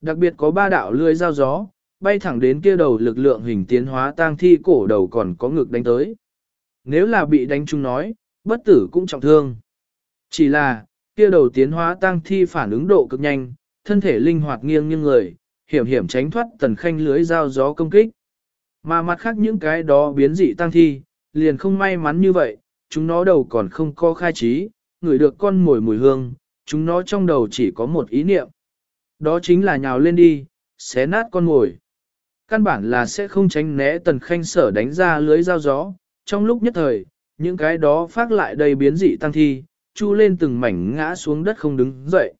Đặc biệt có ba đạo lưỡi dao gió, bay thẳng đến kia đầu lực lượng hình tiến hóa tang thi cổ đầu còn có ngực đánh tới. Nếu là bị đánh chung nói, bất tử cũng trọng thương. Chỉ là, kia đầu tiến hóa tang thi phản ứng độ cực nhanh, thân thể linh hoạt nghiêng nghiêng người, hiểm hiểm tránh thoát tần khanh lưới dao gió công kích. Mà mặt khác những cái đó biến dị tăng thi, liền không may mắn như vậy, chúng nó đầu còn không có khai trí, ngửi được con mồi mùi hương, chúng nó trong đầu chỉ có một ý niệm. Đó chính là nhào lên đi, xé nát con ngồi. Căn bản là sẽ không tránh né tần khanh sở đánh ra lưới dao gió, trong lúc nhất thời, những cái đó phát lại đầy biến dị tăng thi, chu lên từng mảnh ngã xuống đất không đứng dậy.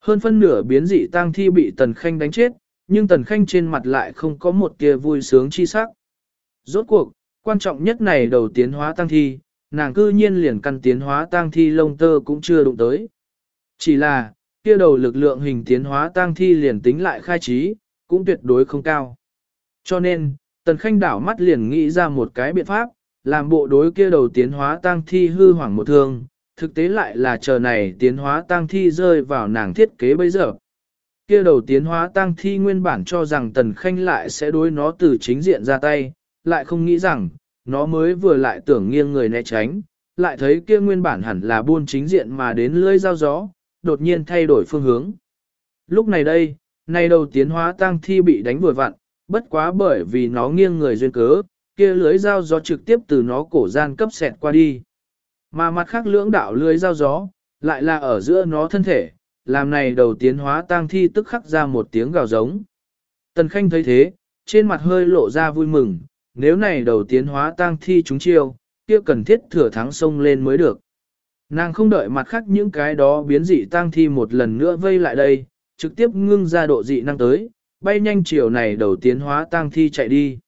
Hơn phân nửa biến dị tăng thi bị tần khanh đánh chết, nhưng tần khanh trên mặt lại không có một tia vui sướng chi sắc. Rốt cuộc, quan trọng nhất này đầu tiến hóa tăng thi, nàng cư nhiên liền căn tiến hóa tăng thi lông tơ cũng chưa đụng tới. Chỉ là, kia đầu lực lượng hình tiến hóa tang thi liền tính lại khai trí, cũng tuyệt đối không cao. Cho nên, tần khanh đảo mắt liền nghĩ ra một cái biện pháp, làm bộ đối kia đầu tiến hóa tang thi hư hoảng một thương, thực tế lại là chờ này tiến hóa tang thi rơi vào nàng thiết kế bây giờ. Kia đầu tiến hóa tang thi nguyên bản cho rằng tần khanh lại sẽ đối nó từ chính diện ra tay, lại không nghĩ rằng, nó mới vừa lại tưởng nghiêng người né tránh, lại thấy kia nguyên bản hẳn là buôn chính diện mà đến lưỡi dao gió, đột nhiên thay đổi phương hướng. Lúc này đây, này đầu tiến hóa tang thi bị đánh vừa vặn, bất quá bởi vì nó nghiêng người duyên cớ, kia lưới dao gió trực tiếp từ nó cổ gian cấp xẹt qua đi. Mà mặt khác lưỡng đạo lưới dao gió, lại là ở giữa nó thân thể, làm này đầu tiến hóa tang thi tức khắc ra một tiếng gào giống. Tần Khanh thấy thế, trên mặt hơi lộ ra vui mừng, nếu này đầu tiến hóa tang thi chúng chiêu, kia cần thiết thừa thắng sông lên mới được. Nàng không đợi mặt khác những cái đó biến dị tang thi một lần nữa vây lại đây, trực tiếp ngưng ra độ dị năng tới, bay nhanh chiều này đầu tiến hóa tang thi chạy đi.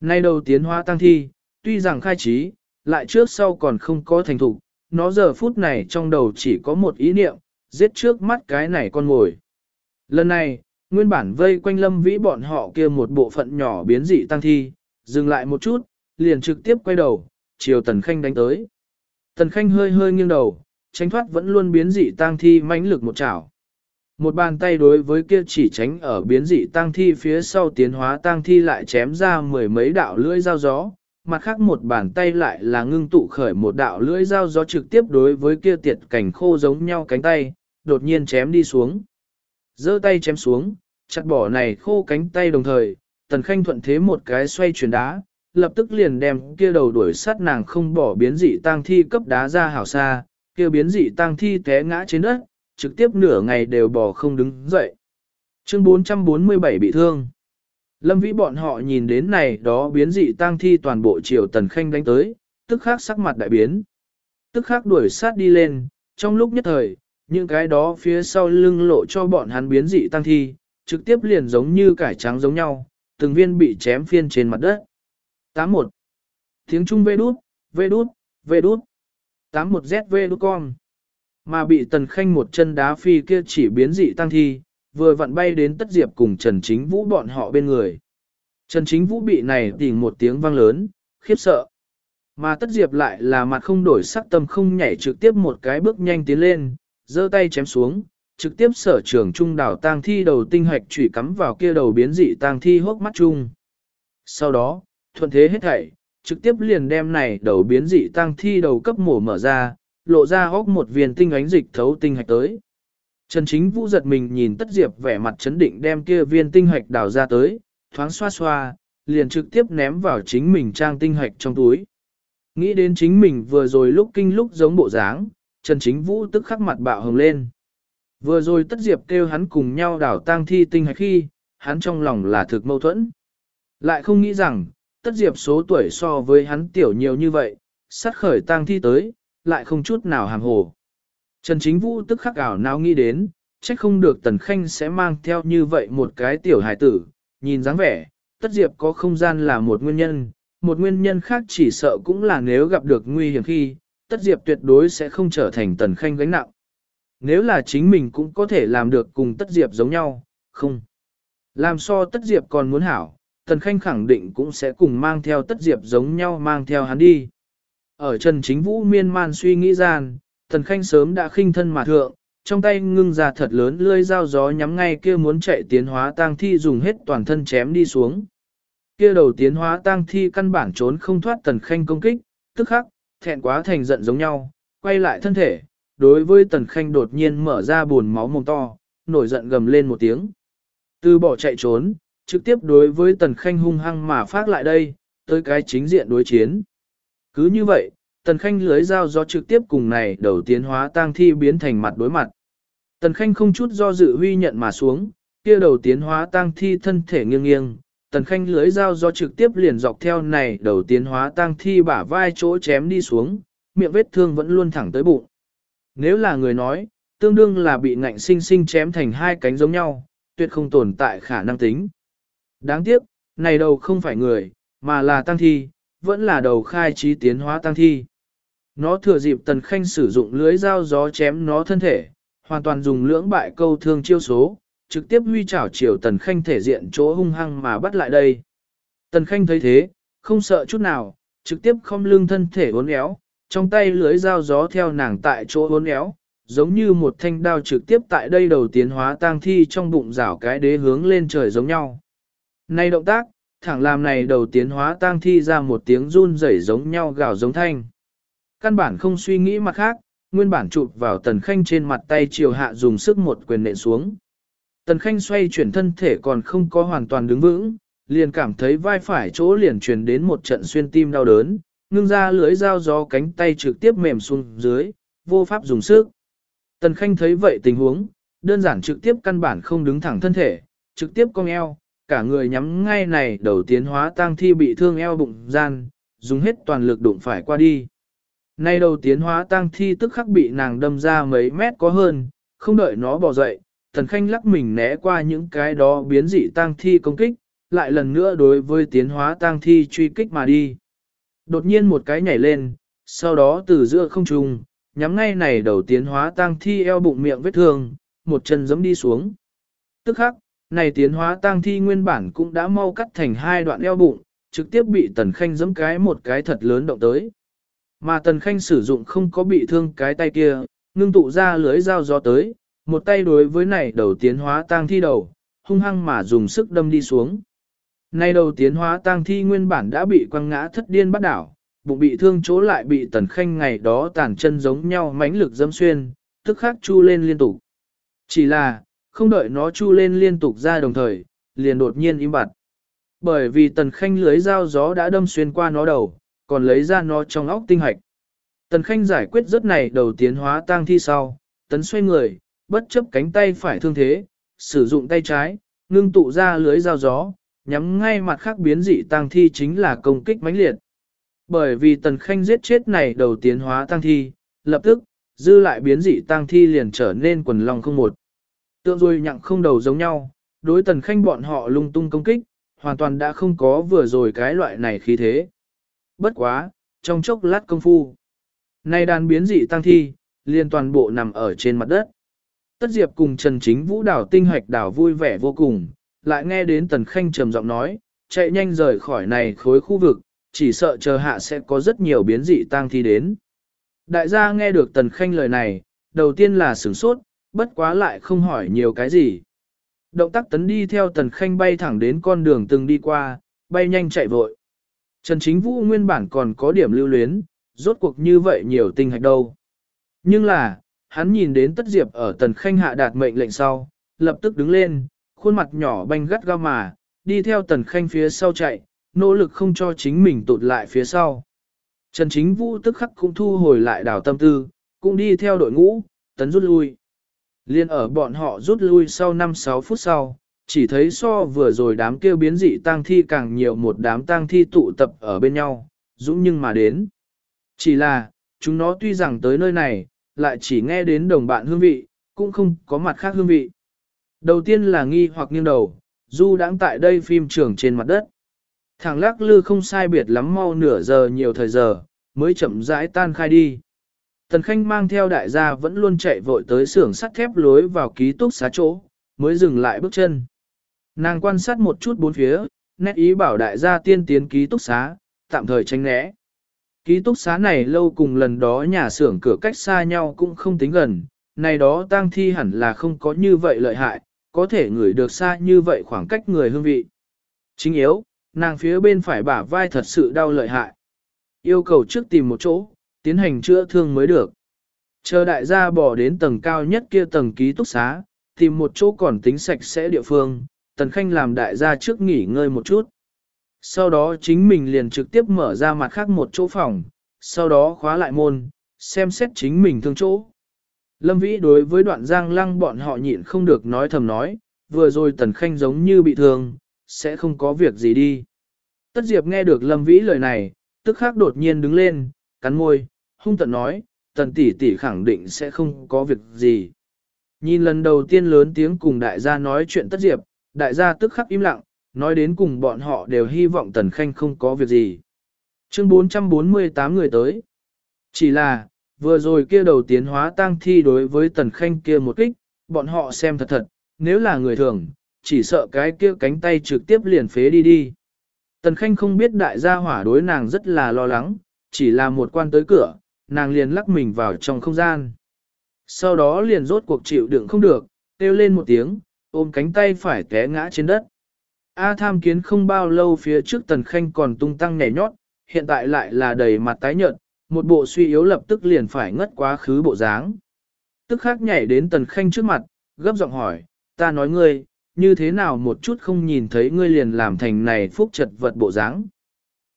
Nay đầu tiến hóa tang thi, tuy rằng khai trí, lại trước sau còn không có thành thục, nó giờ phút này trong đầu chỉ có một ý niệm, giết trước mắt cái này con ngồi. Lần này, nguyên bản vây quanh lâm vĩ bọn họ kia một bộ phận nhỏ biến dị tăng thi, dừng lại một chút, liền trực tiếp quay đầu, chiều Tần Khanh đánh tới. Tần Khanh hơi hơi nghiêng đầu, tránh thoát vẫn luôn biến dị tăng thi mãnh lực một chảo. Một bàn tay đối với kia chỉ tránh ở biến dị tăng thi phía sau tiến hóa tăng thi lại chém ra mười mấy đạo lưỡi dao gió, mặt khác một bàn tay lại là ngưng tụ khởi một đạo lưỡi dao gió trực tiếp đối với kia tiệt cảnh khô giống nhau cánh tay, đột nhiên chém đi xuống. giơ tay chém xuống, chặt bỏ này khô cánh tay đồng thời, tần khanh thuận thế một cái xoay chuyển đá, lập tức liền đem kia đầu đuổi sát nàng không bỏ biến dị tang thi cấp đá ra hảo xa, kia biến dị tang thi té ngã trên đất, trực tiếp nửa ngày đều bỏ không đứng dậy. Chương 447 bị thương. Lâm vĩ bọn họ nhìn đến này đó biến dị tang thi toàn bộ triều tần khanh đánh tới, tức khắc sắc mặt đại biến. Tức khắc đuổi sát đi lên, trong lúc nhất thời, những cái đó phía sau lưng lộ cho bọn hắn biến dị tang thi, trực tiếp liền giống như cải trắng giống nhau, từng viên bị chém phiên trên mặt đất. 81. Tiếng Trung vê đút, vê đút, vê đút. 81ZV đút con. Mà bị tần khanh một chân đá phi kia chỉ biến dị tăng thi, vừa vặn bay đến tất diệp cùng Trần Chính Vũ bọn họ bên người. Trần Chính Vũ bị này tìm một tiếng vang lớn, khiếp sợ. Mà tất diệp lại là mặt không đổi sắc tâm không nhảy trực tiếp một cái bước nhanh tiến lên, giơ tay chém xuống, trực tiếp sở trường trung đảo tang thi đầu tinh hạch chủy cắm vào kia đầu biến dị tang thi hốc mắt chung. Sau đó, thuận thế hết thảy, trực tiếp liền đem này đầu biến dị tang thi đầu cấp mổ mở ra, lộ ra hốc một viên tinh ánh dịch thấu tinh hạch tới. Trần Chính Vũ giật mình nhìn Tất Diệp vẻ mặt chấn định đem kia viên tinh hạch đào ra tới, thoáng xoa xoa, liền trực tiếp ném vào chính mình trang tinh hạch trong túi. Nghĩ đến chính mình vừa rồi lúc kinh lúc giống bộ dáng, Trần Chính Vũ tức khắc mặt bạo hồng lên. Vừa rồi Tất Diệp kêu hắn cùng nhau đảo tang thi tinh hạch khi, hắn trong lòng là thực mâu thuẫn. Lại không nghĩ rằng, Tất Diệp số tuổi so với hắn tiểu nhiều như vậy, sát khởi tang thi tới, lại không chút nào hàm hồ. Trần Chính Vũ tức khắc ảo nào nghĩ đến, trách không được Tần Khanh sẽ mang theo như vậy một cái tiểu hài tử, nhìn dáng vẻ, tất diệp có không gian là một nguyên nhân, một nguyên nhân khác chỉ sợ cũng là nếu gặp được nguy hiểm khi, tất diệp tuyệt đối sẽ không trở thành Tần Khanh gánh nặng. Nếu là chính mình cũng có thể làm được cùng tất diệp giống nhau, không. Làm so tất diệp còn muốn hảo, Tần Khanh khẳng định cũng sẽ cùng mang theo tất diệp giống nhau mang theo hắn đi. Ở Trần Chính Vũ miên man suy nghĩ gian, Tần Khanh sớm đã khinh thân mà thượng, trong tay ngưng ra thật lớn lưỡi dao gió nhắm ngay kia muốn chạy tiến hóa tang thi dùng hết toàn thân chém đi xuống. Kia đầu tiến hóa tang thi căn bản trốn không thoát tần khanh công kích, tức khắc, thẹn quá thành giận giống nhau, quay lại thân thể, đối với tần khanh đột nhiên mở ra buồn máu mồm to, nổi giận gầm lên một tiếng. Từ bỏ chạy trốn, trực tiếp đối với tần khanh hung hăng mà phát lại đây, tới cái chính diện đối chiến. Cứ như vậy, tần khanh lưới dao do trực tiếp cùng này đầu tiến hóa tang thi biến thành mặt đối mặt. Tần khanh không chút do dự huy nhận mà xuống, kia đầu tiến hóa tang thi thân thể nghiêng nghiêng. Tần khanh lưới dao do trực tiếp liền dọc theo này đầu tiến hóa tang thi bả vai chỗ chém đi xuống, miệng vết thương vẫn luôn thẳng tới bụng. Nếu là người nói, tương đương là bị ngạnh sinh sinh chém thành hai cánh giống nhau, tuyệt không tồn tại khả năng tính. Đáng tiếc, này đầu không phải người, mà là tăng thi, vẫn là đầu khai trí tiến hóa tăng thi. Nó thừa dịp tần khanh sử dụng lưới dao gió chém nó thân thể, hoàn toàn dùng lưỡng bại câu thương chiêu số, trực tiếp huy chảo chiều tần khanh thể diện chỗ hung hăng mà bắt lại đây. Tần khanh thấy thế, không sợ chút nào, trực tiếp không lưng thân thể uốn éo, trong tay lưới dao gió theo nàng tại chỗ uốn éo, giống như một thanh đao trực tiếp tại đây đầu tiến hóa tang thi trong bụng rảo cái đế hướng lên trời giống nhau. Này động tác, thẳng làm này đầu tiến hóa tang thi ra một tiếng run rẩy giống nhau gào giống thanh. Căn bản không suy nghĩ mặt khác, nguyên bản chụp vào tần khanh trên mặt tay chiều hạ dùng sức một quyền nện xuống. Tần khanh xoay chuyển thân thể còn không có hoàn toàn đứng vững, liền cảm thấy vai phải chỗ liền truyền đến một trận xuyên tim đau đớn, ngưng ra lưới dao gió cánh tay trực tiếp mềm xuống dưới, vô pháp dùng sức. Tần Khanh thấy vậy tình huống, đơn giản trực tiếp căn bản không đứng thẳng thân thể, trực tiếp cong eo, cả người nhắm ngay này đầu tiến hóa tang thi bị thương eo bụng gian, dùng hết toàn lực đụng phải qua đi. Nay đầu tiến hóa tang thi tức khắc bị nàng đâm ra mấy mét có hơn, không đợi nó bò dậy, Tần Khanh lắc mình né qua những cái đó biến dị tang thi công kích, lại lần nữa đối với tiến hóa tang thi truy kích mà đi. Đột nhiên một cái nhảy lên, sau đó từ giữa không trung, nhắm ngay này đầu tiến hóa tang thi eo bụng miệng vết thương, một chân giẫm đi xuống. Tức khắc, này tiến hóa tang thi nguyên bản cũng đã mau cắt thành hai đoạn eo bụng, trực tiếp bị tần khanh giẫm cái một cái thật lớn động tới. Mà tần khanh sử dụng không có bị thương cái tay kia, ngưng tụ ra lưới dao gió tới, một tay đối với này đầu tiến hóa tang thi đầu, hung hăng mà dùng sức đâm đi xuống. Nay đầu tiến hóa tang thi nguyên bản đã bị quăng ngã thất điên bắt đảo, bụng bị thương chỗ lại bị tần khanh ngày đó tàn chân giống nhau mãnh lực dâm xuyên, tức khắc chu lên liên tục. Chỉ là, không đợi nó chu lên liên tục ra đồng thời, liền đột nhiên im bặt. Bởi vì tần khanh lưới dao gió đã đâm xuyên qua nó đầu, còn lấy ra nó trong óc tinh hạch. Tần khanh giải quyết rất này đầu tiến hóa tang thi sau, tấn xoay người, bất chấp cánh tay phải thương thế, sử dụng tay trái, ngưng tụ ra lưới dao gió, nhắm ngay mặt khác biến dị tang thi chính là công kích mãnh liệt. Bởi vì tần khanh giết chết này đầu tiến hóa tăng thi, lập tức, dư lại biến dị tăng thi liền trở nên quần lòng không một. Tượng rồi nhặng không đầu giống nhau, đối tần khanh bọn họ lung tung công kích, hoàn toàn đã không có vừa rồi cái loại này khí thế. Bất quá, trong chốc lát công phu. nay đàn biến dị tăng thi, liền toàn bộ nằm ở trên mặt đất. Tất Diệp cùng Trần Chính Vũ đảo tinh hoạch đảo vui vẻ vô cùng, lại nghe đến Tần Khanh trầm giọng nói, chạy nhanh rời khỏi này khối khu vực, chỉ sợ chờ hạ sẽ có rất nhiều biến dị tang thi đến. Đại gia nghe được Tần Khanh lời này, đầu tiên là sửng sốt, bất quá lại không hỏi nhiều cái gì. Động tác tấn đi theo Tần Khanh bay thẳng đến con đường từng đi qua, bay nhanh chạy vội. Trần Chính Vũ nguyên bản còn có điểm lưu luyến, rốt cuộc như vậy nhiều tinh hạch đâu. Nhưng là, hắn nhìn đến Tất Diệp ở Tần Khanh hạ đạt mệnh lệnh sau, lập tức đứng lên, khuôn mặt nhỏ banh gắt ga mà, đi theo Tần Khanh phía sau chạy, nỗ lực không cho chính mình tụt lại phía sau. Trần Chính Vũ tức khắc cũng thu hồi lại đảo tâm tư, cũng đi theo đội ngũ, tấn rút lui. Liên ở bọn họ rút lui sau 5-6 phút sau, chỉ thấy so vừa rồi đám kêu biến dị tang thi càng nhiều một đám tang thi tụ tập ở bên nhau, dũng nhưng mà đến. Chỉ là, chúng nó tuy rằng tới nơi này, lại chỉ nghe đến đồng bạn hương vị, cũng không có mặt khác hương vị. Đầu tiên là nghi hoặc nghiêng đầu, du đang tại đây phim trường trên mặt đất. Thằng lắc lư không sai biệt lắm mau nửa giờ nhiều thời giờ, mới chậm rãi tan khai đi. Tần Khanh mang theo đại gia vẫn luôn chạy vội tới xưởng sắt thép lối vào ký túc xá chỗ, mới dừng lại bước chân. Nàng quan sát một chút bốn phía, nét ý bảo đại gia tiên tiến ký túc xá, tạm thời tránh né. Ký túc xá này lâu cùng lần đó nhà xưởng cửa cách xa nhau cũng không tính gần, này đó tang thi hẳn là không có như vậy lợi hại, có thể ngửi được xa như vậy khoảng cách người hương vị. Chính yếu, nàng phía bên phải bả vai thật sự đau lợi hại. Yêu cầu trước tìm một chỗ, tiến hành chữa thương mới được. Chờ đại gia bỏ đến tầng cao nhất kia tầng ký túc xá, tìm một chỗ còn tính sạch sẽ địa phương, Tần Khanh làm đại gia trước nghỉ ngơi một chút. Sau đó chính mình liền trực tiếp mở ra mặt khác một chỗ phòng, sau đó khóa lại môn, xem xét chính mình thương chỗ. Lâm Vĩ đối với đoạn giang lăng bọn họ nhịn không được nói thầm nói, vừa rồi Tần Khanh giống như bị thương, sẽ không có việc gì đi. Tất Diệp nghe được Lâm Vĩ lời này, tức khắc đột nhiên đứng lên, cắn môi, hung tận nói, Tần tỷ tỷ khẳng định sẽ không có việc gì. Nhìn lần đầu tiên lớn tiếng cùng đại gia nói chuyện Tất Diệp, đại gia tức khắc im lặng, nói đến cùng bọn họ đều hy vọng Tần Khanh không có việc gì. Chương 448 người tới. Chỉ là, vừa rồi kia đầu tiến hóa tang thi đối với Tần Khanh kia một kích, bọn họ xem thật thật, nếu là người thường, chỉ sợ cái kia cánh tay trực tiếp liền phế đi đi. Tần Khanh không biết đại gia hỏa đối nàng rất là lo lắng, chỉ là một quan tới cửa, nàng liền lắc mình vào trong không gian. Sau đó liền rốt cuộc chịu đựng không được, kêu lên một tiếng, ôm cánh tay phải té ngã trên đất. A tham kiến không bao lâu phía trước Tần Khanh còn tung tăng nhảy nhót, hiện tại lại là đầy mặt tái nhợt, một bộ suy yếu lập tức liền phải ngất quá khứ bộ dáng. Tức khắc nhảy đến Tần Khanh trước mặt, gấp giọng hỏi, ta nói ngươi, như thế nào một chút không nhìn thấy ngươi liền làm thành này phúc chật vật bộ dáng.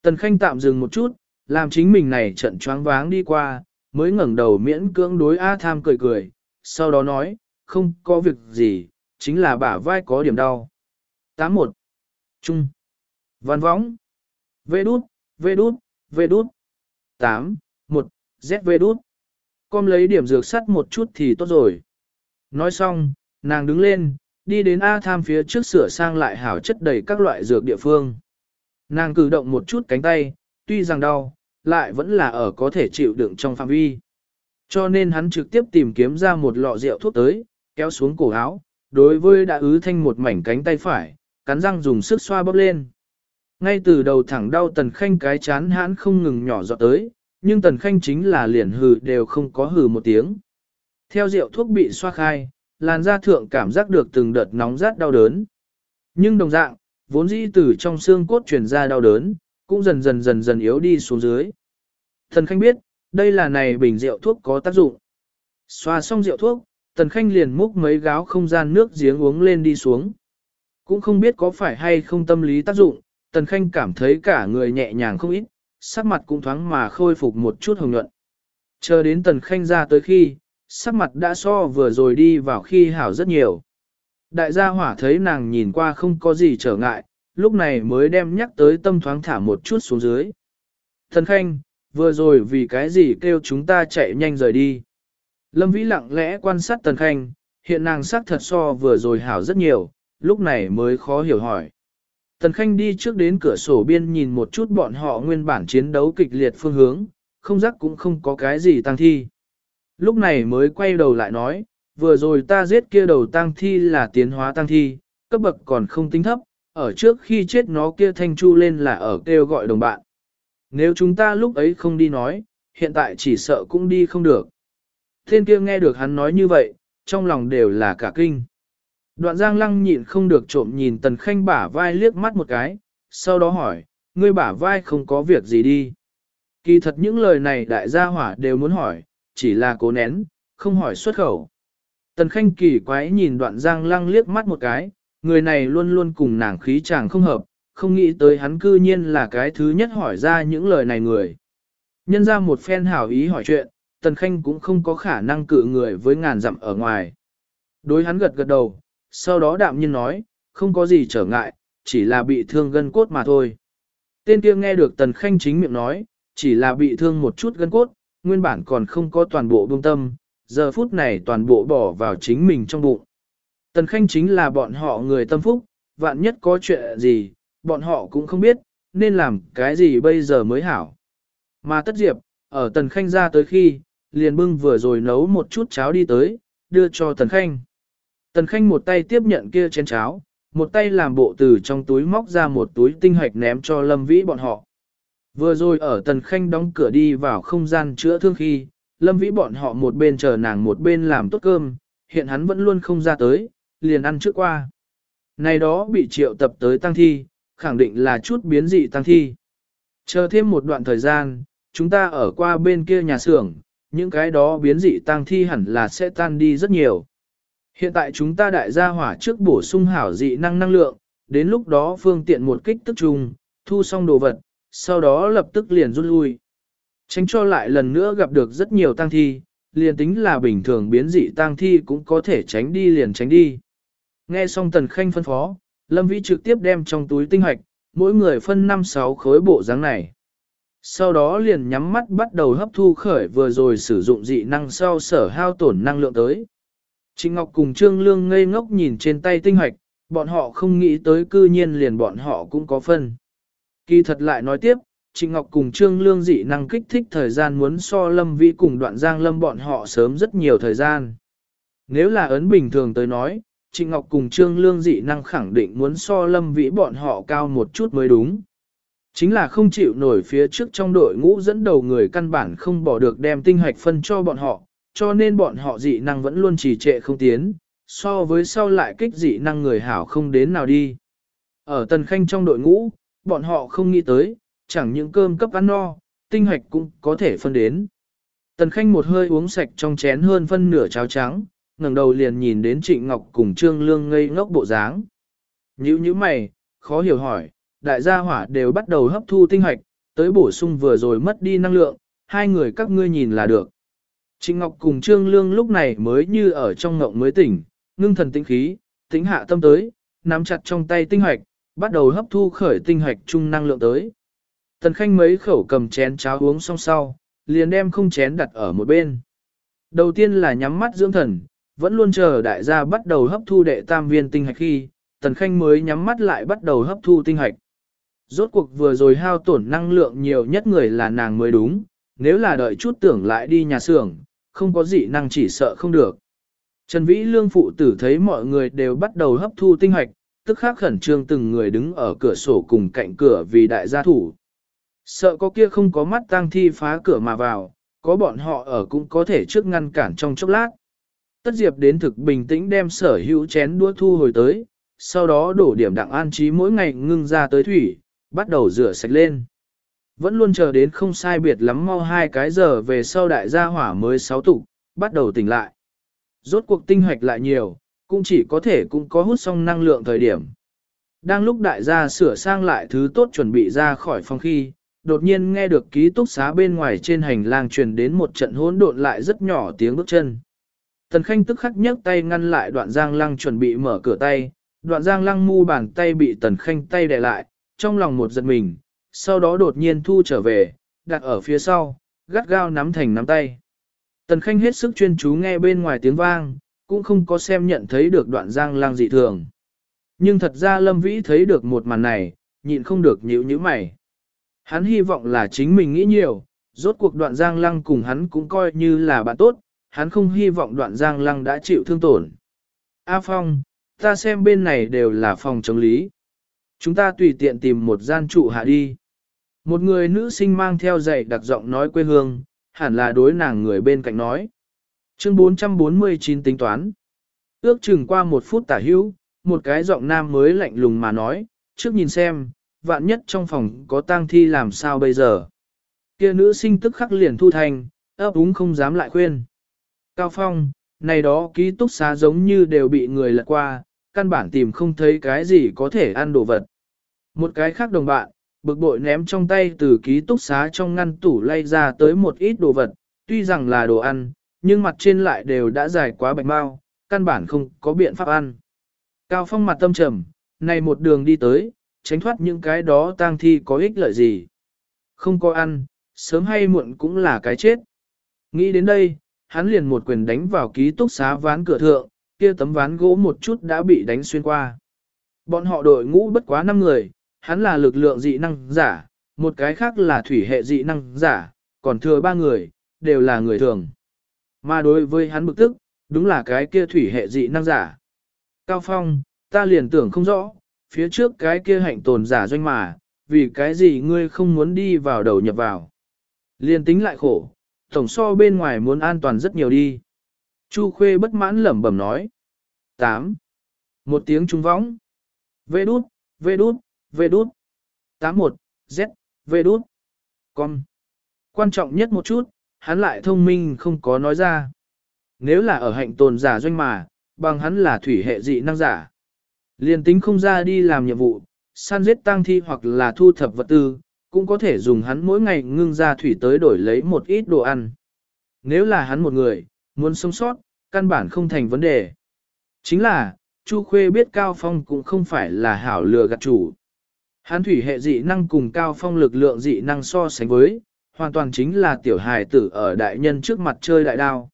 Tần Khanh tạm dừng một chút, làm chính mình này trận choáng váng đi qua, mới ngẩng đầu miễn cưỡng đối A Tham cười cười, sau đó nói, không có việc gì, chính là bả vai có điểm đau. 81. Trung. Văn võng. Vê đút, vê đút, vê đút. 8, 1, vê đút. Com lấy điểm dược sắt một chút thì tốt rồi. Nói xong, nàng đứng lên, đi đến A tham phía trước sửa sang lại hảo chất đầy các loại dược địa phương. Nàng cử động một chút cánh tay, tuy rằng đau, lại vẫn là ở có thể chịu đựng trong phạm vi. Cho nên hắn trực tiếp tìm kiếm ra một lọ rượu thuốc tới, kéo xuống cổ áo, đối với đã ứ thanh một mảnh cánh tay phải, cắn răng dùng sức xoa bóp lên. Ngay từ đầu thẳng đau tần khanh cái chán hãn không ngừng nhỏ giọt tới, nhưng tần khanh chính là liền hừ đều không có hừ một tiếng. Theo rượu thuốc bị xoa khai, làn da thượng cảm giác được từng đợt nóng rát đau đớn. Nhưng đồng dạng, vốn dĩ từ trong xương cốt truyền ra đau đớn, cũng dần dần dần dần yếu đi xuống dưới. Thần khanh biết, đây là này bình rượu thuốc có tác dụng. Xoa xong rượu thuốc, tần khanh liền múc mấy gáo không gian nước giếng uống lên đi xuống. Cũng không biết có phải hay không tâm lý tác dụng, Tần Khanh cảm thấy cả người nhẹ nhàng không ít, sắc mặt cũng thoáng mà khôi phục một chút hồng nhuận. Chờ đến Tần Khanh ra tới khi, sắc mặt đã so vừa rồi đi vào khi hảo rất nhiều. Đại gia hỏa thấy nàng nhìn qua không có gì trở ngại, lúc này mới đem nhắc tới tâm thoáng thả một chút xuống dưới. thần Khanh, vừa rồi vì cái gì kêu chúng ta chạy nhanh rời đi. Lâm Vĩ lặng lẽ quan sát Tần Khanh, hiện nàng sắc thật so vừa rồi hảo rất nhiều, lúc này mới khó hiểu hỏi. Tần Khanh đi trước đến cửa sổ biên nhìn một chút bọn họ nguyên bản chiến đấu kịch liệt phương hướng, không rắc cũng không có cái gì tăng thi. Lúc này mới quay đầu lại nói, vừa rồi ta giết kia đầu tăng thi là tiến hóa tăng thi, cấp bậc còn không tính thấp, ở trước khi chết nó kia thanh chu lên là ở kêu gọi đồng bạn. Nếu chúng ta lúc ấy không đi nói, hiện tại chỉ sợ cũng đi không được. Thiên kia nghe được hắn nói như vậy, trong lòng đều là cả kinh. Đoạn giang lăng nhịn không được trộm nhìn tần khanh bả vai liếc mắt một cái, sau đó hỏi, ngươi bả vai không có việc gì đi. Kỳ thật những lời này đại gia hỏa đều muốn hỏi, chỉ là cố nén, không hỏi xuất khẩu. Tần khanh kỳ quái nhìn đoạn giang lăng liếc mắt một cái, người này luôn luôn cùng nàng khí chàng không hợp, không nghĩ tới hắn cư nhiên là cái thứ nhất hỏi ra những lời này người. Nhân ra một phen hảo ý hỏi chuyện, tần khanh cũng không có khả năng cự người với ngàn dặm ở ngoài. Đối hắn gật gật đầu, sau đó đạm nhiên nói, không có gì trở ngại, chỉ là bị thương gân cốt mà thôi. Tên kia nghe được Tần Khanh chính miệng nói, chỉ là bị thương một chút gân cốt, nguyên bản còn không có toàn bộ buông tâm, giờ phút này toàn bộ bỏ vào chính mình trong bụng. Tần Khanh chính là bọn họ người tâm phúc, vạn nhất có chuyện gì, bọn họ cũng không biết, nên làm cái gì bây giờ mới hảo. Mà Tất Diệp, ở Tần Khanh ra tới khi, liền bưng vừa rồi nấu một chút cháo đi tới, đưa cho Tần Khanh. Tần Khanh một tay tiếp nhận kia chén cháo, một tay làm bộ từ trong túi móc ra một túi tinh hạch ném cho Lâm Vĩ bọn họ. Vừa rồi ở Tần Khanh đóng cửa đi vào không gian chữa thương khi, lâm vĩ bọn họ một bên chờ nàng một bên làm tốt cơm, hiện hắn vẫn luôn không ra tới, liền ăn trước qua. Này đó bị triệu tập tới tăng thi, khẳng định là chút biến dị tăng thi. Chờ thêm một đoạn thời gian, chúng ta ở qua bên kia nhà xưởng, những cái đó biến dị tăng thi hẳn là sẽ tan đi rất nhiều. Hiện tại chúng ta đại gia hỏa trước bổ sung hảo dị năng năng lượng, đến lúc đó phương tiện một kích tức trùng, thu xong đồ vật, sau đó lập tức liền rút lui. Tránh cho lại lần nữa gặp được rất nhiều tăng thi, liền tính là bình thường biến dị tăng thi cũng có thể tránh đi liền tránh đi. Nghe xong Tần Khanh phân phó, Lâm Vĩ trực tiếp đem trong túi tinh hoạch, mỗi người phân 5-6 khối bộ dáng này. Sau đó liền nhắm mắt bắt đầu hấp thu khởi vừa rồi sử dụng dị năng sau sở hao tổn năng lượng tới. Trịnh Ngọc cùng Trương Lương ngây ngốc nhìn trên tay tinh hoạch, bọn họ không nghĩ tới cư nhiên liền bọn họ cũng có phân. Kỳ thật lại nói tiếp, Trịnh Ngọc cùng Trương Lương dị năng kích thích thời gian muốn so Lâm Vĩ cùng đoạn giang lâm bọn họ sớm rất nhiều thời gian. Nếu là ấn bình thường tới nói, Trịnh Ngọc cùng Trương Lương dị năng khẳng định muốn so Lâm Vĩ bọn họ cao một chút mới đúng. Chính là không chịu nổi phía trước trong đội ngũ dẫn đầu người căn bản không bỏ được đem tinh hoạch phân cho bọn họ, cho nên bọn họ dị năng vẫn luôn trì trệ không tiến, so với sau lại kích dị năng người hảo không đến nào đi. Ở tần khanh trong đội ngũ, bọn họ không nghĩ tới, chẳng những cơm cấp ăn no, tinh hoạch cũng có thể phân đến. Tần khanh một hơi uống sạch trong chén hơn phân nửa cháo trắng, ngẩng đầu liền nhìn đến Trịnh Ngọc cùng Trương Lương ngây ngốc bộ dáng. Nhữ như mày, khó hiểu hỏi, đại gia hỏa đều bắt đầu hấp thu tinh hoạch, tới bổ sung vừa rồi mất đi năng lượng, hai người các ngươi nhìn là được. Trịnh Ngọc cùng Trương Lương lúc này mới như ở trong ngộng mới tỉnh, ngưng thần tinh khí, tính hạ tâm tới, nắm chặt trong tay tinh hoạch, bắt đầu hấp thu khởi tinh hoạch chung năng lượng tới. Tần Khanh mấy khẩu cầm chén cháo uống xong sau, liền đem không chén đặt ở một bên. Đầu tiên là nhắm mắt dưỡng thần, vẫn luôn chờ đại gia bắt đầu hấp thu đệ tam viên tinh hạch khi, Tần Khanh mới nhắm mắt lại bắt đầu hấp thu tinh hạch. Rốt cuộc vừa rồi hao tổn năng lượng nhiều nhất người là nàng mới đúng, nếu là đợi chút tưởng lại đi nhà xưởng, không có gì năng chỉ sợ không được. Trần Vĩ Lương phụ tử thấy mọi người đều bắt đầu hấp thu tinh hạch, tức khắc khẩn trương từng người đứng ở cửa sổ cùng cạnh cửa vì đại gia thủ. Sợ có kia không có mắt tang thi phá cửa mà vào, có bọn họ ở cũng có thể trước ngăn cản trong chốc lát. Tất Diệp đến thực bình tĩnh đem sở hữu chén đũa thu hồi tới, sau đó đổ điểm đặng an trí mỗi ngày ngưng ra tới thủy, bắt đầu rửa sạch lên. Vẫn luôn chờ đến không sai biệt lắm mau hai cái giờ về sau đại gia hỏa mới sáu tụ, bắt đầu tỉnh lại. Rốt cuộc tinh hoạch lại nhiều, cũng chỉ có thể cũng có hút xong năng lượng thời điểm. Đang lúc đại gia sửa sang lại thứ tốt chuẩn bị ra khỏi phòng khi, đột nhiên nghe được ký túc xá bên ngoài trên hành lang truyền đến một trận hỗn độn lại rất nhỏ tiếng bước chân. Tần Khanh tức khắc nhấc tay ngăn lại đoạn giang lăng chuẩn bị mở cửa tay, đoạn giang lăng mu bàn tay bị Tần Khanh tay đè lại, trong lòng một giật mình, sau đó đột nhiên thu trở về, đặt ở phía sau, gắt gao nắm thành nắm tay. Tần Khanh hết sức chuyên chú nghe bên ngoài tiếng vang, cũng không có xem nhận thấy được đoạn giang lăng dị thường. Nhưng thật ra Lâm Vĩ thấy được một màn này, nhịn không được nhíu nhíu mày. Hắn hy vọng là chính mình nghĩ nhiều, rốt cuộc đoạn giang lăng cùng hắn cũng coi như là bạn tốt, hắn không hy vọng đoạn giang lăng đã chịu thương tổn. A Phong, ta xem bên này đều là phòng chống lý. Chúng ta tùy tiện tìm một gian trụ hạ đi. Một người nữ sinh mang theo dạy đặc giọng nói quê hương, hẳn là đối nàng người bên cạnh nói. Chương 449 tính toán. Ước chừng qua một phút tả hữu, một cái giọng nam mới lạnh lùng mà nói, trước nhìn xem, vạn nhất trong phòng có tang thi làm sao bây giờ. Kia nữ sinh tức khắc liền thu thành, ấp úng không dám lại khuyên. Cao Phong, này đó ký túc xá giống như đều bị người lật qua, căn bản tìm không thấy cái gì có thể ăn đồ vật. Một cái khác đồng bạn, bực bội ném trong tay từ ký túc xá trong ngăn tủ lay ra tới một ít đồ vật, tuy rằng là đồ ăn, nhưng mặt trên lại đều đã dài quá bạch mau, căn bản không có biện pháp ăn. Cao Phong mặt tâm trầm, này một đường đi tới, tránh thoát những cái đó tang thi có ích lợi gì. Không có ăn, sớm hay muộn cũng là cái chết. Nghĩ đến đây, hắn liền một quyền đánh vào ký túc xá ván cửa thượng, kia tấm ván gỗ một chút đã bị đánh xuyên qua. Bọn họ đội ngũ bất quá 5 người, hắn là lực lượng dị năng giả, một cái khác là thủy hệ dị năng giả, còn thừa ba người, đều là người thường. Mà đối với hắn bực tức, đúng là cái kia thủy hệ dị năng giả. Cao Phong, ta liền tưởng không rõ, phía trước cái kia hạnh tồn giả doanh mà, vì cái gì ngươi không muốn đi vào đầu nhập vào. liền tính lại khổ, Tổng so bên ngoài muốn an toàn rất nhiều đi. Chu Khuê bất mãn lẩm bẩm nói. 8. Một tiếng trung võng. Vê đút, vê đút, vê đút. 81, Z, vê đút. Con. Quan trọng nhất một chút, hắn lại thông minh không có nói ra. Nếu là ở hạnh tồn giả doanh mà, bằng hắn là thủy hệ dị năng giả. liền tính không ra đi làm nhiệm vụ, săn giết tang thi hoặc là thu thập vật tư, cũng có thể dùng hắn mỗi ngày ngưng ra thủy tới đổi lấy một ít đồ ăn. Nếu là hắn một người, muốn sống sót, căn bản không thành vấn đề. Chính là, Chu Khuê biết Cao Phong cũng không phải là hảo lừa gạt chủ. Hắn thủy hệ dị năng cùng Cao Phong lực lượng dị năng so sánh với, hoàn toàn chính là tiểu hài tử ở đại nhân trước mặt chơi đại đao.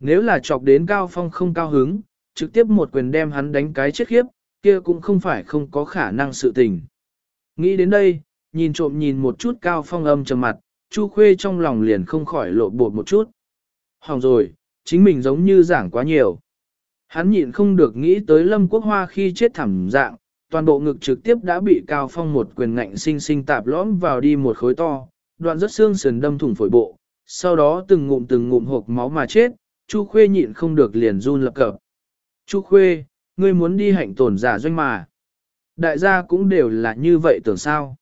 Nếu là chọc đến Cao Phong không cao hứng, trực tiếp một quyền đem hắn đánh cái chết khiếp, kia cũng không phải không có khả năng sự tình. Nghĩ đến đây, nhìn trộm nhìn một chút Cao Phong âm trầm mặt, Chu Khuê trong lòng liền không khỏi lộ bột một chút. Hỏng rồi, chính mình giống như giảng quá nhiều. Hắn nhịn không được nghĩ tới Lâm Quốc Hoa khi chết thảm dạng, toàn bộ ngực trực tiếp đã bị Cao Phong một quyền ngạnh sinh sinh tạp lõm vào đi một khối to, đoạn rất xương sườn đâm thủng phổi bộ, sau đó từng ngụm từng ngụm hộp máu mà chết, Chu Khuê nhịn không được liền run lập cập. Chu Khuê, ngươi muốn đi hạnh tổn giả doanh mà. Đại gia cũng đều là như vậy tưởng sao.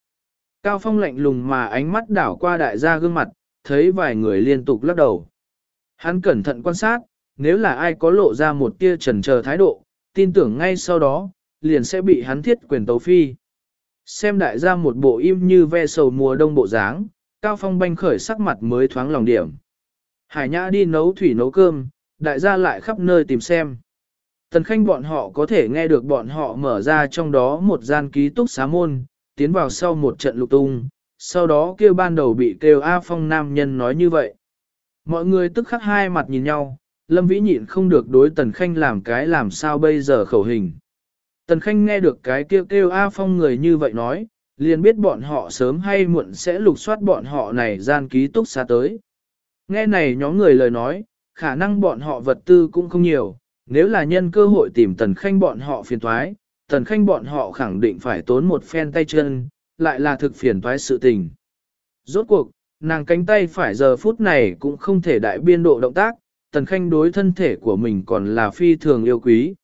Cao Phong lạnh lùng mà ánh mắt đảo qua đại gia gương mặt, thấy vài người liên tục lắc đầu. Hắn cẩn thận quan sát, nếu là ai có lộ ra một tia trần chờ thái độ, tin tưởng ngay sau đó, liền sẽ bị hắn thiết quyền tấu phi. Xem đại gia một bộ im như ve sầu mùa đông bộ dáng, Cao Phong banh khởi sắc mặt mới thoáng lòng điểm. Hải Nhã đi nấu thủy nấu cơm, đại gia lại khắp nơi tìm xem. Tần Khanh bọn họ có thể nghe được bọn họ mở ra trong đó một gian ký túc xá môn, tiến vào sau một trận lục tung, sau đó kêu ban đầu bị kêu A Phong nam nhân nói như vậy. Mọi người tức khắc hai mặt nhìn nhau, Lâm Vĩ nhịn không được đối Tần Khanh làm cái làm sao bây giờ khẩu hình. Tần Khanh nghe được cái kêu kêu A Phong người như vậy nói, liền biết bọn họ sớm hay muộn sẽ lục soát bọn họ này gian ký túc xá tới. Nghe này nhóm người lời nói, khả năng bọn họ vật tư cũng không nhiều, nếu là nhân cơ hội tìm Tần Khanh bọn họ phiền thoái, Tần Khanh bọn họ khẳng định phải tốn một phen tay chân, lại là thực phiền thoái sự tình. Rốt cuộc, nàng cánh tay phải giờ phút này cũng không thể đại biên độ động tác, Tần Khanh đối thân thể của mình còn là phi thường yêu quý.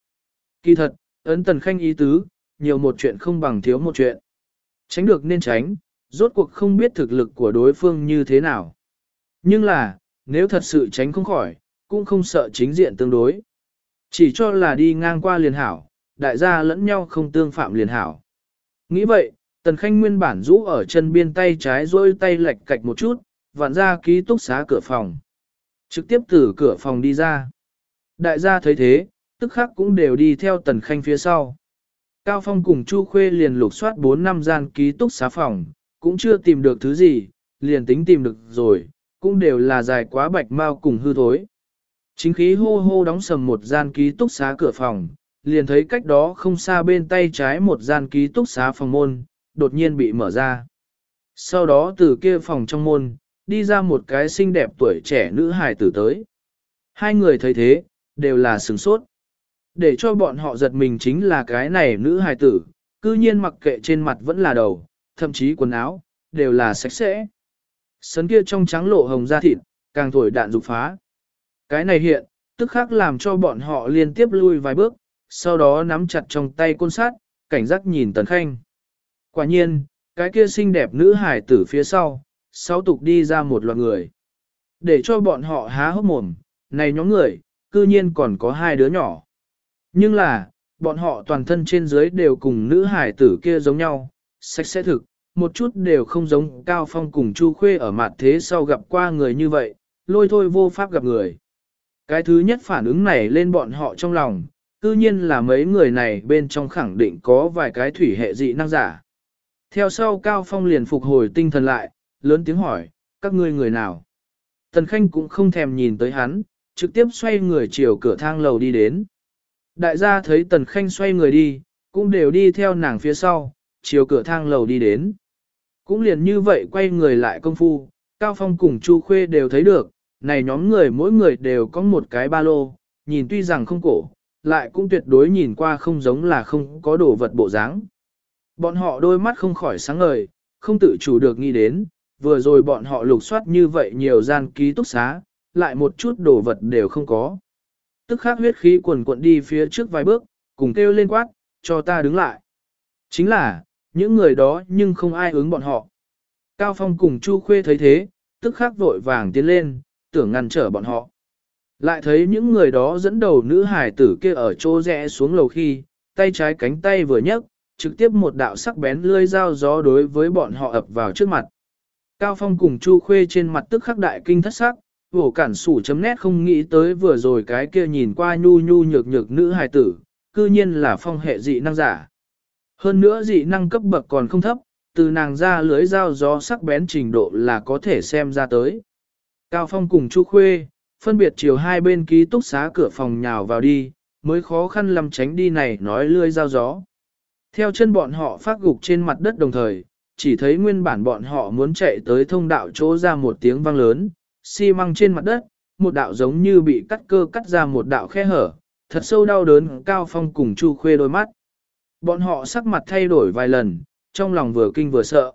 Kỳ thật, ấn Tần Khanh ý tứ, nhiều một chuyện không bằng thiếu một chuyện. Tránh được nên tránh, rốt cuộc không biết thực lực của đối phương như thế nào. Nhưng là, nếu thật sự tránh không khỏi, cũng không sợ chính diện tương đối. Chỉ cho là đi ngang qua liền hảo, đại gia lẫn nhau không tương phạm liền hảo. Nghĩ vậy, Tần Khanh nguyên bản rũ ở chân biên tay trái rôi tay lệch cạch một chút, vặn ra ký túc xá cửa phòng. Trực tiếp từ cửa phòng đi ra. Đại gia thấy thế, tức khắc cũng đều đi theo Tần Khanh phía sau. Cao Phong cùng Chu Khuê liền lục soát 4 năm gian ký túc xá phòng, cũng chưa tìm được thứ gì, liền tính tìm được rồi, cũng đều là dài quá bạch mau cùng hư thối. Chính khí hô hô đóng sầm một gian ký túc xá cửa phòng, liền thấy cách đó không xa bên tay trái một gian ký túc xá phòng môn, đột nhiên bị mở ra. Sau đó từ kia phòng trong môn, đi ra một cái xinh đẹp tuổi trẻ nữ hài tử tới. Hai người thấy thế, đều là sừng sốt. Để cho bọn họ giật mình chính là cái này nữ hài tử, cư nhiên mặc kệ trên mặt vẫn là đầu, thậm chí quần áo, đều là sạch sẽ. Sấn kia trong trắng lộ hồng da thịt, càng thổi đạn dục phá. Cái này hiện, tức khắc làm cho bọn họ liên tiếp lui vài bước, sau đó nắm chặt trong tay côn sát, cảnh giác nhìn Tần Khanh. Quả nhiên, cái kia xinh đẹp nữ hải tử phía sau, sáu tục đi ra một loạt người. Để cho bọn họ há hốc mồm, này nhóm người, cư nhiên còn có hai đứa nhỏ. Nhưng là, bọn họ toàn thân trên dưới đều cùng nữ hải tử kia giống nhau, sạch sẽ thực, một chút đều không giống Cao Phong cùng Chu Khuê ở mặt thế sau gặp qua người như vậy, lôi thôi vô pháp gặp người. Cái thứ nhất phản ứng này lên bọn họ trong lòng, cư nhiên là mấy người này bên trong khẳng định có vài cái thủy hệ dị năng giả. Theo sau Cao Phong liền phục hồi tinh thần lại, lớn tiếng hỏi, các ngươi người nào? Tần Khanh cũng không thèm nhìn tới hắn, trực tiếp xoay người chiều cửa thang lầu đi đến. Đại gia thấy Tần Khanh xoay người đi, cũng đều đi theo nàng phía sau, chiều cửa thang lầu đi đến. Cũng liền như vậy quay người lại công phu, Cao Phong cùng Chu Khuê đều thấy được, này nhóm người mỗi người đều có một cái ba lô, nhìn tuy rằng không cổ, lại cũng tuyệt đối nhìn qua không giống là không có đồ vật bộ dáng. Bọn họ đôi mắt không khỏi sáng ngời, không tự chủ được nghĩ đến, vừa rồi bọn họ lục soát như vậy nhiều gian ký túc xá, lại một chút đồ vật đều không có. Tức khắc huyết khí quần cuộn đi phía trước vài bước, cùng kêu lên quát, cho ta đứng lại. Chính là, những người đó nhưng không ai ứng bọn họ. Cao Phong cùng Chu Khuê thấy thế, tức khắc vội vàng tiến lên, tưởng ngăn trở bọn họ. Lại thấy những người đó dẫn đầu nữ hải tử kia ở chỗ rẽ xuống lầu khi, tay trái cánh tay vừa nhấc, trực tiếp một đạo sắc bén lươi dao gió đối với bọn họ ập vào trước mặt. Cao Phong cùng Chu Khuê trên mặt tức khắc đại kinh thất sắc, vổ cản sủ chấm nét không nghĩ tới vừa rồi cái kia nhìn qua nhu nhu nhược nhược nữ hài tử, cư nhiên là phong hệ dị năng giả. Hơn nữa dị năng cấp bậc còn không thấp, từ nàng ra lưới dao gió sắc bén trình độ là có thể xem ra tới. Cao Phong cùng Chu Khuê, phân biệt chiều hai bên ký túc xá cửa phòng nhào vào đi, mới khó khăn lắm tránh đi này nói lươi dao gió. Theo chân bọn họ phát gục trên mặt đất đồng thời, chỉ thấy nguyên bản bọn họ muốn chạy tới thông đạo chỗ ra một tiếng vang lớn, xi măng trên mặt đất, một đạo giống như bị cắt cơ cắt ra một đạo khe hở, thật sâu đau đớn cao phong cùng chu khuê đôi mắt. Bọn họ sắc mặt thay đổi vài lần, trong lòng vừa kinh vừa sợ.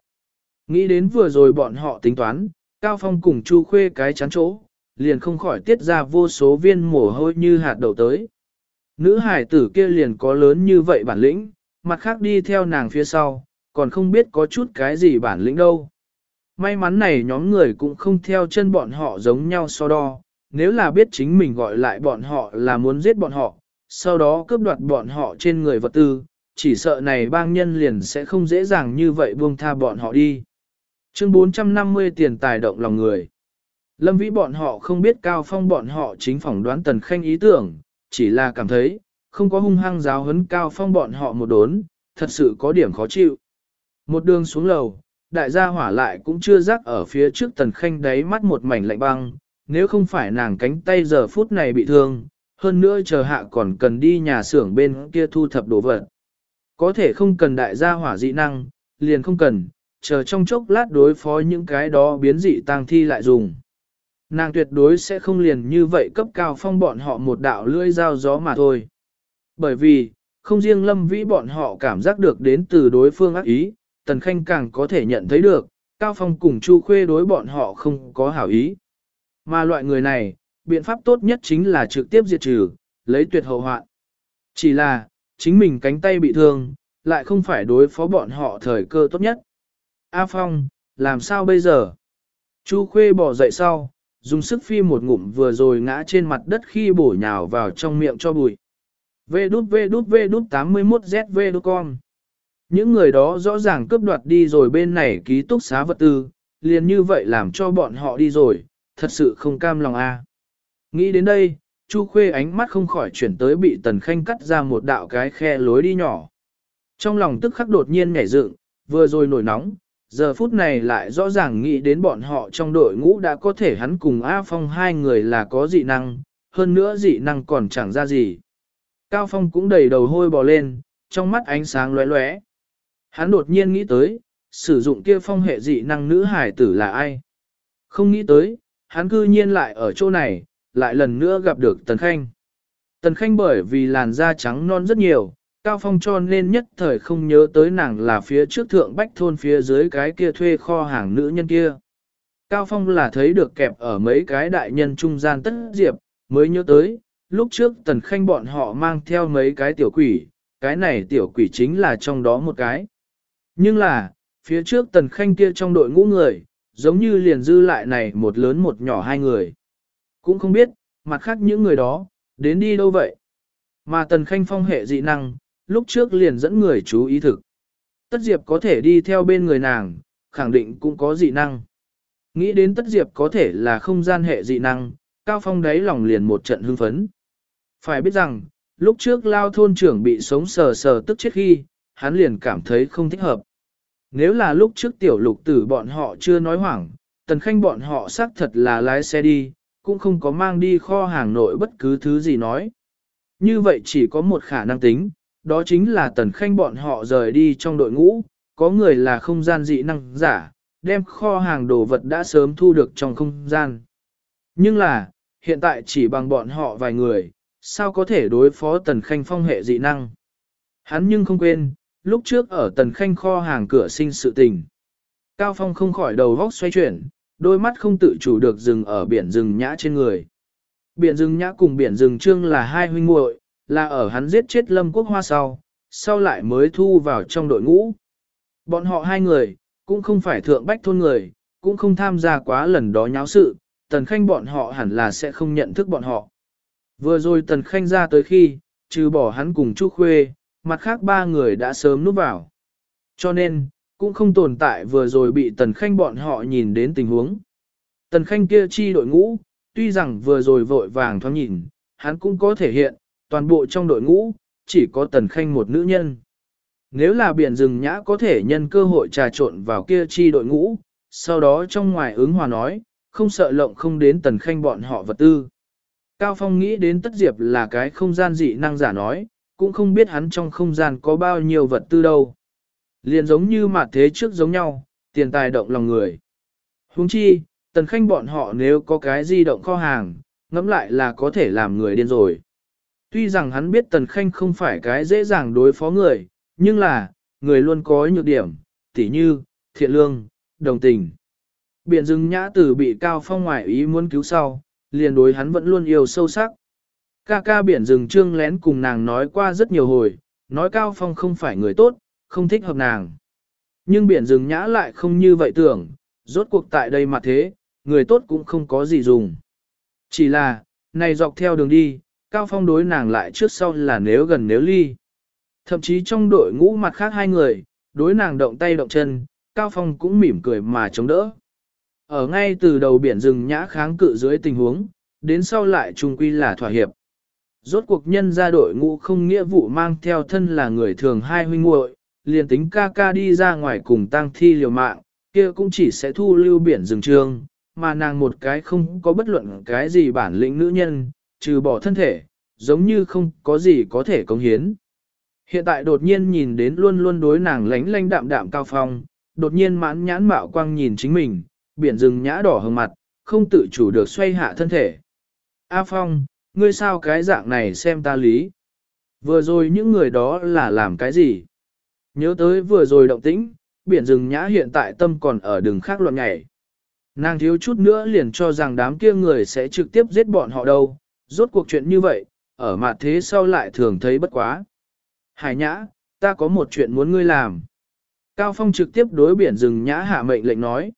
Nghĩ đến vừa rồi bọn họ tính toán, cao phong cùng chu khuê cái chán chỗ, liền không khỏi tiết ra vô số viên mồ hôi như hạt đậu tới. Nữ hải tử kia liền có lớn như vậy bản lĩnh, mặt khác đi theo nàng phía sau, còn không biết có chút cái gì bản lĩnh đâu. May mắn này nhóm người cũng không theo chân bọn họ giống nhau so đo, nếu là biết chính mình gọi lại bọn họ là muốn giết bọn họ, sau đó cướp đoạt bọn họ trên người vật tư, chỉ sợ này bang nhân liền sẽ không dễ dàng như vậy buông tha bọn họ đi. Chương 450 tiền tài động lòng người. Lâm vĩ bọn họ không biết cao phong bọn họ chính phỏng đoán tần khanh ý tưởng, chỉ là cảm thấy, không có hung hăng giáo hấn cao phong bọn họ một đốn, thật sự có điểm khó chịu. Một đường xuống lầu, đại gia hỏa lại cũng chưa rắc ở phía trước tần khanh đáy mắt một mảnh lạnh băng, nếu không phải nàng cánh tay giờ phút này bị thương, hơn nữa chờ hạ còn cần đi nhà xưởng bên kia thu thập đồ vật. Có thể không cần đại gia hỏa dị năng, liền không cần, chờ trong chốc lát đối phó những cái đó biến dị tang thi lại dùng. Nàng tuyệt đối sẽ không liền như vậy cấp cao phong bọn họ một đạo lưỡi dao gió mà thôi. Bởi vì, không riêng lâm vĩ bọn họ cảm giác được đến từ đối phương ác ý, Tần Khanh càng có thể nhận thấy được, Cao Phong cùng Chu Khuê đối bọn họ không có hảo ý. Mà loại người này, biện pháp tốt nhất chính là trực tiếp diệt trừ, lấy tuyệt hậu hoạn. Chỉ là, chính mình cánh tay bị thương, lại không phải đối phó bọn họ thời cơ tốt nhất. A Phong, làm sao bây giờ? Chu Khuê bỏ dậy sau, dùng sức phi một ngụm vừa rồi ngã trên mặt đất khi bổ nhào vào trong miệng cho bụi. Vê đút vê đút vê đút 81 ZV đút con. Những người đó rõ ràng cướp đoạt đi rồi bên này ký túc xá vật tư, liền như vậy làm cho bọn họ đi rồi, thật sự không cam lòng a. Nghĩ đến đây, Chu Khuê ánh mắt không khỏi chuyển tới bị Tần Khanh cắt ra một đạo cái khe lối đi nhỏ. Trong lòng tức khắc đột nhiên nhảy dựng, vừa rồi nổi nóng, giờ phút này lại rõ ràng nghĩ đến bọn họ trong đội ngũ đã có thể hắn cùng A Phong hai người là có dị năng, hơn nữa dị năng còn chẳng ra gì. Cao Phong cũng đầy đầu hôi bò lên, trong mắt ánh sáng lóe lóe. Hắn đột nhiên nghĩ tới, sử dụng kia phong hệ dị năng nữ hải tử là ai? Không nghĩ tới, hắn cư nhiên lại ở chỗ này, lại lần nữa gặp được Tần Khanh. Tần Khanh bởi vì làn da trắng non rất nhiều, Cao Phong cho nên nhất thời không nhớ tới nàng là phía trước thượng bách thôn phía dưới cái kia thuê kho hàng nữ nhân kia. Cao Phong là thấy được kẹp ở mấy cái đại nhân trung gian tất diệp, mới nhớ tới, lúc trước Tần Khanh bọn họ mang theo mấy cái tiểu quỷ, cái này tiểu quỷ chính là trong đó một cái. Nhưng là, phía trước tần khanh kia trong đội ngũ người, giống như liền dư lại này một lớn một nhỏ hai người. Cũng không biết, mặt khác những người đó, đến đi đâu vậy. Mà tần khanh phong hệ dị năng, lúc trước liền dẫn người chú ý thực. Tất Diệp có thể đi theo bên người nàng, khẳng định cũng có dị năng. Nghĩ đến Tất Diệp có thể là không gian hệ dị năng, Cao Phong đáy lòng liền một trận hưng phấn. Phải biết rằng, lúc trước lao thôn trưởng bị sống sờ sờ tức chết khi, hắn liền cảm thấy không thích hợp. Nếu là lúc trước tiểu lục tử bọn họ chưa nói hoảng, tần khanh bọn họ xác thật là lái xe đi, cũng không có mang đi kho hàng nội bất cứ thứ gì nói. Như vậy chỉ có một khả năng tính, đó chính là tần khanh bọn họ rời đi trong đội ngũ, có người là không gian dị năng giả, đem kho hàng đồ vật đã sớm thu được trong không gian. Nhưng là, hiện tại chỉ bằng bọn họ vài người, sao có thể đối phó tần khanh phong hệ dị năng. Hắn nhưng không quên, lúc trước ở tần khanh kho hàng cửa sinh sự tình. Cao Phong không khỏi đầu vóc xoay chuyển, đôi mắt không tự chủ được dừng ở biển rừng nhã trên người. Biển rừng nhã cùng biển rừng trương là hai huynh muội, là ở hắn giết chết lâm quốc hoa sau, sau lại mới thu vào trong đội ngũ. Bọn họ hai người, cũng không phải thượng bách thôn người, cũng không tham gia quá lần đó nháo sự, tần khanh bọn họ hẳn là sẽ không nhận thức bọn họ. Vừa rồi tần khanh ra tới khi, trừ bỏ hắn cùng Chu Khuê, mặt khác ba người đã sớm núp vào. Cho nên, cũng không tồn tại vừa rồi bị tần khanh bọn họ nhìn đến tình huống. Tần khanh kia chi đội ngũ, tuy rằng vừa rồi vội vàng thoáng nhìn, hắn cũng có thể hiện, toàn bộ trong đội ngũ, chỉ có tần khanh một nữ nhân. Nếu là biển rừng nhã có thể nhân cơ hội trà trộn vào kia chi đội ngũ, sau đó trong ngoài ứng hòa nói, không sợ lộng không đến tần khanh bọn họ vật tư. Cao Phong nghĩ đến tất diệp là cái không gian dị năng giả nói, cũng không biết hắn trong không gian có bao nhiêu vật tư đâu. Liền giống như mặt thế trước giống nhau, tiền tài động lòng người. Huống chi, tần khanh bọn họ nếu có cái di động kho hàng, ngẫm lại là có thể làm người điên rồi. Tuy rằng hắn biết tần khanh không phải cái dễ dàng đối phó người, nhưng là, người luôn có nhược điểm, tỉ như, thiện lương, đồng tình. Biển rừng nhã tử bị cao phong ngoại ý muốn cứu sau, liền đối hắn vẫn luôn yêu sâu sắc. Ca ca biển rừng trương lén cùng nàng nói qua rất nhiều hồi, nói cao phong không phải người tốt, không thích hợp nàng. Nhưng biển rừng nhã lại không như vậy tưởng, rốt cuộc tại đây mà thế, người tốt cũng không có gì dùng. Chỉ là, này dọc theo đường đi, cao phong đối nàng lại trước sau là nếu gần nếu ly. Thậm chí trong đội ngũ mặt khác hai người, đối nàng động tay động chân, cao phong cũng mỉm cười mà chống đỡ. Ở ngay từ đầu biển rừng nhã kháng cự dưới tình huống, đến sau lại trung quy là thỏa hiệp. Rốt cuộc nhân ra đội ngũ không nghĩa vụ mang theo thân là người thường hai huynh muội, liền tính ca ca đi ra ngoài cùng tang thi liều mạng, kia cũng chỉ sẽ thu lưu biển rừng trường, mà nàng một cái không có bất luận cái gì bản lĩnh nữ nhân, trừ bỏ thân thể, giống như không có gì có thể cống hiến. Hiện tại đột nhiên nhìn đến luôn luôn đối nàng lánh lánh đạm đạm cao phong, đột nhiên mãn nhãn mạo quang nhìn chính mình, biển rừng nhã đỏ hừng mặt, không tự chủ được xoay hạ thân thể. A Phong, ngươi sao cái dạng này xem ta lý. Vừa rồi những người đó là làm cái gì? Nhớ tới vừa rồi động tĩnh, biển rừng nhã hiện tại tâm còn ở đường khác loạn nhảy. Nàng thiếu chút nữa liền cho rằng đám kia người sẽ trực tiếp giết bọn họ đâu, rốt cuộc chuyện như vậy, ở mặt thế sau lại thường thấy bất quá. Hải nhã, ta có một chuyện muốn ngươi làm. Cao Phong trực tiếp đối biển rừng nhã hạ mệnh lệnh nói.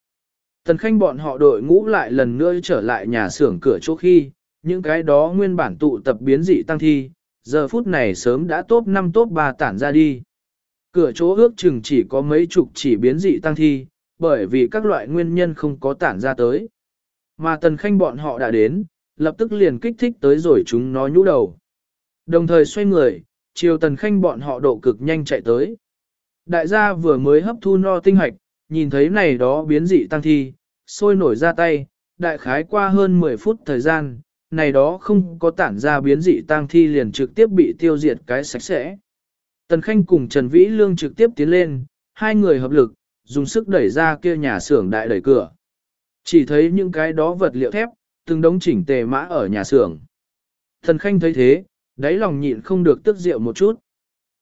Tần khanh bọn họ đội ngũ lại lần nữa trở lại nhà xưởng cửa chỗ khi, những cái đó nguyên bản tụ tập biến dị tăng thi, giờ phút này sớm đã top 5 top 3 tản ra đi. Cửa chỗ ước chừng chỉ có mấy chục chỉ biến dị tăng thi, bởi vì các loại nguyên nhân không có tản ra tới. Mà tần khanh bọn họ đã đến, lập tức liền kích thích tới rồi chúng nó nhũ đầu. Đồng thời xoay người, chiều tần khanh bọn họ độ cực nhanh chạy tới. Đại gia vừa mới hấp thu no tinh hạch, nhìn thấy này đó biến dị tăng thi, sôi nổi ra tay, đại khái qua hơn 10 phút thời gian, này đó không có tản ra biến dị tăng thi liền trực tiếp bị tiêu diệt cái sạch sẽ. Tần Khanh cùng Trần Vĩ Lương trực tiếp tiến lên, hai người hợp lực, dùng sức đẩy ra kia nhà xưởng đại đẩy cửa. Chỉ thấy những cái đó vật liệu thép, từng đống chỉnh tề mã ở nhà xưởng. thần Khanh thấy thế, đáy lòng nhịn không được tức rượu một chút.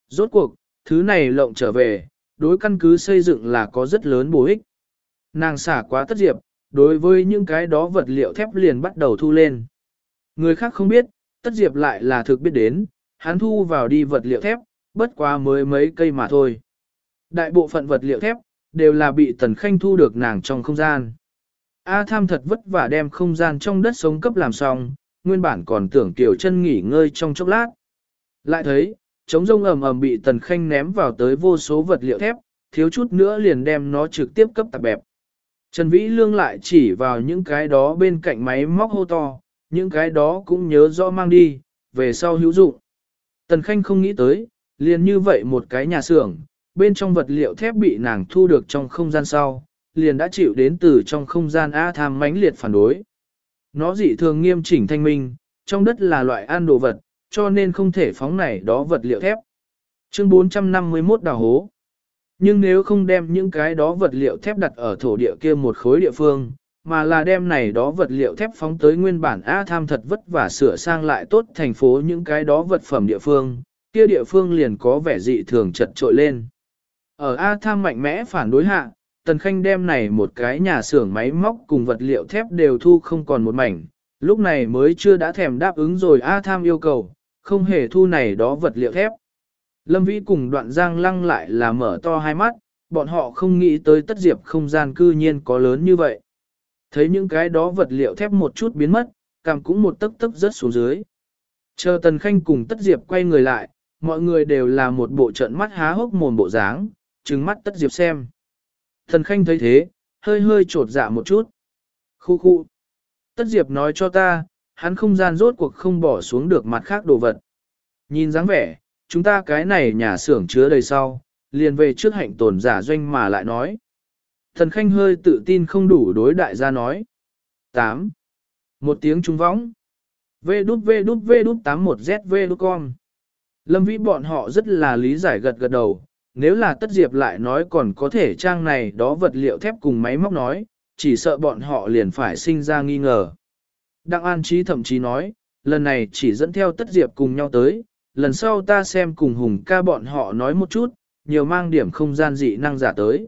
Rốt cuộc, thứ này lộng trở về, đối căn cứ xây dựng là có rất lớn bổ ích. Nàng xả quá tất diệp, đối với những cái đó vật liệu thép liền bắt đầu thu lên. Người khác không biết, tất diệp lại là thực biết đến, hắn thu vào đi vật liệu thép, bất quá mới mấy cây mà thôi. Đại bộ phận vật liệu thép, đều là bị tần khanh thu được nàng trong không gian. A tham thật vất vả đem không gian trong đất sống cấp làm xong, nguyên bản còn tưởng tiểu chân nghỉ ngơi trong chốc lát. Lại thấy, trống rông ầm ầm bị tần khanh ném vào tới vô số vật liệu thép, thiếu chút nữa liền đem nó trực tiếp cấp tạp bẹp. Trần Vĩ Lương lại chỉ vào những cái đó bên cạnh máy móc hô to, những cái đó cũng nhớ rõ mang đi, về sau hữu dụng. Tần Khanh không nghĩ tới, liền như vậy một cái nhà xưởng, bên trong vật liệu thép bị nàng thu được trong không gian sau, liền đã chịu đến từ trong không gian A tham mãnh liệt phản đối. Nó dị thường nghiêm chỉnh thanh minh, trong đất là loại ăn đồ vật, cho nên không thể phóng này đó vật liệu thép. Chương 451 đào hố. Nhưng nếu không đem những cái đó vật liệu thép đặt ở thổ địa kia một khối địa phương, mà là đem này đó vật liệu thép phóng tới nguyên bản A tham thật vất vả sửa sang lại tốt thành phố những cái đó vật phẩm địa phương, kia địa phương liền có vẻ dị thường chật trội lên. Ở A tham mạnh mẽ phản đối hạ, Tần Khanh đem này một cái nhà xưởng máy móc cùng vật liệu thép đều thu không còn một mảnh, lúc này mới chưa đã thèm đáp ứng rồi A Tham yêu cầu, không hề thu này đó vật liệu thép. Lâm Vĩ cùng đoạn giang lăng lại là mở to hai mắt, bọn họ không nghĩ tới tất diệp không gian cư nhiên có lớn như vậy. Thấy những cái đó vật liệu thép một chút biến mất, cảm cũng một tấc tấc rớt xuống dưới. Chờ Tần Khanh cùng tất diệp quay người lại, mọi người đều là một bộ trận mắt há hốc mồm bộ dáng, trừng mắt tất diệp xem. Thần Khanh thấy thế, hơi hơi trột dạ một chút. Khu khu. Tất diệp nói cho ta, hắn không gian rốt cuộc không bỏ xuống được mặt khác đồ vật. Nhìn dáng vẻ, chúng ta cái này nhà xưởng chứa đầy sau, liền về trước hạnh tồn giả doanh mà lại nói. Thần Khanh hơi tự tin không đủ đối đại gia nói. 8. Một tiếng trung võng. V đút V đút V đút 81 ZV đút con. Lâm vĩ bọn họ rất là lý giải gật gật đầu. Nếu là tất diệp lại nói còn có thể trang này đó vật liệu thép cùng máy móc nói, chỉ sợ bọn họ liền phải sinh ra nghi ngờ. Đặng An Trí thậm chí nói, lần này chỉ dẫn theo tất diệp cùng nhau tới, lần sau ta xem cùng hùng ca bọn họ nói một chút, nhiều mang điểm không gian dị năng giả tới.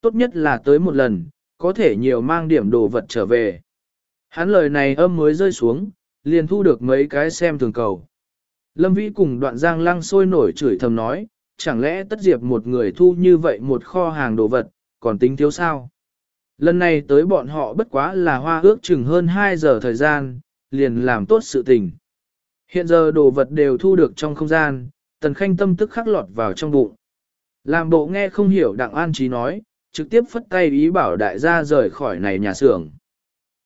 Tốt nhất là tới một lần, có thể nhiều mang điểm đồ vật trở về. Hắn lời này âm mới rơi xuống, liền thu được mấy cái xem thường cầu. Lâm Vĩ cùng đoạn giang lăng sôi nổi chửi thầm nói, chẳng lẽ tất diệp một người thu như vậy một kho hàng đồ vật, còn tính thiếu sao? Lần này tới bọn họ bất quá là hoa ước chừng hơn 2 giờ thời gian, liền làm tốt sự tình. Hiện giờ đồ vật đều thu được trong không gian, tần khanh tâm tức khắc lọt vào trong bụng. Làm bộ nghe không hiểu đặng an trí nói, trực tiếp phất tay ý bảo đại gia rời khỏi này nhà xưởng.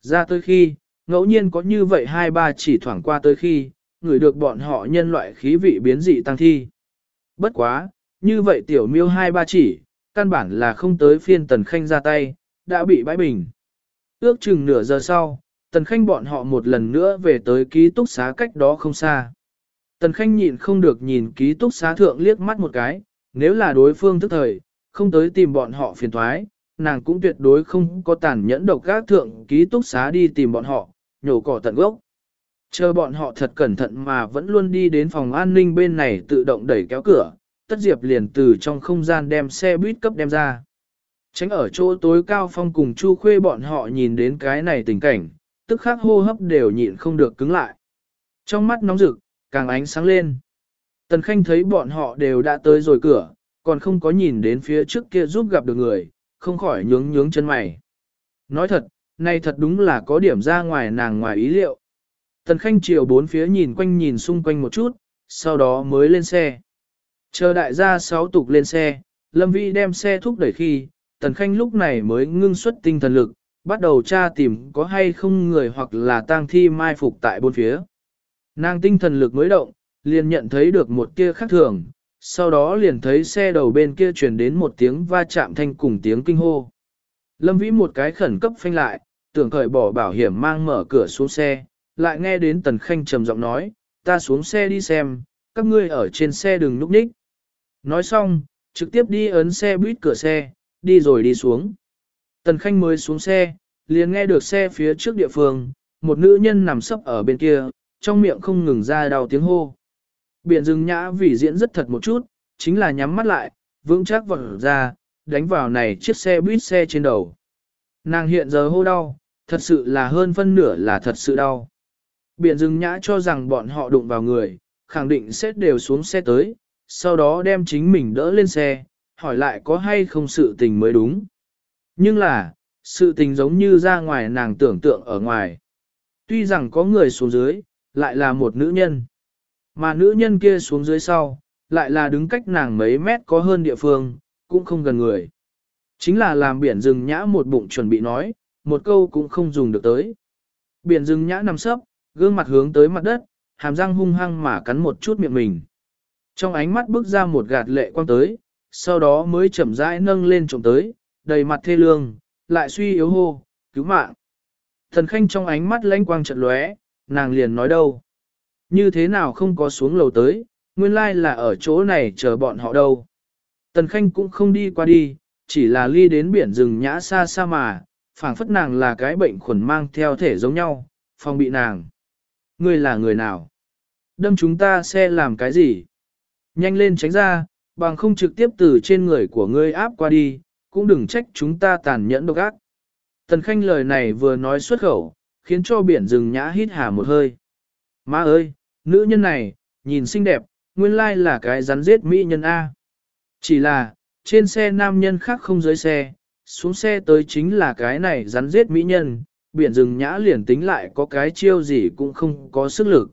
Ra tới khi, ngẫu nhiên có như vậy hai ba chỉ thoảng qua tới khi, người được bọn họ nhân loại khí vị biến dị tăng thi. Bất quá, như vậy tiểu miêu hai ba chỉ, căn bản là không tới phiên tần khanh ra tay, đã bị bãi bình. Ước chừng nửa giờ sau, tần khanh bọn họ một lần nữa về tới ký túc xá cách đó không xa. Tần khanh nhịn không được nhìn ký túc xá thượng liếc mắt một cái, nếu là đối phương thức thời, không tới tìm bọn họ phiền thoái, nàng cũng tuyệt đối không có tàn nhẫn độc gác thượng ký túc xá đi tìm bọn họ, nhổ cỏ tận gốc. Chờ bọn họ thật cẩn thận mà vẫn luôn đi đến phòng an ninh bên này tự động đẩy kéo cửa, tất diệp liền từ trong không gian đem xe buýt cấp đem ra. Tránh ở chỗ tối cao phong cùng chu khuê bọn họ nhìn đến cái này tình cảnh, tức khắc hô hấp đều nhịn không được cứng lại. Trong mắt nóng rực, càng ánh sáng lên. Tần Khanh thấy bọn họ đều đã tới rồi cửa, còn không có nhìn đến phía trước kia giúp gặp được người, không khỏi nhướng nhướng chân mày. Nói thật, nay thật đúng là có điểm ra ngoài nàng ngoài ý liệu. Tần Khanh chiều bốn phía nhìn quanh nhìn xung quanh một chút, sau đó mới lên xe. Chờ đại gia sáu tục lên xe, Lâm Vĩ đem xe thúc đẩy khi, Tần Khanh lúc này mới ngưng xuất tinh thần lực, bắt đầu tra tìm có hay không người hoặc là tang thi mai phục tại bốn phía. Nàng tinh thần lực mới động, liền nhận thấy được một kia khác thường, sau đó liền thấy xe đầu bên kia truyền đến một tiếng va chạm thanh cùng tiếng kinh hô. Lâm Vĩ một cái khẩn cấp phanh lại, tưởng khởi bỏ bảo hiểm mang mở cửa xuống xe, lại nghe đến Tần Khanh trầm giọng nói, ta xuống xe đi xem, các ngươi ở trên xe đừng núp ních. Nói xong, trực tiếp đi ấn xe buýt cửa xe, đi rồi đi xuống. Tần Khanh mới xuống xe, liền nghe được xe phía trước địa phương, một nữ nhân nằm sấp ở bên kia, trong miệng không ngừng ra đau tiếng hô. Biển rừng nhã vì diễn rất thật một chút, chính là nhắm mắt lại, vững chắc vọt ra, đánh vào này chiếc xe buýt xe trên đầu. Nàng hiện giờ hô đau, thật sự là hơn phân nửa là thật sự đau. Biển rừng nhã cho rằng bọn họ đụng vào người, khẳng định sẽ đều xuống xe tới, sau đó đem chính mình đỡ lên xe, hỏi lại có hay không sự tình mới đúng. Nhưng là, sự tình giống như ra ngoài nàng tưởng tượng ở ngoài. Tuy rằng có người xuống dưới, lại là một nữ nhân. Mà nữ nhân kia xuống dưới sau, lại là đứng cách nàng mấy mét có hơn địa phương, cũng không gần người. Chính là làm biển rừng nhã một bụng chuẩn bị nói, một câu cũng không dùng được tới. Biển rừng nhã nằm sấp, gương mặt hướng tới mặt đất, hàm răng hung hăng mà cắn một chút miệng mình. Trong ánh mắt bước ra một gạt lệ quang tới, sau đó mới chậm rãi nâng lên trộm tới, đầy mặt thê lương, lại suy yếu hô, cứu mạng. Thần khanh trong ánh mắt lãnh quang trận lóe, nàng liền nói đâu. Như thế nào không có xuống lầu tới, nguyên lai là ở chỗ này chờ bọn họ đâu. Tần khanh cũng không đi qua đi, chỉ là ly đến biển rừng nhã xa xa mà, phảng phất nàng là cái bệnh khuẩn mang theo thể giống nhau, phòng bị nàng. Ngươi là người nào? Đâm chúng ta xe làm cái gì? Nhanh lên tránh ra, bằng không trực tiếp từ trên người của ngươi áp qua đi, cũng đừng trách chúng ta tàn nhẫn độc ác. Tần Khanh lời này vừa nói xuất khẩu, khiến cho biển rừng nhã hít hà một hơi. Má ơi, nữ nhân này, nhìn xinh đẹp, nguyên lai là cái rắn giết mỹ nhân A. Chỉ là, trên xe nam nhân khác không dưới xe, xuống xe tới chính là cái này rắn giết mỹ nhân, biển rừng nhã liền tính lại có cái chiêu gì cũng không có sức lực.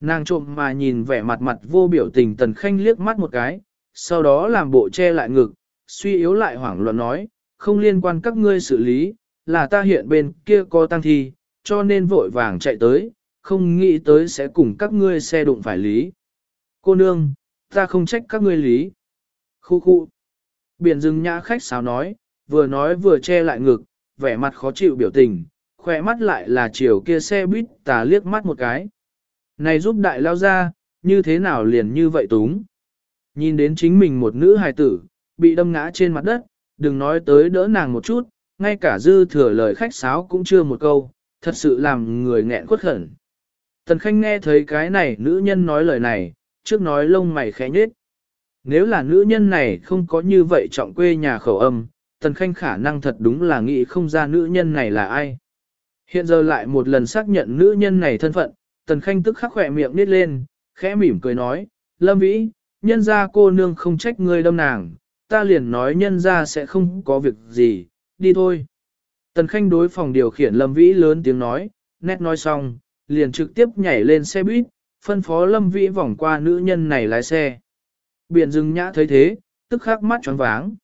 Nàng trộm mà nhìn vẻ mặt mặt vô biểu tình tần khanh liếc mắt một cái, sau đó làm bộ che lại ngực, suy yếu lại hoảng loạn nói, không liên quan các ngươi xử lý, là ta hiện bên kia có tăng thi, cho nên vội vàng chạy tới, không nghĩ tới sẽ cùng các ngươi xe đụng phải lý. Cô nương, ta không trách các ngươi lý. Khu khu. Biển rừng nhã khách sáo nói, vừa nói vừa che lại ngực, vẻ mặt khó chịu biểu tình, khỏe mắt lại là chiều kia xe buýt tà liếc mắt một cái. Này giúp đại lao ra, như thế nào liền như vậy túng. Nhìn đến chính mình một nữ hài tử, bị đâm ngã trên mặt đất, đừng nói tới đỡ nàng một chút, ngay cả dư thừa lời khách sáo cũng chưa một câu, thật sự làm người nghẹn khuất khẩn. Tần Khanh nghe thấy cái này nữ nhân nói lời này, trước nói lông mày khẽ nhết. Nếu là nữ nhân này không có như vậy trọng quê nhà khẩu âm, Tần Khanh khả năng thật đúng là nghĩ không ra nữ nhân này là ai. Hiện giờ lại một lần xác nhận nữ nhân này thân phận, Tần Khanh tức khắc khỏe miệng nít lên, khẽ mỉm cười nói, Lâm Vĩ, nhân ra cô nương không trách ngươi đâm nàng, ta liền nói nhân ra sẽ không có việc gì, đi thôi. Tần Khanh đối phòng điều khiển Lâm Vĩ lớn tiếng nói, nét nói xong, liền trực tiếp nhảy lên xe buýt, phân phó Lâm Vĩ vòng qua nữ nhân này lái xe. Biển rừng nhã thấy thế, tức khắc mắt tròn váng.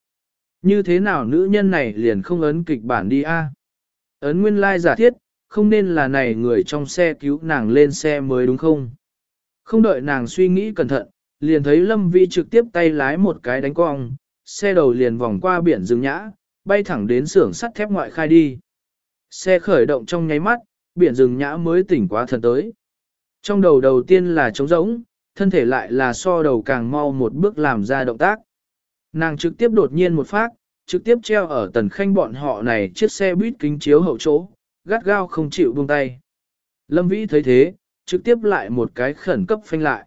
Như thế nào nữ nhân này liền không ấn kịch bản đi a? Ấn nguyên lai giả thiết, không nên là này người trong xe cứu nàng lên xe mới đúng không? Không đợi nàng suy nghĩ cẩn thận, liền thấy Lâm Vi trực tiếp tay lái một cái đánh cong, xe đầu liền vòng qua biển rừng nhã, bay thẳng đến xưởng sắt thép ngoại khai đi. Xe khởi động trong nháy mắt, biển rừng nhã mới tỉnh quá thần tới. Trong đầu đầu tiên là trống rỗng, thân thể lại là so đầu càng mau một bước làm ra động tác. Nàng trực tiếp đột nhiên một phát, trực tiếp treo ở tần khanh bọn họ này chiếc xe buýt kính chiếu hậu chỗ, gắt gao không chịu buông tay. Lâm Vĩ thấy thế, trực tiếp lại một cái khẩn cấp phanh lại.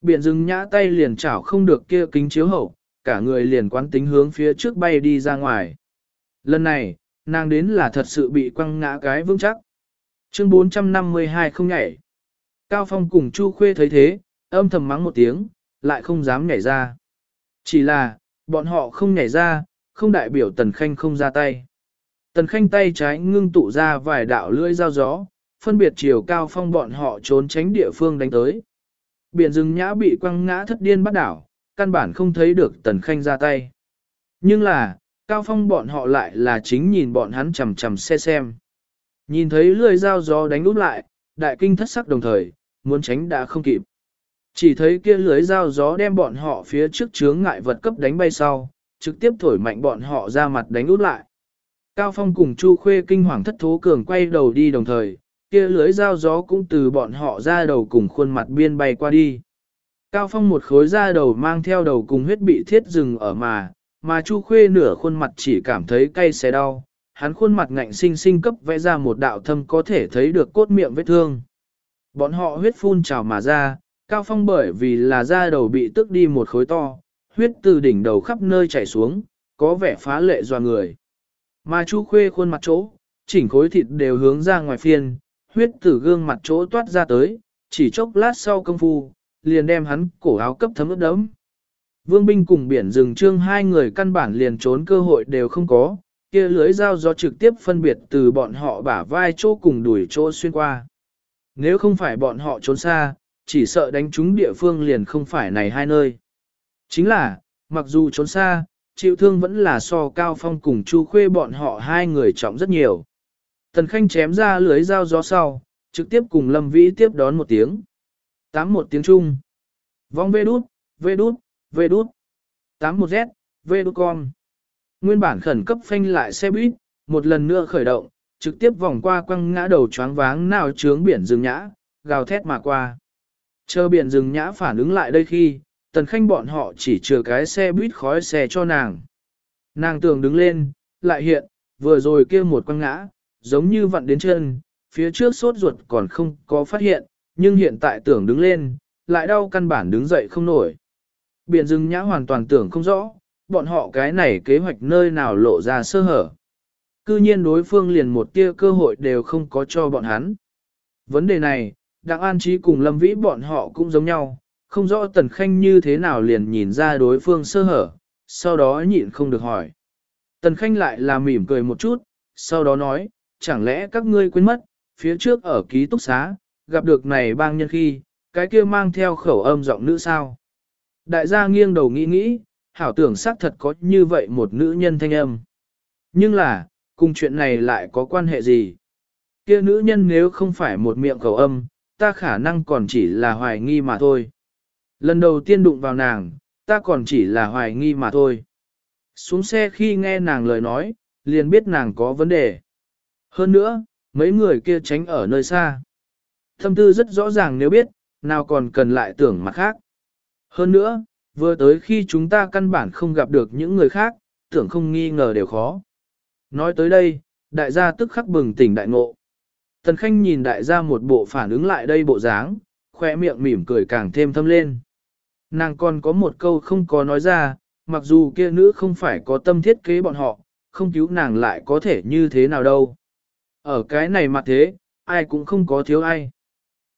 Biển rừng nhã tay liền chảo không được kia kính chiếu hậu, cả người liền quán tính hướng phía trước bay đi ra ngoài. Lần này, nàng đến là thật sự bị quăng ngã cái vững chắc. Chương 452 không nhảy. Cao Phong cùng Chu Khuê thấy thế, âm thầm mắng một tiếng, lại không dám nhảy ra. Chỉ là, bọn họ không nhảy ra, không đại biểu Tần Khanh không ra tay. Tần Khanh tay trái ngưng tụ ra vài đạo lưỡi dao gió, phân biệt chiều Cao Phong bọn họ trốn tránh địa phương đánh tới. Biển rừng nhã bị quăng ngã thất điên bắt đảo, căn bản không thấy được Tần Khanh ra tay. Nhưng là, Cao Phong bọn họ lại là chính nhìn bọn hắn chầm chầm xe xem. Nhìn thấy lưỡi dao gió đánh úp lại, đại kinh thất sắc đồng thời, muốn tránh đã không kịp. Chỉ thấy kia lưới dao gió đem bọn họ phía trước chướng ngại vật cấp đánh bay sau, trực tiếp thổi mạnh bọn họ ra mặt đánh út lại. Cao Phong cùng Chu Khuê kinh hoàng thất thố cường quay đầu đi đồng thời, kia lưới dao gió cũng từ bọn họ ra đầu cùng khuôn mặt biên bay qua đi. Cao Phong một khối da đầu mang theo đầu cùng huyết bị thiết rừng ở mà, mà Chu Khuê nửa khuôn mặt chỉ cảm thấy cay xé đau, hắn khuôn mặt ngạnh sinh sinh cấp vẽ ra một đạo thâm có thể thấy được cốt miệng vết thương. Bọn họ huyết phun trào mà ra, Cao Phong bởi vì là da đầu bị tức đi một khối to, huyết từ đỉnh đầu khắp nơi chảy xuống, có vẻ phá lệ doa người. Mà Chu Khuê khuôn mặt chỗ, chỉnh khối thịt đều hướng ra ngoài phiên, huyết từ gương mặt chỗ toát ra tới, chỉ chốc lát sau công phu, liền đem hắn cổ áo cấp thấm ướt đẫm. Vương binh cùng biển rừng trương hai người căn bản liền trốn cơ hội đều không có, kia lưới dao do trực tiếp phân biệt từ bọn họ bả vai chỗ cùng đuổi chỗ xuyên qua. Nếu không phải bọn họ trốn xa, chỉ sợ đánh trúng địa phương liền không phải này hai nơi. Chính là, mặc dù trốn xa, chịu thương vẫn là so cao phong cùng chu khuê bọn họ hai người trọng rất nhiều. Tần Khanh chém ra lưới dao gió sau, trực tiếp cùng Lâm Vĩ tiếp đón một tiếng. Tám một tiếng Trung. Vong vê đút, vê đút, vê đút. Tám một Z, vê đút con. Nguyên bản khẩn cấp phanh lại xe buýt, một lần nữa khởi động, trực tiếp vòng qua quăng ngã đầu choáng váng nào trướng biển rừng nhã, gào thét mà qua. Chờ biển rừng nhã phản ứng lại đây khi, tần khanh bọn họ chỉ chừa cái xe buýt khói xe cho nàng. Nàng tưởng đứng lên, lại hiện, vừa rồi kia một quăng ngã, giống như vặn đến chân, phía trước sốt ruột còn không có phát hiện, nhưng hiện tại tưởng đứng lên, lại đau căn bản đứng dậy không nổi. Biển rừng nhã hoàn toàn tưởng không rõ, bọn họ cái này kế hoạch nơi nào lộ ra sơ hở. Cư nhiên đối phương liền một tia cơ hội đều không có cho bọn hắn. Vấn đề này, Đặng An Trí cùng Lâm Vĩ bọn họ cũng giống nhau, không rõ Tần Khanh như thế nào liền nhìn ra đối phương sơ hở, sau đó nhịn không được hỏi. Tần Khanh lại là mỉm cười một chút, sau đó nói, chẳng lẽ các ngươi quên mất, phía trước ở ký túc xá, gặp được này bang nhân khi, cái kia mang theo khẩu âm giọng nữ sao. Đại gia nghiêng đầu nghĩ nghĩ, hảo tưởng xác thật có như vậy một nữ nhân thanh âm. Nhưng là, cùng chuyện này lại có quan hệ gì? Kia nữ nhân nếu không phải một miệng khẩu âm, ta khả năng còn chỉ là hoài nghi mà thôi. Lần đầu tiên đụng vào nàng, ta còn chỉ là hoài nghi mà thôi. Xuống xe khi nghe nàng lời nói, liền biết nàng có vấn đề. Hơn nữa, mấy người kia tránh ở nơi xa. Thâm tư rất rõ ràng nếu biết, nào còn cần lại tưởng mặt khác. Hơn nữa, vừa tới khi chúng ta căn bản không gặp được những người khác, tưởng không nghi ngờ đều khó. Nói tới đây, đại gia tức khắc bừng tỉnh đại ngộ. Tần Khanh nhìn đại gia một bộ phản ứng lại đây bộ dáng, khoe miệng mỉm cười càng thêm thâm lên. Nàng còn có một câu không có nói ra, mặc dù kia nữ không phải có tâm thiết kế bọn họ, không cứu nàng lại có thể như thế nào đâu. Ở cái này mà thế, ai cũng không có thiếu ai.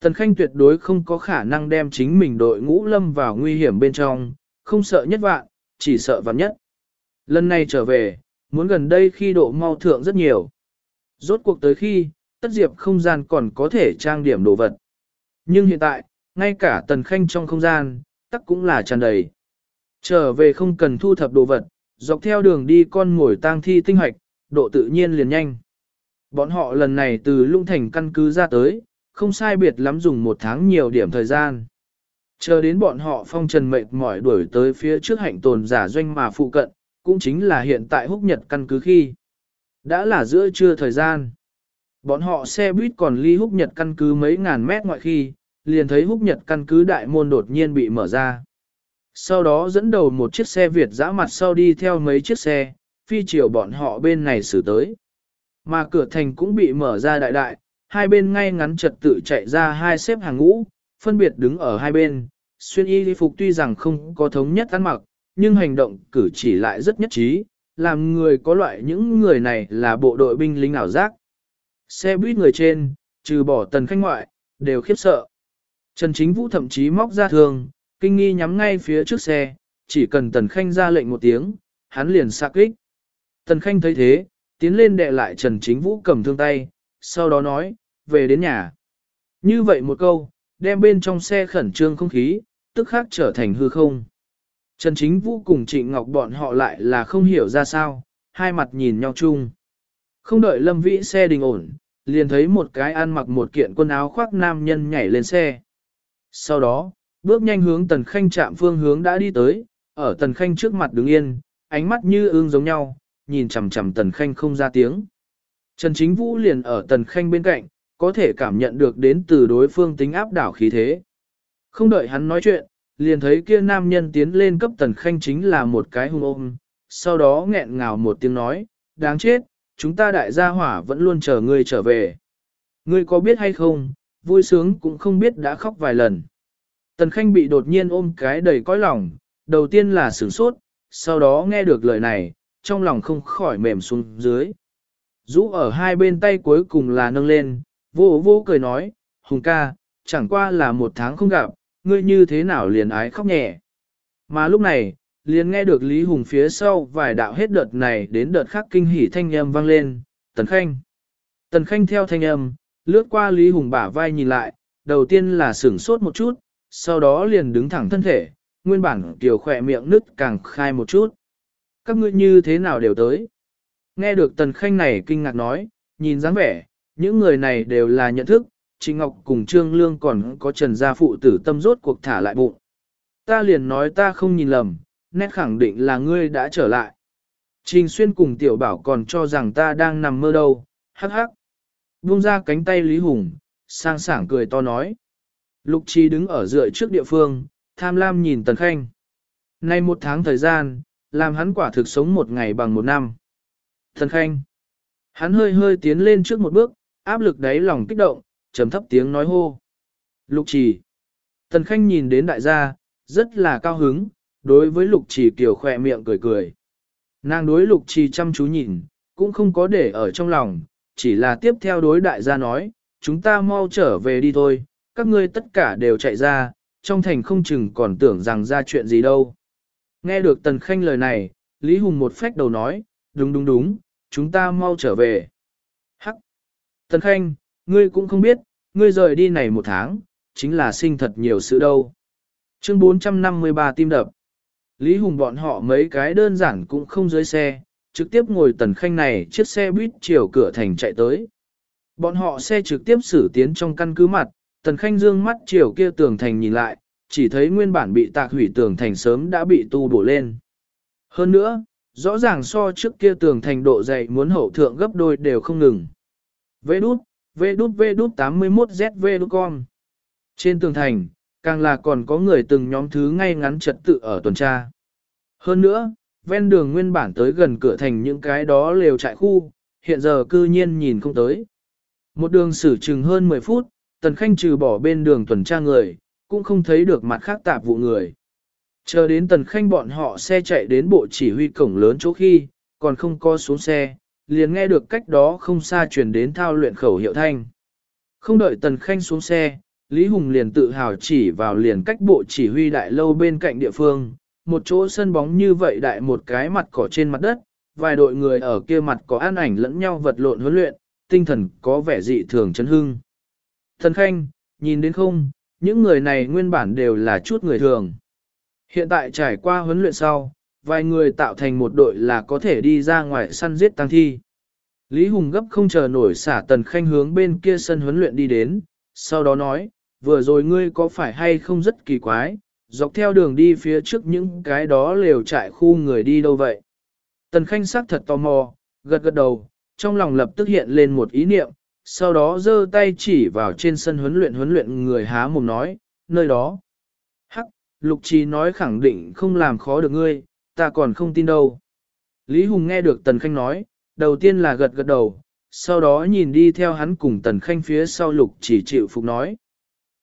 Tần Khanh tuyệt đối không có khả năng đem chính mình đội ngũ lâm vào nguy hiểm bên trong, không sợ nhất vạn, chỉ sợ vạn nhất. Lần này trở về, muốn gần đây khi độ mau thượng rất nhiều. Rốt cuộc tới khi, tất diệp không gian còn có thể trang điểm đồ vật. Nhưng hiện tại, ngay cả tần khanh trong không gian, tắc cũng là tràn đầy. Trở về không cần thu thập đồ vật, dọc theo đường đi con ngồi tang thi tinh hoạch, độ tự nhiên liền nhanh. Bọn họ lần này từ lung thành căn cứ ra tới, không sai biệt lắm dùng một tháng nhiều điểm thời gian. Chờ đến bọn họ phong trần mệt mỏi đuổi tới phía trước hạnh tồn giả doanh mà phụ cận, cũng chính là hiện tại húc nhật căn cứ khi. Đã là giữa trưa thời gian. Bọn họ xe buýt còn ly húc nhật căn cứ mấy ngàn mét ngoại khi, liền thấy húc nhật căn cứ đại môn đột nhiên bị mở ra. Sau đó dẫn đầu một chiếc xe Việt dã mặt sau đi theo mấy chiếc xe, phi chiều bọn họ bên này xử tới. Mà cửa thành cũng bị mở ra đại đại, hai bên ngay ngắn trật tự chạy ra hai xếp hàng ngũ, phân biệt đứng ở hai bên. Xuyên y phục tuy rằng không có thống nhất ăn mặc, nhưng hành động cử chỉ lại rất nhất trí, làm người có loại những người này là bộ đội binh lính ảo giác. Xe buýt người trên, trừ bỏ tần khách ngoại, đều khiếp sợ. Trần Chính Vũ thậm chí móc ra thương, kinh nghi nhắm ngay phía trước xe, chỉ cần tần khanh ra lệnh một tiếng, hắn liền sạc kích. Tần khanh thấy thế, tiến lên đệ lại Trần Chính Vũ cầm thương tay, sau đó nói, về đến nhà. Như vậy một câu, đem bên trong xe khẩn trương không khí, tức khác trở thành hư không. Trần Chính Vũ cùng Trịnh Ngọc bọn họ lại là không hiểu ra sao, hai mặt nhìn nhau chung. Không đợi Lâm Vĩ xe đình ổn, liền thấy một cái ăn mặc một kiện quần áo khoác nam nhân nhảy lên xe. Sau đó, bước nhanh hướng Tần Khanh chạm phương hướng đã đi tới, ở Tần Khanh trước mặt đứng yên, ánh mắt như ương giống nhau, nhìn chằm chằm Tần Khanh không ra tiếng. Trần Chính Vũ liền ở Tần Khanh bên cạnh, có thể cảm nhận được đến từ đối phương tính áp đảo khí thế. Không đợi hắn nói chuyện, liền thấy kia nam nhân tiến lên cấp Tần Khanh chính là một cái hung ôm, sau đó nghẹn ngào một tiếng nói, đáng chết, chúng ta đại gia hỏa vẫn luôn chờ ngươi trở về. Ngươi có biết hay không, vui sướng cũng không biết đã khóc vài lần. Tần Khanh bị đột nhiên ôm cái đầy cõi lòng, đầu tiên là sửng sốt, sau đó nghe được lời này, trong lòng không khỏi mềm xuống dưới. Rũ ở hai bên tay cuối cùng là nâng lên, vô vô cười nói, Hùng ca, chẳng qua là một tháng không gặp, ngươi như thế nào liền ái khóc nhẹ. Mà lúc này, liền nghe được Lý Hùng phía sau vài đạo hết đợt này đến đợt khác kinh hỉ thanh âm vang lên, Tần Khanh. Tần Khanh theo thanh âm, lướt qua Lý Hùng bả vai nhìn lại, đầu tiên là sửng sốt một chút, sau đó liền đứng thẳng thân thể, nguyên bản tiểu khỏe miệng nứt càng khai một chút. Các ngươi như thế nào đều tới. Nghe được Tần Khanh này kinh ngạc nói, nhìn dáng vẻ, những người này đều là nhận thức, Trịnh Ngọc cùng Trương Lương còn có Trần Gia Phụ tử tâm rốt cuộc thả lại bụng. Ta liền nói ta không nhìn lầm, nét khẳng định là ngươi đã trở lại. Trình Xuyên cùng Tiểu Bảo còn cho rằng ta đang nằm mơ đâu, hắc hắc. Buông ra cánh tay Lý Hùng, sang sảng cười to nói. Lục Chi đứng ở dựa trước địa phương, tham lam nhìn Tần Khanh. Nay một tháng thời gian, làm hắn quả thực sống một ngày bằng một năm. Tần Khanh. Hắn hơi hơi tiến lên trước một bước, áp lực đáy lòng kích động, trầm thấp tiếng nói hô. Lục trì. Tần Khanh nhìn đến đại gia, rất là cao hứng, đối với lục trì kiều khỏe miệng cười cười. Nàng đối lục trì chăm chú nhìn, cũng không có để ở trong lòng, chỉ là tiếp theo đối đại gia nói, chúng ta mau trở về đi thôi, các ngươi tất cả đều chạy ra, trong thành không chừng còn tưởng rằng ra chuyện gì đâu. Nghe được Tần Khanh lời này, Lý Hùng một phách đầu nói, đúng đúng đúng, chúng ta mau trở về. Hắc! Tần Khanh, ngươi cũng không biết, ngươi rời đi này một tháng, chính là sinh thật nhiều sự đâu. Chương 453 tim đập. Lý Hùng bọn họ mấy cái đơn giản cũng không dưới xe, trực tiếp ngồi Tần Khanh này chiếc xe buýt chiều cửa thành chạy tới. Bọn họ xe trực tiếp xử tiến trong căn cứ mặt, Tần Khanh dương mắt chiều kia tường thành nhìn lại, chỉ thấy nguyên bản bị tạc hủy tường thành sớm đã bị tu bổ lên. Hơn nữa, rõ ràng so trước kia tường thành độ dày muốn hậu thượng gấp đôi đều không ngừng. Vê đút, vê đút vê đút 81ZV đút con. Trên tường thành, càng là còn có người từng nhóm thứ ngay ngắn trật tự ở tuần tra. Hơn nữa, ven đường nguyên bản tới gần cửa thành những cái đó lều trại khu, hiện giờ cư nhiên nhìn không tới. Một đường xử chừng hơn 10 phút, Tần Khanh trừ bỏ bên đường tuần tra người, cũng không thấy được mặt khác tạp vụ người. Chờ đến Tần Khanh bọn họ xe chạy đến bộ chỉ huy cổng lớn chỗ khi, còn không có xuống xe, liền nghe được cách đó không xa truyền đến thao luyện khẩu hiệu thanh. Không đợi Tần Khanh xuống xe, Lý Hùng liền tự hào chỉ vào liền cách bộ chỉ huy đại lâu bên cạnh địa phương, một chỗ sân bóng như vậy đại một cái mặt cỏ trên mặt đất, vài đội người ở kia mặt có an ảnh lẫn nhau vật lộn huấn luyện, tinh thần có vẻ dị thường chấn hưng. Thần Khanh, nhìn đến không, những người này nguyên bản đều là chút người thường. Hiện tại trải qua huấn luyện sau, vài người tạo thành một đội là có thể đi ra ngoài săn giết tăng thi. Lý Hùng gấp không chờ nổi xả Tần Khanh hướng bên kia sân huấn luyện đi đến, sau đó nói, vừa rồi ngươi có phải hay không rất kỳ quái, dọc theo đường đi phía trước những cái đó lều trại khu người đi đâu vậy. Tần Khanh sắc thật tò mò, gật gật đầu, trong lòng lập tức hiện lên một ý niệm, sau đó giơ tay chỉ vào trên sân huấn luyện huấn luyện người há mồm nói, nơi đó. Hắc, Lục Trì nói khẳng định không làm khó được ngươi, ta còn không tin đâu. Lý Hùng nghe được Tần Khanh nói, đầu tiên là gật gật đầu, sau đó nhìn đi theo hắn cùng Tần Khanh phía sau Lục trì chịu phục nói.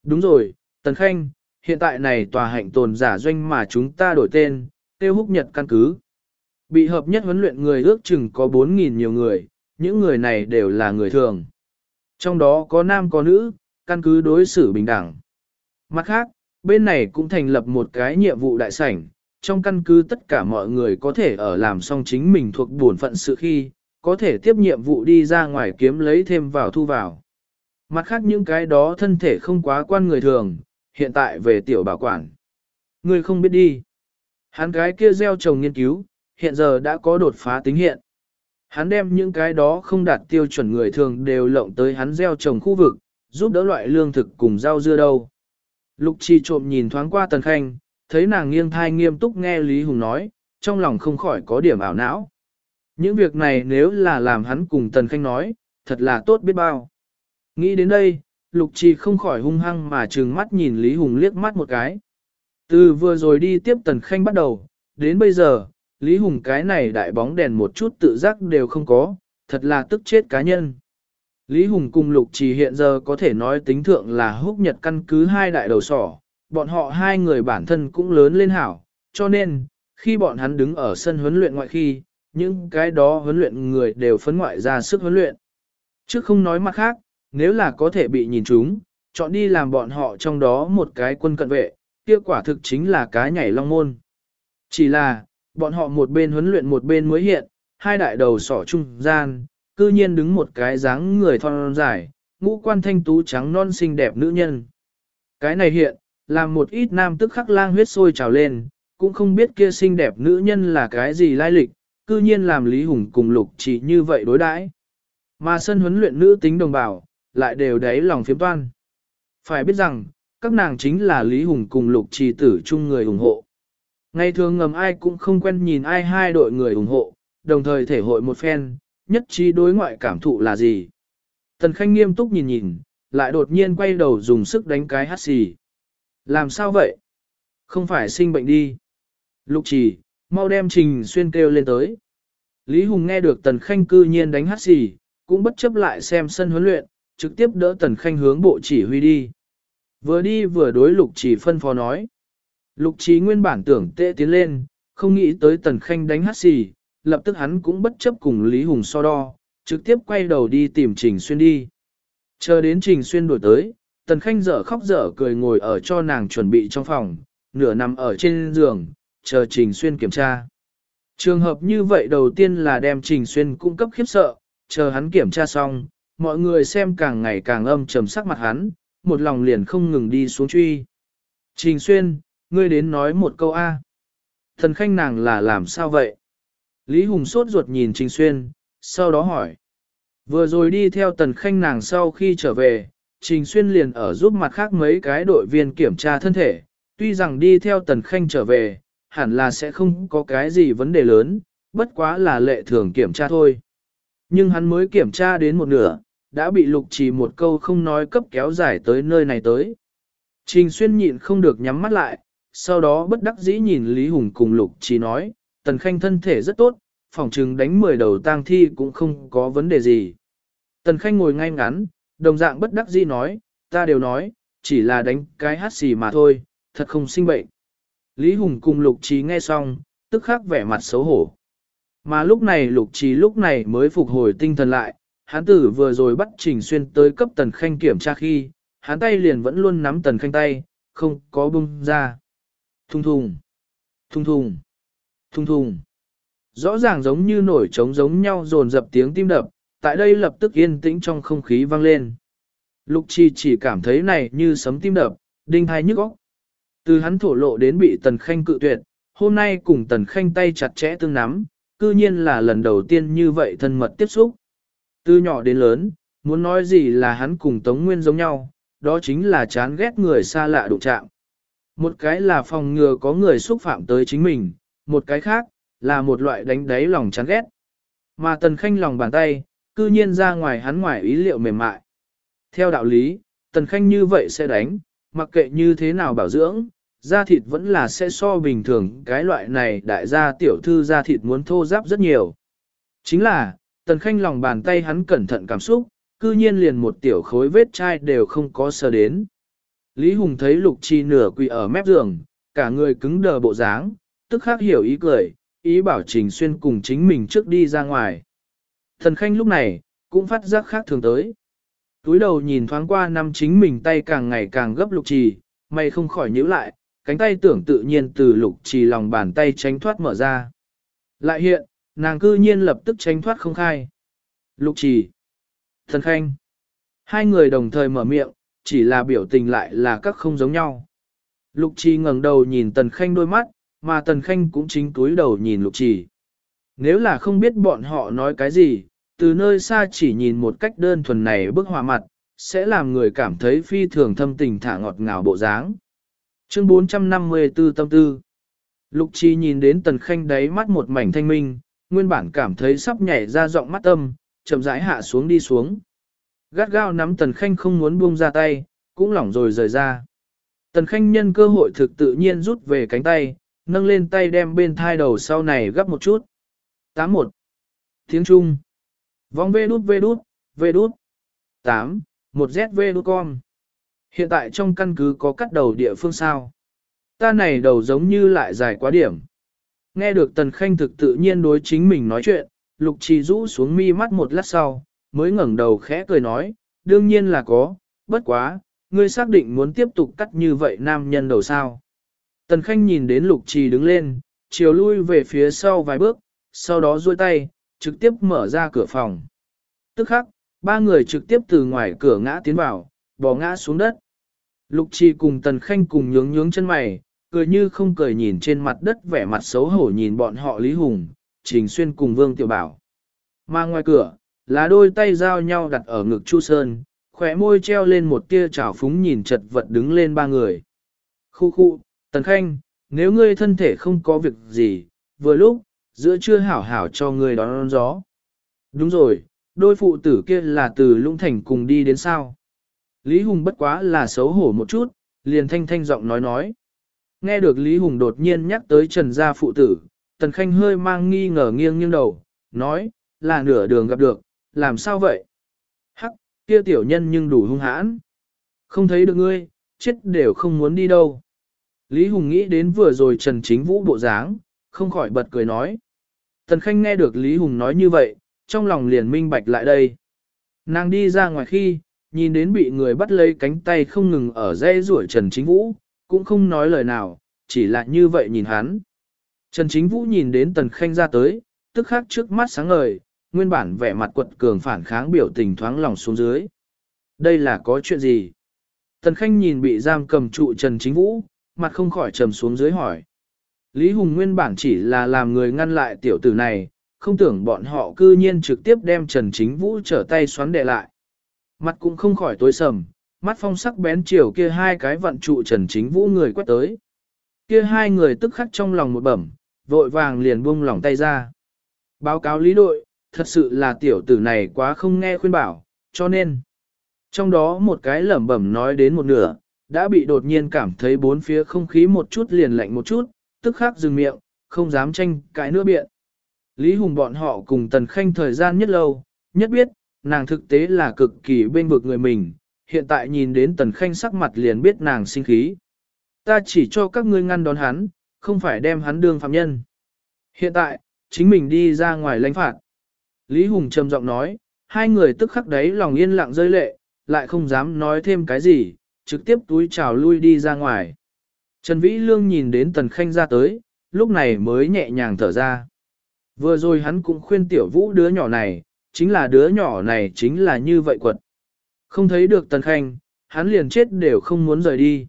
Đúng rồi, Tần Khanh, hiện tại này tòa hạnh tồn giả doanh mà chúng ta đổi tên, tiêu húc nhật căn cứ. Bị hợp nhất huấn luyện người ước chừng có 4.000 nhiều người, những người này đều là người thường. Trong đó có nam có nữ, căn cứ đối xử bình đẳng. Mặt khác, bên này cũng thành lập một cái nhiệm vụ đại sảnh, trong căn cứ tất cả mọi người có thể ở làm xong chính mình thuộc bổn phận sự khi, có thể tiếp nhiệm vụ đi ra ngoài kiếm lấy thêm vào thu vào. Mặt khác những cái đó thân thể không quá quan người thường, hiện tại về tiểu bảo quản. Người không biết đi. Hắn cái kia gieo trồng nghiên cứu, hiện giờ đã có đột phá tính hiện. Hắn đem những cái đó không đạt tiêu chuẩn người thường đều lộng tới hắn gieo trồng khu vực, giúp đỡ loại lương thực cùng rau dưa đâu. Lục chi trộm nhìn thoáng qua Tần Khanh, thấy nàng nghiêng thai nghiêm túc nghe Lý Hùng nói, trong lòng không khỏi có điểm ảo não. Những việc này nếu là làm hắn cùng Tần Khanh nói, thật là tốt biết bao. Nghĩ đến đây, Lục Trì không khỏi hung hăng mà trừng mắt nhìn Lý Hùng liếc mắt một cái. Từ vừa rồi đi tiếp Tần Khanh bắt đầu, đến bây giờ, Lý Hùng cái này đại bóng đèn một chút tự giác đều không có, thật là tức chết cá nhân. Lý Hùng cùng Lục Trì hiện giờ có thể nói tính thượng là húc nhật căn cứ hai đại đầu sỏ, bọn họ hai người bản thân cũng lớn lên hảo, cho nên, khi bọn hắn đứng ở sân huấn luyện ngoại khi, những cái đó huấn luyện người đều phấn ngoại ra sức huấn luyện. Chứ không nói mặt khác, nếu là có thể bị nhìn chúng, chọn đi làm bọn họ trong đó một cái quân cận vệ, kia quả thực chính là cá nhảy long môn. Chỉ là, bọn họ một bên huấn luyện một bên mới hiện, hai đại đầu sỏ trung gian, cư nhiên đứng một cái dáng người thon dài, ngũ quan thanh tú trắng non xinh đẹp nữ nhân. Cái này hiện, làm một ít nam tức khắc lang huyết sôi trào lên, cũng không biết kia xinh đẹp nữ nhân là cái gì lai lịch, cư nhiên làm Lý Hùng cùng Lục chỉ như vậy đối đãi. Mà sân huấn luyện nữ tính đồng bào, lại đều đáy lòng phiếm toan. Phải biết rằng, các nàng chính là Lý Hùng cùng Lục Trì Tử chung người ủng hộ. Ngày thường ngầm ai cũng không quen nhìn ai hai đội người ủng hộ, đồng thời thể hội một phen, nhất trí đối ngoại cảm thụ là gì. Tần Khanh nghiêm túc nhìn nhìn, lại đột nhiên quay đầu dùng sức đánh cái hát xì. Làm sao vậy? Không phải sinh bệnh đi. Lục trì, mau đem Trình Xuyên kêu lên tới. Lý Hùng nghe được Tần Khanh cư nhiên đánh hát xì, cũng bất chấp lại xem sân huấn luyện, trực tiếp đỡ Tần Khanh hướng bộ chỉ huy đi. Vừa đi vừa đối lục chỉ phân phó nói. Lục trí nguyên bản tưởng tệ tiến lên, không nghĩ tới tần khanh đánh hát xì, lập tức hắn cũng bất chấp cùng Lý Hùng so đo, trực tiếp quay đầu đi tìm Trình Xuyên đi. Chờ đến Trình Xuyên đổi tới, tần khanh dở khóc dở cười ngồi ở cho nàng chuẩn bị trong phòng, nửa nằm ở trên giường, chờ Trình Xuyên kiểm tra. Trường hợp như vậy đầu tiên là đem Trình Xuyên cung cấp khiếp sợ, chờ hắn kiểm tra xong, mọi người xem càng ngày càng âm trầm sắc mặt hắn, một lòng liền không ngừng đi xuống truy. Trình Xuyên, ngươi đến nói một câu A. Thần khanh nàng là làm sao vậy? Lý Hùng sốt ruột nhìn Trình Xuyên, sau đó hỏi. Vừa rồi đi theo tần khanh nàng sau khi trở về, Trình Xuyên liền ở giúp mặt khác mấy cái đội viên kiểm tra thân thể. Tuy rằng đi theo tần khanh trở về, hẳn là sẽ không có cái gì vấn đề lớn, bất quá là lệ thường kiểm tra thôi. Nhưng hắn mới kiểm tra đến một nửa, đã bị lục trì một câu không nói cấp kéo dài tới nơi này tới. Trình xuyên nhịn không được nhắm mắt lại, sau đó bất đắc dĩ nhìn Lý Hùng cùng lục trì nói, tần khanh thân thể rất tốt, phòng trừng đánh 10 đầu tang thi cũng không có vấn đề gì. Tần khanh ngồi ngay ngắn, đồng dạng bất đắc dĩ nói, ta đều nói, chỉ là đánh cái hát xì mà thôi, thật không sinh bệnh. Lý Hùng cùng lục trì nghe xong, tức khắc vẻ mặt xấu hổ. Mà lúc này lục trì lúc này mới phục hồi tinh thần lại, hán tử vừa rồi bắt Trình Xuyên tới cấp Tần Khanh kiểm tra khi, hán tay liền vẫn luôn nắm Tần Khanh tay, không có bung ra. Thung thùng, thung thùng, thung thùng. Rõ ràng giống như nổi trống giống nhau dồn dập tiếng tim đập, tại đây lập tức yên tĩnh trong không khí vang lên. Lục trì chỉ cảm thấy này như sấm tim đập, đinh thai nhức óc. Từ hắn thổ lộ đến bị Tần Khanh cự tuyệt, hôm nay cùng Tần Khanh tay chặt chẽ tương nắm, cư nhiên là lần đầu tiên như vậy thân mật tiếp xúc. Từ nhỏ đến lớn, muốn nói gì là hắn cùng Tống Nguyên giống nhau, đó chính là chán ghét người xa lạ đụng chạm. Một cái là phòng ngừa có người xúc phạm tới chính mình, một cái khác, là một loại đánh đáy lòng chán ghét. Mà Tần Khanh lòng bàn tay, cư nhiên ra ngoài hắn ngoài ý liệu mềm mại. Theo đạo lý, Tần Khanh như vậy sẽ đánh, mặc kệ như thế nào bảo dưỡng, da thịt vẫn là sẽ so bình thường cái loại này đại gia tiểu thư da thịt muốn thô giáp rất nhiều. Chính là, tần khanh lòng bàn tay hắn cẩn thận cảm xúc, cư nhiên liền một tiểu khối vết chai đều không có sờ đến. Lý Hùng thấy lục chi nửa quỳ ở mép giường, cả người cứng đờ bộ dáng, tức khắc hiểu ý cười, ý bảo Trình Xuyên cùng chính mình trước đi ra ngoài. Thần khanh lúc này, cũng phát giác khác thường tới. Túi đầu nhìn thoáng qua năm chính mình tay càng ngày càng gấp lục trì, mày không khỏi nhíu lại, cánh tay tưởng tự nhiên từ lục trì lòng bàn tay tránh thoát mở ra. Lại hiện, nàng cư nhiên lập tức tránh thoát không khai. Lục trì, thần khanh, hai người đồng thời mở miệng, chỉ là biểu tình lại là các không giống nhau. Lục trì ngẩng đầu nhìn tần khanh đôi mắt, mà tần khanh cũng chính túi đầu nhìn lục trì. Nếu là không biết bọn họ nói cái gì, từ nơi xa chỉ nhìn một cách đơn thuần này bức hòa mặt, sẽ làm người cảm thấy phi thường thâm tình thả ngọt ngào bộ dáng. Chương 454 tâm tư Lục Chi nhìn đến Tần Khanh đáy mắt một mảnh thanh minh, nguyên bản cảm thấy sắp nhảy ra giọng mắt tâm, chậm rãi hạ xuống đi xuống. Gắt gao nắm Tần Khanh không muốn buông ra tay, cũng lỏng rồi rời ra. Tần Khanh nhân cơ hội thực tự nhiên rút về cánh tay, nâng lên tay đem bên thai đầu sau này gấp một chút. 81. Tiếng Trung Vong vê đút vê đút, vê đút. 8. Một ZV đút con. Hiện tại trong căn cứ có cắt đầu địa phương sao? Ta này đầu giống như lại dài quá điểm. Nghe được Tần Khanh thực tự nhiên đối chính mình nói chuyện, Lục Trì rũ xuống mi mắt một lát sau, mới ngẩng đầu khẽ cười nói, đương nhiên là có, bất quá, ngươi xác định muốn tiếp tục cắt như vậy nam nhân đầu sao. Tần Khanh nhìn đến Lục Trì đứng lên, chiều lui về phía sau vài bước, sau đó duỗi tay, trực tiếp mở ra cửa phòng. Tức khắc, ba người trực tiếp từ ngoài cửa ngã tiến vào, bò ngã xuống đất. Lục Chi cùng Tần Khanh cùng nhướng nhướng chân mày, cười như không cười nhìn trên mặt đất vẻ mặt xấu hổ nhìn bọn họ Lý Hùng, Trình Xuyên cùng Vương Tiểu Bảo. Mà ngoài cửa, là đôi tay giao nhau đặt ở ngực Chu Sơn, khỏe môi treo lên một tia trào phúng nhìn chật vật đứng lên ba người. Khu khu, Tần Khanh, nếu ngươi thân thể không có việc gì, vừa lúc, giữa trưa hảo hảo cho ngươi đón, đón gió. Đúng rồi, đôi phụ tử kia là từ Lũng Thành cùng đi đến sao. Lý Hùng bất quá là xấu hổ một chút, liền thanh thanh giọng nói nói. Nghe được Lý Hùng đột nhiên nhắc tới Trần gia phụ tử, Tần Khanh hơi mang nghi ngờ nghiêng nghiêng đầu, nói, là nửa đường gặp được, làm sao vậy? Hắc, kia tiểu nhân nhưng đủ hung hãn. Không thấy được ngươi, chết đều không muốn đi đâu. Lý Hùng nghĩ đến vừa rồi Trần Chính Vũ bộ dáng, không khỏi bật cười nói. Tần Khanh nghe được Lý Hùng nói như vậy, trong lòng liền minh bạch lại đây. Nàng đi ra ngoài khi, nhìn đến bị người bắt lấy cánh tay không ngừng ở dây rủa Trần Chính Vũ, cũng không nói lời nào, chỉ là như vậy nhìn hắn. Trần Chính Vũ nhìn đến Tần Khanh ra tới, tức khắc trước mắt sáng ngời, nguyên bản vẻ mặt quật cường phản kháng biểu tình thoáng lòng xuống dưới. Đây là có chuyện gì? Tần Khanh nhìn bị giam cầm trụ Trần Chính Vũ, mặt không khỏi trầm xuống dưới hỏi. Lý Hùng nguyên bản chỉ là làm người ngăn lại tiểu tử này, không tưởng bọn họ cư nhiên trực tiếp đem Trần Chính Vũ trở tay xoắn đệ lại. Mặt cũng không khỏi tối sầm, mắt phong sắc bén chiều kia hai cái vận trụ Trần Chính Vũ người quét tới. Kia hai người tức khắc trong lòng một bẩm, vội vàng liền buông lỏng tay ra. Báo cáo lý đội, thật sự là tiểu tử này quá không nghe khuyên bảo, cho nên. Trong đó một cái lẩm bẩm nói đến một nửa, đã bị đột nhiên cảm thấy bốn phía không khí một chút liền lạnh một chút, tức khắc dừng miệng, không dám tranh cãi nữa biện. Lý Hùng bọn họ cùng Tần Khanh thời gian nhất lâu, nhất biết, nàng thực tế là cực kỳ bên vực người mình, hiện tại nhìn đến Tần Khanh sắc mặt liền biết nàng sinh khí. Ta chỉ cho các ngươi ngăn đón hắn, không phải đem hắn đương phạm nhân. Hiện tại, chính mình đi ra ngoài lãnh phạt. Lý Hùng trầm giọng nói, hai người tức khắc đấy lòng yên lặng rơi lệ, lại không dám nói thêm cái gì, trực tiếp túi chào lui đi ra ngoài. Trần Vĩ Lương nhìn đến Tần Khanh ra tới, lúc này mới nhẹ nhàng thở ra. Vừa rồi hắn cũng khuyên tiểu vũ đứa nhỏ này, chính là đứa nhỏ này chính là như vậy quật. Không thấy được Tần Khanh, hắn liền chết đều không muốn rời đi.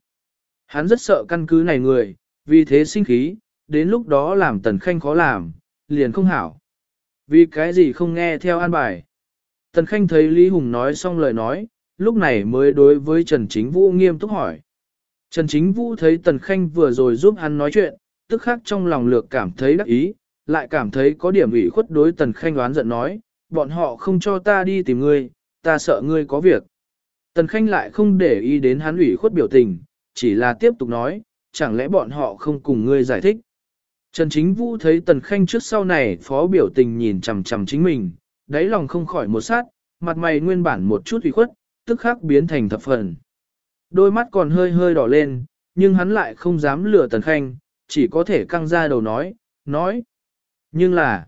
Hắn rất sợ căn cứ này người, vì thế sinh khí, đến lúc đó làm Tần Khanh khó làm, liền không hảo. Vì cái gì không nghe theo an bài. Tần Khanh thấy Lý Hùng nói xong lời nói, lúc này mới đối với Trần Chính Vũ nghiêm túc hỏi. Trần Chính Vũ thấy Tần Khanh vừa rồi giúp hắn nói chuyện, tức khắc trong lòng lược cảm thấy đắc ý, lại cảm thấy có điểm ủy khuất đối Tần Khanh đoán giận nói, bọn họ không cho ta đi tìm ngươi, ta sợ ngươi có việc. Tần Khanh lại không để ý đến hắn ủy khuất biểu tình, chỉ là tiếp tục nói, chẳng lẽ bọn họ không cùng ngươi giải thích. Trần Chính Vũ thấy Tần Khanh trước sau này phó biểu tình nhìn chằm chằm chính mình, đáy lòng không khỏi một sát, mặt mày nguyên bản một chút ủy khuất, tức khắc biến thành thập phần. Đôi mắt còn hơi hơi đỏ lên, nhưng hắn lại không dám lừa Tần Khanh, chỉ có thể căng ra đầu nói, nói. Nhưng là,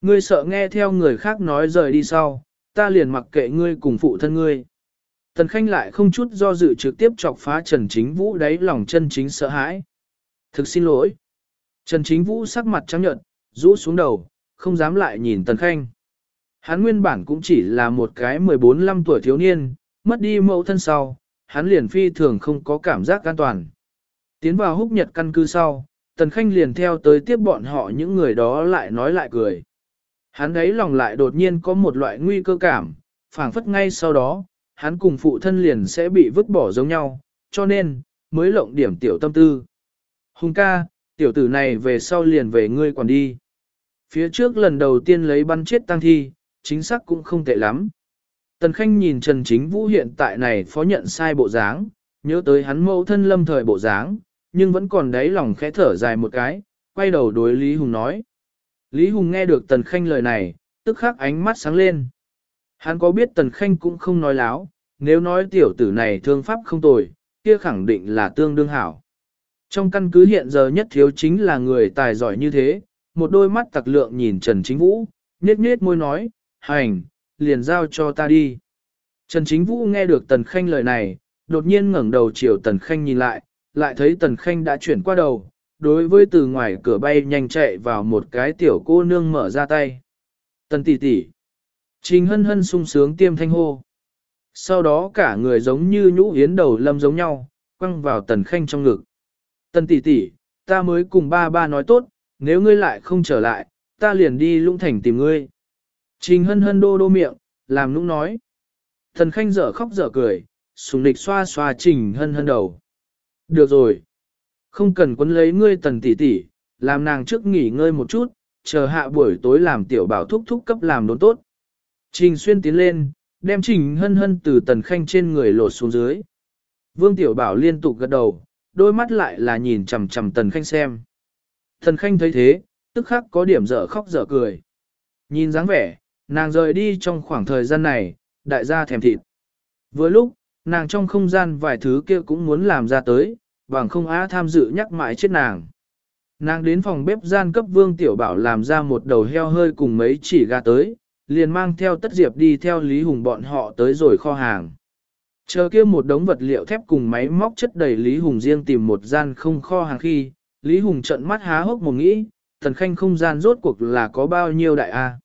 ngươi sợ nghe theo người khác nói rời đi sau, ta liền mặc kệ ngươi cùng phụ thân ngươi. Tần Khanh lại không chút do dự trực tiếp chọc phá Trần Chính Vũ đáy lòng chân chính sợ hãi. Thực xin lỗi. Trần Chính Vũ sắc mặt trắng nhợt, rũ xuống đầu, không dám lại nhìn Tần Khanh. Hắn nguyên bản cũng chỉ là một cái 14-15 tuổi thiếu niên, mất đi mẫu thân sau, hắn liền phi thường không có cảm giác an toàn. Tiến vào húc nhật căn cứ sau, Tần Khanh liền theo tới tiếp bọn họ những người đó lại nói lại cười. Hắn đấy lòng lại đột nhiên có một loại nguy cơ cảm, phảng phất ngay sau đó, hắn cùng phụ thân liền sẽ bị vứt bỏ giống nhau, cho nên, mới lộng điểm tiểu tâm tư. Hùng ca, tiểu tử này về sau liền về ngươi còn đi. Phía trước lần đầu tiên lấy bắn chết tăng thi, chính xác cũng không tệ lắm. Tần Khanh nhìn Trần Chính Vũ hiện tại này phó nhận sai bộ dáng, nhớ tới hắn mẫu thân lâm thời bộ dáng, nhưng vẫn còn đáy lòng khẽ thở dài một cái, quay đầu đối Lý Hùng nói. Lý Hùng nghe được Tần Khanh lời này, tức khắc ánh mắt sáng lên. Hắn có biết Tần Khanh cũng không nói láo, nếu nói tiểu tử này thương pháp không tồi, kia khẳng định là tương đương hảo. Trong căn cứ hiện giờ nhất thiếu chính là người tài giỏi như thế, một đôi mắt tặc lượng nhìn Trần Chính Vũ, nhếch nhếch môi nói, hành, liền giao cho ta đi. Trần Chính Vũ nghe được Tần Khanh lời này, đột nhiên ngẩng đầu chiều Tần Khanh nhìn lại, lại thấy Tần Khanh đã chuyển qua đầu, đối với từ ngoài cửa bay nhanh chạy vào một cái tiểu cô nương mở ra tay. Tần tỷ tỷ. Trình hân hân sung sướng tiêm thanh hô. Sau đó cả người giống như nhũ yến đầu lâm giống nhau, quăng vào Tần Khanh trong ngực. Tần tỷ tỷ, ta mới cùng ba ba nói tốt, nếu ngươi lại không trở lại, ta liền đi lũng thành tìm ngươi. Trình hân hân đô đô miệng, làm nũng nói. Tần khanh dở khóc dở cười, sùng địch xoa xoa trình hân hân đầu. Được rồi. Không cần quấn lấy ngươi tần tỷ tỷ, làm nàng trước nghỉ ngơi một chút, chờ hạ buổi tối làm tiểu bảo thúc thúc cấp làm đốn tốt. Trình xuyên tiến lên, đem trình hân hân từ tần khanh trên người lột xuống dưới. Vương tiểu bảo liên tục gật đầu, đôi mắt lại là nhìn chằm chằm tần khanh xem. Tần khanh thấy thế, tức khắc có điểm dở khóc dở cười. Nhìn dáng vẻ, nàng rời đi trong khoảng thời gian này, đại gia thèm thịt. Vừa lúc, nàng trong không gian vài thứ kia cũng muốn làm ra tới, bằng không á tham dự nhắc mãi chết nàng. Nàng đến phòng bếp gian cấp vương tiểu bảo làm ra một đầu heo hơi cùng mấy chỉ gà tới, liền mang theo tất diệp đi theo Lý Hùng bọn họ tới rồi kho hàng. Chờ kia một đống vật liệu thép cùng máy móc chất đầy Lý Hùng riêng tìm một gian không kho hàng khi, Lý Hùng trận mắt há hốc một nghĩ, thần khanh không gian rốt cuộc là có bao nhiêu đại a?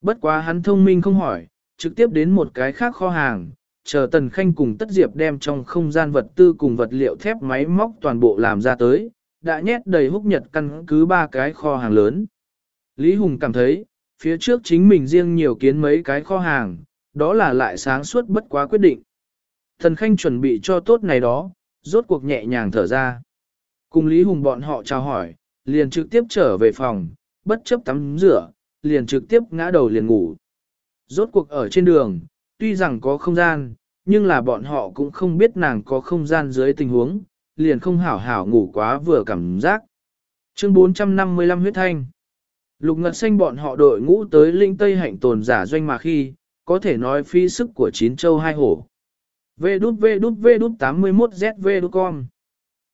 Bất quá hắn thông minh không hỏi, trực tiếp đến một cái khác kho hàng, chờ tần khanh cùng tất diệp đem trong không gian vật tư cùng vật liệu thép máy móc toàn bộ làm ra tới, đã nhét đầy húc nhật căn cứ ba cái kho hàng lớn. Lý Hùng cảm thấy, phía trước chính mình riêng nhiều kiến mấy cái kho hàng, đó là lại sáng suốt bất quá quyết định. Tần Khanh chuẩn bị cho tốt này đó, rốt cuộc nhẹ nhàng thở ra. Cùng Lý Hùng bọn họ chào hỏi, liền trực tiếp trở về phòng, bất chấp tắm rửa, liền trực tiếp ngã đầu liền ngủ. Rốt cuộc ở trên đường, tuy rằng có không gian, nhưng là bọn họ cũng không biết nàng có không gian dưới tình huống, liền không hảo hảo ngủ quá vừa cảm giác. Chương 455 huyết thanh Lục ngật xanh bọn họ đội ngũ tới linh Tây hạnh tồn giả doanh mà khi, có thể nói phi sức của chín châu hai hổ. Vê đút vê đút vê đút 81 ZV đút con.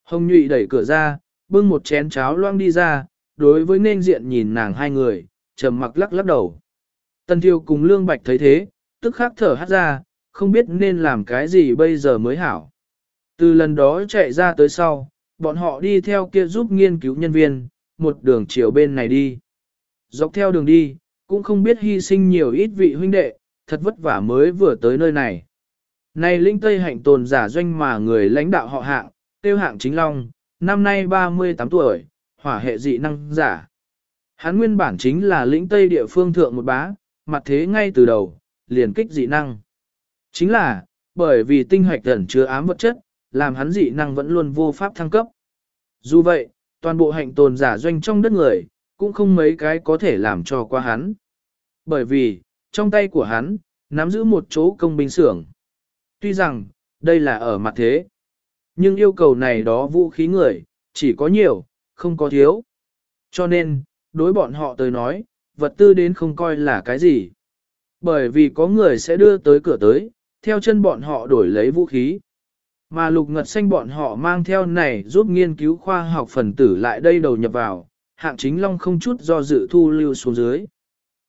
Hồng nhụy đẩy cửa ra, bưng một chén cháo loang đi ra, đối với nên diện nhìn nàng hai người, trầm mặc lắc lắc đầu. Tần thiêu cùng lương bạch thấy thế, tức khắc thở hát ra, không biết nên làm cái gì bây giờ mới hảo. Từ lần đó chạy ra tới sau, bọn họ đi theo kia giúp nghiên cứu nhân viên, một đường chiều bên này đi. Dọc theo đường đi, cũng không biết hy sinh nhiều ít vị huynh đệ, thật vất vả mới vừa tới nơi này. Này linh tây hạnh tồn giả doanh mà người lãnh đạo họ hạng, tiêu hạng chính long, năm nay 38 tuổi, hỏa hệ dị năng giả. Hắn nguyên bản chính là lĩnh tây địa phương thượng một bá, mặt thế ngay từ đầu, liền kích dị năng. Chính là, bởi vì tinh hoạch ẩn chứa ám vật chất, làm hắn dị năng vẫn luôn vô pháp thăng cấp. Dù vậy, toàn bộ hạnh tồn giả doanh trong đất người, cũng không mấy cái có thể làm cho qua hắn. Bởi vì, trong tay của hắn, nắm giữ một chỗ công binh xưởng. Tuy rằng, đây là ở mặt thế, nhưng yêu cầu này đó vũ khí người, chỉ có nhiều, không có thiếu. Cho nên, đối bọn họ tới nói, vật tư đến không coi là cái gì. Bởi vì có người sẽ đưa tới cửa tới, theo chân bọn họ đổi lấy vũ khí. Mà lục ngật xanh bọn họ mang theo này giúp nghiên cứu khoa học phần tử lại đây đầu nhập vào, hạng chính long không chút do dự thu lưu xuống dưới.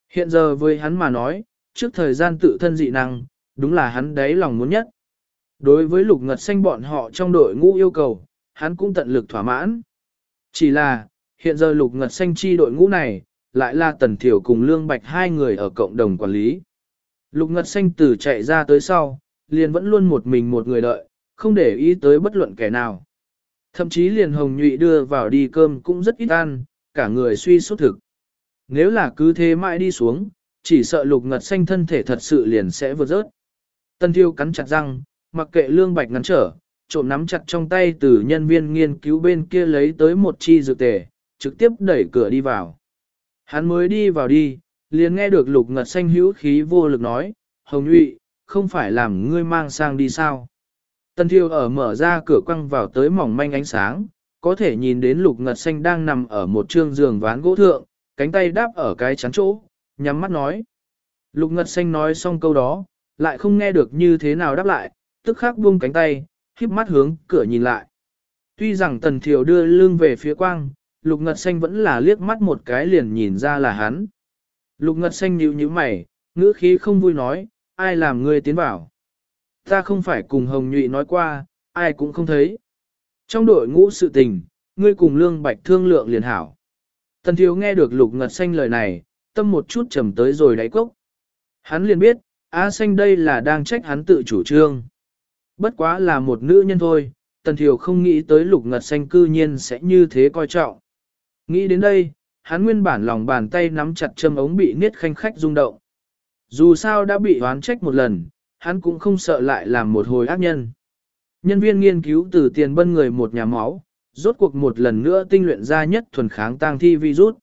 Hiện giờ với hắn mà nói, trước thời gian tự thân dị năng, đúng là hắn đáy lòng muốn nhất. Đối với lục ngật xanh bọn họ trong đội ngũ yêu cầu, hắn cũng tận lực thỏa mãn. Chỉ là, hiện giờ lục ngật xanh chi đội ngũ này, lại là tần thiểu cùng lương bạch hai người ở cộng đồng quản lý. Lục ngật xanh từ chạy ra tới sau, liền vẫn luôn một mình một người đợi, không để ý tới bất luận kẻ nào. Thậm chí liền hồng nhụy đưa vào đi cơm cũng rất ít ăn, cả người suy sốt thực. Nếu là cứ thế mãi đi xuống, chỉ sợ lục ngật xanh thân thể thật sự liền sẽ vượt rớt. Tân thiêu cắn chặt răng, mặc kệ lương bạch ngắn trở, trộm nắm chặt trong tay từ nhân viên nghiên cứu bên kia lấy tới một chi dược tề, trực tiếp đẩy cửa đi vào. Hắn mới đi vào đi, liền nghe được lục ngật xanh hữu khí vô lực nói, Hồng nhụy, không phải làm ngươi mang sang đi sao. Tân thiêu ở mở ra cửa quăng vào tới mỏng manh ánh sáng, có thể nhìn đến lục ngật xanh đang nằm ở một trương giường ván gỗ thượng, cánh tay đáp ở cái chắn chỗ, nhắm mắt nói. Lục ngật xanh nói xong câu đó, lại không nghe được như thế nào đáp lại, tức khắc buông cánh tay, híp mắt hướng cửa nhìn lại. Tuy rằng tần thiều đưa lưng về phía quang, lục ngật xanh vẫn là liếc mắt một cái liền nhìn ra là hắn. Lục ngật xanh nhíu nhíu mày, ngữ khí không vui nói, ai làm ngươi tiến vào. Ta không phải cùng hồng nhụy nói qua, ai cũng không thấy. Trong đội ngũ sự tình, ngươi cùng lương bạch thương lượng liền hảo. Tần thiếu nghe được lục ngật xanh lời này, tâm một chút trầm tới rồi đáy cốc. Hắn liền biết, A xanh đây là đang trách hắn tự chủ trương. Bất quá là một nữ nhân thôi, tần thiểu không nghĩ tới lục ngật xanh cư nhiên sẽ như thế coi trọng. Nghĩ đến đây, hắn nguyên bản lòng bàn tay nắm chặt châm ống bị niết khanh khách rung động. Dù sao đã bị oán trách một lần, hắn cũng không sợ lại làm một hồi ác nhân. Nhân viên nghiên cứu từ tiền bân người một nhà máu, rốt cuộc một lần nữa tinh luyện ra nhất thuần kháng tang thi virus.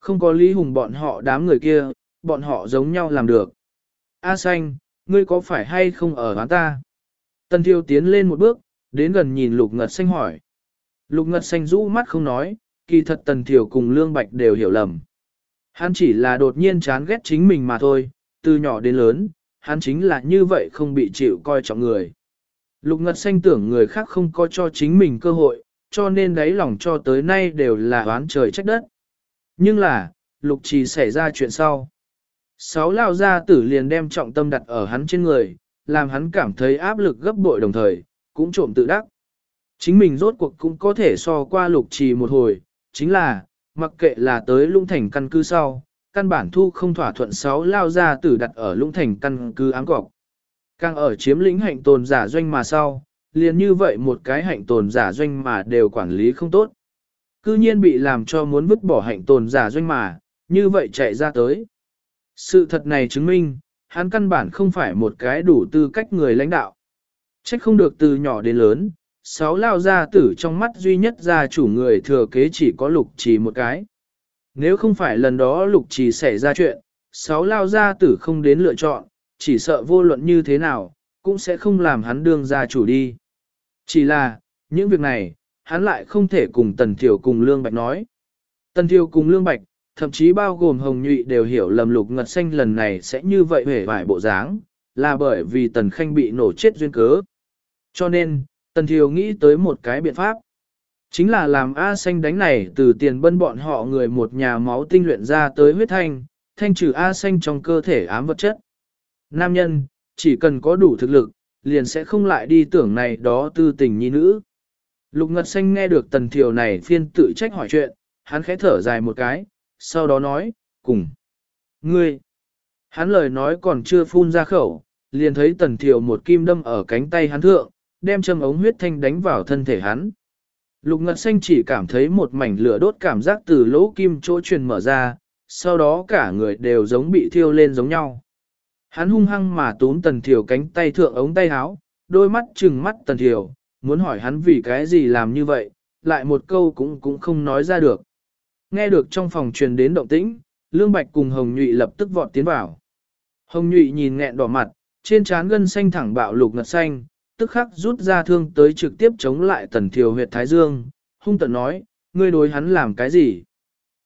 Không có Lý Hùng bọn họ đám người kia, bọn họ giống nhau làm được. A xanh, ngươi có phải hay không ở hắn ta? Tần thiêu tiến lên một bước, đến gần nhìn lục ngật xanh hỏi. Lục ngật xanh rũ mắt không nói, kỳ thật tần thiểu cùng lương bạch đều hiểu lầm. Hắn chỉ là đột nhiên chán ghét chính mình mà thôi, từ nhỏ đến lớn, hắn chính là như vậy không bị chịu coi trọng người. Lục Ngật Xanh tưởng người khác không có cho chính mình cơ hội, cho nên đáy lòng cho tới nay đều là oán trời trách đất. Nhưng là, Lục Trì xảy ra chuyện sau. Sáu lao gia tử liền đem trọng tâm đặt ở hắn trên người, làm hắn cảm thấy áp lực gấp bội đồng thời, cũng trộm tự đắc. Chính mình rốt cuộc cũng có thể so qua lục trì một hồi, chính là, mặc kệ là tới lũng thành căn cứ sau, căn bản thu không thỏa thuận sáu lao gia tử đặt ở lũng thành căn cứ ám cọc. Càng ở chiếm lĩnh hạnh tồn giả doanh mà sau, liền như vậy một cái hạnh tồn giả doanh mà đều quản lý không tốt. Cư nhiên bị làm cho muốn vứt bỏ hạnh tồn giả doanh mà, như vậy chạy ra tới. Sự thật này chứng minh, hắn căn bản không phải một cái đủ tư cách người lãnh đạo. Trách không được từ nhỏ đến lớn, sáu lao gia tử trong mắt duy nhất gia chủ người thừa kế chỉ có lục trì một cái. Nếu không phải lần đó lục trì xảy ra chuyện, sáu lao gia tử không đến lựa chọn, chỉ sợ vô luận như thế nào, cũng sẽ không làm hắn đương gia chủ đi. Chỉ là, những việc này, hắn lại không thể cùng Tần Thiểu cùng Lương Bạch nói. Tần Thiểu cùng Lương Bạch, thậm chí bao gồm Hồng Nhụy đều hiểu lầm lục ngật xanh lần này sẽ như vậy hề vải bộ dáng, là bởi vì Tần Khanh bị nổ chết duyên cớ. Cho nên, Tần Thiều nghĩ tới một cái biện pháp. Chính là làm A xanh đánh này từ tiền bân bọn họ người một nhà máu tinh luyện ra tới huyết thanh, thanh trừ A xanh trong cơ thể ám vật chất. Nam nhân, chỉ cần có đủ thực lực, liền sẽ không lại đi tưởng này đó tư tình nhi nữ. Lục Ngật Xanh nghe được Tần Thiều này phiên tự trách hỏi chuyện, hắn khẽ thở dài một cái, sau đó nói, cùng. Ngươi! Hắn lời nói còn chưa phun ra khẩu, liền thấy Tần Thiều một kim đâm ở cánh tay hắn thượng, đem châm ống huyết thanh đánh vào thân thể hắn. Lục Ngật Xanh chỉ cảm thấy một mảnh lửa đốt cảm giác từ lỗ kim chỗ truyền mở ra, sau đó cả người đều giống bị thiêu lên giống nhau. Hắn hung hăng mà túm Tần Thiều cánh tay thượng ống tay áo, đôi mắt trừng mắt Tần Thiều, muốn hỏi hắn vì cái gì làm như vậy, lại một câu cũng cũng không nói ra được. Nghe được trong phòng truyền đến động tĩnh, Lương Bạch cùng Hồng Nhụy lập tức vọt tiến vào. Hồng Nhụy nhìn nghẹn đỏ mặt, trên trán gân xanh thẳng bạo lục ngật xanh, tức khắc rút ra thương tới trực tiếp chống lại Tần Thiều huyệt Thái Dương, hung tận nói, ngươi đối hắn làm cái gì?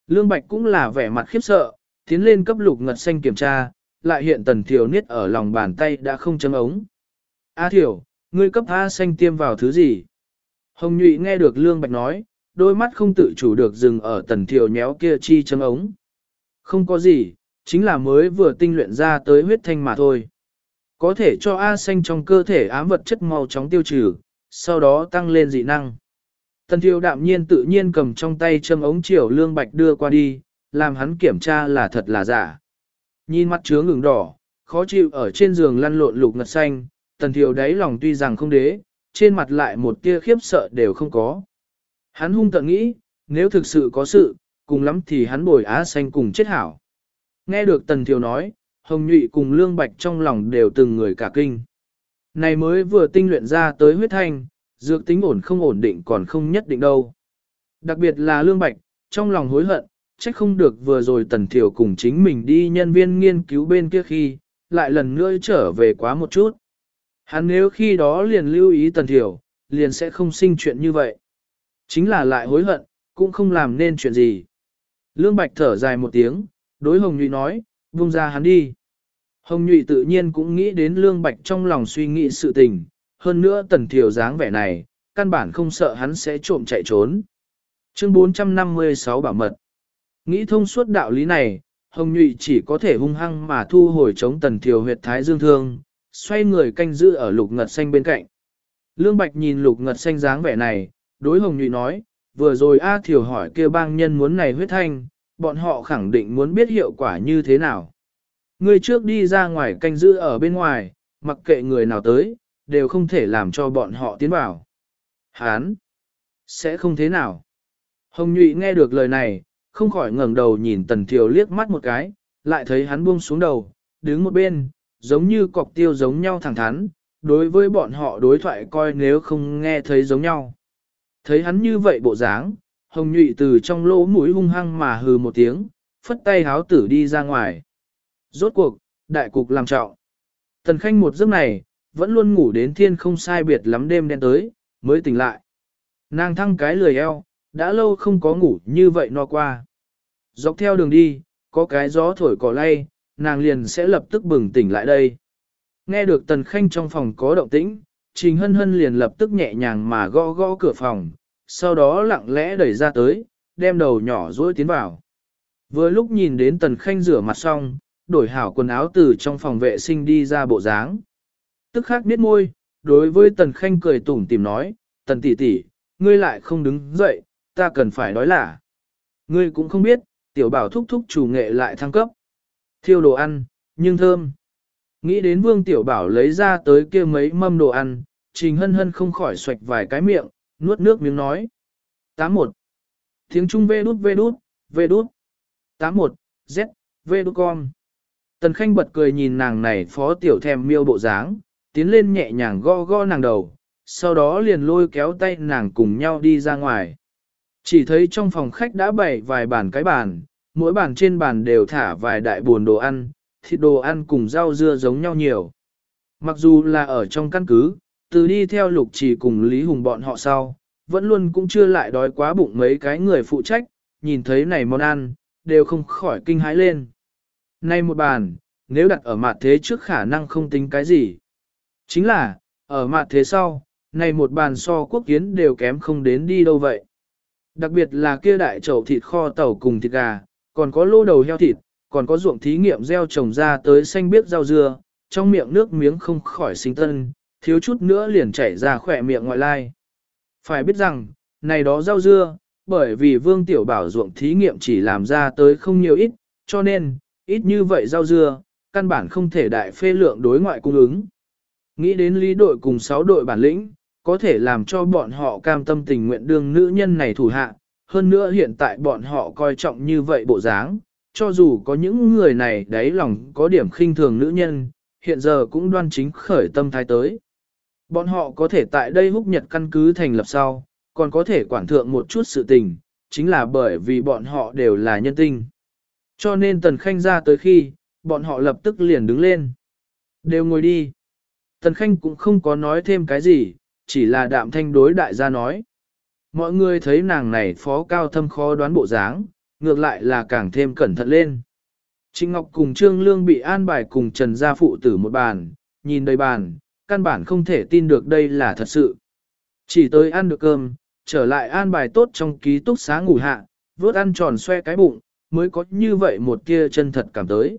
Lương Bạch cũng là vẻ mặt khiếp sợ, tiến lên cấp lục ngật xanh kiểm tra, lại hiện Tần Thiều niết ở lòng bàn tay đã không chấm ống. A Thiều, ngươi cấp A xanh tiêm vào thứ gì? Hồng Nhụy nghe được Lương Bạch nói, đôi mắt không tự chủ được dừng ở Tần Thiều nhéo kia chi chấm ống. Không có gì, chính là mới vừa tinh luyện ra tới huyết thanh mà thôi. Có thể cho A xanh trong cơ thể ám vật chất màu chóng tiêu trừ, sau đó tăng lên dị năng. Tần Thiêu đạm nhiên tự nhiên cầm trong tay châm ống chiều Lương Bạch đưa qua đi, làm hắn kiểm tra là thật là giả. Nhìn mắt chứa ngừng đỏ, khó chịu ở trên giường lăn lộn lục ngật xanh, tần thiều đáy lòng tuy rằng không đế, trên mặt lại một tia khiếp sợ đều không có. Hắn hung tận nghĩ, nếu thực sự có sự, cùng lắm thì hắn bồi á xanh cùng chết hảo. Nghe được tần thiều nói, hồng nhụy cùng lương bạch trong lòng đều từng người cả kinh. Này mới vừa tinh luyện ra tới huyết thanh, dược tính ổn không ổn định còn không nhất định đâu. Đặc biệt là lương bạch, trong lòng hối hận, trách không được vừa rồi Tần Thiểu cùng chính mình đi nhân viên nghiên cứu bên kia khi, lại lần nữa trở về quá một chút. Hắn nếu khi đó liền lưu ý Tần Thiểu, liền sẽ không sinh chuyện như vậy. Chính là lại hối hận, cũng không làm nên chuyện gì. Lương Bạch thở dài một tiếng, đối Hồng Nhụy nói, buông ra hắn đi. Hồng Nhụy tự nhiên cũng nghĩ đến Lương Bạch trong lòng suy nghĩ sự tình, hơn nữa Tần Thiểu dáng vẻ này, căn bản không sợ hắn sẽ trộm chạy trốn. Chương 456 bảo mật Nghĩ thông suốt đạo lý này, Hồng Nhụy chỉ có thể hung hăng mà thu hồi chống tần thiều huyệt thái dương thương, xoay người canh giữ ở lục ngật xanh bên cạnh. Lương Bạch nhìn lục ngật xanh dáng vẻ này, đối Hồng Nhụy nói, vừa rồi A Thiều hỏi kia bang nhân muốn này huyết thanh, bọn họ khẳng định muốn biết hiệu quả như thế nào. Ngươi trước đi ra ngoài canh giữ ở bên ngoài, mặc kệ người nào tới, đều không thể làm cho bọn họ tiến vào. Hán! Sẽ không thế nào. Hồng Nhụy nghe được lời này, không khỏi ngẩng đầu nhìn Tần Thiều liếc mắt một cái, lại thấy hắn buông xuống đầu, đứng một bên, giống như cọc tiêu giống nhau thẳng thắn, đối với bọn họ đối thoại coi nếu không nghe thấy giống nhau. Thấy hắn như vậy bộ dáng, hồng nhụy từ trong lỗ mũi hung hăng mà hừ một tiếng, phất tay háo tử đi ra ngoài. Rốt cuộc, đại cục làm trọng. Tần khanh một giấc này, vẫn luôn ngủ đến thiên không sai biệt lắm đêm đen tới, mới tỉnh lại. Nàng thăng cái lười eo, đã lâu không có ngủ như vậy no qua. Dọc theo đường đi, có cái gió thổi cỏ lay, nàng liền sẽ lập tức bừng tỉnh lại đây. Nghe được tần khanh trong phòng có động tĩnh, Trình Hân Hân liền lập tức nhẹ nhàng mà gõ gõ cửa phòng, sau đó lặng lẽ đẩy ra tới, đem đầu nhỏ dối tiến vào. Vừa lúc nhìn đến Tần Khanh rửa mặt xong, đổi hảo quần áo từ trong phòng vệ sinh đi ra bộ dáng. Tức khắc biết môi, đối với Tần Khanh cười tủm tìm nói, Tần tỷ tỷ, ngươi lại không đứng dậy, ta cần phải nói là Ngươi cũng không biết, tiểu bảo thúc thúc chủ nghệ lại thăng cấp. Thiêu đồ ăn, nhưng thơm. Nghĩ đến vương tiểu bảo lấy ra tới kia mấy mâm đồ ăn, trình hân hân không khỏi xoạch vài cái miệng, nuốt nước miếng nói. 81. Tiếng Trung vê đút vê đút, vê đút. 81, Z, vê đút con. Tần Khanh bật cười nhìn nàng này phó tiểu thèm miêu bộ dáng, tiến lên nhẹ nhàng gõ gõ nàng đầu, sau đó liền lôi kéo tay nàng cùng nhau đi ra ngoài. Chỉ thấy trong phòng khách đã bày vài bàn cái bàn, mỗi bàn trên bàn đều thả vài đại buồn đồ ăn, thịt đồ ăn cùng rau dưa giống nhau nhiều. Mặc dù là ở trong căn cứ, từ đi theo lục chỉ cùng Lý Hùng bọn họ sau, vẫn luôn cũng chưa lại đói quá bụng mấy cái người phụ trách, nhìn thấy này món ăn, đều không khỏi kinh hãi lên. Nay một bàn, nếu đặt ở mặt thế trước khả năng không tính cái gì. Chính là, ở mặt thế sau, này một bàn so quốc kiến đều kém không đến đi đâu vậy. Đặc biệt là kia đại chậu thịt kho tàu cùng thịt gà, còn có lô đầu heo thịt, còn có ruộng thí nghiệm gieo trồng ra tới xanh biếc rau dưa, trong miệng nước miếng không khỏi sinh tân, thiếu chút nữa liền chảy ra khỏe miệng ngoại lai. Phải biết rằng, này đó rau dưa, bởi vì vương tiểu bảo ruộng thí nghiệm chỉ làm ra tới không nhiều ít, cho nên, ít như vậy rau dưa, căn bản không thể đại phê lượng đối ngoại cung ứng. Nghĩ đến lý đội cùng 6 đội bản lĩnh, có thể làm cho bọn họ cam tâm tình nguyện đương nữ nhân này thủ hạ, hơn nữa hiện tại bọn họ coi trọng như vậy bộ dáng, cho dù có những người này đáy lòng có điểm khinh thường nữ nhân, hiện giờ cũng đoan chính khởi tâm thái tới. Bọn họ có thể tại đây húc nhật căn cứ thành lập sau, còn có thể quản thượng một chút sự tình, chính là bởi vì bọn họ đều là nhân tinh. Cho nên Tần Khanh ra tới khi, bọn họ lập tức liền đứng lên. Đều ngồi đi. Tần Khanh cũng không có nói thêm cái gì, chỉ là đạm thanh đối đại gia nói. Mọi người thấy nàng này phó cao thâm khó đoán bộ dáng, ngược lại là càng thêm cẩn thận lên. Trịnh Ngọc cùng Trương Lương bị an bài cùng Trần Gia Phụ tử một bàn, nhìn đầy bàn, căn bản không thể tin được đây là thật sự. Chỉ tới ăn được cơm, trở lại an bài tốt trong ký túc xá ngủ hạ, vớt ăn tròn xoe cái bụng, mới có như vậy một tia chân thật cảm tới.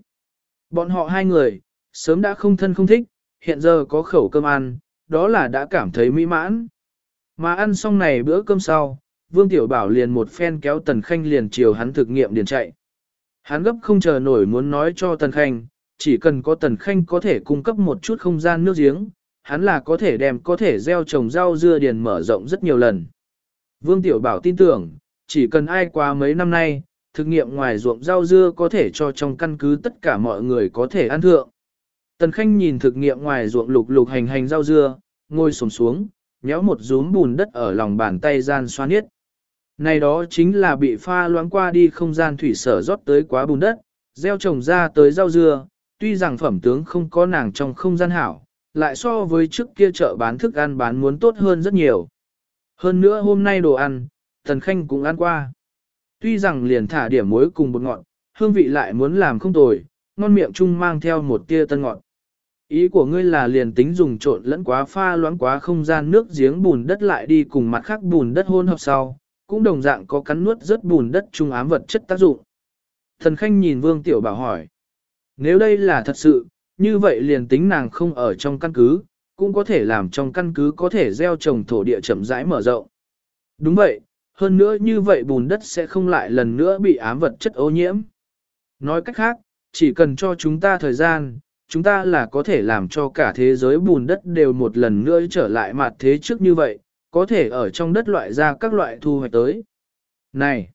Bọn họ hai người, sớm đã không thân không thích, hiện giờ có khẩu cơm ăn, đó là đã cảm thấy mỹ mãn. Mà ăn xong này bữa cơm sau, Vương Tiểu Bảo liền một phen kéo Tần Khanh liền chiều hắn thực nghiệm điền chạy. Hắn gấp không chờ nổi muốn nói cho Tần Khanh, chỉ cần có Tần Khanh có thể cung cấp một chút không gian nước giếng, hắn là có thể đem có thể gieo trồng rau dưa điền mở rộng rất nhiều lần. Vương Tiểu Bảo tin tưởng, chỉ cần ai qua mấy năm nay, thực nghiệm ngoài ruộng rau dưa có thể cho trong căn cứ tất cả mọi người có thể ăn thượng. Tần Khanh nhìn thực nghiệm ngoài ruộng lục lục hành hành rau dưa, ngồi sồm xuống, nhéo một rúm bùn đất ở lòng bàn tay gian xoa niết. Này đó chính là bị pha loãng qua đi không gian thủy sở rót tới quá bùn đất, gieo trồng ra tới rau dưa, tuy rằng phẩm tướng không có nàng trong không gian hảo, lại so với trước kia chợ bán thức ăn bán muốn tốt hơn rất nhiều. Hơn nữa hôm nay đồ ăn, Tần Khanh cũng ăn qua. Tuy rằng liền thả điểm muối cùng bột ngọt, hương vị lại muốn làm không tồi, ngon miệng chung mang theo một tia tân ngọt. Ý của ngươi là liền tính dùng trộn lẫn quá pha loãng quá không gian nước giếng bùn đất lại đi cùng mặt khác bùn đất hôn hợp sau, cũng đồng dạng có cắn nuốt rất bùn đất trung ám vật chất tác dụng. Thần Khanh nhìn Vương Tiểu Bảo hỏi, nếu đây là thật sự, như vậy liền tính nàng không ở trong căn cứ, cũng có thể làm trong căn cứ có thể gieo trồng thổ địa chậm rãi mở rộng. Đúng vậy, hơn nữa như vậy bùn đất sẽ không lại lần nữa bị ám vật chất ô nhiễm. Nói cách khác, chỉ cần cho chúng ta thời gian, chúng ta là có thể làm cho cả thế giới bùn đất đều một lần nữa trở lại mặt thế trước như vậy, có thể ở trong đất loại ra các loại thu hoạch tới. Này,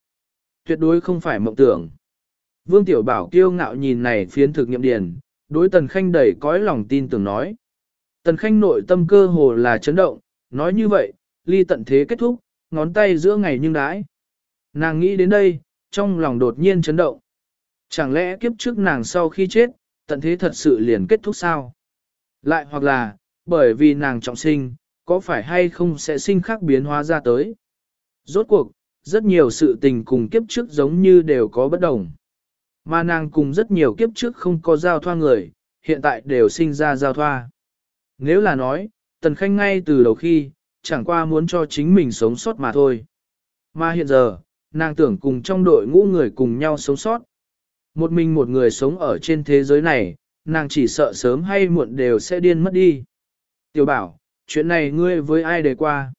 tuyệt đối không phải mộng tưởng. Vương Tiểu Bảo kiêu ngạo nhìn này phiến thực nghiệm điền, đối Tần Khanh đầy cõi lòng tin tưởng nói. Tần Khanh nội tâm cơ hồ là chấn động, nói như vậy, ly tận thế kết thúc, ngón tay giữa ngày nhưng đãi. Nàng nghĩ đến đây, trong lòng đột nhiên chấn động. Chẳng lẽ kiếp trước nàng sau khi chết, tận thế thật sự liền kết thúc sao? Lại hoặc là, bởi vì nàng trọng sinh, có phải hay không sẽ sinh khác biến hóa ra tới? Rốt cuộc, rất nhiều sự tình cùng kiếp trước giống như đều có bất đồng. Mà nàng cùng rất nhiều kiếp trước không có giao thoa người, hiện tại đều sinh ra giao thoa. Nếu là nói, Tần Khanh ngay từ đầu khi, chẳng qua muốn cho chính mình sống sót mà thôi. Mà hiện giờ, nàng tưởng cùng trong đội ngũ người cùng nhau sống sót. Một mình một người sống ở trên thế giới này, nàng chỉ sợ sớm hay muộn đều sẽ điên mất đi. Tiểu bảo, chuyện này ngươi với ai đề qua?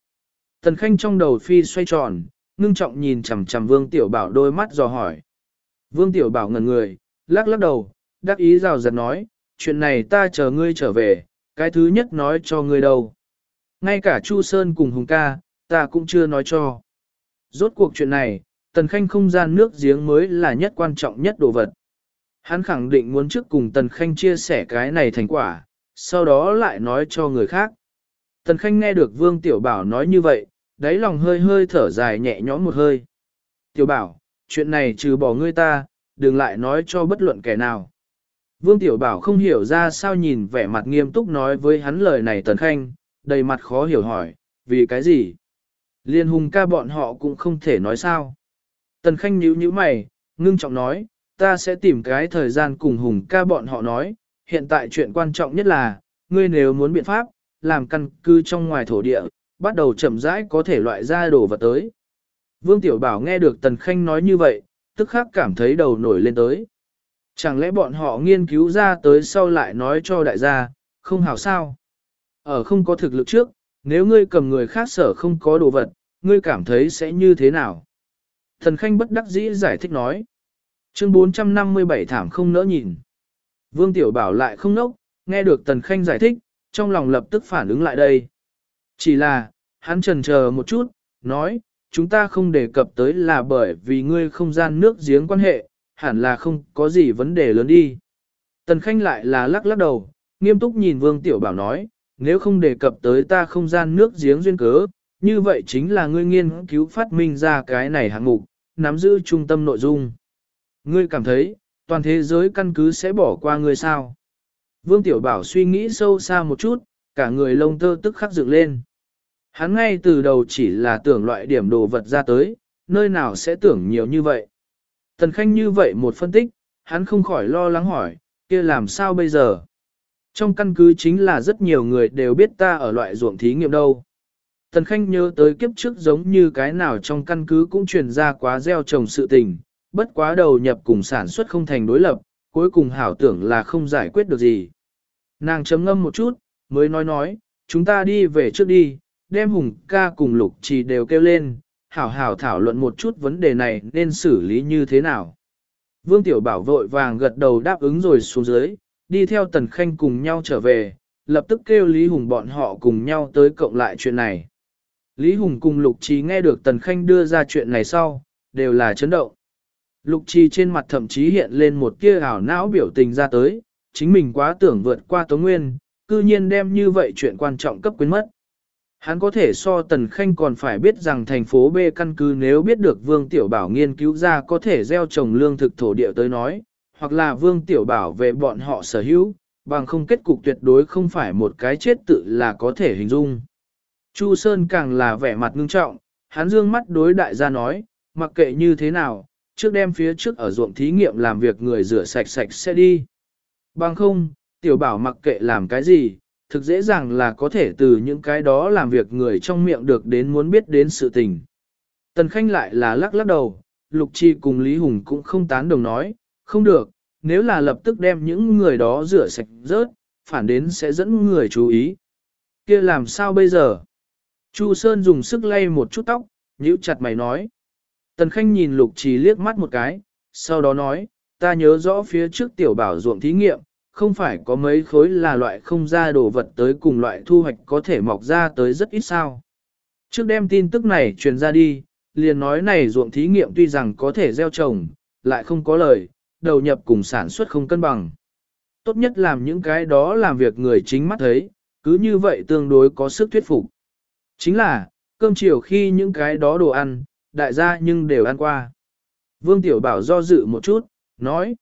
Tần Khanh trong đầu phi xoay tròn, ngưng trọng nhìn chằm chằm Vương Tiểu Bảo đôi mắt dò hỏi. Vương Tiểu Bảo ngẩn người, lắc lắc đầu, đắc ý rào rạt nói, chuyện này ta chờ ngươi trở về, cái thứ nhất nói cho ngươi đâu. Ngay cả Chu Sơn cùng Hùng ca, ta cũng chưa nói cho. Rốt cuộc chuyện này, Tần Khanh không gian nước giếng mới là nhất quan trọng nhất đồ vật. Hắn khẳng định muốn trước cùng Tần Khanh chia sẻ cái này thành quả, sau đó lại nói cho người khác. Tần Khanh nghe được Vương Tiểu Bảo nói như vậy, đáy lòng hơi hơi thở dài nhẹ nhõm một hơi. Tiểu Bảo, chuyện này trừ bỏ ngươi ta, đừng lại nói cho bất luận kẻ nào. Vương Tiểu Bảo không hiểu ra sao nhìn vẻ mặt nghiêm túc nói với hắn lời này Tần Khanh, đầy mặt khó hiểu hỏi, vì cái gì? Liên hùng ca bọn họ cũng không thể nói sao. Tần Khanh nhíu nhíu mày, ngưng trọng nói, ta sẽ tìm cái thời gian cùng hùng ca bọn họ nói, hiện tại chuyện quan trọng nhất là, ngươi nếu muốn biện pháp, làm căn cư trong ngoài thổ địa, bắt đầu chậm rãi có thể loại ra đồ vật tới. Vương Tiểu Bảo nghe được Tần Khanh nói như vậy, tức khắc cảm thấy đầu nổi lên tới. Chẳng lẽ bọn họ nghiên cứu ra tới sau lại nói cho đại gia, không hảo sao? Ở không có thực lực trước, nếu ngươi cầm người khác sở không có đồ vật, ngươi cảm thấy sẽ như thế nào? Thần Khanh bất đắc dĩ giải thích nói. Chương 457 thảm không nỡ nhìn. Vương Tiểu Bảo lại không nốc, nghe được Tần Khanh giải thích, trong lòng lập tức phản ứng lại đây. Chỉ là, hắn trần chờ một chút, nói, chúng ta không đề cập tới là bởi vì ngươi không gian nước giếng quan hệ, hẳn là không có gì vấn đề lớn đi. Tần Khanh lại là lắc lắc đầu, nghiêm túc nhìn Vương Tiểu Bảo nói, nếu không đề cập tới ta không gian nước giếng duyên cớ, như vậy chính là ngươi nghiên cứu phát minh ra cái này hạng mục, nắm giữ trung tâm nội dung. Ngươi cảm thấy, toàn thế giới căn cứ sẽ bỏ qua ngươi sao? Vương Tiểu Bảo suy nghĩ sâu xa một chút, cả người lông tơ tức khắc dựng lên. Hắn ngay từ đầu chỉ là tưởng loại điểm đồ vật ra tới, nơi nào sẽ tưởng nhiều như vậy. Tần Khanh như vậy một phân tích, hắn không khỏi lo lắng hỏi, kia làm sao bây giờ? Trong căn cứ chính là rất nhiều người đều biết ta ở loại ruộng thí nghiệm đâu. Tần Khanh nhớ tới kiếp trước giống như cái nào trong căn cứ cũng truyền ra quá gieo trồng sự tình, bất quá đầu nhập cùng sản xuất không thành đối lập, cuối cùng hảo tưởng là không giải quyết được gì. Nàng chấm ngâm một chút, mới nói nói, chúng ta đi về trước đi, đem hùng ca cùng lục trì đều kêu lên, hảo hảo thảo luận một chút vấn đề này nên xử lý như thế nào. Vương Tiểu Bảo vội vàng gật đầu đáp ứng rồi xuống dưới, đi theo Tần Khanh cùng nhau trở về, lập tức kêu Lý Hùng bọn họ cùng nhau tới cộng lại chuyện này. Lý Hùng cùng Lục Trì nghe được Tần Khanh đưa ra chuyện này sau, đều là chấn động. Lục Trì trên mặt thậm chí hiện lên một tia ảo não biểu tình ra tới, chính mình quá tưởng vượt qua Tống Nguyên, cư nhiên đem như vậy chuyện quan trọng cấp quyến mất. Hắn có thể so Tần Khanh còn phải biết rằng thành phố B căn cứ nếu biết được Vương Tiểu Bảo nghiên cứu ra có thể gieo trồng lương thực thổ địa tới nói, hoặc là Vương Tiểu Bảo về bọn họ sở hữu, bằng không kết cục tuyệt đối không phải một cái chết tự là có thể hình dung. Chu Sơn càng là vẻ mặt ngưng trọng, hắn dương mắt đối đại gia nói, mặc kệ như thế nào, trước đem phía trước ở ruộng thí nghiệm làm việc người rửa sạch sạch sẽ đi. Bằng không, Tiểu Bảo mặc kệ làm cái gì, thực dễ dàng là có thể từ những cái đó làm việc người trong miệng được đến muốn biết đến sự tình. Tần Khanh lại là lắc lắc đầu, Lục Chi cùng Lý Hùng cũng không tán đồng nói, không được, nếu là lập tức đem những người đó rửa sạch rớt, phản đến sẽ dẫn người chú ý. kia làm sao bây giờ? Chu Sơn dùng sức lay một chút tóc, nhíu chặt mày nói. Tần Khanh nhìn Lục Trì liếc mắt một cái, sau đó nói, ta nhớ rõ phía trước tiểu bảo ruộng thí nghiệm, không phải có mấy khối là loại không ra đồ vật tới cùng loại thu hoạch có thể mọc ra tới rất ít sao. Trước đem tin tức này truyền ra đi, liền nói này ruộng thí nghiệm tuy rằng có thể gieo trồng, lại không có lời, đầu nhập cùng sản xuất không cân bằng. Tốt nhất làm những cái đó làm việc người chính mắt thấy, cứ như vậy tương đối có sức thuyết phục. Chính là, cơm chiều khi những cái đó đồ ăn, đại gia nhưng đều ăn qua. Vương Tiểu Bảo do dự một chút, nói.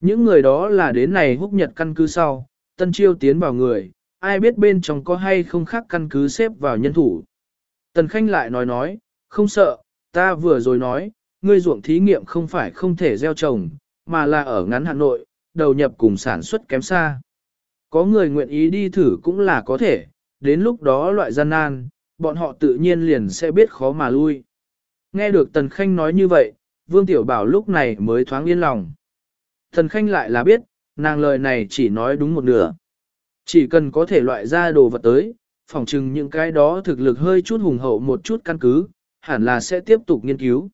Những người đó là đến này húc nhật căn cứ sau, tân chiêu tiến vào người, ai biết bên trong có hay không khác căn cứ xếp vào nhân thủ. Tần Khanh lại nói nói, không sợ, ta vừa rồi nói, ngươi ruộng thí nghiệm không phải không thể gieo trồng, mà là ở ngắn Hà Nội, đầu nhập cùng sản xuất kém xa. Có người nguyện ý đi thử cũng là có thể, đến lúc đó loại gian nan, bọn họ tự nhiên liền sẽ biết khó mà lui. Nghe được Tần Khanh nói như vậy, Vương Tiểu Bảo lúc này mới thoáng yên lòng. Tần Khanh lại là biết, nàng lời này chỉ nói đúng một nửa. Chỉ cần có thể loại ra đồ vật tới, phỏng chừng những cái đó thực lực hơi chút hùng hậu một chút căn cứ, hẳn là sẽ tiếp tục nghiên cứu.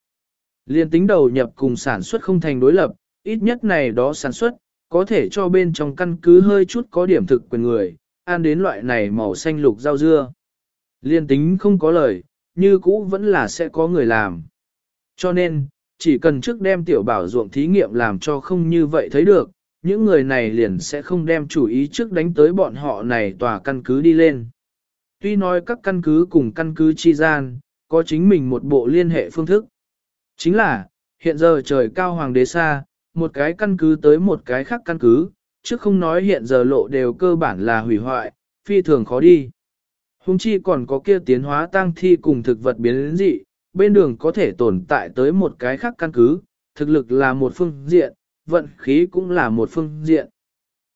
Liên tính đầu nhập cùng sản xuất không thành đối lập, ít nhất này đó sản xuất, có thể cho bên trong căn cứ hơi chút có điểm thực quyền người, ăn đến loại này màu xanh lục rau dưa. Liên tính không có lời, như cũ vẫn là sẽ có người làm. Cho nên, chỉ cần trước đem tiểu bảo ruộng thí nghiệm làm cho không như vậy thấy được, những người này liền sẽ không đem chủ ý trước đánh tới bọn họ này tòa căn cứ đi lên. Tuy nói các căn cứ cùng căn cứ chi gian, có chính mình một bộ liên hệ phương thức. Chính là, hiện giờ trời cao hoàng đế xa, một cái căn cứ tới một cái khác căn cứ, chứ không nói hiện giờ lộ đều cơ bản là hủy hoại, phi thường khó đi. Hùng chi còn có kia tiến hóa tăng thi cùng thực vật biến dị, bên đường có thể tồn tại tới một cái khác căn cứ, thực lực là một phương diện, vận khí cũng là một phương diện.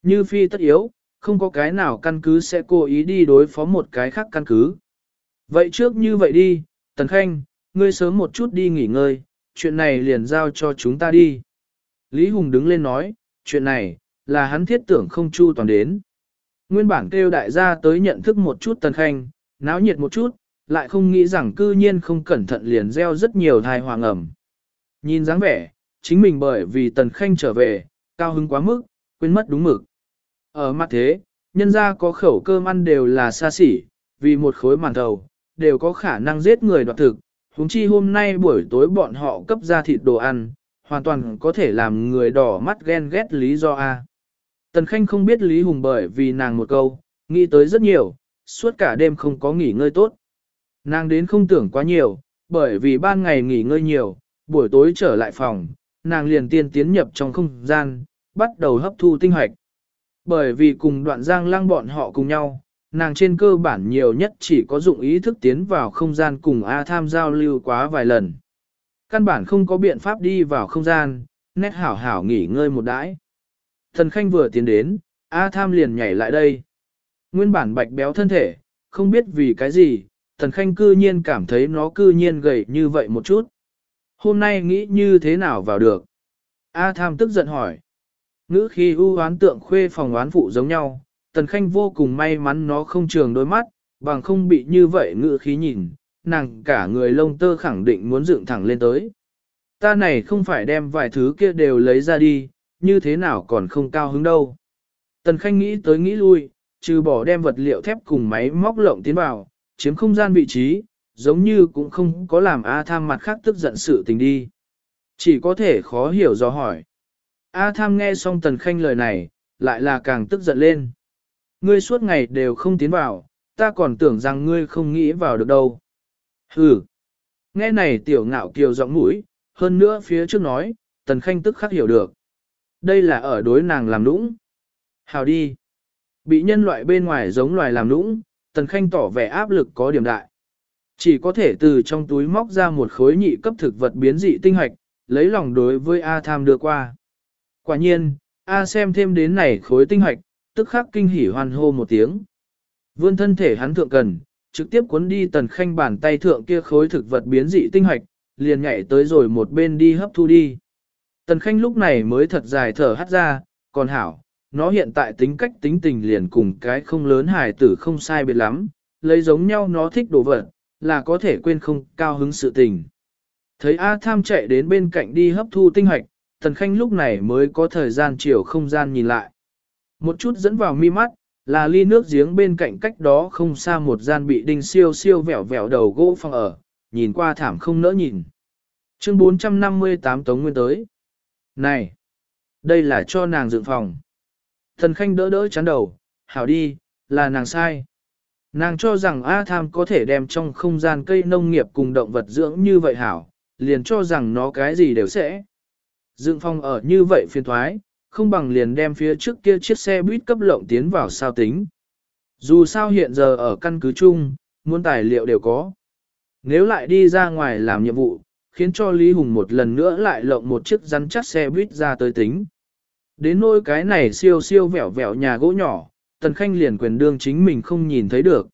Như phi tất yếu, không có cái nào căn cứ sẽ cố ý đi đối phó một cái khác căn cứ. Vậy trước như vậy đi, Tần Khanh, ngươi sớm một chút đi nghỉ ngơi, chuyện này liền giao cho chúng ta đi. Lý Hùng đứng lên nói, chuyện này, là hắn thiết tưởng không chu toàn đến. Nguyên bản kêu đại gia tới nhận thức một chút Tần Khanh, náo nhiệt một chút, lại không nghĩ rằng cư nhiên không cẩn thận liền gieo rất nhiều thai hoàng ẩm. Nhìn dáng vẻ, chính mình bởi vì Tần Khanh trở về, cao hứng quá mức, quên mất đúng mực. Ở mặt thế, nhân ra có khẩu cơm ăn đều là xa xỉ, vì một khối màn thầu, đều có khả năng giết người đoạt thực. Húng chi hôm nay buổi tối bọn họ cấp ra thịt đồ ăn, hoàn toàn có thể làm người đỏ mắt ghen ghét lý do A. Tần Khanh không biết Lý Hùng bởi vì nàng một câu, nghĩ tới rất nhiều, suốt cả đêm không có nghỉ ngơi tốt. Nàng đến không tưởng quá nhiều, bởi vì ban ngày nghỉ ngơi nhiều, buổi tối trở lại phòng, nàng liền tiên tiến nhập trong không gian, bắt đầu hấp thu tinh hoạch. Bởi vì cùng đoạn giang lang bọn họ cùng nhau, nàng trên cơ bản nhiều nhất chỉ có dụng ý thức tiến vào không gian cùng A tham giao lưu quá vài lần. Căn bản không có biện pháp đi vào không gian, nét hảo hảo nghỉ ngơi một đãi. Thần Khanh vừa tiến đến, A tham liền nhảy lại đây. Nguyên bản bạch béo thân thể, không biết vì cái gì, Thần Khanh cư nhiên cảm thấy nó cư nhiên gầy như vậy một chút. Hôm nay nghĩ như thế nào vào được? A tham tức giận hỏi. Ngữ khi ưu hoán tượng khuê phòng oán phụ giống nhau, Tần Khanh vô cùng may mắn nó không trường đôi mắt, bằng không bị như vậy ngữ khí nhìn, nàng cả người lông tơ khẳng định muốn dựng thẳng lên tới. Ta này không phải đem vài thứ kia đều lấy ra đi, như thế nào còn không cao hứng đâu. Tần Khanh nghĩ tới nghĩ lui, trừ bỏ đem vật liệu thép cùng máy móc lộng tiến vào, chiếm không gian vị trí, giống như cũng không có làm A Tham mặt khác tức giận sự tình đi. Chỉ có thể khó hiểu do hỏi. A Tham nghe xong Tần Khanh lời này, lại là càng tức giận lên. Ngươi suốt ngày đều không tiến vào, ta còn tưởng rằng ngươi không nghĩ vào được đâu. Hừ. Nghe này tiểu ngạo kiều giọng mũi, hơn nữa phía trước nói, Tần Khanh tức khắc hiểu được. Đây là ở đối nàng làm nũng. Hào đi. Bị nhân loại bên ngoài giống loài làm nũng, Tần Khanh tỏ vẻ áp lực có điểm đại. Chỉ có thể từ trong túi móc ra một khối nhị cấp thực vật biến dị tinh hoạch, lấy lòng đối với A Tham đưa qua. Quả nhiên, A xem thêm đến này khối tinh hoạch, tức khắc kinh hỉ hoan hô một tiếng. Vươn thân thể hắn thượng cần, trực tiếp cuốn đi tần khanh bàn tay thượng kia khối thực vật biến dị tinh hoạch, liền nhảy tới rồi một bên đi hấp thu đi. Tần khanh lúc này mới thật dài thở hắt ra, còn hảo, nó hiện tại tính cách tính tình liền cùng cái không lớn hài tử không sai biệt lắm, lấy giống nhau nó thích đồ vật, là có thể quên không cao hứng sự tình. Thấy A Tham chạy đến bên cạnh đi hấp thu tinh hoạch, Tần Khanh lúc này mới có thời gian chiều không gian nhìn lại. Một chút dẫn vào mi mắt, là ly nước giếng bên cạnh cách đó không xa một gian bị đinh siêu siêu vẻo vẻo đầu gỗ phòng ở, nhìn qua thảm không nỡ nhìn. Chương 458 Tống Nguyên tới. Này! Đây là cho nàng dựng phòng. Thần Khanh đỡ đỡ chán đầu, hảo đi, là nàng sai. Nàng cho rằng A Tham có thể đem trong không gian cây nông nghiệp cùng động vật dưỡng như vậy hảo, liền cho rằng nó cái gì đều sẽ. Dựng phòng ở như vậy phiền thoái, không bằng liền đem phía trước kia chiếc xe buýt cấp lộng tiến vào sao tính. Dù sao hiện giờ ở căn cứ chung, muốn tài liệu đều có. Nếu lại đi ra ngoài làm nhiệm vụ, khiến cho Lý Hùng một lần nữa lại lộng một chiếc rắn chắc xe buýt ra tới tính. Đến nỗi cái này siêu siêu vẻo vẻo nhà gỗ nhỏ, Tần Khanh liền quyền đương chính mình không nhìn thấy được.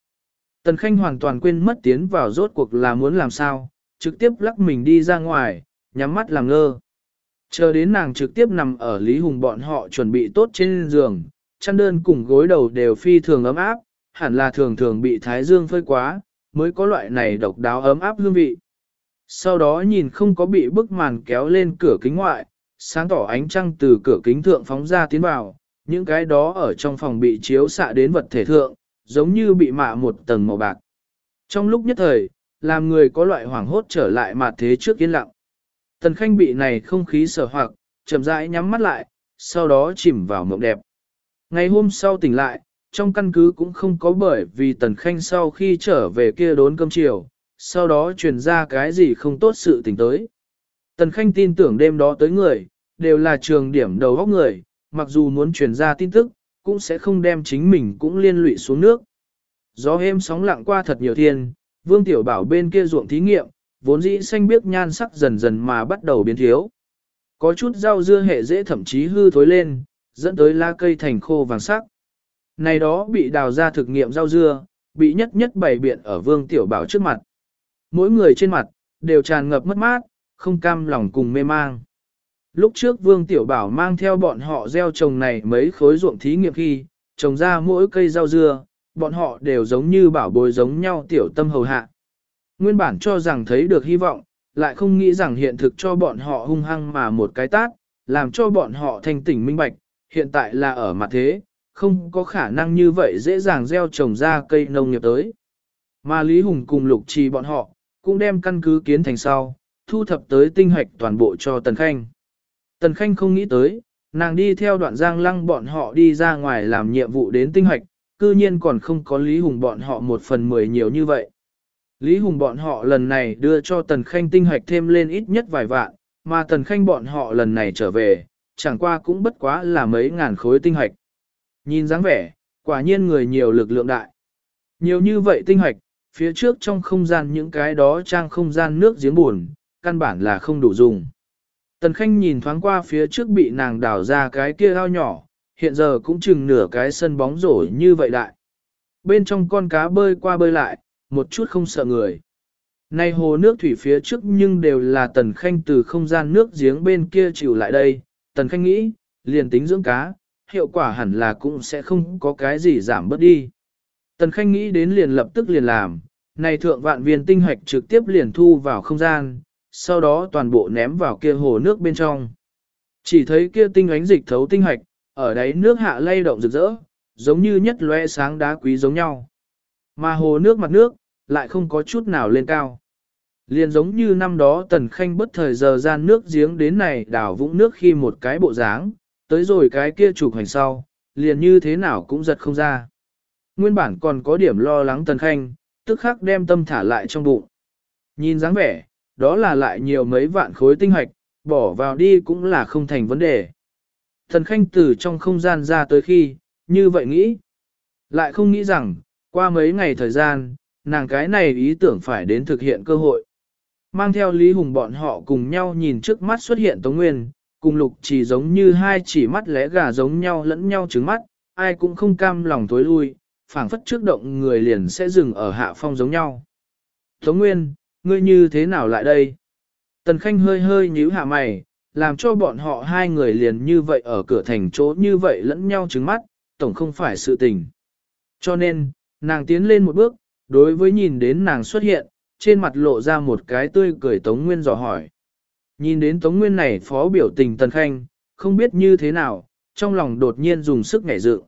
Tần Khanh hoàn toàn quên mất tiến vào rốt cuộc là muốn làm sao, trực tiếp lắc mình đi ra ngoài, nhắm mắt làm ngơ. Chờ đến nàng trực tiếp nằm ở Lý Hùng bọn họ chuẩn bị tốt trên giường, chăn đơn cùng gối đầu đều phi thường ấm áp, hẳn là thường thường bị thái dương phơi quá, mới có loại này độc đáo ấm áp hương vị. Sau đó nhìn không có bị bức màn kéo lên cửa kính ngoại, sáng tỏ ánh trăng từ cửa kính thượng phóng ra tiến vào, những cái đó ở trong phòng bị chiếu xạ đến vật thể thượng, giống như bị mạ một tầng màu bạc. Trong lúc nhất thời, làm người có loại hoảng hốt trở lại mà thế trước yên lặng. Tần Khanh bị này không khí sở hoặc, chậm rãi nhắm mắt lại, sau đó chìm vào mộng đẹp. Ngày hôm sau tỉnh lại, trong căn cứ cũng không có bởi vì Tần Khanh sau khi trở về kia đốn cơm chiều, sau đó truyền ra cái gì không tốt sự tình tới. Tần Khanh tin tưởng đêm đó tới người, đều là trường điểm đầu góc người, mặc dù muốn truyền ra tin tức, cũng sẽ không đem chính mình cũng liên lụy xuống nước. Gió êm sóng lặng qua thật nhiều thiên, Vương Tiểu Bảo bên kia ruộng thí nghiệm, vốn dĩ xanh biếc nhan sắc dần dần mà bắt đầu biến thiếu. Có chút rau dưa hệ dễ thậm chí hư thối lên, dẫn tới lá cây thành khô vàng sắc. Này đó bị đào ra thực nghiệm rau dưa, bị nhất nhất bày biện ở Vương Tiểu Bảo trước mặt. Mỗi người trên mặt, đều tràn ngập mất mát, không cam lòng cùng mê mang. Lúc trước Vương Tiểu Bảo mang theo bọn họ gieo trồng này mấy khối ruộng thí nghiệm khi, trồng ra mỗi cây rau dưa, bọn họ đều giống như bảo bối giống nhau tiểu tâm hầu hạ. Nguyên bản cho rằng thấy được hy vọng, lại không nghĩ rằng hiện thực cho bọn họ hung hăng mà một cái tát, làm cho bọn họ thanh tỉnh minh bạch, hiện tại là ở mặt thế, không có khả năng như vậy dễ dàng gieo trồng ra cây nông nghiệp tới. Mà Lý Hùng cùng lục trì bọn họ, cũng đem căn cứ kiến thành sau, thu thập tới tinh hoạch toàn bộ cho Tần Khanh. Tần Khanh không nghĩ tới, nàng đi theo đoạn giang lăng bọn họ đi ra ngoài làm nhiệm vụ đến tinh hoạch, cư nhiên còn không có Lý Hùng bọn họ một phần mười nhiều như vậy. Lý Hùng bọn họ lần này đưa cho Tần Khanh tinh hạch thêm lên ít nhất vài vạn, mà Tần Khanh bọn họ lần này trở về, chẳng qua cũng bất quá là mấy ngàn khối tinh hạch. Nhìn dáng vẻ, quả nhiên người nhiều lực lượng đại. Nhiều như vậy tinh hạch, phía trước trong không gian những cái đó trang không gian nước giếng buồn, căn bản là không đủ dùng. Tần Khanh nhìn thoáng qua phía trước bị nàng đào ra cái kia ao nhỏ, hiện giờ cũng chừng nửa cái sân bóng rổ như vậy đại. Bên trong con cá bơi qua bơi lại, một chút không sợ người. Nay hồ nước thủy phía trước nhưng đều là Tần Khanh từ không gian nước giếng bên kia chịu lại đây. Tần Khanh nghĩ, liền tính dưỡng cá, hiệu quả hẳn là cũng sẽ không có cái gì giảm bớt đi. Tần Khanh nghĩ đến liền lập tức liền làm, này thượng vạn viên tinh hoạch trực tiếp liền thu vào không gian, sau đó toàn bộ ném vào kia hồ nước bên trong. Chỉ thấy kia tinh ánh dịch thấu tinh hoạch, ở đáy nước hạ lay động rực rỡ, giống như nhất loe sáng đá quý giống nhau. Mà hồ nước mặt nước, lại không có chút nào lên cao. Liền giống như năm đó tần khanh bất thời giờ gian nước giếng đến này đảo vũng nước khi một cái bộ dáng, tới rồi cái kia chụp hành sau, liền như thế nào cũng giật không ra. Nguyên bản còn có điểm lo lắng tần khanh, tức khắc đem tâm thả lại trong bụng. Nhìn dáng vẻ, đó là lại nhiều mấy vạn khối tinh hoạch, bỏ vào đi cũng là không thành vấn đề. Thần khanh từ trong không gian ra tới khi, như vậy nghĩ. Lại không nghĩ rằng, qua mấy ngày thời gian, nàng cái này ý tưởng phải đến thực hiện cơ hội. Mang theo Lý Hùng bọn họ cùng nhau nhìn trước mắt xuất hiện Tống Nguyên, cùng lục chỉ giống như hai chỉ mắt lẽ gà giống nhau lẫn nhau trứng mắt, ai cũng không cam lòng tối lui, phảng phất trước động người liền sẽ dừng ở hạ phong giống nhau. Tống Nguyên, ngươi như thế nào lại đây? Tần Khanh hơi hơi nhíu hạ mày, làm cho bọn họ hai người liền như vậy ở cửa thành chỗ như vậy lẫn nhau trứng mắt, tổng không phải sự tình. Cho nên, nàng tiến lên một bước, đối với nhìn đến nàng xuất hiện, trên mặt lộ ra một cái tươi cười Tống Nguyên dò hỏi. Nhìn đến Tống Nguyên này phó biểu tình Tần Khanh, không biết như thế nào, trong lòng đột nhiên dùng sức nhảy dự.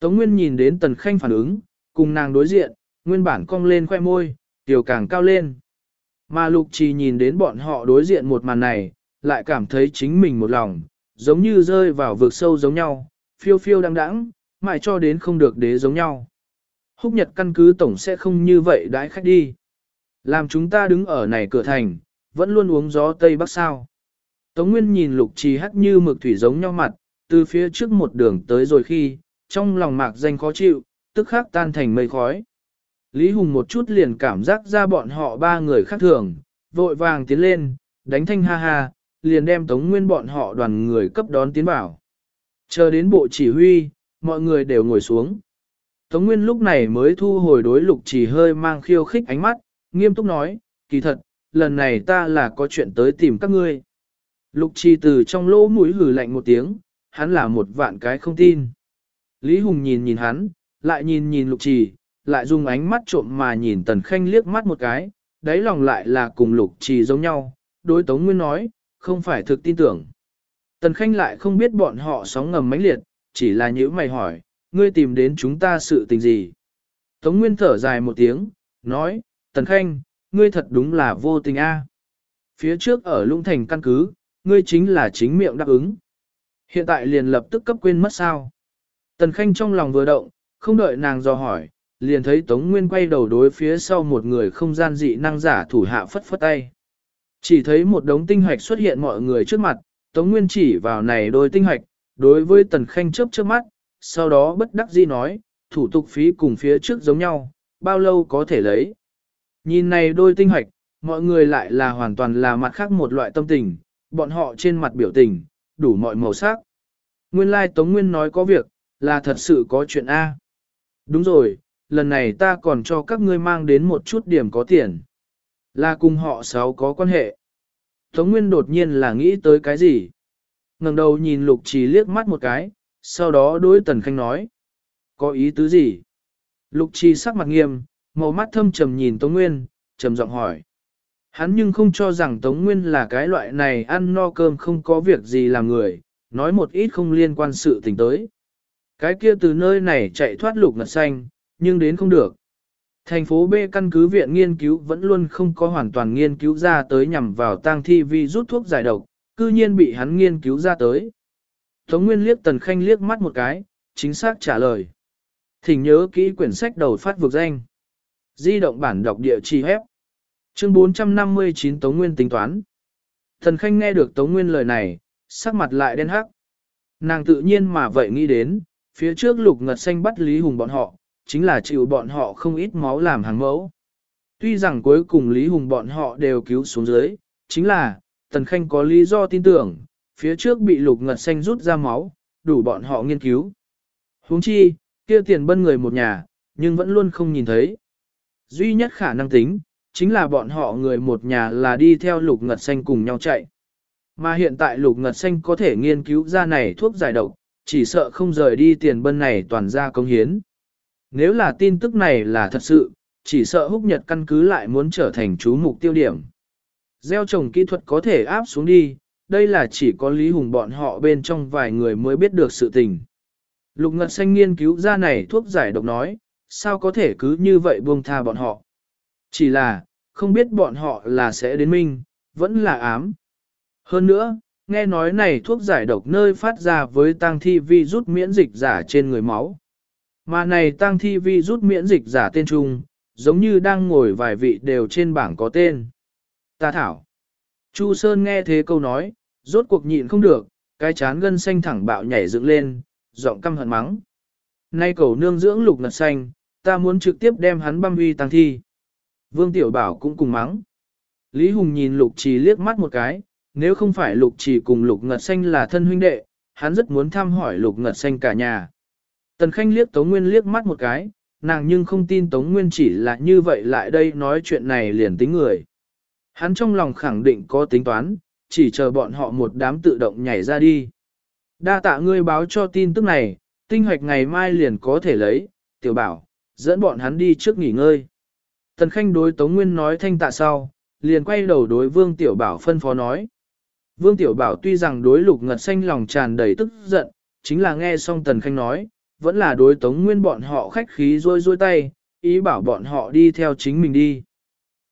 Tống Nguyên nhìn đến Tần Khanh phản ứng, cùng nàng đối diện, nguyên bản cong lên khoe môi, tiểu càng cao lên. Mà Lục Trì nhìn đến bọn họ đối diện một màn này, lại cảm thấy chính mình một lòng, giống như rơi vào vực sâu giống nhau, phiêu phiêu đăng đãng, mãi cho đến không được đế giống nhau. Húc Nhật căn cứ tổng sẽ không như vậy đãi khách đi. Làm chúng ta đứng ở này cửa thành, vẫn luôn uống gió Tây Bắc sao. Tống Nguyên nhìn Lục Trì hắt như mực thủy giống nhau mặt, từ phía trước một đường tới rồi khi, trong lòng mạc danh khó chịu, tức khắc tan thành mây khói. Lý Hùng một chút liền cảm giác ra bọn họ ba người khác thường, vội vàng tiến lên, đánh thanh ha ha, liền đem Tống Nguyên bọn họ đoàn người cấp đón tiến vào. Chờ đến bộ chỉ huy, mọi người đều ngồi xuống. Tống Nguyên lúc này mới thu hồi đối lục chỉ hơi mang khiêu khích ánh mắt, nghiêm túc nói, kỳ thật, lần này ta là có chuyện tới tìm các ngươi. Lục trì từ trong lỗ mũi hử lạnh một tiếng, hắn là một vạn cái không tin. Lý Hùng nhìn nhìn hắn, lại nhìn nhìn lục trì, lại dùng ánh mắt trộm mà nhìn tần khanh liếc mắt một cái, đáy lòng lại là cùng lục trì giống nhau, đối tống nguyên nói, không phải thực tin tưởng. Tần khanh lại không biết bọn họ sóng ngầm mãnh liệt, chỉ là những mày hỏi, ngươi tìm đến chúng ta sự tình gì. Tống nguyên thở dài một tiếng, nói, tần khanh, ngươi thật đúng là vô tình a. Phía trước ở lũng thành căn cứ, ngươi chính là chính miệng đáp ứng. Hiện tại liền lập tức cấp quên mất sao. Tần Khanh trong lòng vừa động, không đợi nàng dò hỏi, liền thấy Tống Nguyên quay đầu đối phía sau một người không gian dị năng giả thủ hạ phất phất tay. Chỉ thấy một đống tinh hoạch xuất hiện mọi người trước mặt, Tống Nguyên chỉ vào này đôi tinh hoạch, đối với Tần Khanh chớp chớp mắt, sau đó bất đắc dĩ nói, thủ tục phí cùng phía trước giống nhau, bao lâu có thể lấy. Nhìn này đôi tinh hoạch, mọi người lại là hoàn toàn là mặt khác một loại tâm tình, bọn họ trên mặt biểu tình, đủ mọi màu sắc. Nguyên lai like Tống Nguyên nói có việc, là thật sự có chuyện A. Đúng rồi, lần này ta còn cho các ngươi mang đến một chút điểm có tiền. Là cùng họ sáu có quan hệ. Tống Nguyên đột nhiên là nghĩ tới cái gì? ngẩng đầu nhìn Lục Trì liếc mắt một cái, sau đó đối Tần Khanh nói. Có ý tứ gì? Lục Chi sắc mặt nghiêm, màu mắt thâm trầm nhìn Tống Nguyên, trầm giọng hỏi. Hắn nhưng không cho rằng Tống Nguyên là cái loại này ăn no cơm không có việc gì làm người, nói một ít không liên quan sự tình tới. Cái kia từ nơi này chạy thoát lục ngật xanh, nhưng đến không được. Thành phố B căn cứ viện nghiên cứu vẫn luôn không có hoàn toàn nghiên cứu ra tới nhằm vào tang thi vi rút thuốc giải độc, cư nhiên bị hắn nghiên cứu ra tới. Tống Nguyên liếc Tần Khanh liếc mắt một cái, chính xác trả lời. Thỉnh nhớ kỹ quyển sách đầu phát vực danh. Di động bản đọc địa chỉ hép. Chương 459 Tống Nguyên tính toán. Thần Khanh nghe được Tống Nguyên lời này, sắc mặt lại đen hắc. Nàng tự nhiên mà vậy nghĩ đến, phía trước lục ngật xanh bắt Lý Hùng bọn họ, chính là chịu bọn họ không ít máu làm hàng mẫu. Tuy rằng cuối cùng Lý Hùng bọn họ đều cứu xuống dưới, chính là, Tần Khanh có lý do tin tưởng, phía trước bị lục ngật xanh rút ra máu, đủ bọn họ nghiên cứu. huống chi, kia tiền bân người một nhà, nhưng vẫn luôn không nhìn thấy. Duy nhất khả năng tính, chính là bọn họ người một nhà là đi theo lục ngật xanh cùng nhau chạy. Mà hiện tại lục ngật xanh có thể nghiên cứu ra này thuốc giải độc, chỉ sợ không rời đi tiền bân này toàn ra công hiến. Nếu là tin tức này là thật sự, chỉ sợ húc nhật căn cứ lại muốn trở thành chú mục tiêu điểm. Gieo trồng kỹ thuật có thể áp xuống đi, đây là chỉ có Lý Hùng bọn họ bên trong vài người mới biết được sự tình. Lục Ngật Xanh nghiên cứu ra này thuốc giải độc nói, sao có thể cứ như vậy buông tha bọn họ. Chỉ là, không biết bọn họ là sẽ đến minh, vẫn là ám. Hơn nữa, nghe nói này thuốc giải độc nơi phát ra với tăng thi vi rút miễn dịch giả trên người máu. Mà này tăng thi vi rút miễn dịch giả tên trung, giống như đang ngồi vài vị đều trên bảng có tên. Ta thảo. Chu Sơn nghe thế câu nói, rốt cuộc nhịn không được, cái chán gân xanh thẳng bạo nhảy dựng lên, giọng căm hận mắng. Nay cầu nương dưỡng lục nật xanh, ta muốn trực tiếp đem hắn băm uy tăng thi. Vương Tiểu Bảo cũng cùng mắng. Lý Hùng nhìn lục trì liếc mắt một cái, nếu không phải lục trì cùng lục ngật xanh là thân huynh đệ, hắn rất muốn thăm hỏi lục ngật xanh cả nhà. Tần Khanh liếc Tống Nguyên liếc mắt một cái, nàng nhưng không tin Tống Nguyên chỉ là như vậy lại đây nói chuyện này liền tính người. Hắn trong lòng khẳng định có tính toán, chỉ chờ bọn họ một đám tự động nhảy ra đi. Đa tạ ngươi báo cho tin tức này, tinh hoạch ngày mai liền có thể lấy, tiểu bảo, dẫn bọn hắn đi trước nghỉ ngơi. Tần Khanh đối Tống Nguyên nói thanh tạ sau, liền quay đầu đối Vương Tiểu Bảo phân phó nói. Vương Tiểu Bảo tuy rằng đối lục ngật xanh lòng tràn đầy tức giận, chính là nghe xong Tần Khanh nói, vẫn là đối Tống Nguyên bọn họ khách khí rôi rôi tay, ý bảo bọn họ đi theo chính mình đi.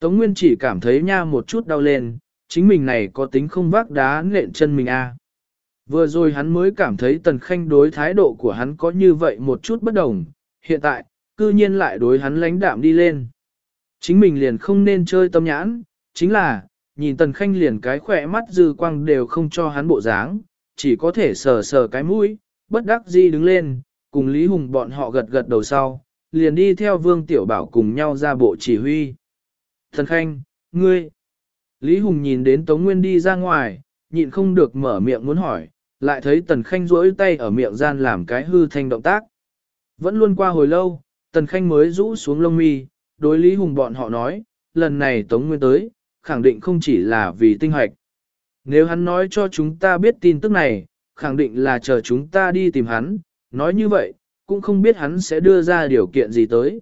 Tống Nguyên chỉ cảm thấy nha một chút đau lên, chính mình này có tính không vác đá nện chân mình a. À. Vừa rồi hắn mới cảm thấy Tần Khanh đối thái độ của hắn có như vậy một chút bất đồng, hiện tại, cư nhiên lại đối hắn lãnh đạm đi lên. Chính mình liền không nên chơi tâm nhãn, chính là, nhìn Tần Khanh liền cái khỏe mắt dư quang đều không cho hắn bộ dáng, chỉ có thể sờ sờ cái mũi, bất đắc dĩ đứng lên, cùng Lý Hùng bọn họ gật gật đầu sau, liền đi theo Vương Tiểu Bảo cùng nhau ra bộ chỉ huy. Tần Khanh, ngươi! Lý Hùng nhìn đến Tống Nguyên đi ra ngoài, nhịn không được mở miệng muốn hỏi, lại thấy Tần Khanh duỗi tay ở miệng gian làm cái hư thanh động tác. Vẫn luôn qua hồi lâu, Tần Khanh mới rũ xuống lông mi, đối Lý Hùng bọn họ nói, lần này Tống Nguyên tới, khẳng định không chỉ là vì tinh hoạch. Nếu hắn nói cho chúng ta biết tin tức này, khẳng định là chờ chúng ta đi tìm hắn, nói như vậy, cũng không biết hắn sẽ đưa ra điều kiện gì tới.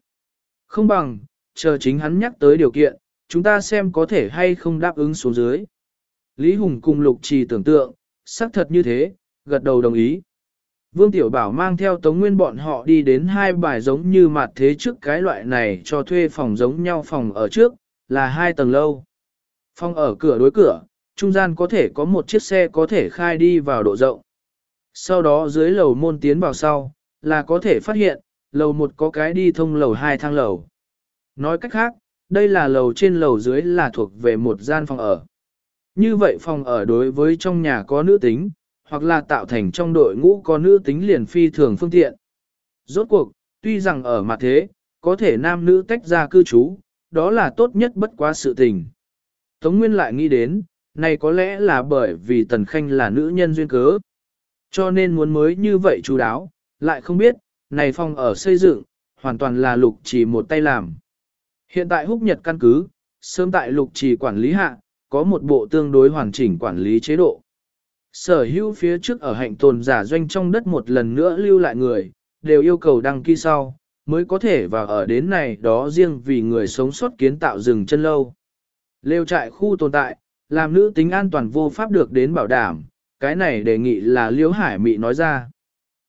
Không bằng, chờ chính hắn nhắc tới điều kiện, chúng ta xem có thể hay không đáp ứng xuống dưới. Lý Hùng cùng Lục Trì tưởng tượng, xác thật như thế, gật đầu đồng ý. Vương Tiểu Bảo mang theo Tống Nguyên bọn họ đi đến hai bài giống như mặt thế trước cái loại này cho thuê phòng giống nhau phòng ở trước, là hai tầng lâu. Phòng ở cửa đối cửa, trung gian có thể có một chiếc xe có thể khai đi vào độ rộng. Sau đó dưới lầu môn tiến vào sau, là có thể phát hiện, lầu một có cái đi thông lầu hai thang lầu. Nói cách khác, đây là lầu trên lầu dưới là thuộc về một gian phòng ở. Như vậy phòng ở đối với trong nhà có nữ tính, hoặc là tạo thành trong đội ngũ có nữ tính liền phi thường phương tiện. Rốt cuộc, tuy rằng ở mặt thế, có thể nam nữ tách ra cư trú, đó là tốt nhất bất quá sự tình. Tống Nguyên lại nghĩ đến, này có lẽ là bởi vì Tần Khanh là nữ nhân duyên cớ. Cho nên muốn mới như vậy chú đáo, lại không biết, này phòng ở xây dựng, hoàn toàn là lục chỉ một tay làm. Hiện tại húc nhật căn cứ, sớm tại lục trì quản lý hạ, có một bộ tương đối hoàn chỉnh quản lý chế độ. Sở hữu phía trước ở hạnh tồn giả doanh trong đất một lần nữa lưu lại người, đều yêu cầu đăng ký sau, mới có thể vào ở đến này đó riêng vì người sống sót kiến tạo rừng chân lâu. Lêu trại khu tồn tại, làm nữ tính an toàn vô pháp được đến bảo đảm, cái này đề nghị là Liễu Hải Mị nói ra.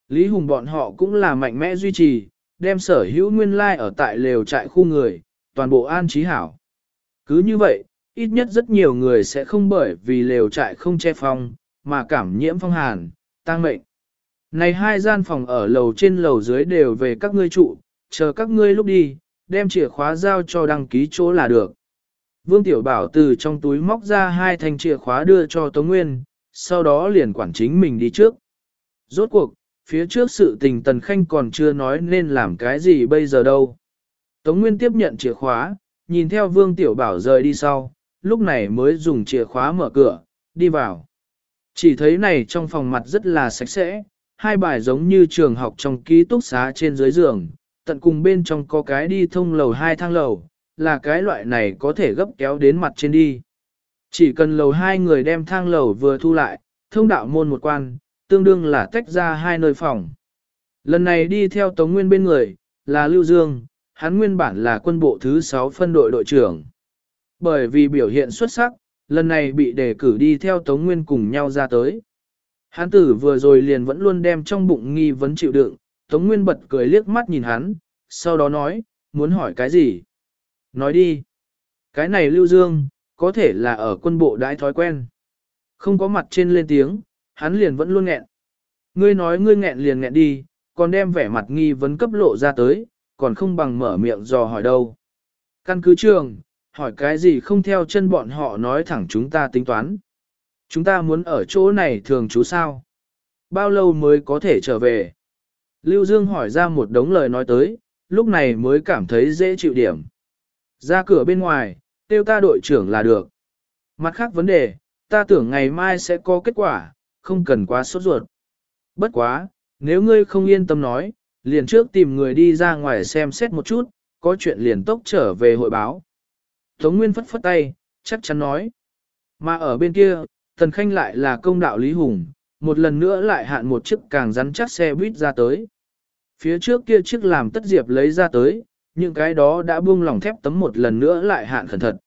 Lý Hùng bọn họ cũng là mạnh mẽ duy trì, đem sở hữu nguyên lai ở tại lều trại khu người, toàn bộ an trí hảo. Cứ như vậy, ít nhất rất nhiều người sẽ không bởi vì lều trại không che phong, mà cảm nhiễm phong hàn, tăng mệnh. Này hai gian phòng ở lầu trên lầu dưới đều về các ngươi trụ, chờ các ngươi lúc đi, đem chìa khóa giao cho đăng ký chỗ là được. Vương Tiểu Bảo từ trong túi móc ra hai thanh chìa khóa đưa cho Tống Nguyên, sau đó liền quản chính mình đi trước. Rốt cuộc, phía trước sự tình Tần Khanh còn chưa nói nên làm cái gì bây giờ đâu. Tống Nguyên tiếp nhận chìa khóa, nhìn theo Vương Tiểu Bảo rời đi sau, lúc này mới dùng chìa khóa mở cửa, đi vào. Chỉ thấy này trong phòng mặt rất là sạch sẽ, hai bài giống như trường học trong ký túc xá trên dưới giường, tận cùng bên trong có cái đi thông lầu hai thang lầu, là cái loại này có thể gấp kéo đến mặt trên đi. Chỉ cần lầu hai người đem thang lầu vừa thu lại, thông đạo môn một quan, tương đương là tách ra hai nơi phòng. Lần này đi theo Tống Nguyên bên người, là Lưu Dương, hắn nguyên bản là quân bộ thứ 6 phân đội đội trưởng. Bởi vì biểu hiện xuất sắc, lần này bị đề cử đi theo Tống Nguyên cùng nhau ra tới. Hắn tử vừa rồi liền vẫn luôn đem trong bụng nghi vấn chịu đựng, Tống Nguyên bật cười liếc mắt nhìn hắn, sau đó nói, muốn hỏi cái gì? Nói đi. Cái này Lưu Dương, có thể là ở quân bộ đãi thói quen. Không có mặt trên lên tiếng, hắn liền vẫn luôn nghẹn. Ngươi nói ngươi nghẹn liền nghẹn đi, còn đem vẻ mặt nghi vấn cấp lộ ra tới, còn không bằng mở miệng dò hỏi đâu. Căn cứ trường, hỏi cái gì không theo chân bọn họ nói thẳng chúng ta tính toán. Chúng ta muốn ở chỗ này thường trú sao? Bao lâu mới có thể trở về? Lưu Dương hỏi ra một đống lời nói tới, lúc này mới cảm thấy dễ chịu điểm. Ra cửa bên ngoài, tiêu ta đội trưởng là được. Mặt khác vấn đề, ta tưởng ngày mai sẽ có kết quả, không cần quá sốt ruột. Bất quá, nếu ngươi không yên tâm nói, liền trước tìm người đi ra ngoài xem xét một chút, có chuyện liền tốc trở về hội báo. Tống Nguyên phất phất tay, chắc chắn nói. Mà ở bên kia, Tần Khanh lại là công đạo Lý Hùng, một lần nữa lại hạn một chiếc càng rắn chắc xe buýt ra tới. Phía trước kia chiếc làm tất diệp lấy ra tới, những cái đó đã buông lỏng thép tấm một lần nữa lại hạn khẩn thật.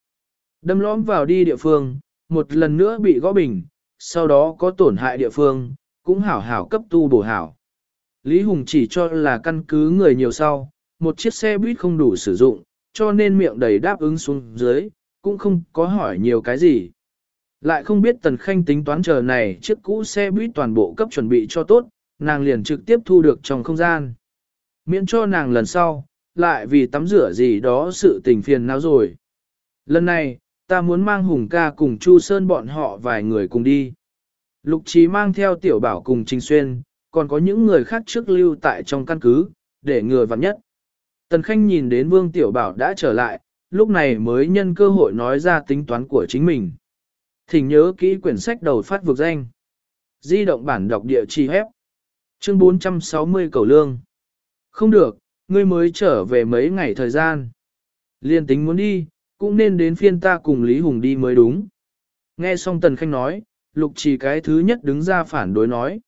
Đâm lõm vào đi địa phương, một lần nữa bị gõ bình, sau đó có tổn hại địa phương, cũng hảo hảo cấp tu bổ hảo. Lý Hùng chỉ cho là căn cứ người nhiều sau, một chiếc xe buýt không đủ sử dụng, cho nên miệng đầy đáp ứng xuống dưới, cũng không có hỏi nhiều cái gì. Lại không biết Tần Khanh tính toán chờ này chiếc cũ xe buýt toàn bộ cấp chuẩn bị cho tốt, nàng liền trực tiếp thu được trong không gian. Miễn cho nàng lần sau, lại vì tắm rửa gì đó sự tình phiền não rồi. Lần này, ta muốn mang Hùng ca cùng Chu Sơn bọn họ vài người cùng đi. Lục Trí mang theo tiểu bảo cùng Trình Xuyên, còn có những người khác trước lưu tại trong căn cứ, để ngừa vặn nhất. Tần Khanh nhìn đến Vương Tiểu Bảo đã trở lại, lúc này mới nhân cơ hội nói ra tính toán của chính mình. Thỉnh nhớ kỹ quyển sách đầu phát vực danh. Di động bản đọc địa chỉ hép. Chương 460 cầu lương. Không được, ngươi mới trở về mấy ngày thời gian. Liên tính muốn đi, cũng nên đến phiên ta cùng Lý Hùng đi mới đúng. Nghe xong Tần Khanh nói, Lục Trì cái thứ nhất đứng ra phản đối nói.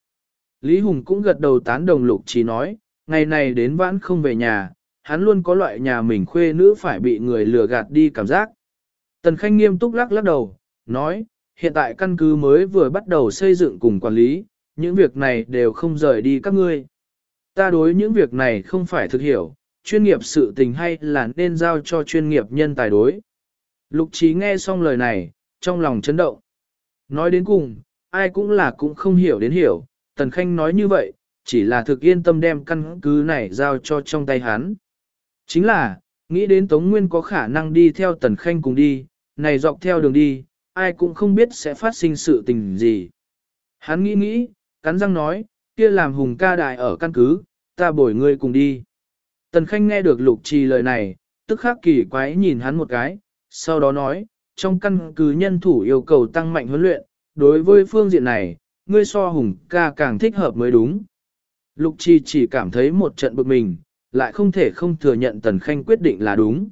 Lý Hùng cũng gật đầu tán đồng Lục Chỉ nói, ngày này đến vãn không về nhà, hắn luôn có loại nhà mình khuê nữ phải bị người lừa gạt đi cảm giác. Tần Khanh nghiêm túc lắc lắc đầu, nói, hiện tại căn cứ mới vừa bắt đầu xây dựng cùng quản lý, những việc này đều không rời đi các ngươi. Ta đối những việc này không phải thực hiểu, chuyên nghiệp sự tình hay là nên giao cho chuyên nghiệp nhân tài đối. Lục trí nghe xong lời này, trong lòng chấn động. Nói đến cùng, ai cũng là cũng không hiểu đến hiểu, Tần Khanh nói như vậy, chỉ là thực yên tâm đem căn cứ này giao cho trong tay hắn. Chính là, nghĩ đến Tống Nguyên có khả năng đi theo Tần Khanh cùng đi, này dọc theo đường đi, ai cũng không biết sẽ phát sinh sự tình gì. Hắn nghĩ nghĩ, cắn răng nói, kia làm hùng ca đại ở căn cứ, ta bồi ngươi cùng đi. Tần Khanh nghe được lục trì lời này, tức khắc kỳ quái nhìn hắn một cái, sau đó nói, trong căn cứ nhân thủ yêu cầu tăng mạnh huấn luyện, đối với phương diện này, ngươi so hùng ca càng thích hợp mới đúng. Lục trì chỉ cảm thấy một trận bực mình, lại không thể không thừa nhận Tần Khanh quyết định là đúng.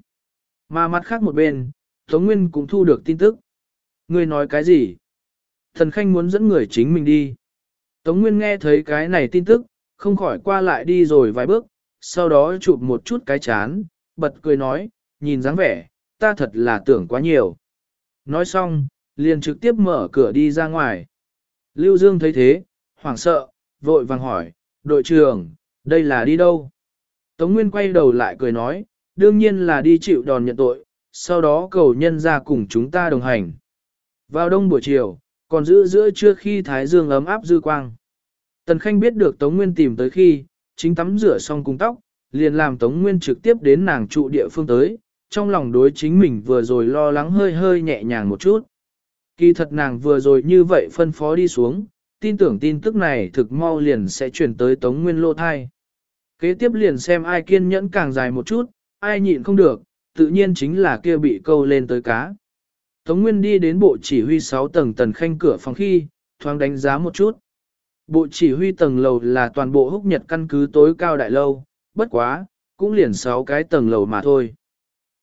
Mà mặt khác một bên, Tống Nguyên cũng thu được tin tức. Ngươi nói cái gì? Tần Khanh muốn dẫn người chính mình đi. Tống Nguyên nghe thấy cái này tin tức, không khỏi qua lại đi rồi vài bước, sau đó chụp một chút cái chán, bật cười nói, nhìn dáng vẻ, ta thật là tưởng quá nhiều. Nói xong, liền trực tiếp mở cửa đi ra ngoài. Lưu Dương thấy thế, hoảng sợ, vội vàng hỏi, đội trưởng, đây là đi đâu? Tống Nguyên quay đầu lại cười nói, đương nhiên là đi chịu đòn nhận tội, sau đó cầu nhân ra cùng chúng ta đồng hành. Vào đông buổi chiều, còn giữ giữa trưa khi Thái Dương ấm áp dư quang. Tần Khanh biết được Tống Nguyên tìm tới khi, chính tắm rửa xong cung tóc, liền làm Tống Nguyên trực tiếp đến nàng trụ địa phương tới, trong lòng đối chính mình vừa rồi lo lắng hơi hơi nhẹ nhàng một chút. Kỳ thật nàng vừa rồi như vậy phân phó đi xuống, tin tưởng tin tức này thực mau liền sẽ chuyển tới Tống Nguyên lô thai. Kế tiếp liền xem ai kiên nhẫn càng dài một chút, ai nhịn không được, tự nhiên chính là kia bị câu lên tới cá. Tống Nguyên đi đến bộ chỉ huy 6 tầng tần khanh cửa phòng khi, thoáng đánh giá một chút. Bộ chỉ huy tầng lầu là toàn bộ húc nhật căn cứ tối cao đại lâu, bất quá, cũng liền 6 cái tầng lầu mà thôi.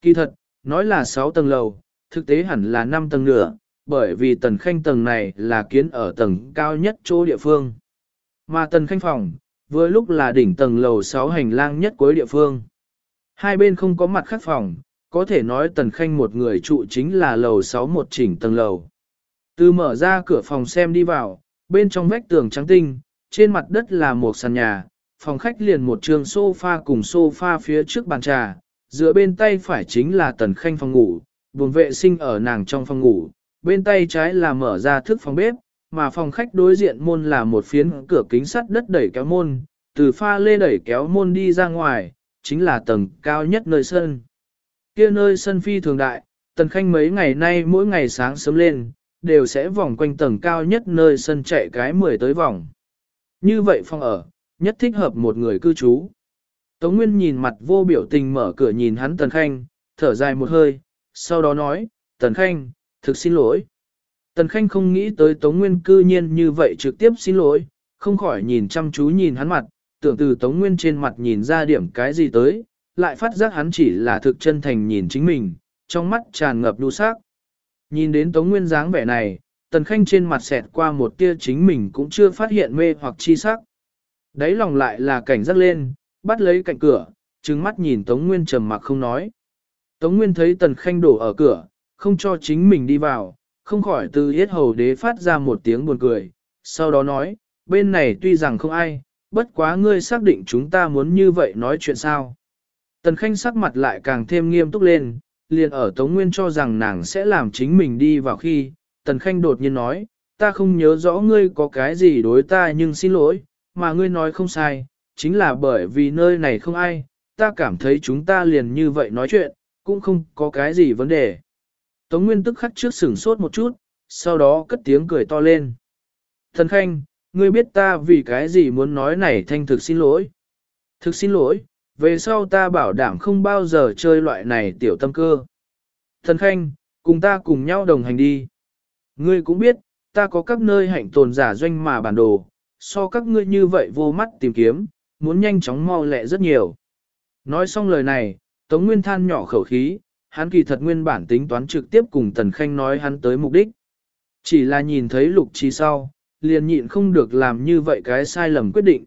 Kỳ thật, nói là 6 tầng lầu, thực tế hẳn là 5 tầng nữa, bởi vì tần khanh tầng này là kiến ở tầng cao nhất chỗ địa phương. Mà tần khanh phòng, vừa lúc là đỉnh tầng lầu 6 hành lang nhất cuối địa phương. Hai bên không có mặt khác phòng, có thể nói tần khanh một người trụ chính là lầu 6 một chỉnh tầng lầu. Từ mở ra cửa phòng xem đi vào, bên trong vách tường trắng tinh, trên mặt đất là một sàn nhà, phòng khách liền một trường sofa cùng sofa phía trước bàn trà, giữa bên tay phải chính là tần khanh phòng ngủ, buồn vệ sinh ở nàng trong phòng ngủ, bên tay trái là mở ra thức phòng bếp, mà phòng khách đối diện môn là một phiến cửa kính sắt đất đẩy kéo môn, từ pha lê đẩy kéo môn đi ra ngoài, chính là tầng cao nhất nơi sân. Kia nơi sân phi thường đại, tần khanh mấy ngày nay mỗi ngày sáng sớm lên, đều sẽ vòng quanh tầng cao nhất nơi sân chạy cái 10 tới vòng. Như vậy phòng ở, nhất thích hợp một người cư trú. Tống Nguyên nhìn mặt vô biểu tình mở cửa nhìn hắn Tần Khanh, thở dài một hơi, sau đó nói, Tần Khanh, thực xin lỗi. Tần Khanh không nghĩ tới Tống Nguyên cư nhiên như vậy trực tiếp xin lỗi, không khỏi nhìn chăm chú nhìn hắn mặt, tưởng từ Tống Nguyên trên mặt nhìn ra điểm cái gì tới, lại phát giác hắn chỉ là thực chân thành nhìn chính mình, trong mắt tràn ngập đu sắc. Nhìn đến Tống Nguyên dáng vẻ này, Tần Khanh trên mặt xẹt qua một tia chính mình cũng chưa phát hiện mê hoặc chi sắc. Đấy lòng lại là cảnh giác lên, bắt lấy cạnh cửa, trừng mắt nhìn Tống Nguyên trầm mặc không nói. Tống Nguyên thấy Tần Khanh đổ ở cửa, không cho chính mình đi vào, không khỏi từ yết hầu đế phát ra một tiếng buồn cười, sau đó nói, bên này tuy rằng không ai, bất quá ngươi xác định chúng ta muốn như vậy nói chuyện sao. Tần Khanh sắc mặt lại càng thêm nghiêm túc lên, liền ở Tống Nguyên cho rằng nàng sẽ làm chính mình đi vào khi, Tần Khanh đột nhiên nói, ta không nhớ rõ ngươi có cái gì đối ta nhưng xin lỗi, mà ngươi nói không sai, chính là bởi vì nơi này không ai, ta cảm thấy chúng ta liền như vậy nói chuyện, cũng không có cái gì vấn đề. Tống Nguyên tức khắc trước sửng sốt một chút, sau đó cất tiếng cười to lên. Thần Khanh, ngươi biết ta vì cái gì muốn nói này thanh thực xin lỗi. Thực xin lỗi, về sau ta bảo đảm không bao giờ chơi loại này tiểu tâm cơ. Thần Khanh, cùng ta cùng nhau đồng hành đi. Ngươi cũng biết, ta có các nơi hạnh tồn giả doanh mà bản đồ, so các ngươi như vậy vô mắt tìm kiếm, muốn nhanh chóng mau lẹ rất nhiều. Nói xong lời này, Tống Nguyên than nhỏ khẩu khí, hắn kỳ thật nguyên bản tính toán trực tiếp cùng Tần Khanh nói hắn tới mục đích. Chỉ là nhìn thấy lục trì sau, liền nhịn không được làm như vậy cái sai lầm quyết định.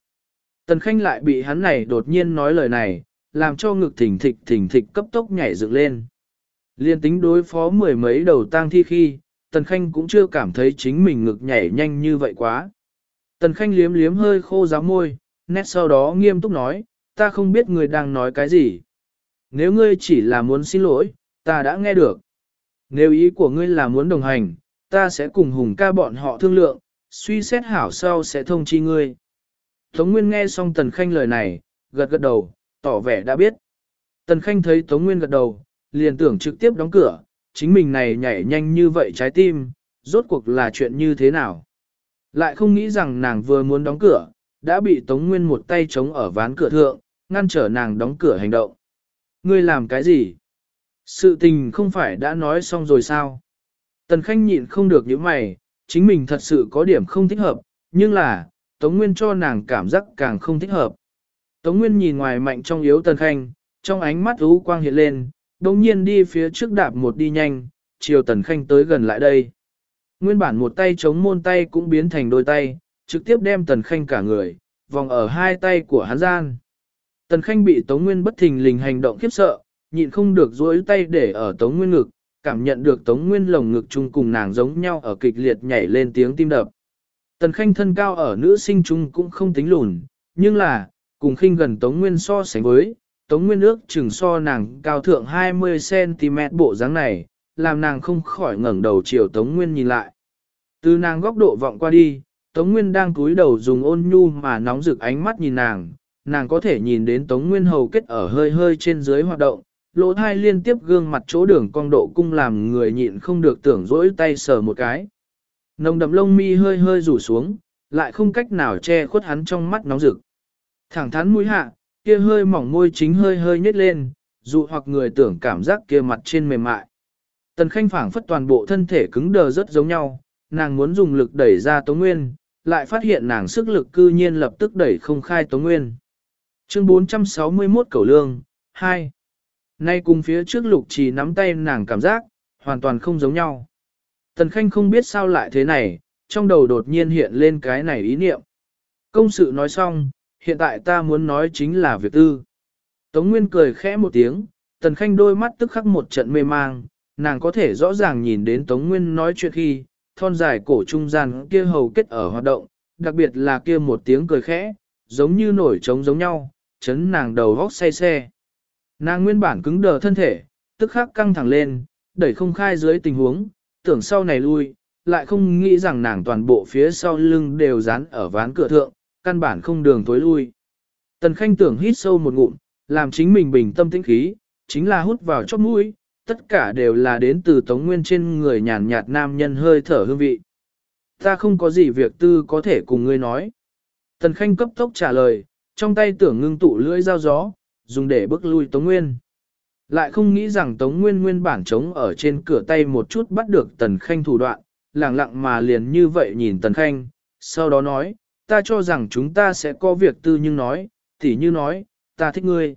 Tần Khanh lại bị hắn này đột nhiên nói lời này, làm cho ngực thỉnh thịch thỉnh thịch cấp tốc nhảy dựng lên. Liên tính đối phó mười mấy đầu tang thi khi, Tần Khanh cũng chưa cảm thấy chính mình ngực nhảy nhanh như vậy quá. Tần Khanh liếm liếm hơi khô giáo môi, nét sau đó nghiêm túc nói, ta không biết người đang nói cái gì. Nếu ngươi chỉ là muốn xin lỗi, ta đã nghe được. Nếu ý của ngươi là muốn đồng hành, ta sẽ cùng hùng ca bọn họ thương lượng, suy xét hảo sau sẽ thông chi ngươi. Tống Nguyên nghe xong Tần Khanh lời này, gật gật đầu, tỏ vẻ đã biết. Tần Khanh thấy Tống Nguyên gật đầu, liền tưởng trực tiếp đóng cửa, chính mình này nhảy nhanh như vậy trái tim, rốt cuộc là chuyện như thế nào. Lại không nghĩ rằng nàng vừa muốn đóng cửa, đã bị Tống Nguyên một tay chống ở ván cửa thượng, ngăn trở nàng đóng cửa hành động. Ngươi làm cái gì? Sự tình không phải đã nói xong rồi sao? Tần Khanh nhịn không được những mày, chính mình thật sự có điểm không thích hợp, nhưng là, Tống Nguyên cho nàng cảm giác càng không thích hợp. Tống Nguyên nhìn ngoài mạnh trong yếu Tần Khanh, trong ánh mắt ú quang hiện lên, đồng nhiên đi phía trước đạp một đi nhanh, chiều Tần Khanh tới gần lại đây. Nguyên bản một tay chống môn tay cũng biến thành đôi tay, trực tiếp đem Tần Khanh cả người, vòng ở hai tay của hắn gian. Tần Khanh bị Tống Nguyên bất thình lình hành động khiếp sợ, nhịn không được duỗi tay để ở Tống Nguyên ngực, cảm nhận được Tống Nguyên lồng ngực chung cùng nàng giống nhau ở kịch liệt nhảy lên tiếng tim đập. Tần Khanh thân cao ở nữ sinh chung cũng không tính lùn, nhưng là, cùng khinh gần Tống Nguyên so sánh với, Tống Nguyên ước chừng so nàng cao thượng 20cm bộ dáng này, làm nàng không khỏi ngẩng đầu chiều Tống Nguyên nhìn lại. Từ nàng góc độ vọng qua đi, Tống Nguyên đang cúi đầu dùng ôn nhu mà nóng rực ánh mắt nhìn nàng, nàng có thể nhìn đến Tống Nguyên hầu kết ở hơi hơi trên dưới hoạt động, lỗ thai liên tiếp gương mặt chỗ đường cong độ cung làm người nhịn không được tưởng dỗi tay sờ một cái. Nồng đậm lông mi hơi hơi rủ xuống, lại không cách nào che khuất hắn trong mắt nóng rực. Thẳng thắn mũi hạ, kia hơi mỏng môi chính hơi hơi nhếch lên, dụ hoặc người tưởng cảm giác kia mặt trên mềm mại. Tần Khanh phảng phất toàn bộ thân thể cứng đờ rất giống nhau, nàng muốn dùng lực đẩy ra Tống Nguyên, lại phát hiện nàng sức lực cư nhiên lập tức đẩy không khai Tống Nguyên. Chương 461 Cẩu Lương 2 Nay cùng phía trước lục chỉ nắm tay nàng cảm giác, hoàn toàn không giống nhau. Tần Khanh không biết sao lại thế này, trong đầu đột nhiên hiện lên cái này ý niệm. Công sự nói xong, hiện tại ta muốn nói chính là việc tư. Tống Nguyên cười khẽ một tiếng, Tần Khanh đôi mắt tức khắc một trận mê mang, nàng có thể rõ ràng nhìn đến Tống Nguyên nói chuyện khi, thon dài cổ trung gian kia hầu kết ở hoạt động, đặc biệt là kia một tiếng cười khẽ, giống như nổi trống giống nhau, chấn nàng đầu vóc say xe. Nàng nguyên bản cứng đờ thân thể, tức khắc căng thẳng lên, đẩy không khai dưới tình huống, tưởng sau này lui, lại không nghĩ rằng nàng toàn bộ phía sau lưng đều dán ở ván cửa thượng, căn bản không đường tối lui. Tần Khanh tưởng hít sâu một ngụm, làm chính mình bình tâm tĩnh khí, chính là hút vào chóp mũi, tất cả đều là đến từ Tống Nguyên trên người nhàn nhạt nam nhân hơi thở hương vị. Ta không có gì việc tư có thể cùng ngươi nói. Tần Khanh cấp tốc trả lời, trong tay tưởng ngưng tụ lưỡi dao gió, dùng để bước lui Tống Nguyên. Lại không nghĩ rằng Tống Nguyên nguyên bản trống ở trên cửa tay một chút bắt được Tần Khanh thủ đoạn, lặng lặng mà liền như vậy nhìn Tần Khanh, sau đó nói, ta cho rằng chúng ta sẽ có việc tư nhưng nói, tỉ như nói, ta thích ngươi.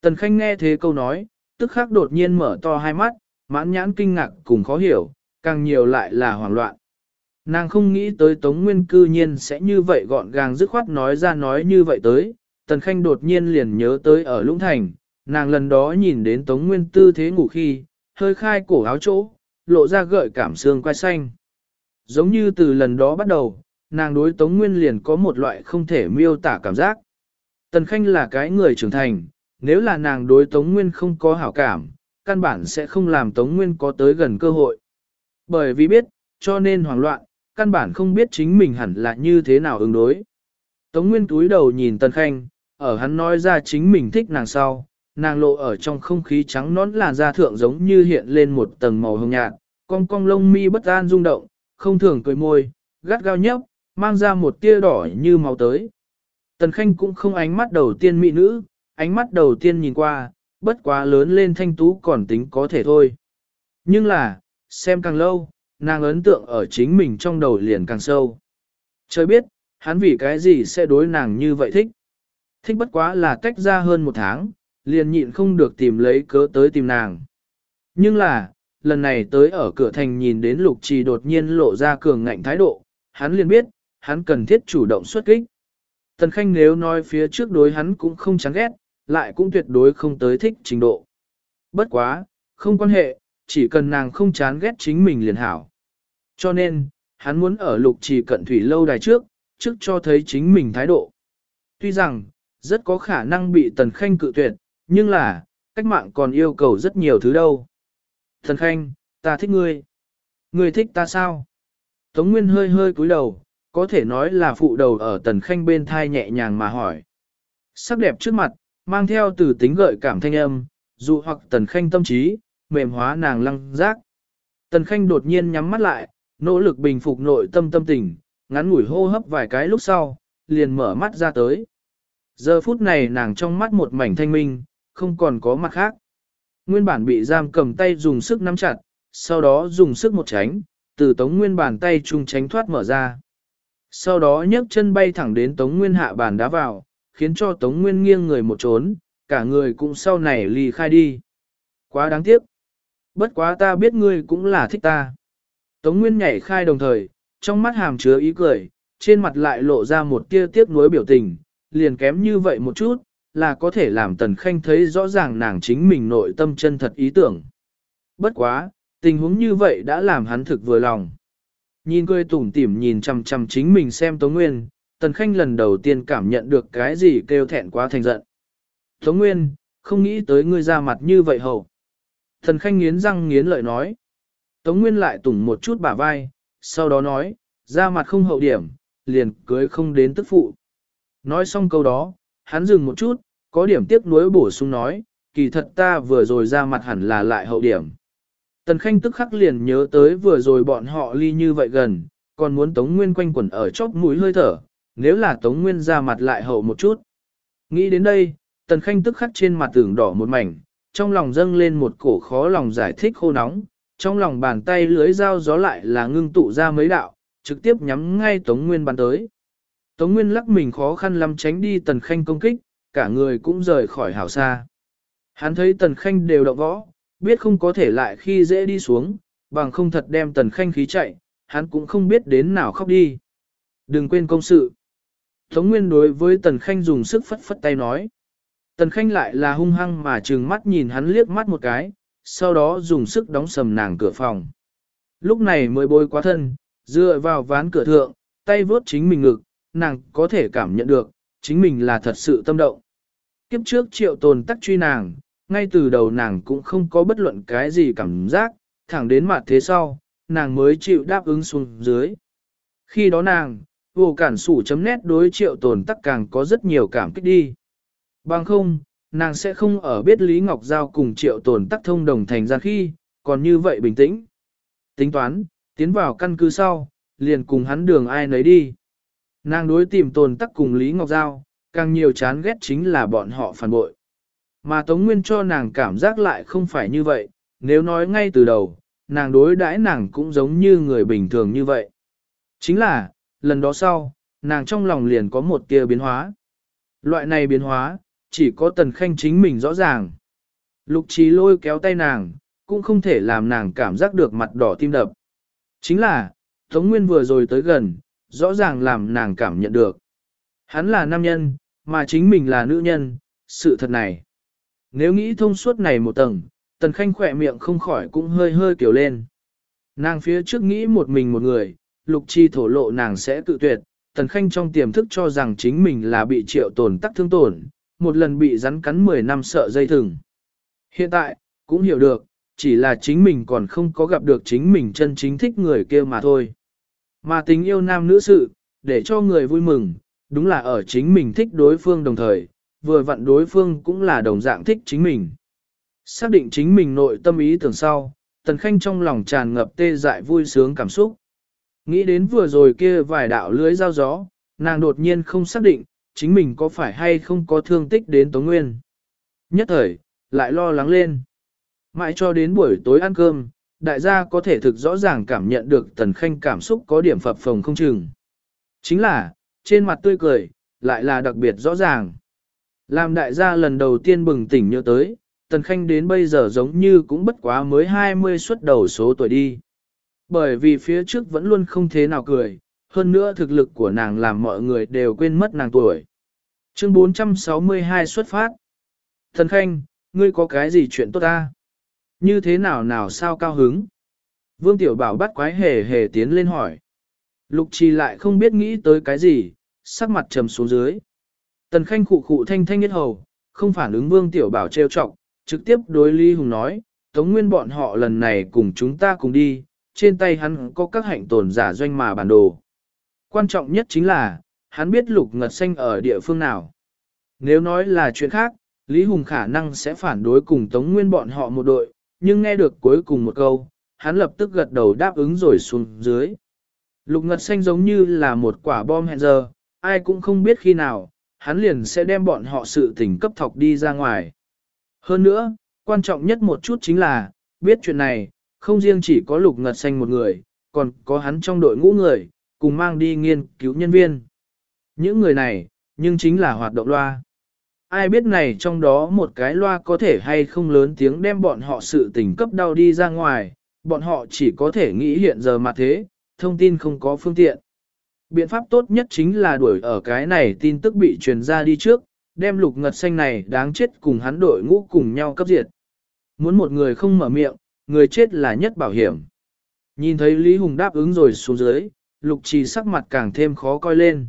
Tần Khanh nghe thế câu nói, tức khắc đột nhiên mở to hai mắt, mãn nhãn kinh ngạc cùng khó hiểu, càng nhiều lại là hoảng loạn. Nàng không nghĩ tới Tống Nguyên cư nhiên sẽ như vậy gọn gàng dứt khoát nói ra nói như vậy tới, Tần Khanh đột nhiên liền nhớ tới ở Lũng Thành, nàng lần đó nhìn đến Tống Nguyên tư thế ngủ khi, hơi khai cổ áo chỗ, lộ ra gợi cảm xương quai xanh. Giống như từ lần đó bắt đầu, nàng đối Tống Nguyên liền có một loại không thể miêu tả cảm giác. Tần Khanh là cái người trưởng thành, nếu là nàng đối Tống Nguyên không có hảo cảm, căn bản sẽ không làm Tống Nguyên có tới gần cơ hội. Bởi vì biết, cho nên hoảng loạn, căn bản không biết chính mình hẳn là như thế nào ứng đối. Tống Nguyên túi đầu nhìn Tần Khanh, ở hắn nói ra chính mình thích nàng sau, nàng lộ ở trong không khí trắng nón làn da thượng giống như hiện lên một tầng màu hồng nhạt, cong cong lông mi bất an rung động, không thường cười môi, gắt gao nhấp, mang ra một tia đỏ như máu tới. Tần Khanh cũng không ánh mắt đầu tiên mỹ nữ, ánh mắt đầu tiên nhìn qua, bất quá lớn lên thanh tú còn tính có thể thôi. Nhưng là, xem càng lâu, nàng ấn tượng ở chính mình trong đầu liền càng sâu. Trời biết, hắn vì cái gì sẽ đối nàng như vậy thích. Thích bất quá là cách ra hơn một tháng, liền nhịn không được tìm lấy cớ tới tìm nàng. Nhưng là, lần này tới ở cửa thành nhìn đến lục trì đột nhiên lộ ra cường ngạnh thái độ, hắn liền biết, hắn cần thiết chủ động xuất kích. Tần Khanh nếu nói phía trước đối hắn cũng không chán ghét, lại cũng tuyệt đối không tới thích trình độ. Bất quá, không quan hệ, chỉ cần nàng không chán ghét chính mình liền hảo. Cho nên, hắn muốn ở lục trì cận thủy lâu đài trước, trước cho thấy chính mình thái độ. Tuy rằng, rất có khả năng bị Tần Khanh cự tuyệt, nhưng là, cách mạng còn yêu cầu rất nhiều thứ đâu. Tần Khanh, ta thích ngươi. Ngươi thích ta sao? Tống Nguyên hơi hơi cúi đầu, có thể nói là phụ đầu ở Tần Khanh bên thai nhẹ nhàng mà hỏi. Sắc đẹp trước mặt, mang theo từ tính gợi cảm thanh âm, dụ hoặc Tần Khanh tâm trí, mềm hóa nàng lăng giác. Tần Khanh đột nhiên nhắm mắt lại, nỗ lực bình phục nội tâm tâm tình, ngắn ngủi hô hấp vài cái lúc sau, liền mở mắt ra tới. Giờ phút này nàng trong mắt một mảnh thanh minh, không còn có mặt khác. Nguyên bản bị giam cầm tay dùng sức nắm chặt, sau đó dùng sức một tránh, từ tống nguyên bàn tay chung tránh thoát mở ra. Sau đó nhấc chân bay thẳng đến tống nguyên hạ bàn đá vào, khiến cho tống nguyên nghiêng người một trốn, cả người cũng sau này lì khai đi. Quá đáng tiếc. Bất quá ta biết ngươi cũng là thích ta. Tống Nguyên nhảy khai đồng thời, trong mắt hàm chứa ý cười, trên mặt lại lộ ra một tia tiếc nuối biểu tình, liền kém như vậy một chút, là có thể làm Tần Khanh thấy rõ ràng nàng chính mình nội tâm chân thật ý tưởng. Bất quá, tình huống như vậy đã làm hắn thực vừa lòng. Nhìn cười tủm tỉm nhìn chằm chằm chính mình xem Tống Nguyên, Tần Khanh lần đầu tiên cảm nhận được cái gì kêu thẹn quá thành giận. Tống Nguyên, không nghĩ tới ngươi ra mặt như vậy hầu. Thần Khanh nghiến răng nghiến lợi nói. Tống Nguyên lại tủng một chút bả vai, sau đó nói, ra mặt không hậu điểm, liền cưới không đến tức phụ. Nói xong câu đó, hắn dừng một chút, có điểm tiếc nuối bổ sung nói, kỳ thật ta vừa rồi ra mặt hẳn là lại hậu điểm. Tần Khanh tức khắc liền nhớ tới vừa rồi bọn họ ly như vậy gần, còn muốn Tống Nguyên quanh quẩn ở chóp mũi hơi thở, nếu là Tống Nguyên ra mặt lại hậu một chút. Nghĩ đến đây, Tần Khanh tức khắc trên mặt tưởng đỏ một mảnh, trong lòng dâng lên một cổ khó lòng giải thích khô nóng, trong lòng bàn tay lưới dao gió lại là ngưng tụ ra mấy đạo, trực tiếp nhắm ngay Tống Nguyên bắn tới. Tống Nguyên lắc mình khó khăn lắm tránh đi Tần Khanh công kích, cả người cũng rời khỏi hảo xa. Hắn thấy Tần Khanh đều động võ, biết không có thể lại khi dễ đi xuống, bằng không thật đem Tần Khanh khí chạy, hắn cũng không biết đến nào khóc đi. Đừng quên công sự. Tống Nguyên đối với Tần Khanh dùng sức phất phất tay nói. Tần Khanh lại là hung hăng mà trừng mắt nhìn hắn liếc mắt một cái, sau đó dùng sức đóng sầm nàng cửa phòng. Lúc này mới bôi quá thân, dựa vào ván cửa thượng, tay vớt chính mình ngực, nàng có thể cảm nhận được, chính mình là thật sự tâm động. Kiếp trước triệu tồn tắc truy nàng, ngay từ đầu nàng cũng không có bất luận cái gì cảm giác, thẳng đến mặt thế sau, nàng mới chịu đáp ứng xuống dưới. Khi đó nàng, vô cản sủ chấm nét đối triệu tồn tắc càng có rất nhiều cảm kích đi. Bằng không, nàng sẽ không ở biết Lý Ngọc Giao cùng triệu tồn tắc thông đồng thành ra khi, còn như vậy bình tĩnh. Tính toán, tiến vào căn cứ sau, liền cùng hắn đường ai nấy đi. Nàng đối tìm tồn tắc cùng Lý Ngọc Giao, càng nhiều chán ghét chính là bọn họ phản bội. Mà Tống Nguyên cho nàng cảm giác lại không phải như vậy, nếu nói ngay từ đầu, nàng đối đãi nàng cũng giống như người bình thường như vậy. Chính là, lần đó sau, nàng trong lòng liền có một tia biến hóa. Loại này biến hóa, chỉ có tần khanh chính mình rõ ràng. Lục trí lôi kéo tay nàng, cũng không thể làm nàng cảm giác được mặt đỏ tim đập. Chính là, Tống Nguyên vừa rồi tới gần, rõ ràng làm nàng cảm nhận được. Hắn là nam nhân, mà chính mình là nữ nhân, sự thật này. Nếu nghĩ thông suốt này một tầng, tần khanh khỏe miệng không khỏi cũng hơi hơi kiểu lên. Nàng phía trước nghĩ một mình một người, lục chi thổ lộ nàng sẽ tự tuyệt, tần khanh trong tiềm thức cho rằng chính mình là bị triệu tổn tắc thương tổn, một lần bị rắn cắn 10 năm sợ dây thừng. Hiện tại, cũng hiểu được, chỉ là chính mình còn không có gặp được chính mình chân chính thích người kia mà thôi. Mà tình yêu nam nữ sự, để cho người vui mừng, đúng là ở chính mình thích đối phương đồng thời, vừa vặn đối phương cũng là đồng dạng thích chính mình. Xác định chính mình nội tâm ý tưởng sau, Tần Khanh trong lòng tràn ngập tê dại vui sướng cảm xúc. Nghĩ đến vừa rồi kia vài đạo lưới giao gió, nàng đột nhiên không xác định, chính mình có phải hay không có thương tích đến Tống Nguyên. Nhất thời, lại lo lắng lên. Mãi cho đến buổi tối ăn cơm, đại gia có thể thực rõ ràng cảm nhận được Tần Khanh cảm xúc có điểm phập phồng không chừng. Chính là, trên mặt tươi cười, lại là đặc biệt rõ ràng. Làm đại gia lần đầu tiên bừng tỉnh nhớ tới, Tần Khanh đến bây giờ giống như cũng bất quá mới 20 xuất đầu số tuổi đi. Bởi vì phía trước vẫn luôn không thế nào cười, hơn nữa thực lực của nàng làm mọi người đều quên mất nàng tuổi. Chương 462 xuất phát. Thần Khanh, ngươi có cái gì chuyện tốt ta? Như thế nào nào sao cao hứng? Vương Tiểu Bảo bắt quái hề hề tiến lên hỏi. Lục trì lại không biết nghĩ tới cái gì, sắc mặt trầm xuống dưới. Tần Khanh khụ khụ thanh thanh nhất hầu, không phản ứng Vương Tiểu Bảo trêu chọc, trực tiếp đối Lý Hùng nói, Tống Nguyên bọn họ lần này cùng chúng ta cùng đi, trên tay hắn có các hạnh tồn giả doanh mà bản đồ. Quan trọng nhất chính là, hắn biết lục ngật xanh ở địa phương nào. Nếu nói là chuyện khác, Lý Hùng khả năng sẽ phản đối cùng Tống Nguyên bọn họ một đội, nhưng nghe được cuối cùng một câu, hắn lập tức gật đầu đáp ứng rồi xuống dưới. Lục ngật xanh giống như là một quả bom hẹn giờ, ai cũng không biết khi nào, hắn liền sẽ đem bọn họ sự tình cấp thọc đi ra ngoài. Hơn nữa, quan trọng nhất một chút chính là, biết chuyện này, không riêng chỉ có lục ngật xanh một người, còn có hắn trong đội ngũ người, cùng mang đi nghiên cứu nhân viên. Những người này, nhưng chính là hoạt động loa. Ai biết này trong đó một cái loa có thể hay không lớn tiếng đem bọn họ sự tình cấp đau đi ra ngoài, bọn họ chỉ có thể nghĩ hiện giờ mà thế, thông tin không có phương tiện. Biện pháp tốt nhất chính là đuổi ở cái này tin tức bị truyền ra đi trước, đem lục ngật xanh này đáng chết cùng hắn đội ngũ cùng nhau cấp diệt. Muốn một người không mở miệng, người chết là nhất bảo hiểm. Nhìn thấy Lý Hùng đáp ứng rồi xuống dưới, lục trì sắc mặt càng thêm khó coi lên.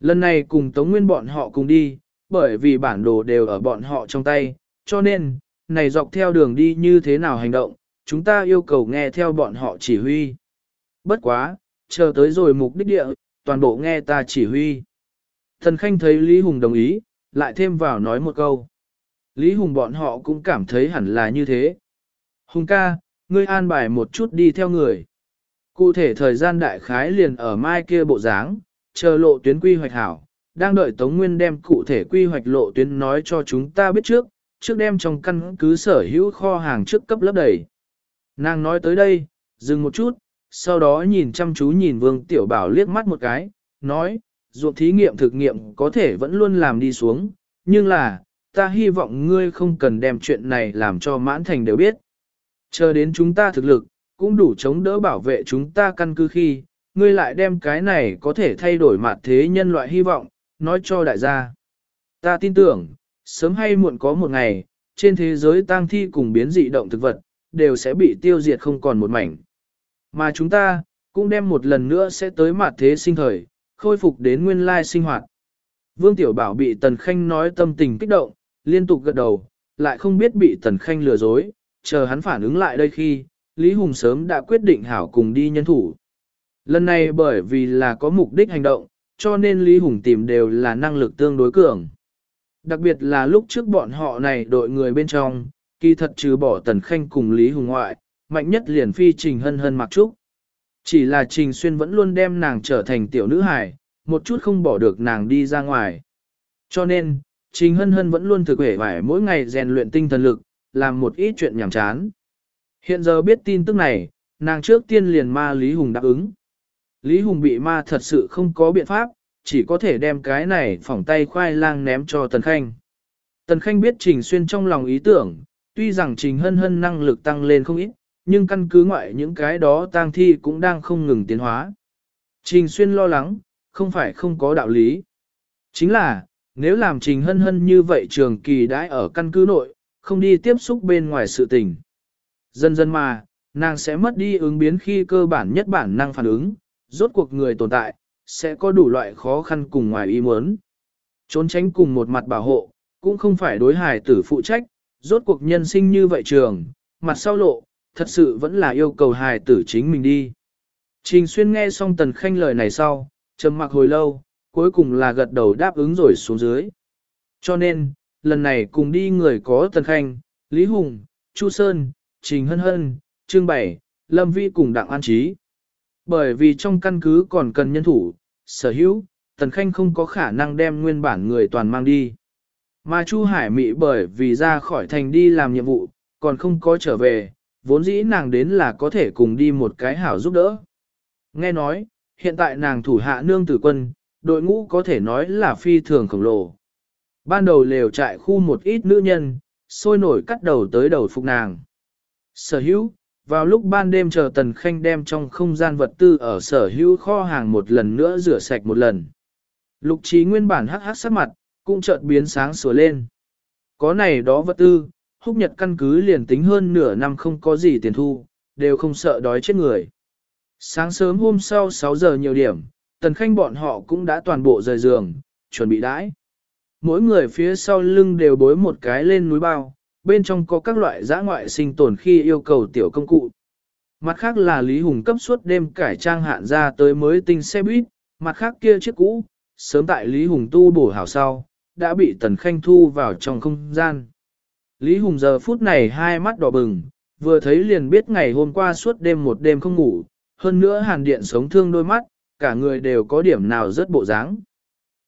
Lần này cùng Tống Nguyên bọn họ cùng đi, bởi vì bản đồ đều ở bọn họ trong tay, cho nên, này dọc theo đường đi như thế nào hành động, chúng ta yêu cầu nghe theo bọn họ chỉ huy. Bất quá, chờ tới rồi mục đích địa, toàn bộ nghe ta chỉ huy. Thần Khanh thấy Lý Hùng đồng ý, lại thêm vào nói một câu. Lý Hùng bọn họ cũng cảm thấy hẳn là như thế. Hùng ca, ngươi an bài một chút đi theo người. Cụ thể thời gian đại khái liền ở mai kia bộ dáng, chờ lộ tuyến quy hoạch hảo, đang đợi Tống Nguyên đem cụ thể quy hoạch lộ tuyến nói cho chúng ta biết trước, trước đem trong căn cứ sở hữu kho hàng trước cấp lớp đầy. Nàng nói tới đây, dừng một chút, sau đó nhìn chăm chú nhìn Vương Tiểu Bảo liếc mắt một cái, nói, ruộng thí nghiệm thực nghiệm có thể vẫn luôn làm đi xuống, nhưng là, ta hy vọng ngươi không cần đem chuyện này làm cho mãn thành đều biết. Chờ đến chúng ta thực lực, cũng đủ chống đỡ bảo vệ chúng ta căn cứ khi, ngươi lại đem cái này có thể thay đổi mặt thế nhân loại hy vọng, nói cho đại gia. Ta tin tưởng, sớm hay muộn có một ngày, trên thế giới tang thi cùng biến dị động thực vật, đều sẽ bị tiêu diệt không còn một mảnh. Mà chúng ta, cũng đem một lần nữa sẽ tới mặt thế sinh thời, khôi phục đến nguyên lai sinh hoạt. Vương Tiểu Bảo bị Tần Khanh nói tâm tình kích động, liên tục gật đầu, lại không biết bị Tần Khanh lừa dối, chờ hắn phản ứng lại đây khi, Lý Hùng sớm đã quyết định hảo cùng đi nhân thủ. Lần này bởi vì là có mục đích hành động, cho nên Lý Hùng tìm đều là năng lực tương đối cường. Đặc biệt là lúc trước bọn họ này đội người bên trong, kỳ thật trừ bỏ Tần Khanh cùng Lý Hùng ngoại, mạnh nhất liền phi Trình Hân Hân mặc trúc. Chỉ là Trình Xuyên vẫn luôn đem nàng trở thành tiểu nữ hài, một chút không bỏ được nàng đi ra ngoài. Cho nên, Trình Hân Hân vẫn luôn thực hệ vải mỗi ngày rèn luyện tinh thần lực, làm một ít chuyện nhảm chán. Hiện giờ biết tin tức này, nàng trước tiên liền ma Lý Hùng đáp ứng. Lý Hùng bị ma thật sự không có biện pháp, chỉ có thể đem cái này phỏng tay khoai lang ném cho Tần Khanh. Tần Khanh biết Trình Xuyên trong lòng ý tưởng, tuy rằng Trình Hân Hân năng lực tăng lên không ít, nhưng căn cứ ngoại những cái đó tang thi cũng đang không ngừng tiến hóa. Trình Xuyên lo lắng, không phải không có đạo lý. Chính là, nếu làm Trình Hân Hân như vậy trường kỳ đãi ở căn cứ nội, không đi tiếp xúc bên ngoài sự tình. Dần dần mà, nàng sẽ mất đi ứng biến khi cơ bản nhất bản năng phản ứng, rốt cuộc người tồn tại, sẽ có đủ loại khó khăn cùng ngoài ý muốn. Trốn tránh cùng một mặt bảo hộ, cũng không phải đối hài tử phụ trách, rốt cuộc nhân sinh như vậy trường, mặt sau lộ, thật sự vẫn là yêu cầu hài tử chính mình đi. Trình Xuyên nghe xong Tần Khanh lời này sau, trầm mặc hồi lâu, cuối cùng là gật đầu đáp ứng rồi xuống dưới. Cho nên, lần này cùng đi người có Tần Khanh, Lý Hùng, Chu Sơn, Trình Hân Hân, Trương Bảy, Lâm Vi cùng Đặng An Trí. Bởi vì trong căn cứ còn cần nhân thủ, sở hữu, Tần Khanh không có khả năng đem nguyên bản người toàn mang đi. Mà Chu Hải Mỹ bởi vì ra khỏi thành đi làm nhiệm vụ, còn không có trở về, vốn dĩ nàng đến là có thể cùng đi một cái hảo giúp đỡ. Nghe nói, hiện tại nàng thủ hạ nương tử quân, đội ngũ có thể nói là phi thường khổng lồ. Ban đầu lều trại khu một ít nữ nhân, sôi nổi cắt đầu tới đầu phục nàng. Sở hữu, vào lúc ban đêm chờ Tần Khanh đem trong không gian vật tư ở sở hữu kho hàng một lần nữa rửa sạch một lần. Lục trí nguyên bản hắc hắc sắc mặt, cũng chợt biến sáng sủa lên. Có này đó vật tư, húc nhật căn cứ liền tính hơn nửa năm không có gì tiền thu, đều không sợ đói chết người. Sáng sớm hôm sau 6 giờ nhiều điểm, Tần Khanh bọn họ cũng đã toàn bộ rời giường, chuẩn bị đãi. Mỗi người phía sau lưng đều bối một cái lên núi bao, bên trong có các loại giã ngoại sinh tồn khi yêu cầu tiểu công cụ. Mặt khác là Lý Hùng cấp suốt đêm cải trang hạn ra tới mới tinh xe buýt, mặt khác kia chiếc cũ, sớm tại Lý Hùng tu bổ hảo sau, đã bị Tần Khanh thu vào trong không gian. Lý Hùng giờ phút này hai mắt đỏ bừng, vừa thấy liền biết ngày hôm qua suốt đêm một đêm không ngủ, hơn nữa hàn điện sống thương đôi mắt, cả người đều có điểm nào rất bộ dáng.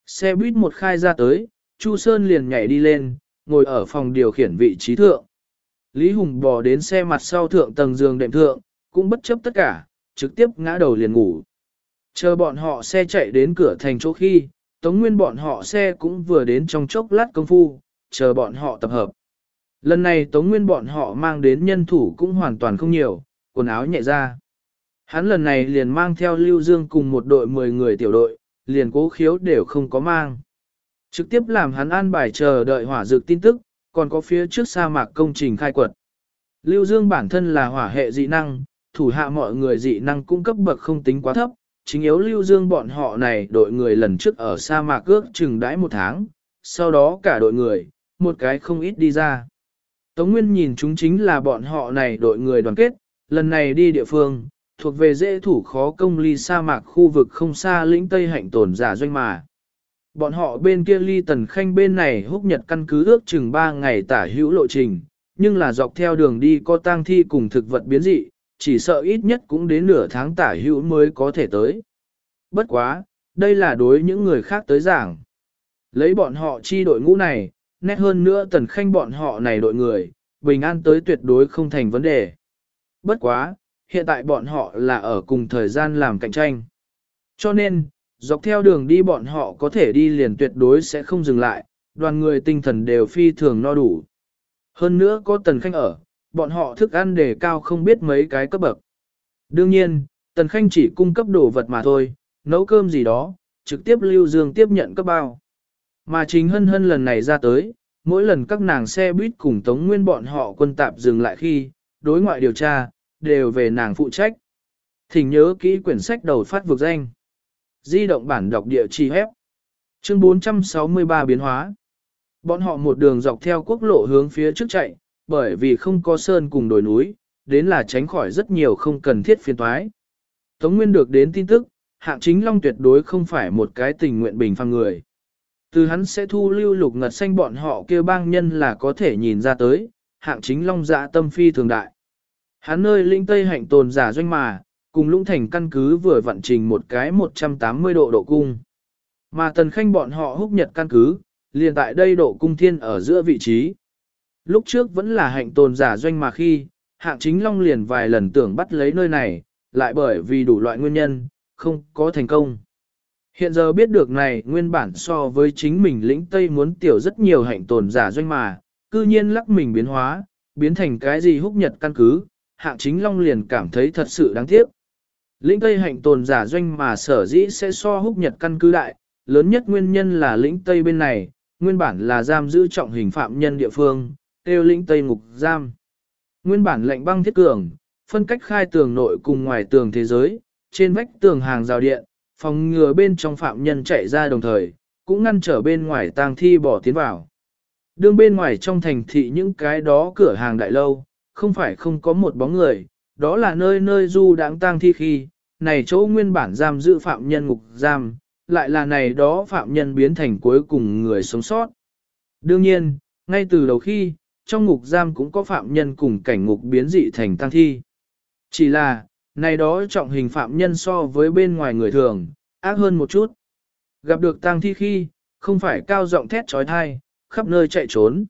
Xe buýt một khai ra tới, Chu Sơn liền nhảy đi lên, ngồi ở phòng điều khiển vị trí thượng. Lý Hùng bò đến xe mặt sau thượng tầng giường đệm thượng, cũng bất chấp tất cả, trực tiếp ngã đầu liền ngủ. Chờ bọn họ xe chạy đến cửa thành chỗ khi, Tống Nguyên bọn họ xe cũng vừa đến trong chốc lát công phu, chờ bọn họ tập hợp. Lần này Tống Nguyên bọn họ mang đến nhân thủ cũng hoàn toàn không nhiều, quần áo nhẹ ra. Hắn lần này liền mang theo Lưu Dương cùng một đội 10 người tiểu đội, liền cố khiếu đều không có mang. Trực tiếp làm hắn an bài chờ đợi hỏa dược tin tức, còn có phía trước sa mạc công trình khai quật. Lưu Dương bản thân là hỏa hệ dị năng, thủ hạ mọi người dị năng cung cấp bậc không tính quá thấp, chính yếu Lưu Dương bọn họ này đội người lần trước ở sa mạc ước chừng đãi một tháng, sau đó cả đội người, một cái không ít đi ra. Tống Nguyên nhìn chúng chính là bọn họ này đội người đoàn kết, lần này đi địa phương, thuộc về dễ thủ khó công ly sa mạc khu vực không xa lĩnh Tây hạnh tồn giả doanh mà. Bọn họ bên kia ly tần khanh bên này húc nhật căn cứ ước chừng 3 ngày tả hữu lộ trình, nhưng là dọc theo đường đi có tang thi cùng thực vật biến dị, chỉ sợ ít nhất cũng đến nửa tháng tả hữu mới có thể tới. Bất quá, đây là đối những người khác tới giảng. Lấy bọn họ chi đội ngũ này, nét hơn nữa tần khanh bọn họ này đội người, bình an tới tuyệt đối không thành vấn đề. Bất quá, hiện tại bọn họ là ở cùng thời gian làm cạnh tranh. Cho nên, dọc theo đường đi bọn họ có thể đi liền tuyệt đối sẽ không dừng lại, đoàn người tinh thần đều phi thường no đủ. Hơn nữa có tần khanh ở, bọn họ thức ăn đề cao không biết mấy cái cấp bậc. Đương nhiên, tần khanh chỉ cung cấp đồ vật mà thôi, nấu cơm gì đó, trực tiếp lưu dương tiếp nhận cấp bao. Mà chính hân hân lần này ra tới, mỗi lần các nàng xe buýt cùng tống nguyên bọn họ quân tạp dừng lại khi, đối ngoại điều tra, đều về nàng phụ trách. Thỉnh nhớ kỹ quyển sách đầu phát vực danh. Di động bản đọc địa chỉ hép. Chương 463 biến hóa. Bọn họ một đường dọc theo quốc lộ hướng phía trước chạy, bởi vì không có sơn cùng đồi núi, đến là tránh khỏi rất nhiều không cần thiết phiền toái. Tống Nguyên được đến tin tức, hạng chính long tuyệt đối không phải một cái tình nguyện bình phàm người. Từ hắn sẽ thu lưu lục ngật xanh bọn họ kêu bang nhân là có thể nhìn ra tới, hạng chính long dạ tâm phi thường đại. Hắn nơi linh tây hạnh tồn giả doanh mà, cùng lũng thành căn cứ vừa vận trình một cái 180 độ độ cung. Mà tần khanh bọn họ húc nhật căn cứ, liền tại đây độ cung thiên ở giữa vị trí. Lúc trước vẫn là hạnh tồn giả doanh mà khi, hạng chính long liền vài lần tưởng bắt lấy nơi này, lại bởi vì đủ loại nguyên nhân, không có thành công. Hiện giờ biết được này nguyên bản so với chính mình lĩnh Tây muốn tiểu rất nhiều hạnh tồn giả doanh mà, cư nhiên lắc mình biến hóa, biến thành cái gì húc nhật căn cứ, hạng chính long liền cảm thấy thật sự đáng tiếc. Lĩnh Tây hạnh tồn giả doanh mà sở dĩ sẽ so húc nhật căn cứ đại, lớn nhất nguyên nhân là lĩnh Tây bên này, nguyên bản là giam giữ trọng hình phạm nhân địa phương, tiêu lĩnh Tây ngục giam. Nguyên bản lệnh băng thiết cường, phân cách khai tường nội cùng ngoài tường thế giới, trên vách tường hàng rào điện, phòng ngừa bên trong phạm nhân chạy ra đồng thời, cũng ngăn trở bên ngoài tang thi bỏ tiến vào. Đường bên ngoài trong thành thị những cái đó cửa hàng đại lâu, không phải không có một bóng người, đó là nơi nơi du đáng tang thi khi, này chỗ nguyên bản giam giữ phạm nhân ngục giam, lại là này đó phạm nhân biến thành cuối cùng người sống sót. Đương nhiên, ngay từ đầu khi, trong ngục giam cũng có phạm nhân cùng cảnh ngục biến dị thành tang thi. Chỉ là, này đó trọng hình phạm nhân so với bên ngoài người thường, ác hơn một chút. Gặp được tang thi khi, không phải cao giọng thét trói thai, khắp nơi chạy trốn,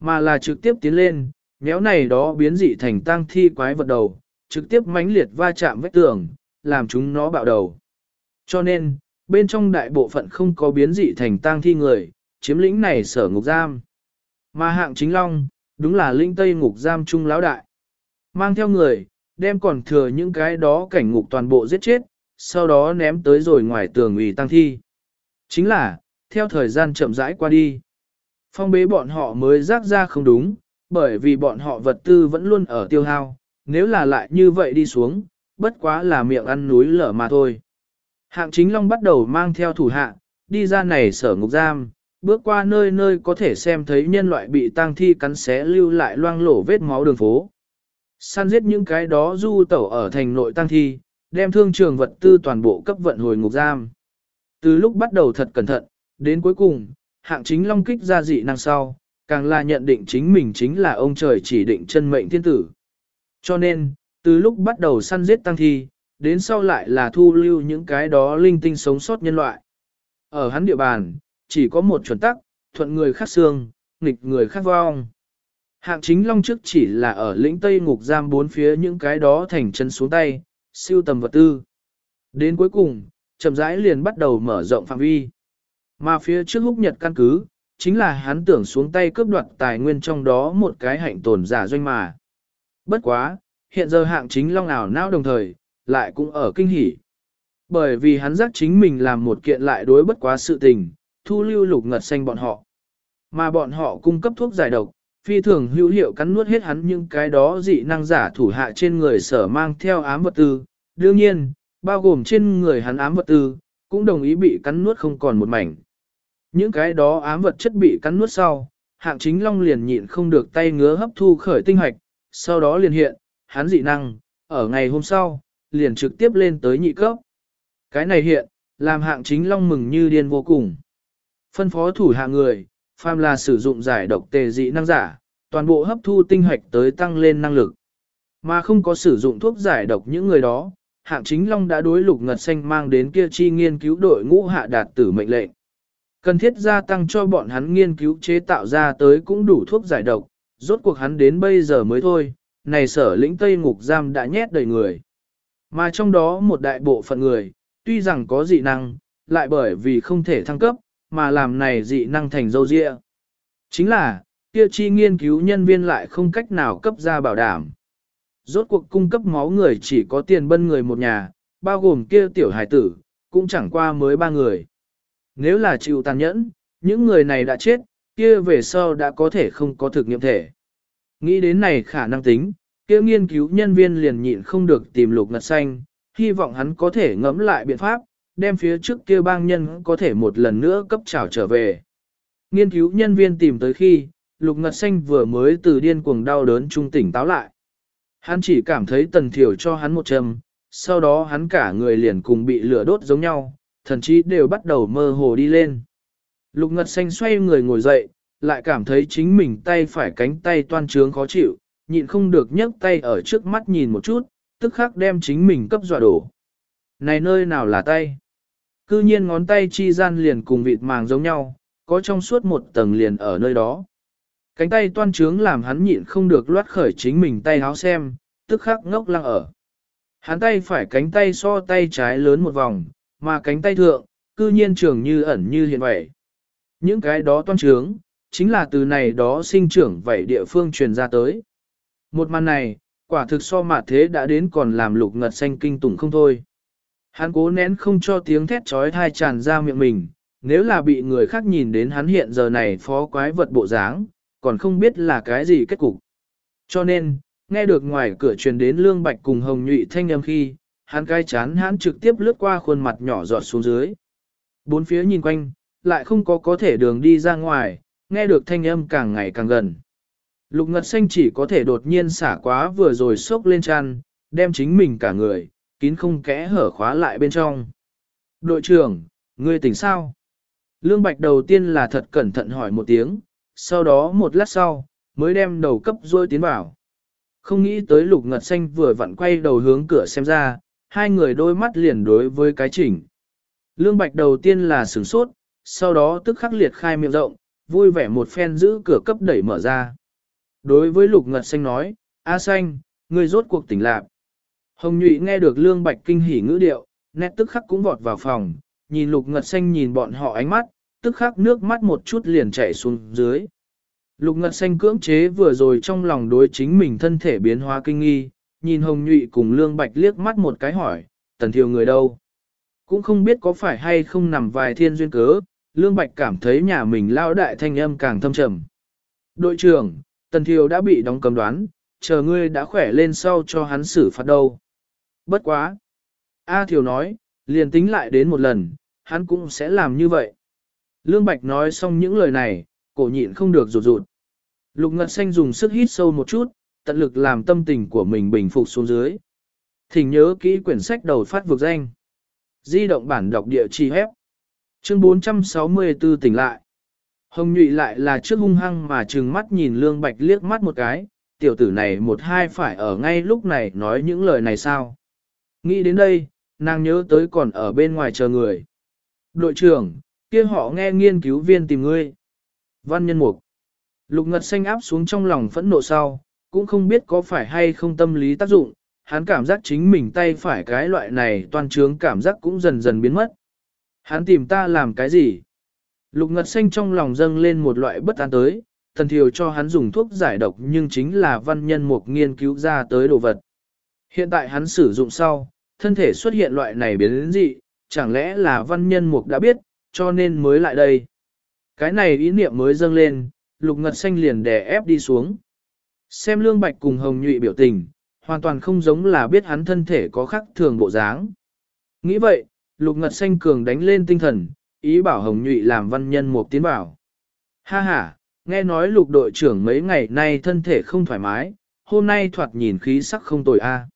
mà là trực tiếp tiến lên, méo này đó biến dị thành tang thi quái vật đầu, trực tiếp mãnh liệt va chạm vách tường, làm chúng nó bạo đầu. Cho nên, bên trong đại bộ phận không có biến dị thành tang thi người, chiếm lĩnh này sở ngục giam. Mà hạng chính long, đúng là linh tây ngục giam trung lão đại. Mang theo người, đem còn thừa những cái đó cảnh ngục toàn bộ giết chết, sau đó ném tới rồi ngoài tường ủy tăng thi. Chính là, theo thời gian chậm rãi qua đi, phong bế bọn họ mới rác ra không đúng, bởi vì bọn họ vật tư vẫn luôn ở tiêu hao, nếu là lại như vậy đi xuống, bất quá là miệng ăn núi lở mà thôi. Hạng chính long bắt đầu mang theo thủ hạ, đi ra này sở ngục giam, bước qua nơi nơi có thể xem thấy nhân loại bị tang thi cắn xé lưu lại loang lổ vết máu đường phố. Săn giết những cái đó du tẩu ở thành nội tang thi, đem thương trường vật tư toàn bộ cấp vận hồi ngục giam. Từ lúc bắt đầu thật cẩn thận, đến cuối cùng, hạng chính long kích ra dị năng sau, càng là nhận định chính mình chính là ông trời chỉ định chân mệnh thiên tử. Cho nên, từ lúc bắt đầu săn giết tăng thi, đến sau lại là thu lưu những cái đó linh tinh sống sót nhân loại. Ở hắn địa bàn, chỉ có một chuẩn tắc, thuận người khác xương, nghịch người khác vong. Hạng chính long trước chỉ là ở lĩnh Tây ngục giam bốn phía những cái đó thành chân xuống tay, siêu tầm vật tư. Đến cuối cùng, chậm rãi liền bắt đầu mở rộng phạm vi. Mà phía trước húc nhật căn cứ, chính là hắn tưởng xuống tay cướp đoạt tài nguyên trong đó một cái hạnh tồn giả doanh mà. Bất quá, hiện giờ hạng chính long ảo não đồng thời, lại cũng ở kinh hỉ. Bởi vì hắn giác chính mình làm một kiện lại đối bất quá sự tình, thu lưu lục ngật xanh bọn họ. Mà bọn họ cung cấp thuốc giải độc, phi thường hữu hiệu cắn nuốt hết hắn những cái đó dị năng giả thủ hạ trên người sở mang theo ám vật tư. Đương nhiên, bao gồm trên người hắn ám vật tư, cũng đồng ý bị cắn nuốt không còn một mảnh. Những cái đó ám vật chất bị cắn nuốt sau, hạng chính long liền nhịn không được tay ngứa hấp thu khởi tinh hoạch, sau đó liền hiện, hắn dị năng, ở ngày hôm sau, liền trực tiếp lên tới nhị cấp. Cái này hiện, làm hạng chính long mừng như điên vô cùng. Phân phó thủ hạ người, phàm là sử dụng giải độc tề dị năng giả, toàn bộ hấp thu tinh hoạch tới tăng lên năng lực. Mà không có sử dụng thuốc giải độc những người đó, hạng chính long đã đối lục ngật xanh mang đến kia chi nghiên cứu đội ngũ hạ đạt tử mệnh lệnh. Cần thiết gia tăng cho bọn hắn nghiên cứu chế tạo ra tới cũng đủ thuốc giải độc, rốt cuộc hắn đến bây giờ mới thôi, này sở lĩnh Tây Ngục Giam đã nhét đầy người. Mà trong đó một đại bộ phận người, tuy rằng có dị năng, lại bởi vì không thể thăng cấp, mà làm này dị năng thành dâu dịa. Chính là, kia chi nghiên cứu nhân viên lại không cách nào cấp ra bảo đảm. Rốt cuộc cung cấp máu người chỉ có tiền bân người một nhà, bao gồm kia tiểu hải tử, cũng chẳng qua mới ba người. Nếu là chịu tàn nhẫn, những người này đã chết, kia về sau đã có thể không có thực nghiệm thể. Nghĩ đến này khả năng tính, kia nghiên cứu nhân viên liền nhịn không được tìm lục ngật xanh, hy vọng hắn có thể ngẫm lại biện pháp, đem phía trước kia bang nhân có thể một lần nữa cấp trảo trở về. Nghiên cứu nhân viên tìm tới khi, lục ngật xanh vừa mới từ điên cuồng đau đớn trung tỉnh táo lại. Hắn chỉ cảm thấy tần thiểu cho hắn một châm, sau đó hắn cả người liền cùng bị lửa đốt giống nhau, thần chí đều bắt đầu mơ hồ đi lên. Lục ngật xanh xoay người ngồi dậy, lại cảm thấy chính mình tay phải cánh tay toan trướng khó chịu, nhịn không được nhấc tay ở trước mắt nhìn một chút, tức khắc đem chính mình cấp dọa đổ. Này nơi nào là tay? Cư nhiên ngón tay chi gian liền cùng vịt màng giống nhau, có trong suốt một tầng liền ở nơi đó. Cánh tay toan trướng làm hắn nhịn không được loát khởi chính mình tay háo xem, tức khắc ngốc lăng ở. Hắn tay phải cánh tay so tay trái lớn một vòng, mà cánh tay thượng, cư nhiên trường như ẩn như hiện vậy. Những cái đó toan trướng, chính là từ này đó sinh trưởng vậy địa phương truyền ra tới. Một màn này, quả thực so mà thế đã đến còn làm lục ngật xanh kinh tủng không thôi. Hắn cố nén không cho tiếng thét trói thai tràn ra miệng mình, nếu là bị người khác nhìn đến hắn hiện giờ này phó quái vật bộ dáng, còn không biết là cái gì kết cục. Cho nên, nghe được ngoài cửa truyền đến lương bạch cùng hồng nhụy thanh âm khi, hắn cai chán hắn trực tiếp lướt qua khuôn mặt nhỏ giọt xuống dưới. Bốn phía nhìn quanh, lại không có có thể đường đi ra ngoài, nghe được thanh âm càng ngày càng gần. Lục ngật xanh chỉ có thể đột nhiên xả quá vừa rồi sốc lên chăn, đem chính mình cả người, kín không kẽ hở khóa lại bên trong. Đội trưởng, ngươi tỉnh sao? Lương Bạch đầu tiên là thật cẩn thận hỏi một tiếng, sau đó một lát sau, mới đem đầu cấp rôi tiến vào. Không nghĩ tới lục ngật xanh vừa vặn quay đầu hướng cửa xem ra, hai người đôi mắt liền đối với cái chỉnh. Lương Bạch đầu tiên là sửng sốt, sau đó tức khắc liệt khai miệng rộng, vui vẻ một phen giữ cửa cấp đẩy mở ra. Đối với lục ngật xanh nói, A xanh, ngươi rốt cuộc tỉnh lạc. Hồng nhụy nghe được lương bạch kinh hỉ ngữ điệu, nét tức khắc cũng vọt vào phòng, nhìn lục ngật xanh nhìn bọn họ ánh mắt, tức khắc nước mắt một chút liền chảy xuống dưới. Lục ngật xanh cưỡng chế vừa rồi trong lòng đối chính mình thân thể biến hóa kinh nghi, nhìn hồng nhụy cùng lương bạch liếc mắt một cái hỏi, tần thiều người đâu? Cũng không biết có phải hay không nằm vài thiên duyên cớ, lương bạch cảm thấy nhà mình lao đại thanh âm càng thâm trầm. Đội trưởng, tần thiều đã bị đóng cấm đoán, chờ ngươi đã khỏe lên sau cho hắn xử phạt đâu. Bất quá. A thiều nói, liền tính lại đến một lần, hắn cũng sẽ làm như vậy. Lương Bạch nói xong những lời này, cổ nhịn không được rụt rụt. Lục Ngật Xanh dùng sức hít sâu một chút, tận lực làm tâm tình của mình bình phục xuống dưới. Thỉnh nhớ kỹ quyển sách đầu phát vực danh. Di động bản đọc địa chỉ hép. Chương 464 tỉnh lại. Hồng nhụy lại là trước hung hăng mà trừng mắt nhìn Lương Bạch liếc mắt một cái, tiểu tử này một hai phải ở ngay lúc này nói những lời này sao. Nghĩ đến đây, nàng nhớ tới còn ở bên ngoài chờ người. Đội trưởng, kia họ nghe nghiên cứu viên tìm ngươi. Văn nhân mục. Lục ngật xanh áp xuống trong lòng phẫn nộ sau, cũng không biết có phải hay không tâm lý tác dụng, hắn cảm giác chính mình tay phải cái loại này toàn trướng cảm giác cũng dần dần biến mất. Hắn tìm ta làm cái gì? Lục ngật xanh trong lòng dâng lên một loại bất an tới, thần thiều cho hắn dùng thuốc giải độc nhưng chính là văn nhân mục nghiên cứu ra tới đồ vật. Hiện tại hắn sử dụng sau, thân thể xuất hiện loại này biến dị, chẳng lẽ là văn nhân mục đã biết, cho nên mới lại đây. Cái này ý niệm mới dâng lên, lục ngật xanh liền đè ép đi xuống. Xem lương bạch cùng hồng nhụy biểu tình, hoàn toàn không giống là biết hắn thân thể có khắc thường bộ dáng. Nghĩ vậy, lục ngật xanh cường đánh lên tinh thần, ý bảo hồng nhụy làm văn nhân một tiến bảo. Ha ha, nghe nói lục đội trưởng mấy ngày nay thân thể không thoải mái, hôm nay thoạt nhìn khí sắc không tồi a.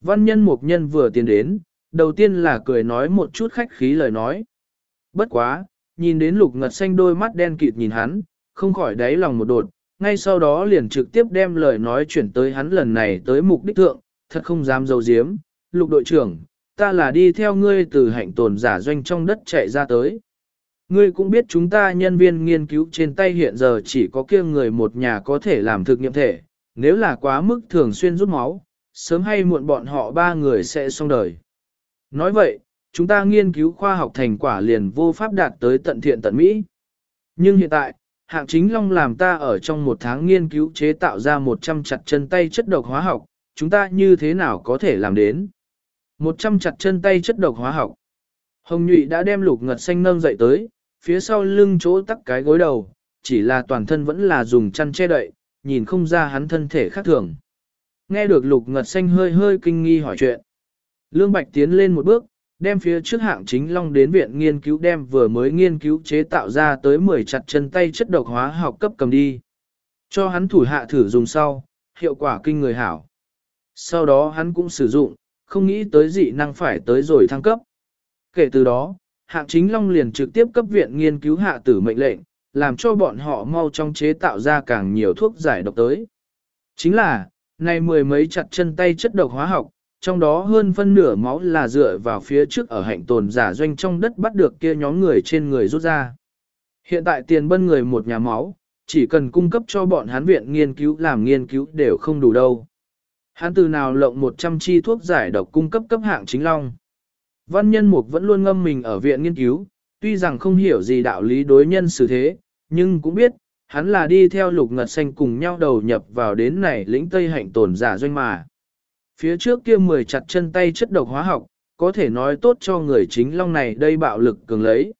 Văn nhân mục nhân vừa tiến đến, đầu tiên là cười nói một chút khách khí lời nói. Bất quá, nhìn đến lục ngật xanh đôi mắt đen kịt nhìn hắn, không khỏi đáy lòng một đột, ngay sau đó liền trực tiếp đem lời nói chuyển tới hắn lần này tới mục đích thượng, thật không dám dầu diếm, lục đội trưởng, ta là đi theo ngươi từ hạnh tồn giả doanh trong đất chạy ra tới. Ngươi cũng biết chúng ta nhân viên nghiên cứu trên tay hiện giờ chỉ có kia người một nhà có thể làm thực nghiệm thể, nếu là quá mức thường xuyên rút máu, sớm hay muộn bọn họ ba người sẽ xong đời. Nói vậy, chúng ta nghiên cứu khoa học thành quả liền vô pháp đạt tới tận thiện tận Mỹ. Nhưng hiện tại, hạng chính long làm ta ở trong một tháng nghiên cứu chế tạo ra 100 chặt chân tay chất độc hóa học, chúng ta như thế nào có thể làm đến? 100 chặt chân tay chất độc hóa học. Hồng Nhụy đã đem lục ngật xanh nâng dậy tới, phía sau lưng chỗ tắc cái gối đầu, chỉ là toàn thân vẫn là dùng chăn che đậy, nhìn không ra hắn thân thể khác thường. Nghe được lục ngật xanh hơi hơi kinh nghi hỏi chuyện. Lương Bạch tiến lên một bước, đem phía trước hạng chính long đến viện nghiên cứu đem vừa mới nghiên cứu chế tạo ra tới 10 chặt chân tay chất độc hóa học cấp cầm đi. Cho hắn thủ hạ thử dùng sau, hiệu quả kinh người hảo. Sau đó hắn cũng sử dụng, không nghĩ tới dị năng phải tới rồi thăng cấp. Kể từ đó, hạng chính long liền trực tiếp cấp viện nghiên cứu hạ tử mệnh lệnh, làm cho bọn họ mau trong chế tạo ra càng nhiều thuốc giải độc tới. Chính là, này mười mấy chặt chân tay chất độc hóa học, trong đó hơn phân nửa máu là dựa vào phía trước ở hạnh tồn giả doanh trong đất bắt được kia nhóm người trên người rút ra. Hiện tại tiền bân người một nhà máu, chỉ cần cung cấp cho bọn hắn viện nghiên cứu làm nghiên cứu đều không đủ đâu. Hắn từ nào lộng 100 chi thuốc giải độc cung cấp cấp hạng chính long. Văn nhân mục vẫn luôn ngâm mình ở viện nghiên cứu, tuy rằng không hiểu gì đạo lý đối nhân xử thế, nhưng cũng biết, hắn là đi theo lục ngật xanh cùng nhau đầu nhập vào đến này lĩnh Tây hạnh tồn giả doanh mà. Phía trước kia mười chặt chân tay chất độc hóa học, có thể nói tốt cho người chính long này đây bạo lực cường lấy.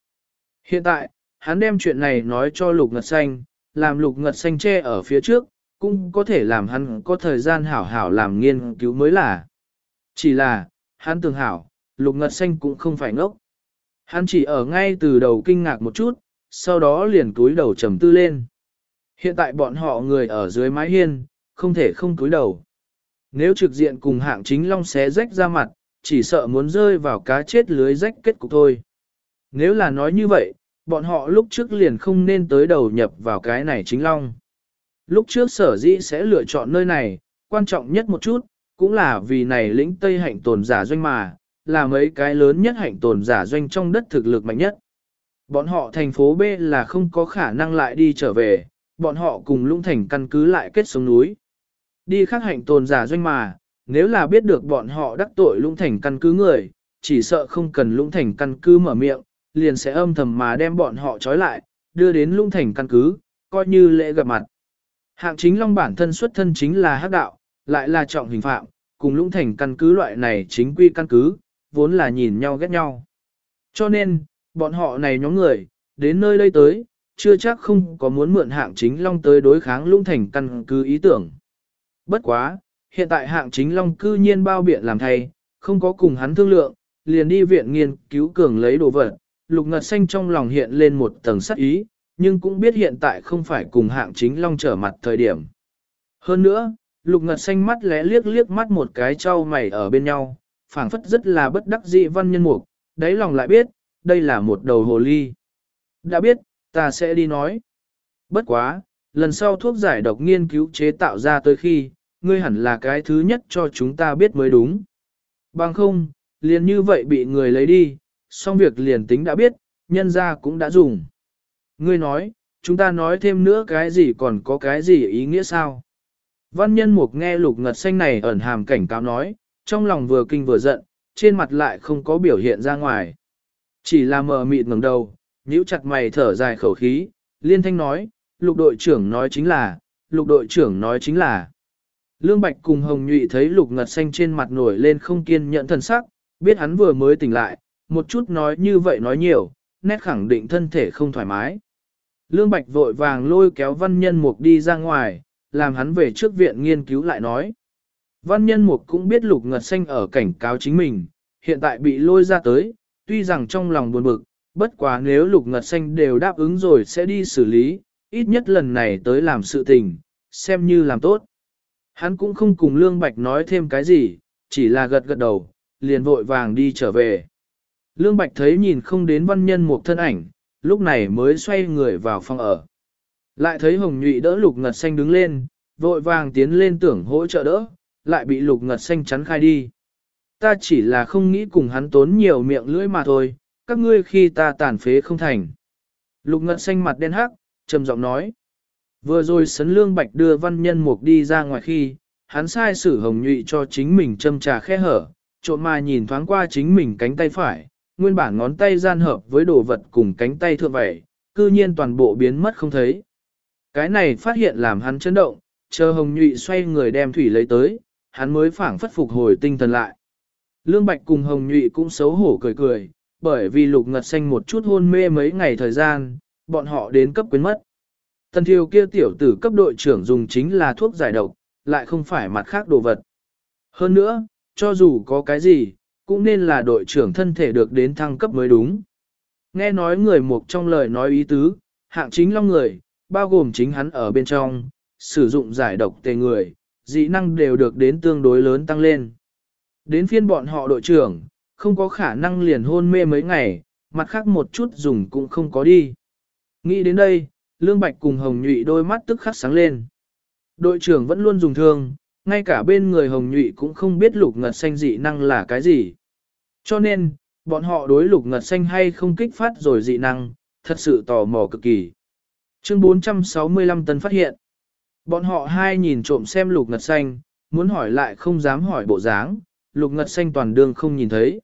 Hiện tại, hắn đem chuyện này nói cho lục ngật xanh, làm lục ngật xanh che ở phía trước, cũng có thể làm hắn có thời gian hảo hảo làm nghiên cứu mới là. Chỉ là, hắn tưởng hảo, lục ngật xanh cũng không phải ngốc. Hắn chỉ ở ngay từ đầu kinh ngạc một chút, sau đó liền cúi đầu trầm tư lên. Hiện tại bọn họ người ở dưới mái hiên, không thể không cúi đầu. Nếu trực diện cùng hạng chính long xé rách ra mặt, chỉ sợ muốn rơi vào cá chết lưới rách kết cục thôi. Nếu là nói như vậy, bọn họ lúc trước liền không nên tới đầu nhập vào cái này chính long. Lúc trước sở dĩ sẽ lựa chọn nơi này, quan trọng nhất một chút, cũng là vì này lĩnh Tây hạnh tồn giả doanh mà, là mấy cái lớn nhất hạnh tồn giả doanh trong đất thực lực mạnh nhất. Bọn họ thành phố B là không có khả năng lại đi trở về, bọn họ cùng lũng thành căn cứ lại kết sống núi. Đi khắc hạnh tồn giả doanh mà, nếu là biết được bọn họ đắc tội lũng thành căn cứ người, chỉ sợ không cần lũng thành căn cứ mở miệng, liền sẽ âm thầm mà đem bọn họ trói lại, đưa đến lũng thành căn cứ, coi như lễ gặp mặt. Hạng chính long bản thân xuất thân chính là hắc đạo, lại là trọng hình phạm, cùng lũng thành căn cứ loại này chính quy căn cứ, vốn là nhìn nhau ghét nhau. Cho nên, bọn họ này nhóm người, đến nơi đây tới, chưa chắc không có muốn mượn hạng chính long tới đối kháng lũng thành căn cứ ý tưởng. Bất quá, hiện tại hạng chính long cư nhiên bao biện làm thay, không có cùng hắn thương lượng, liền đi viện nghiên cứu cường lấy đồ vật, lục ngật xanh trong lòng hiện lên một tầng sắc ý, nhưng cũng biết hiện tại không phải cùng hạng chính long trở mặt thời điểm. Hơn nữa, lục ngật xanh mắt lẽ liếc liếc mắt một cái trao mày ở bên nhau, phảng phất rất là bất đắc dĩ văn nhân mục, đáy lòng lại biết, đây là một đầu hồ ly. Đã biết, ta sẽ đi nói. Bất quá, lần sau thuốc giải độc nghiên cứu chế tạo ra tới khi, ngươi hẳn là cái thứ nhất cho chúng ta biết mới đúng. Bằng không, liền như vậy bị người lấy đi, xong việc liền tính đã biết, nhân ra cũng đã dùng. Ngươi nói, chúng ta nói thêm nữa cái gì còn có cái gì ý nghĩa sao? Văn nhân mục nghe lục ngật xanh này ẩn hàm cảnh cáo nói, trong lòng vừa kinh vừa giận, trên mặt lại không có biểu hiện ra ngoài. Chỉ là mờ mịt ngẩng đầu, nhíu chặt mày thở dài khẩu khí, liên thanh nói, lục đội trưởng nói chính là, lục đội trưởng nói chính là. Lương Bạch cùng Hồng Nhụy thấy lục ngật xanh trên mặt nổi lên không kiên nhẫn thần sắc, biết hắn vừa mới tỉnh lại, một chút nói như vậy nói nhiều, nét khẳng định thân thể không thoải mái. Lương Bạch vội vàng lôi kéo văn nhân mục đi ra ngoài, làm hắn về trước viện nghiên cứu lại nói. Văn nhân mục cũng biết lục ngật xanh ở cảnh cáo chính mình, hiện tại bị lôi ra tới, tuy rằng trong lòng buồn bực, bất quá nếu lục ngật xanh đều đáp ứng rồi sẽ đi xử lý, ít nhất lần này tới làm sự tình, xem như làm tốt. Hắn cũng không cùng Lương Bạch nói thêm cái gì, chỉ là gật gật đầu, liền vội vàng đi trở về. Lương Bạch thấy nhìn không đến văn nhân Mục thân ảnh, lúc này mới xoay người vào phòng ở. Lại thấy Hồng Nhụy đỡ Lục Ngật Xanh đứng lên, vội vàng tiến lên tưởng hỗ trợ đỡ, lại bị Lục Ngật Xanh chắn khai đi. Ta chỉ là không nghĩ cùng hắn tốn nhiều miệng lưỡi mà thôi, các ngươi khi ta tàn phế không thành. Lục Ngật Xanh mặt đen hắc, trầm giọng nói. Vừa rồi sấn lương bạch đưa văn nhân mục đi ra ngoài khi, hắn sai sử hồng nhụy cho chính mình châm trà khe hở, trộn mà nhìn thoáng qua chính mình cánh tay phải, nguyên bản ngón tay gian hợp với đồ vật cùng cánh tay thượng vẩy, cư nhiên toàn bộ biến mất không thấy. Cái này phát hiện làm hắn chấn động, chờ hồng nhụy xoay người đem thủy lấy tới, hắn mới phảng phất phục hồi tinh thần lại. Lương Bạch cùng hồng nhụy cũng xấu hổ cười cười, bởi vì lục ngật xanh một chút hôn mê mấy ngày thời gian, bọn họ đến cấp quyến mất. Tần thiêu kia tiểu tử cấp đội trưởng dùng chính là thuốc giải độc, lại không phải mặt khác đồ vật. Hơn nữa, cho dù có cái gì, cũng nên là đội trưởng thân thể được đến thăng cấp mới đúng. Nghe nói người mục trong lời nói ý tứ, hạng chính long người, bao gồm chính hắn ở bên trong, sử dụng giải độc tề người, dị năng đều được đến tương đối lớn tăng lên. Đến phiên bọn họ đội trưởng, không có khả năng liền hôn mê mấy ngày, mặt khác một chút dùng cũng không có đi. Nghĩ đến đây, Lương Bạch cùng Hồng Nhụy đôi mắt tức khắc sáng lên. Đội trưởng vẫn luôn dùng thương, ngay cả bên người Hồng Nhụy cũng không biết lục ngật xanh dị năng là cái gì. Cho nên, bọn họ đối lục ngật xanh hay không kích phát rồi dị năng, thật sự tò mò cực kỳ. Chương 465 tấn phát hiện. Bọn họ hai nhìn trộm xem lục ngật xanh, muốn hỏi lại không dám hỏi bộ dáng, lục ngật xanh toàn đường không nhìn thấy.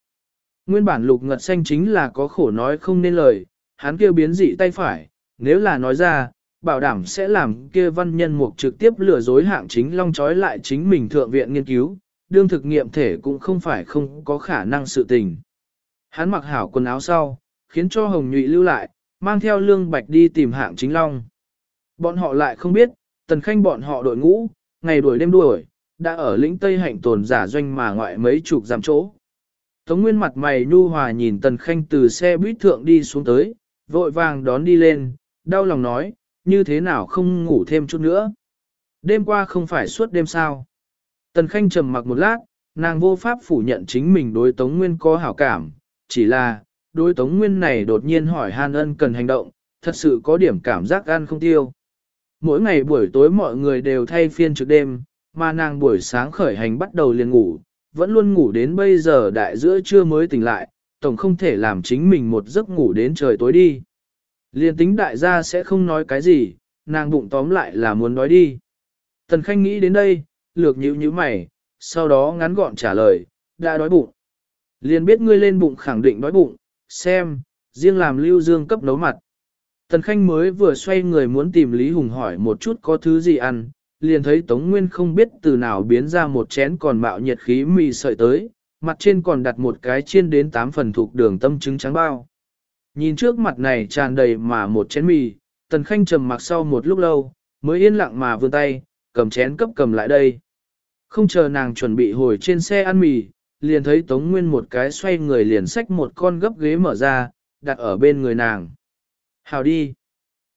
Nguyên bản lục ngật xanh chính là có khổ nói không nên lời, hắn kêu biến dị tay phải, nếu là nói ra, bảo đảm sẽ làm kia văn nhân mục trực tiếp lừa dối hạng chính long trói lại chính mình thượng viện nghiên cứu, đương thực nghiệm thể cũng không phải không có khả năng sự tình. Hắn mặc hảo quần áo sau, khiến cho Hồng Nhụy lưu lại, mang theo lương bạch đi tìm hạng chính long. Bọn họ lại không biết, tần khanh bọn họ đội ngũ, ngày đuổi đêm đuổi, đã ở lĩnh Tây hạnh tồn giả doanh mà ngoại mấy chục giảm chỗ. Tống Nguyên mặt mày nhu hòa nhìn tần khanh từ xe buýt thượng đi xuống tới, vội vàng đón đi lên, đau lòng nói, như thế nào không ngủ thêm chút nữa. Đêm qua không phải suốt đêm sao. Tần Khanh trầm mặc một lát, nàng vô pháp phủ nhận chính mình đối Tống Nguyên có hảo cảm, chỉ là, đối Tống Nguyên này đột nhiên hỏi Hàn ân cần hành động, thật sự có điểm cảm giác ăn không tiêu. Mỗi ngày buổi tối mọi người đều thay phiên trực đêm, mà nàng buổi sáng khởi hành bắt đầu liền ngủ, vẫn luôn ngủ đến bây giờ đại giữa trưa mới tỉnh lại, tổng không thể làm chính mình một giấc ngủ đến trời tối đi. Liên tính đại gia sẽ không nói cái gì, nàng bụng tóm lại là muốn nói đi. Tần Khanh nghĩ đến đây, lược nhíu nhíu mày, sau đó ngắn gọn trả lời, đã đói bụng. liền biết ngươi lên bụng khẳng định đói bụng, xem, riêng làm Lưu Dương cấp nấu mặt. Tần Khanh mới vừa xoay người muốn tìm Lý Hùng hỏi một chút có thứ gì ăn, liền thấy Tống Nguyên không biết từ nào biến ra một chén còn mạo nhiệt khí mì sợi tới, mặt trên còn đặt một cái chiên đến tám phần thuộc đường tâm trứng trắng bao. Nhìn trước mặt này tràn đầy mà một chén mì, Tần Khanh trầm mặc sau một lúc lâu, mới yên lặng mà vươn tay, cầm chén cấp cầm lại đây. Không chờ nàng chuẩn bị hồi trên xe ăn mì, liền thấy Tống Nguyên một cái xoay người liền xách một con gấp ghế mở ra, đặt ở bên người nàng. Hào đi.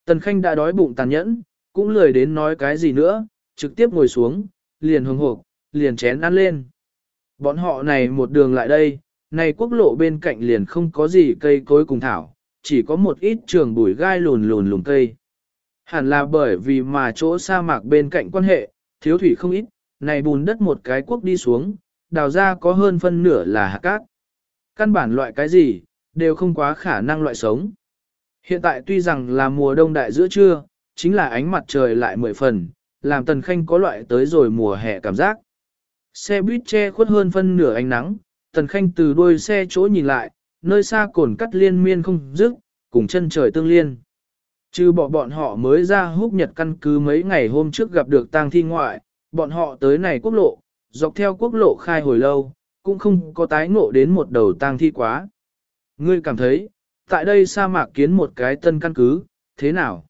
Tần Khanh đã đói bụng tàn nhẫn, cũng lười đến nói cái gì nữa, trực tiếp ngồi xuống, liền hồng hộp, liền chén ăn lên. Bọn họ này một đường lại đây, này quốc lộ bên cạnh liền không có gì cây cối cùng thảo, chỉ có một ít trường bụi gai lùn lùn lùn cây. Hẳn là bởi vì mà chỗ sa mạc bên cạnh quan hệ, thiếu thủy không ít, này bùn đất một cái quốc đi xuống, đào ra có hơn phân nửa là hạt cát. Căn bản loại cái gì, đều không quá khả năng loại sống. Hiện tại tuy rằng là mùa đông đại giữa trưa, chính là ánh mặt trời lại mười phần, làm tần khanh có loại tới rồi mùa hè cảm giác. Xe buýt che khuất hơn phân nửa ánh nắng, tần khanh từ đuôi xe chỗ nhìn lại, nơi xa cồn cắt liên miên không dứt, cùng chân trời tương liên. Trừ bỏ bọn họ mới ra húc nhật căn cứ mấy ngày hôm trước gặp được tang thi ngoại, bọn họ tới này quốc lộ, dọc theo quốc lộ khai hồi lâu, cũng không có tái ngộ đến một đầu tang thi quá. Ngươi cảm thấy, tại đây sa mạc kiến một cái tân căn cứ, thế nào?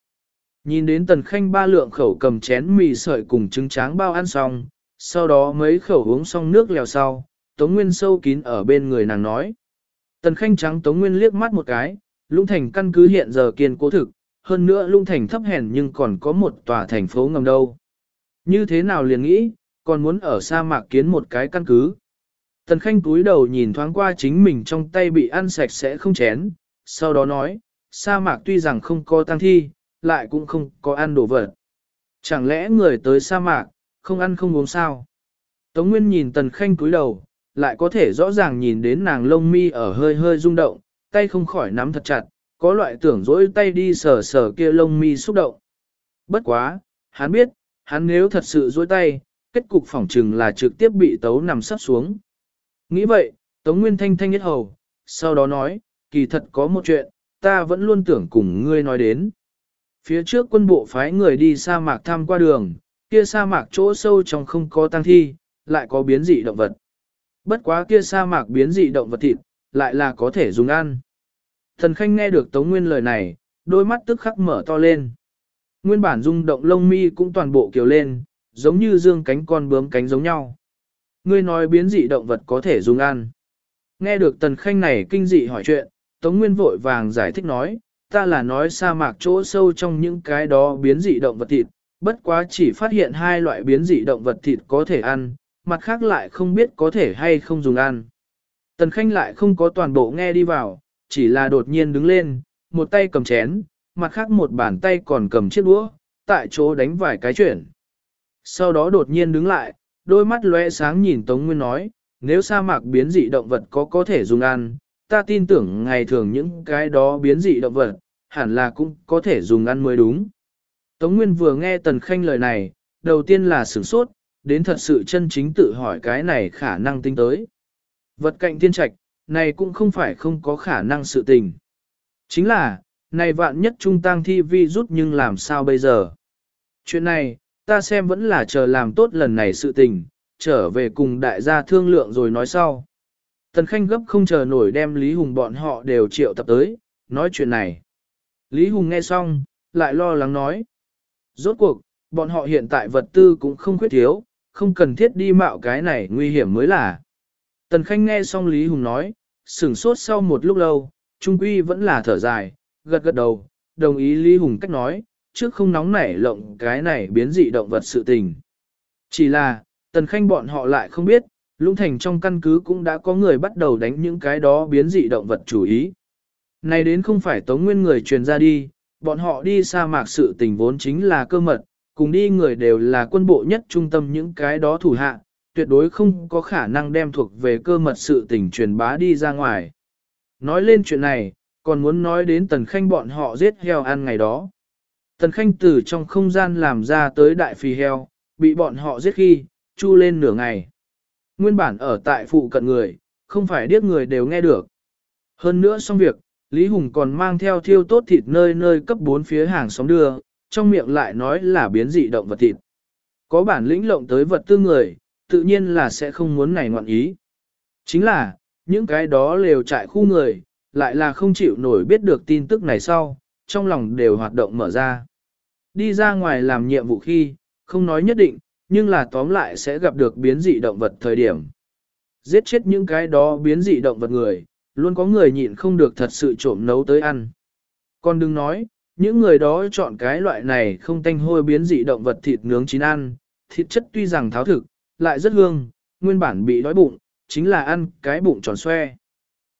Nhìn đến tần khanh ba lượng khẩu cầm chén mì sợi cùng trứng tráng bao ăn xong, sau đó mấy khẩu uống xong nước lèo sau, Tống Nguyên sâu kín ở bên người nàng nói. Tần khanh trắng Tống Nguyên liếc mắt một cái, lũng thành căn cứ hiện giờ kiên cố thực, hơn nữa lũng thành thấp hèn nhưng còn có một tòa thành phố ngầm đâu. Như thế nào liền nghĩ, còn muốn ở sa mạc kiến một cái căn cứ. Tần khanh túi đầu nhìn thoáng qua chính mình trong tay bị ăn sạch sẽ không chén, sau đó nói, sa mạc tuy rằng không có tăng thi, lại cũng không có ăn đồ vật. Chẳng lẽ người tới sa mạc, không ăn không uống sao? Tống Nguyên nhìn tần khanh túi đầu, lại có thể rõ ràng nhìn đến nàng lông mi ở hơi hơi rung động, tay không khỏi nắm thật chặt, có loại tưởng dỗi tay đi sờ sờ kia lông mi xúc động. Bất quá, hắn biết, hắn nếu thật sự dối tay, kết cục phỏng trừng là trực tiếp bị tấu nằm sắp xuống. Nghĩ vậy, Tống Nguyên thanh thanh nhất hầu, sau đó nói, kỳ thật có một chuyện, ta vẫn luôn tưởng cùng ngươi nói đến. Phía trước quân bộ phái người đi sa mạc tham qua đường, kia sa mạc chỗ sâu trong không có tăng thi, lại có biến dị động vật. Bất quá kia sa mạc biến dị động vật thịt, lại là có thể dùng ăn. Thần Khanh nghe được Tống Nguyên lời này, đôi mắt tức khắc mở to lên. Nguyên bản rung động lông mi cũng toàn bộ kiều lên, giống như dương cánh con bướm cánh giống nhau. Ngươi nói biến dị động vật có thể dùng ăn. Nghe được Tần Khanh này kinh dị hỏi chuyện, Tống Nguyên vội vàng giải thích nói, ta là nói sa mạc chỗ sâu trong những cái đó biến dị động vật thịt, bất quá chỉ phát hiện hai loại biến dị động vật thịt có thể ăn, mặt khác lại không biết có thể hay không dùng ăn. Tần Khanh lại không có toàn bộ nghe đi vào, chỉ là đột nhiên đứng lên, một tay cầm chén, mặt khác một bàn tay còn cầm chiếc đũa, tại chỗ đánh vài cái chuyển. Sau đó đột nhiên đứng lại, đôi mắt lóe sáng nhìn Tống Nguyên nói, nếu sa mạc biến dị động vật có có thể dùng ăn, ta tin tưởng ngày thường những cái đó biến dị động vật, hẳn là cũng có thể dùng ăn mới đúng. Tống Nguyên vừa nghe Tần Khanh lời này, đầu tiên là sửng sốt, đến thật sự chân chính tự hỏi cái này khả năng tính tới. Vật cạnh thiên trạch, này cũng không phải không có khả năng sự tình. Chính là, này vạn nhất trung tăng thi vi rút nhưng làm sao bây giờ? Chuyện này, ta xem vẫn là chờ làm tốt lần này sự tình, trở về cùng đại gia thương lượng rồi nói sau. Tần Khanh gấp không chờ nổi đem Lý Hùng bọn họ đều triệu tập tới, nói chuyện này. Lý Hùng nghe xong, lại lo lắng nói. Rốt cuộc, bọn họ hiện tại vật tư cũng không khuyết thiếu, không cần thiết đi mạo cái này nguy hiểm mới là. Tần Khanh nghe xong Lý Hùng nói, sửng sốt sau một lúc lâu, Trung Quy vẫn là thở dài, gật gật đầu, đồng ý Lý Hùng cách nói, trước không nóng nảy lộng cái này biến dị động vật sự tình. Chỉ là, Tần Khanh bọn họ lại không biết, Lũng Thành trong căn cứ cũng đã có người bắt đầu đánh những cái đó biến dị động vật chủ ý. Này đến không phải Tống Nguyên người truyền ra đi, bọn họ đi sa mạc sự tình vốn chính là cơ mật, cùng đi người đều là quân bộ nhất trung tâm những cái đó thủ hạ, tuyệt đối không có khả năng đem thuộc về cơ mật sự tình truyền bá đi ra ngoài. Nói lên chuyện này, còn muốn nói đến Tần Khanh bọn họ giết heo ăn ngày đó. Tần Khanh từ trong không gian làm ra tới đại phi heo, bị bọn họ giết khi, chu lên nửa ngày. Nguyên bản ở tại phụ cận người, không phải điếc người đều nghe được. Hơn nữa xong việc, Lý Hùng còn mang theo thiêu tốt thịt nơi nơi cấp bốn phía hàng xóm đưa, trong miệng lại nói là biến dị động vật thịt. Có bản lĩnh lộng tới vật tư người, tự nhiên là sẽ không muốn này ngoạn ý. Chính là, những cái đó lều trại khu người, lại là không chịu nổi biết được tin tức này sau, trong lòng đều hoạt động mở ra. Đi ra ngoài làm nhiệm vụ khi, không nói nhất định, nhưng là tóm lại sẽ gặp được biến dị động vật thời điểm. Giết chết những cái đó biến dị động vật người, luôn có người nhịn không được thật sự trộm nấu tới ăn. Còn đừng nói, những người đó chọn cái loại này không tanh hôi biến dị động vật thịt nướng chín ăn, thịt chất tuy rằng tháo thực, lại rất hương, nguyên bản bị đói bụng, chính là ăn cái bụng tròn xoe.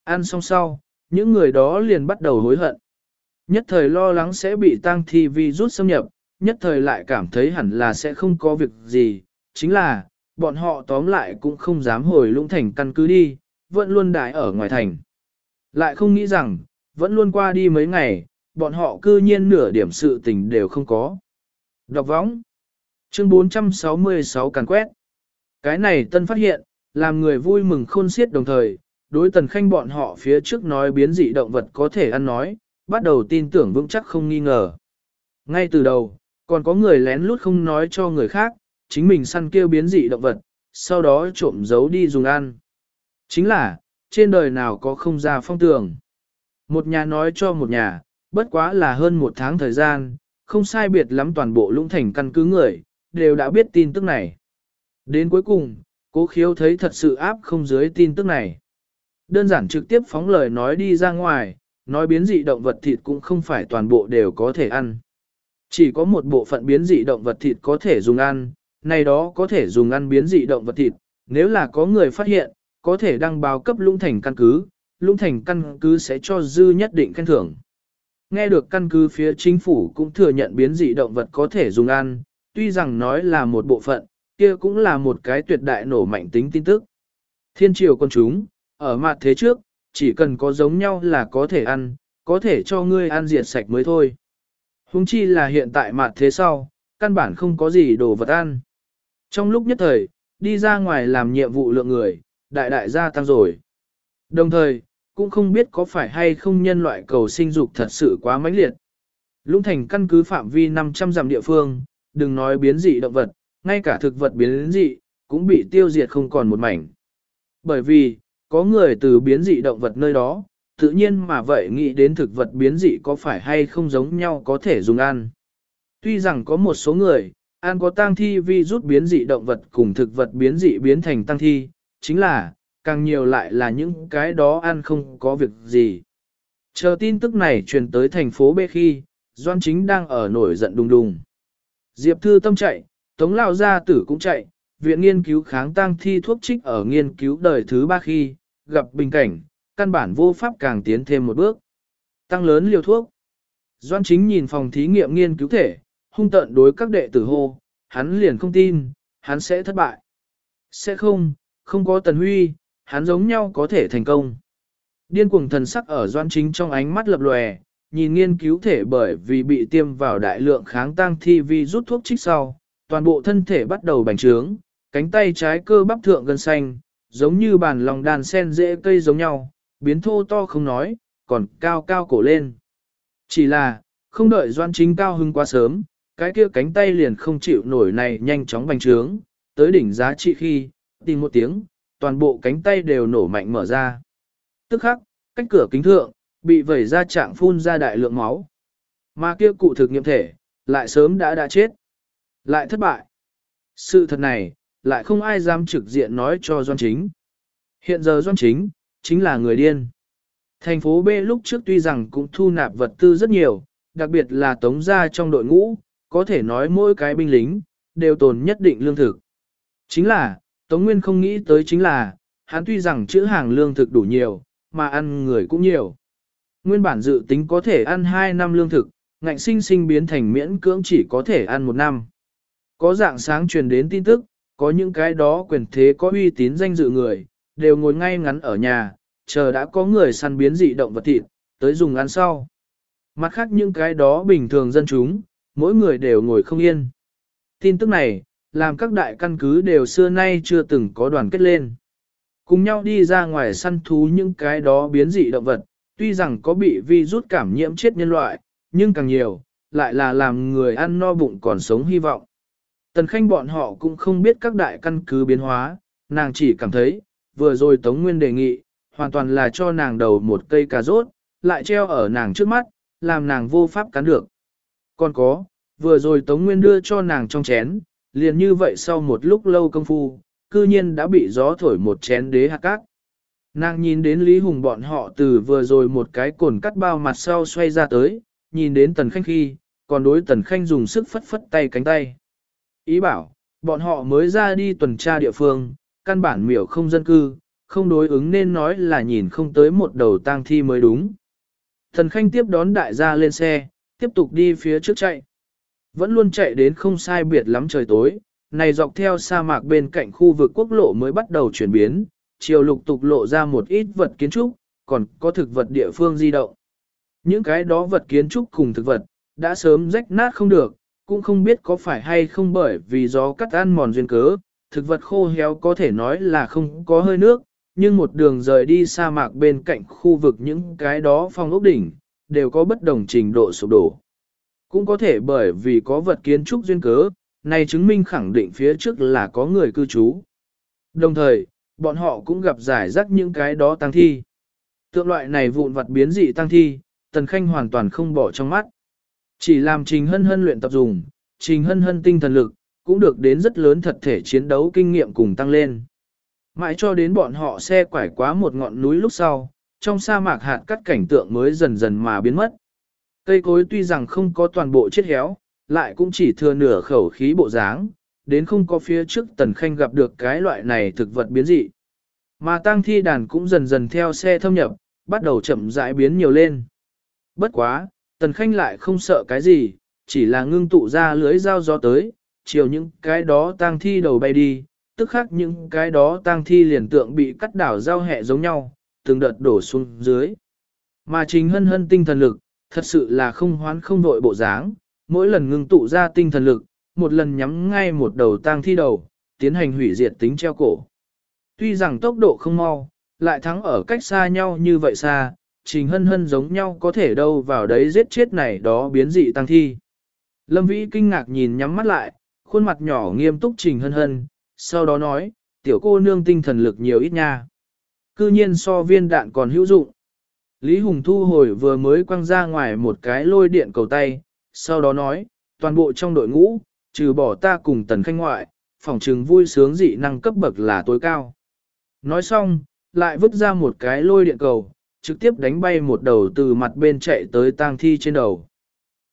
Ăn xong sau, những người đó liền bắt đầu hối hận. Nhất thời lo lắng sẽ bị tang thi vi rút xâm nhập, nhất thời lại cảm thấy hẳn là sẽ không có việc gì, chính là, bọn họ tóm lại cũng không dám hồi lũng thành căn cứ đi, vẫn luôn đại ở ngoài thành. Lại không nghĩ rằng, vẫn luôn qua đi mấy ngày, bọn họ cư nhiên nửa điểm sự tình đều không có. Đọc võng. Chương 466 càn quét. Cái này tân phát hiện, làm người vui mừng khôn xiết đồng thời, đối tần khanh bọn họ phía trước nói biến dị động vật có thể ăn nói, bắt đầu tin tưởng vững chắc không nghi ngờ. Ngay từ đầu, còn có người lén lút không nói cho người khác, chính mình săn kêu biến dị động vật, sau đó trộm giấu đi dùng ăn. Chính là, trên đời nào có không ra phong tường. Một nhà nói cho một nhà, bất quá là hơn một tháng thời gian, không sai biệt lắm toàn bộ lũng thành căn cứ người, đều đã biết tin tức này. Đến cuối cùng, cố khiếu thấy thật sự áp không dưới tin tức này. Đơn giản trực tiếp phóng lời nói đi ra ngoài, nói biến dị động vật thịt cũng không phải toàn bộ đều có thể ăn. Chỉ có một bộ phận biến dị động vật thịt có thể dùng ăn, này đó có thể dùng ăn biến dị động vật thịt, nếu là có người phát hiện, có thể đăng báo cấp lũng thành căn cứ, lũng thành căn cứ sẽ cho dư nhất định khen thưởng. Nghe được căn cứ phía chính phủ cũng thừa nhận biến dị động vật có thể dùng ăn, tuy rằng nói là một bộ phận, kia cũng là một cái tuyệt đại nổ mạnh tính tin tức. Thiên triều con chúng, ở mặt thế trước, chỉ cần có giống nhau là có thể ăn, có thể cho ngươi ăn diệt sạch mới thôi. Hùng chi là hiện tại mặt thế sau, căn bản không có gì đồ vật ăn. Trong lúc nhất thời, đi ra ngoài làm nhiệm vụ lượng người, đại đại gia tăng rồi. Đồng thời, cũng không biết có phải hay không nhân loại cầu sinh dục thật sự quá mãnh liệt. Lũng thành căn cứ phạm vi 500 dặm địa phương, đừng nói biến dị động vật, ngay cả thực vật biến dị, cũng bị tiêu diệt không còn một mảnh. Bởi vì, có người từ biến dị động vật nơi đó, tự nhiên mà vậy nghĩ đến thực vật biến dị có phải hay không giống nhau có thể dùng ăn. Tuy rằng có một số người, ăn có tang thi vi rút biến dị động vật cùng thực vật biến dị biến thành tăng thi, chính là, càng nhiều lại là những cái đó ăn không có việc gì. Chờ tin tức này truyền tới thành phố B khi, Doan Chính đang ở nổi giận đùng đùng. Diệp Thư Tâm chạy, Tống Lao Gia Tử cũng chạy, viện nghiên cứu kháng tăng thi thuốc trích ở nghiên cứu đời thứ ba khi, gặp bình cảnh, căn bản vô pháp càng tiến thêm một bước. Tăng lớn liều thuốc. Doan Chính nhìn phòng thí nghiệm nghiên cứu thể, hung tận đối các đệ tử hô, hắn liền không tin, hắn sẽ thất bại. Sẽ không, không có Tần Huy, hắn giống nhau có thể thành công. Điên cuồng thần sắc ở doan chính trong ánh mắt lập lòe, nhìn nghiên cứu thể bởi vì bị tiêm vào đại lượng kháng tăng thi vi rút thuốc trích sau, toàn bộ thân thể bắt đầu bành trướng, cánh tay trái cơ bắp thượng gân xanh, giống như bàn lòng đàn sen dễ cây giống nhau, biến thô to không nói, còn cao cao cổ lên. Chỉ là, không đợi doan chính cao hưng quá sớm, cái kia cánh tay liền không chịu nổi này nhanh chóng bành trướng, tới đỉnh giá trị khi, tìm một tiếng, toàn bộ cánh tay đều nổ mạnh mở ra. Tức khắc, cách cửa kính thượng, bị vẩy ra trạng phun ra đại lượng máu. Mà kia cụ thực nghiệm thể, lại sớm đã đã chết. Lại thất bại. Sự thật này, lại không ai dám trực diện nói cho Doan Chính. Hiện giờ Doan Chính, chính là người điên. Thành phố B lúc trước tuy rằng cũng thu nạp vật tư rất nhiều, đặc biệt là tống gia trong đội ngũ, có thể nói mỗi cái binh lính, đều tồn nhất định lương thực. Chính là, Tống Nguyên không nghĩ tới chính là, hắn tuy rằng chữ hàng lương thực đủ nhiều, mà ăn người cũng nhiều. Nguyên bản dự tính có thể ăn 2 năm lương thực, ngạnh sinh sinh biến thành miễn cưỡng chỉ có thể ăn một năm. Có dạng sáng truyền đến tin tức, có những cái đó quyền thế có uy tín danh dự người, đều ngồi ngay ngắn ở nhà, chờ đã có người săn biến dị động vật thịt, tới dùng ăn sau. Mặt khác những cái đó bình thường dân chúng, mỗi người đều ngồi không yên. Tin tức này, làm các đại căn cứ đều xưa nay chưa từng có đoàn kết lên. Cùng nhau đi ra ngoài săn thú những cái đó biến dị động vật, Tuy rằng có bị virus cảm nhiễm chết nhân loại, nhưng càng nhiều, lại là làm người ăn no bụng còn sống hy vọng. Tần Khanh bọn họ cũng không biết các đại căn cứ biến hóa, nàng chỉ cảm thấy, vừa rồi Tống Nguyên đề nghị, hoàn toàn là cho nàng đầu một cây cà rốt, lại treo ở nàng trước mắt, làm nàng vô pháp cắn được. Còn có, vừa rồi Tống Nguyên đưa cho nàng trong chén, liền như vậy sau một lúc lâu công phu, cư nhiên đã bị gió thổi một chén đế hạt cát. Nàng nhìn đến Lý Hùng bọn họ từ vừa rồi một cái cồn cắt bao mặt sau xoay ra tới, nhìn đến Tần Khanh khi, còn đối Tần Khanh dùng sức phất phất tay cánh tay. Ý bảo, bọn họ mới ra đi tuần tra địa phương, căn bản miểu không dân cư, không đối ứng nên nói là nhìn không tới một đầu tang thi mới đúng. Thần Khanh tiếp đón đại gia lên xe, tiếp tục đi phía trước chạy. Vẫn luôn chạy đến không sai biệt lắm trời tối, này dọc theo sa mạc bên cạnh khu vực quốc lộ mới bắt đầu chuyển biến, chiều lục tục lộ ra một ít vật kiến trúc, còn có thực vật địa phương di động. Những cái đó vật kiến trúc cùng thực vật, đã sớm rách nát không được, cũng không biết có phải hay không bởi vì gió cắt ăn mòn duyên cớ, thực vật khô héo có thể nói là không có hơi nước, nhưng một đường rời đi sa mạc bên cạnh khu vực những cái đó phong ốc đỉnh, đều có bất đồng trình độ sụp đổ. Cũng có thể bởi vì có vật kiến trúc duyên cớ, này chứng minh khẳng định phía trước là có người cư trú. Đồng thời, bọn họ cũng gặp giải rắc những cái đó tăng thi. Tượng loại này vụn vật biến dị tăng thi, Tần Khanh hoàn toàn không bỏ trong mắt. Chỉ làm Trình Hân Hân luyện tập dùng, Trình Hân Hân tinh thần lực, cũng được đến rất lớn thật thể chiến đấu kinh nghiệm cùng tăng lên. Mãi cho đến bọn họ xe quải quá một ngọn núi lúc sau, trong sa mạc hạt cắt cảnh tượng mới dần dần mà biến mất. Cây cối tuy rằng không có toàn bộ chết héo, lại cũng chỉ thừa nửa khẩu khí bộ dáng, đến không có phía trước tần khanh gặp được cái loại này thực vật biến dị. Mà tang thi đàn cũng dần dần theo xe thâm nhập, bắt đầu chậm rãi biến nhiều lên. Bất quá, tần khanh lại không sợ cái gì, chỉ là ngưng tụ ra lưới dao gió tới, chiều những cái đó tang thi đầu bay đi, tức khắc những cái đó tang thi liền tượng bị cắt đảo giao hẹ giống nhau, từng đợt đổ xuống dưới. Mà chính hân hân tinh thần lực, thật sự là không hoán không vội bộ dáng, mỗi lần ngưng tụ ra tinh thần lực, một lần nhắm ngay một đầu tang thi đầu, tiến hành hủy diệt tính treo cổ. Tuy rằng tốc độ không mau, lại thắng ở cách xa nhau như vậy xa, trình hân hân giống nhau có thể đâu vào đấy giết chết này đó biến dị tăng thi. Lâm Vĩ kinh ngạc nhìn nhắm mắt lại, khuôn mặt nhỏ nghiêm túc trình hân hân, sau đó nói, tiểu cô nương tinh thần lực nhiều ít nha. Cư nhiên so viên đạn còn hữu dụng. Lý Hùng thu hồi vừa mới quăng ra ngoài một cái lôi điện cầu tay, sau đó nói, toàn bộ trong đội ngũ, trừ bỏ ta cùng tần khanh ngoại, phòng trừng vui sướng dị năng cấp bậc là tối cao. Nói xong, lại vứt ra một cái lôi điện cầu, trực tiếp đánh bay một đầu từ mặt bên chạy tới tang thi trên đầu.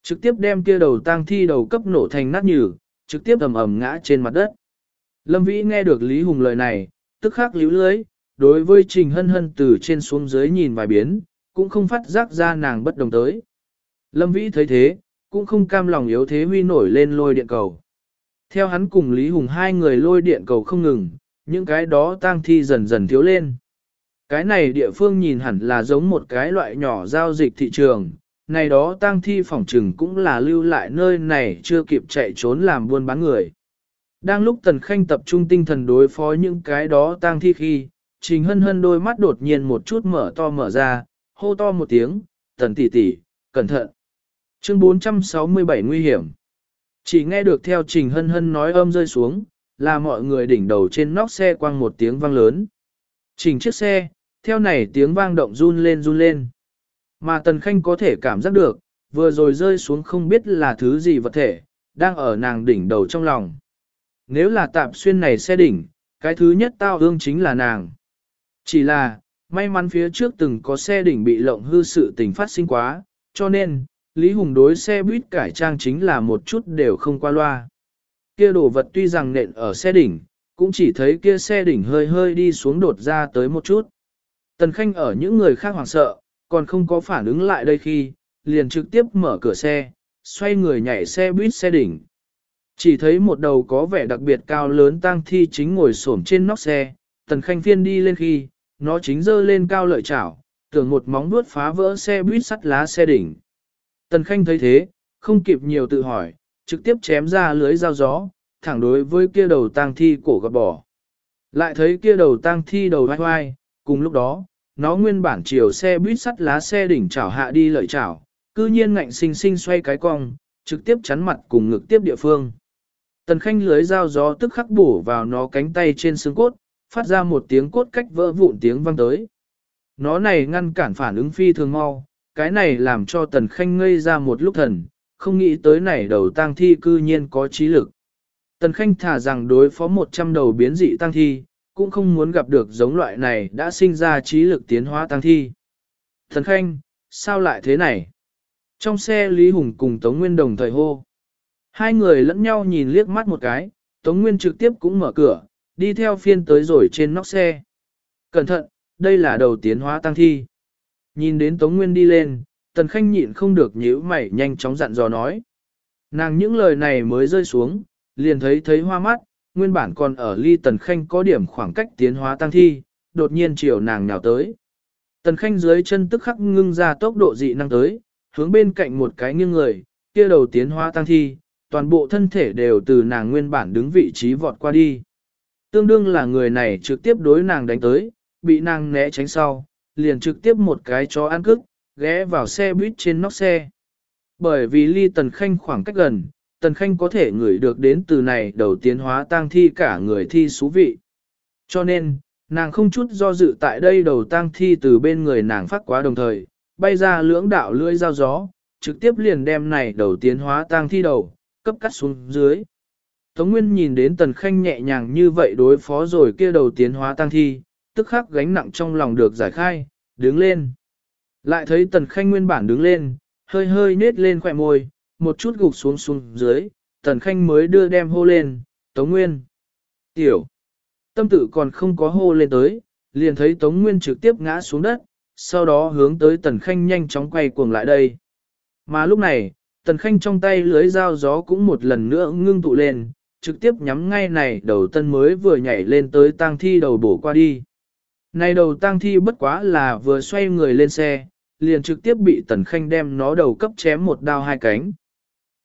Trực tiếp đem kia đầu tang thi đầu cấp nổ thành nát nhừ, trực tiếp ầm ầm ngã trên mặt đất. Lâm Vĩ nghe được Lý Hùng lời này, tức khắc líu lưới, đối với Trình Hân Hân từ trên xuống dưới nhìn vài biến, cũng không phát giác ra nàng bất đồng tới. Lâm Vĩ thấy thế, cũng không cam lòng yếu thế huy nổi lên lôi điện cầu. Theo hắn cùng Lý Hùng hai người lôi điện cầu không ngừng, những cái đó tang thi dần dần thiếu lên. Cái này địa phương nhìn hẳn là giống một cái loại nhỏ giao dịch thị trường, này đó tang thi phòng trừng cũng là lưu lại nơi này chưa kịp chạy trốn làm buôn bán người. Đang lúc Tần Khanh tập trung tinh thần đối phó những cái đó tang thi khi, Trình Hân Hân đôi mắt đột nhiên một chút mở to mở ra, hô to một tiếng, Tần tỷ tỷ, cẩn thận. Chương 467 nguy hiểm. Chỉ nghe được theo Trình Hân Hân nói âm rơi xuống, là mọi người đỉnh đầu trên nóc xe quang một tiếng vang lớn. Trình chiếc xe, theo này tiếng vang động run lên run lên. Mà Tần Khanh có thể cảm giác được, vừa rồi rơi xuống không biết là thứ gì vật thể, đang ở nàng đỉnh đầu trong lòng. Nếu là tạp xuyên này xe đỉnh, cái thứ nhất tao ương chính là nàng. Chỉ là, may mắn phía trước từng có xe đỉnh bị lộng hư sự tình phát sinh quá, cho nên, Lý Hùng đối xe buýt cải trang chính là một chút đều không qua loa. Kia đồ vật tuy rằng nện ở xe đỉnh, cũng chỉ thấy kia xe đỉnh hơi hơi đi xuống đột ra tới một chút. Tần Khanh ở những người khác hoảng sợ, còn không có phản ứng lại đây khi, liền trực tiếp mở cửa xe, xoay người nhảy xe buýt xe đỉnh. Chỉ thấy một đầu có vẻ đặc biệt cao lớn tang thi chính ngồi xổm trên nóc xe, Tần Khanh phiên đi lên khi, nó chính dơ lên cao lợi chảo, tưởng một móng vuốt phá vỡ xe buýt sắt lá xe đỉnh. Tần Khanh thấy thế, không kịp nhiều tự hỏi, trực tiếp chém ra lưới dao gió, thẳng đối với kia đầu tang thi cổ gọt bỏ. Lại thấy kia đầu tang thi đầu vai vai, cùng lúc đó, nó nguyên bản chiều xe buýt sắt lá xe đỉnh chảo hạ đi lợi chảo, cư nhiên ngạnh sinh sinh xoay cái cong, trực tiếp chắn mặt cùng ngực tiếp địa phương. Tần khanh lưới dao gió tức khắc bổ vào nó cánh tay trên xương cốt, phát ra một tiếng cốt cách vỡ vụn tiếng vang tới. Nó này ngăn cản phản ứng phi thường mau, cái này làm cho tần khanh ngây ra một lúc thần, không nghĩ tới này đầu tang thi cư nhiên có trí lực. Tần khanh thả rằng đối phó 100 đầu biến dị tang thi, cũng không muốn gặp được giống loại này đã sinh ra trí lực tiến hóa tăng thi. Thần khanh, sao lại thế này? Trong xe Lý Hùng cùng Tống Nguyên đồng thời hô. Hai người lẫn nhau nhìn liếc mắt một cái, Tống Nguyên trực tiếp cũng mở cửa, đi theo phiên tới rồi trên nóc xe. Cẩn thận, đây là đầu tiến hóa tăng thi. Nhìn đến Tống Nguyên đi lên, Tần Khanh nhịn không được nhíu mày nhanh chóng dặn dò nói. Nàng những lời này mới rơi xuống, liền thấy thấy hoa mắt, nguyên bản còn ở ly Tần Khanh có điểm khoảng cách tiến hóa tăng thi, đột nhiên chiều nàng nhào tới. Tần Khanh dưới chân tức khắc ngưng ra tốc độ dị năng tới, hướng bên cạnh một cái nghiêng người, kia đầu tiến hóa tăng thi, toàn bộ thân thể đều từ nàng nguyên bản đứng vị trí vọt qua đi. Tương đương là người này trực tiếp đối nàng đánh tới, bị nàng né tránh sau, liền trực tiếp một cái chó ăn cức, ghé vào xe buýt trên nóc xe. Bởi vì ly Tần Khanh khoảng cách gần, Tần Khanh có thể ngửi được đến từ này đầu tiến hóa tang thi cả người thi xú vị. Cho nên, nàng không chút do dự tại đây đầu tang thi từ bên người nàng phát quá đồng thời, bay ra lưỡng đạo lưỡi dao gió, trực tiếp liền đem này đầu tiến hóa tang thi đầu, cấp cắt xuống dưới. Tống Nguyên nhìn đến Tần Khanh nhẹ nhàng như vậy đối phó rồi kia đầu tiến hóa tang thi, tức khắc gánh nặng trong lòng được giải khai, đứng lên. Lại thấy Tần Khanh nguyên bản đứng lên, hơi hơi nết lên khỏe môi, một chút gục xuống xuống dưới, Tần Khanh mới đưa đem hô lên, Tống Nguyên. Tiểu. Tâm tự còn không có hô lên tới, liền thấy Tống Nguyên trực tiếp ngã xuống đất, sau đó hướng tới Tần Khanh nhanh chóng quay cuồng lại đây. Mà lúc này, Tần Khanh trong tay lưới dao gió cũng một lần nữa ngưng tụ lên, trực tiếp nhắm ngay này đầu tân mới vừa nhảy lên tới tang thi đầu bổ qua đi. Này đầu tang thi bất quá là vừa xoay người lên xe, liền trực tiếp bị Tần Khanh đem nó đầu cấp chém một đao hai cánh.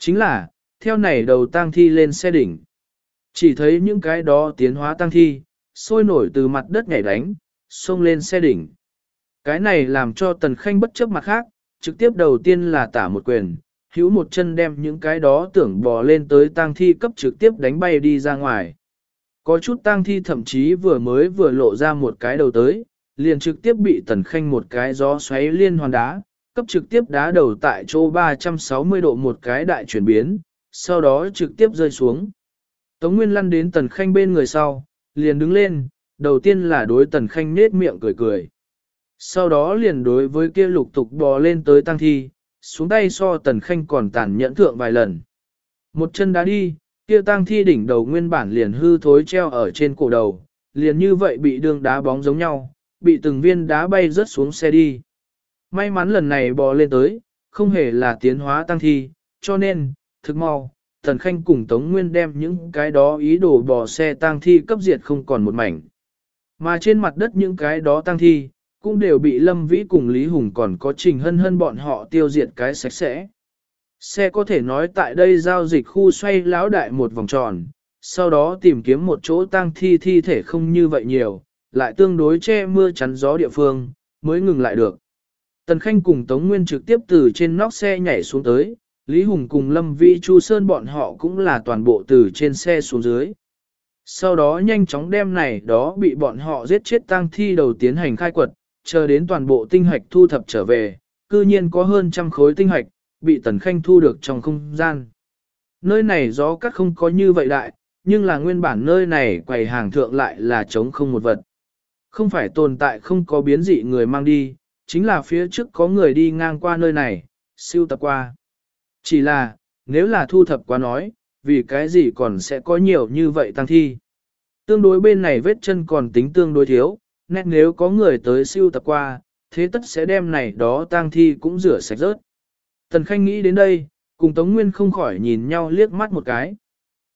Chính là, theo này đầu tang thi lên xe đỉnh. Chỉ thấy những cái đó tiến hóa tang thi, sôi nổi từ mặt đất nhảy đánh, xông lên xe đỉnh. Cái này làm cho Tần Khanh bất chấp mặt khác, trực tiếp đầu tiên là tả một quyền, hữu một chân đem những cái đó tưởng bò lên tới tang thi cấp trực tiếp đánh bay đi ra ngoài. Có chút tang thi thậm chí vừa mới vừa lộ ra một cái đầu tới, liền trực tiếp bị tần khanh một cái gió xoáy liên hoàn đá, cấp trực tiếp đá đầu tại chỗ 360 độ một cái đại chuyển biến, sau đó trực tiếp rơi xuống. Tống Nguyên lăn đến tần khanh bên người sau, liền đứng lên, đầu tiên là đối tần khanh nết miệng cười cười. Sau đó liền đối với kia lục tục bò lên tới tăng thi, xuống tay so tần khanh còn tàn nhẫn thượng vài lần. Một chân đá đi, kia tăng thi đỉnh đầu nguyên bản liền hư thối treo ở trên cổ đầu, liền như vậy bị đường đá bóng giống nhau, bị từng viên đá bay rớt xuống xe đi. May mắn lần này bò lên tới, không hề là tiến hóa tăng thi, cho nên, thực mau, Tần Khanh cùng Tống Nguyên đem những cái đó ý đồ bò xe tăng thi cấp diệt không còn một mảnh. Mà trên mặt đất những cái đó tăng thi, cũng đều bị Lâm Vĩ cùng Lý Hùng còn có trình hân hân bọn họ tiêu diệt cái sạch sẽ. Xe có thể nói tại đây giao dịch khu xoay lão đại một vòng tròn, sau đó tìm kiếm một chỗ tăng thi thi thể không như vậy nhiều, lại tương đối che mưa chắn gió địa phương, mới ngừng lại được. Tần Khanh cùng Tống Nguyên trực tiếp từ trên nóc xe nhảy xuống tới, Lý Hùng cùng Lâm Vĩ Chu Sơn bọn họ cũng là toàn bộ từ trên xe xuống dưới. Sau đó nhanh chóng đem này đó bị bọn họ giết chết tang thi đầu tiến hành khai quật, chờ đến toàn bộ tinh hạch thu thập trở về, cư nhiên có hơn trăm khối tinh hạch, bị Tần Khanh thu được trong không gian. Nơi này gió cắt không có như vậy đại, nhưng là nguyên bản nơi này quầy hàng thượng lại là trống không một vật. Không phải tồn tại không có biến dị người mang đi, chính là phía trước có người đi ngang qua nơi này, siêu tập qua. Chỉ là, nếu là thu thập qua nói, vì cái gì còn sẽ có nhiều như vậy tăng thi. Tương đối bên này vết chân còn tính tương đối thiếu, nét nếu có người tới siêu tập qua, thế tất sẽ đem này đó tang thi cũng rửa sạch rớt. Tần Khanh nghĩ đến đây, cùng Tống Nguyên không khỏi nhìn nhau liếc mắt một cái.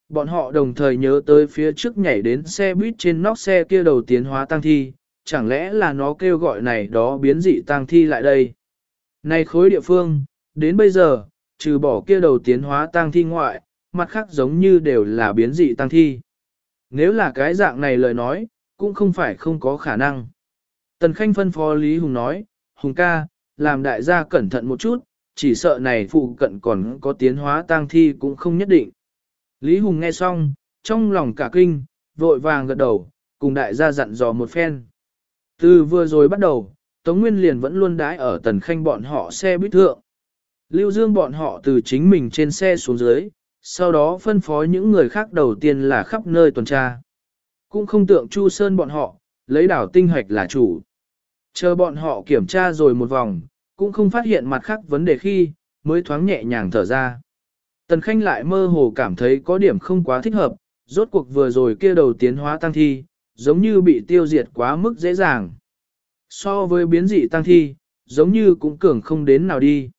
Bọn họ đồng thời nhớ tới phía trước nhảy đến xe buýt trên nóc xe kia đầu tiến hóa tăng thi, chẳng lẽ là nó kêu gọi này đó biến dị tang thi lại đây. Này khối địa phương, đến bây giờ, trừ bỏ kia đầu tiến hóa tang thi ngoại, mặt khác giống như đều là biến dị tang thi. Nếu là cái dạng này lời nói, cũng không phải không có khả năng. Tần Khanh phân phó Lý Hùng nói, Hùng ca, làm đại gia cẩn thận một chút, chỉ sợ này phụ cận còn có tiến hóa tang thi cũng không nhất định. Lý Hùng nghe xong, trong lòng cả kinh, vội vàng gật đầu, cùng đại gia dặn dò một phen. Từ vừa rồi bắt đầu, Tống Nguyên liền vẫn luôn đái ở tần khanh bọn họ xe buýt thượng. Lưu Dương bọn họ từ chính mình trên xe xuống dưới, sau đó phân phó những người khác đầu tiên là khắp nơi tuần tra. Cũng không tượng Chu Sơn bọn họ, lấy đảo tinh hoạch là chủ. Chờ bọn họ kiểm tra rồi một vòng, cũng không phát hiện mặt khác vấn đề khi, mới thoáng nhẹ nhàng thở ra. Tần Khanh lại mơ hồ cảm thấy có điểm không quá thích hợp, rốt cuộc vừa rồi kia đầu tiến hóa tăng thi, giống như bị tiêu diệt quá mức dễ dàng. So với biến dị tăng thi, giống như cũng cường không đến nào đi.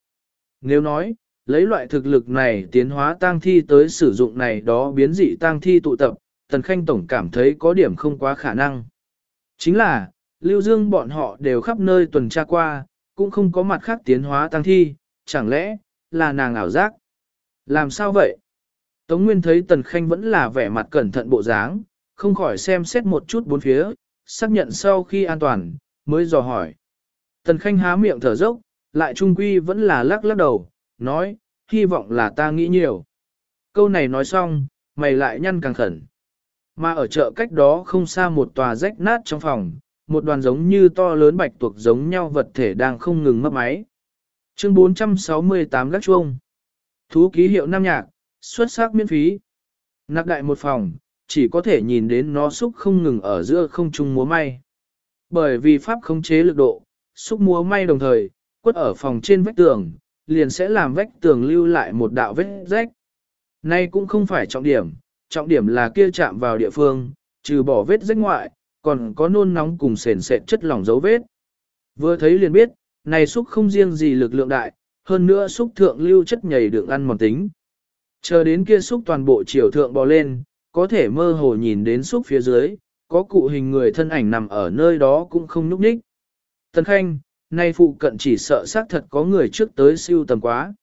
Nếu nói, lấy loại thực lực này tiến hóa tăng thi tới sử dụng này đó biến dị tăng thi tụ tập, Tần Khanh Tổng cảm thấy có điểm không quá khả năng. Chính là, Lưu Dương bọn họ đều khắp nơi tuần tra qua, cũng không có mặt khác tiến hóa tăng thi, chẳng lẽ, là nàng ảo giác? Làm sao vậy? Tống Nguyên thấy Tần Khanh vẫn là vẻ mặt cẩn thận bộ dáng, không khỏi xem xét một chút bốn phía, xác nhận sau khi an toàn, mới dò hỏi. Tần Khanh há miệng thở dốc, lại trung quy vẫn là lắc lắc đầu, nói, hy vọng là ta nghĩ nhiều. Câu này nói xong, mày lại nhăn càng khẩn. Mà ở chợ cách đó không xa một tòa rách nát trong phòng, một đoàn giống như to lớn bạch tuộc giống nhau vật thể đang không ngừng mấp máy. Chương 468 gác chuông. Thú ký hiệu Nam Nhạc, xuất sắc miễn phí. Nạc đại một phòng, chỉ có thể nhìn đến nó xúc không ngừng ở giữa không trung múa may. Bởi vì pháp khống chế lực độ, xúc múa may đồng thời, quất ở phòng trên vách tường, liền sẽ làm vách tường lưu lại một đạo vết rách. Nay cũng không phải trọng điểm, trọng điểm là kia chạm vào địa phương, trừ bỏ vết rách ngoại, còn có nôn nóng cùng sền sệt chất lỏng dấu vết. Vừa thấy liền biết, này xúc không riêng gì lực lượng đại, hơn nữa xúc thượng lưu chất nhầy được ăn mòn tính. Chờ đến kia xúc toàn bộ chiều thượng bò lên, có thể mơ hồ nhìn đến xúc phía dưới, có cụ hình người thân ảnh nằm ở nơi đó cũng không nhúc nhích. Tần Khanh, nay phụ cận chỉ sợ xác thật có người trước tới siêu tầm quá.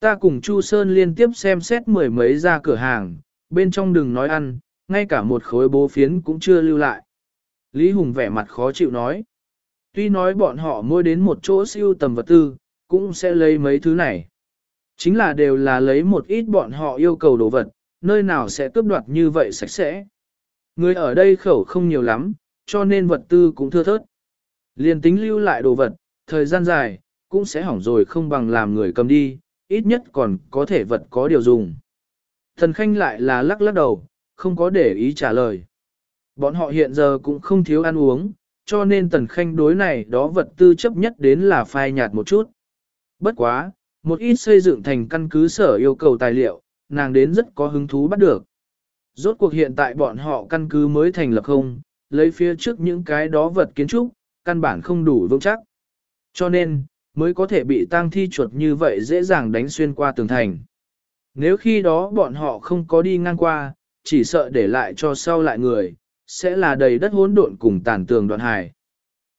Ta cùng Chu Sơn liên tiếp xem xét mười mấy ra cửa hàng, bên trong đừng nói ăn, ngay cả một khối bố phiến cũng chưa lưu lại. Lý Hùng vẻ mặt khó chịu nói. Tuy nói bọn họ mua đến một chỗ siêu tầm vật tư, cũng sẽ lấy mấy thứ này. Chính là đều là lấy một ít bọn họ yêu cầu đồ vật, nơi nào sẽ cướp đoạt như vậy sạch sẽ. Người ở đây khẩu không nhiều lắm, cho nên vật tư cũng thưa thớt. Liên tính lưu lại đồ vật, thời gian dài, cũng sẽ hỏng rồi không bằng làm người cầm đi, ít nhất còn có thể vật có điều dùng. Thần Khanh lại là lắc lắc đầu, không có để ý trả lời. Bọn họ hiện giờ cũng không thiếu ăn uống, cho nên Tần Khanh đối này đó vật tư chấp nhất đến là phai nhạt một chút. Bất quá, một ít xây dựng thành căn cứ sở yêu cầu tài liệu, nàng đến rất có hứng thú bắt được. Rốt cuộc hiện tại bọn họ căn cứ mới thành lập không, lấy phía trước những cái đó vật kiến trúc, căn bản không đủ vững chắc. Cho nên, mới có thể bị tang thi chuột như vậy dễ dàng đánh xuyên qua tường thành. Nếu khi đó bọn họ không có đi ngang qua, chỉ sợ để lại cho sau lại người, sẽ là đầy đất hỗn độn cùng tàn tường đoạn hài.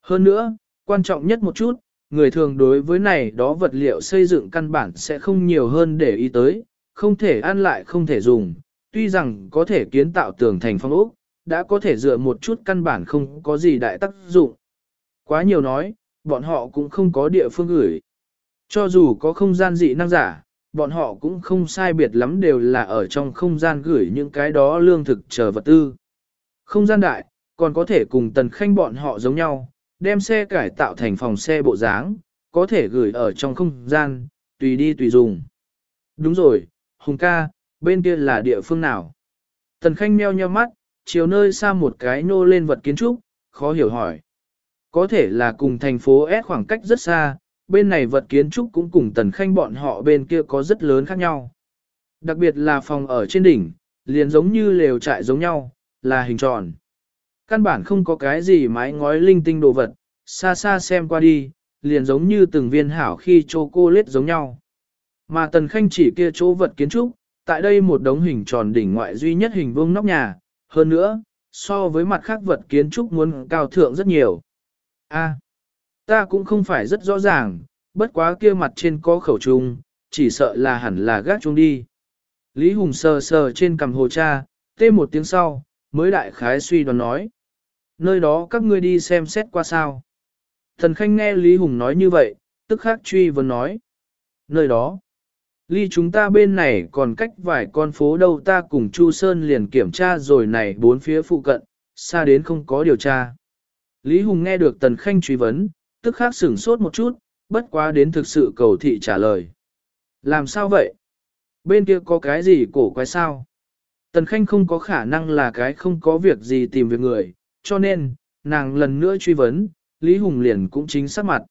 Hơn nữa, quan trọng nhất một chút, người thường đối với này đó vật liệu xây dựng căn bản sẽ không nhiều hơn để ý tới, không thể ăn lại không thể dùng, tuy rằng có thể kiến tạo tường thành phong ốc, đã có thể dựa một chút căn bản không có gì đại tác dụng. Quá nhiều nói, bọn họ cũng không có địa phương gửi. Cho dù có không gian dị năng giả, bọn họ cũng không sai biệt lắm đều là ở trong không gian gửi những cái đó lương thực chờ vật tư. Không gian đại, còn có thể cùng tần khanh bọn họ giống nhau, đem xe cải tạo thành phòng xe bộ dáng, có thể gửi ở trong không gian, tùy đi tùy dùng. Đúng rồi, Hùng ca, bên kia là địa phương nào? Tần Khanh meo nheo mắt, chiều nơi xa một cái nô lên vật kiến trúc, khó hiểu hỏi. Có thể là cùng thành phố S khoảng cách rất xa, bên này vật kiến trúc cũng cùng Tần Khanh bọn họ bên kia có rất lớn khác nhau. Đặc biệt là phòng ở trên đỉnh, liền giống như lều trại giống nhau, là hình tròn. Căn bản không có cái gì mái ngói linh tinh đồ vật, xa xa xem qua đi, liền giống như từng viên hảo khi chocolate giống nhau. Mà Tần Khanh chỉ kia chỗ vật kiến trúc, tại đây một đống hình tròn đỉnh ngoại duy nhất hình vuông nóc nhà, hơn nữa, so với mặt khác vật kiến trúc muốn cao thượng rất nhiều. A, ta cũng không phải rất rõ ràng, bất quá kia mặt trên có khẩu trung, chỉ sợ là hẳn là gác trung đi. Lý Hùng sờ sờ trên cằm hồ cha, tê một tiếng sau, mới đại khái suy đoán nói. Nơi đó các ngươi đi xem xét qua sao. Thần Khanh nghe Lý Hùng nói như vậy, tức khắc truy vấn nói. Nơi đó, ly chúng ta bên này còn cách vài con phố đâu ta cùng Chu Sơn liền kiểm tra rồi này bốn phía phụ cận, xa đến không có điều tra. Lý Hùng nghe được Tần Khanh truy vấn, tức khắc sửng sốt một chút, bất quá đến thực sự cầu thị trả lời. Làm sao vậy? Bên kia có cái gì cổ quái sao? Tần Khanh không có khả năng là cái không có việc gì tìm việc người, cho nên, nàng lần nữa truy vấn, Lý Hùng liền cũng chính xác mặt.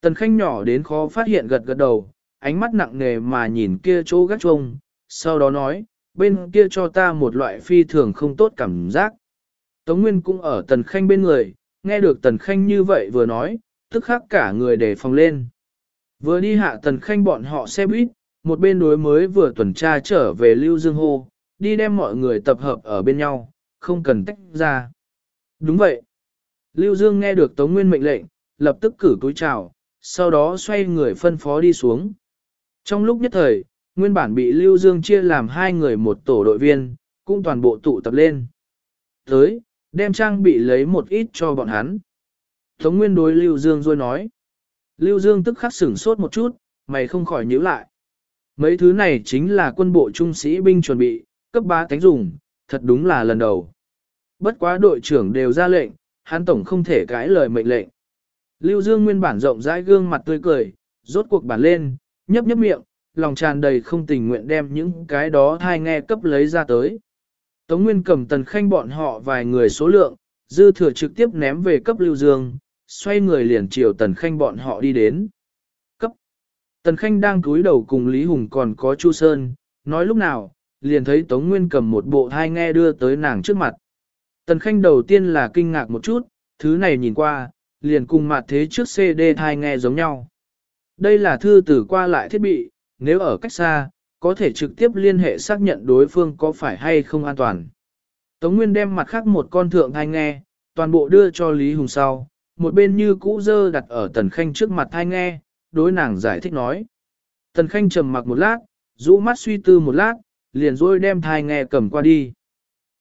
Tần Khanh nhỏ đến khó phát hiện gật gật đầu, ánh mắt nặng nề mà nhìn kia chỗ gác chuông, sau đó nói, bên kia cho ta một loại phi thường không tốt cảm giác. Tống Nguyên cũng ở Tần Khanh bên người, nghe được Tần Khanh như vậy vừa nói, tức khắc cả người để phòng lên. Vừa đi hạ Tần Khanh bọn họ xe buýt, một bên đối mới vừa tuần tra trở về Lưu Dương Hô, đi đem mọi người tập hợp ở bên nhau, không cần tách ra. Đúng vậy. Lưu Dương nghe được Tống Nguyên mệnh lệnh, lập tức cử túi chào, sau đó xoay người phân phó đi xuống. Trong lúc nhất thời, nguyên bản bị Lưu Dương chia làm hai người một tổ đội viên, cũng toàn bộ tụ tập lên. Tới, đem trang bị lấy một ít cho bọn hắn. Tống Nguyên đối Lưu Dương rồi nói. Lưu Dương tức khắc sửng sốt một chút, mày không khỏi nhíu lại. Mấy thứ này chính là quân bộ trung sĩ binh chuẩn bị, cấp ba cánh dùng, thật đúng là lần đầu. Bất quá đội trưởng đều ra lệnh, hắn tổng không thể cãi lời mệnh lệnh. Lưu Dương nguyên bản rộng rãi gương mặt tươi cười, rốt cuộc bản lên, nhấp nhấp miệng, lòng tràn đầy không tình nguyện đem những cái đó thai nghe cấp lấy ra tới. Tống Nguyên cầm tần khanh bọn họ vài người số lượng, dư thừa trực tiếp ném về cấp Lưu Dương, xoay người liền chiều tần khanh bọn họ đi đến. Cấp. Tần khanh đang cúi đầu cùng Lý Hùng còn có Chu Sơn, nói lúc nào, liền thấy Tống Nguyên cầm một bộ thai nghe đưa tới nàng trước mặt. Tần Khanh đầu tiên là kinh ngạc một chút, thứ này nhìn qua, liền cùng mặt thế trước CD thai nghe giống nhau. Đây là thư từ qua lại thiết bị, nếu ở cách xa, có thể trực tiếp liên hệ xác nhận đối phương có phải hay không an toàn. Tống Nguyên đem mặt khác một con thượng thai nghe, toàn bộ đưa cho Lý Hùng sau, một bên như cũ dơ đặt ở Tần Khanh trước mặt thai nghe, đối nàng giải thích nói. Tần Khanh trầm mặc một lát, rũ mắt suy tư một lát, liền rồi đem thai nghe cầm qua đi.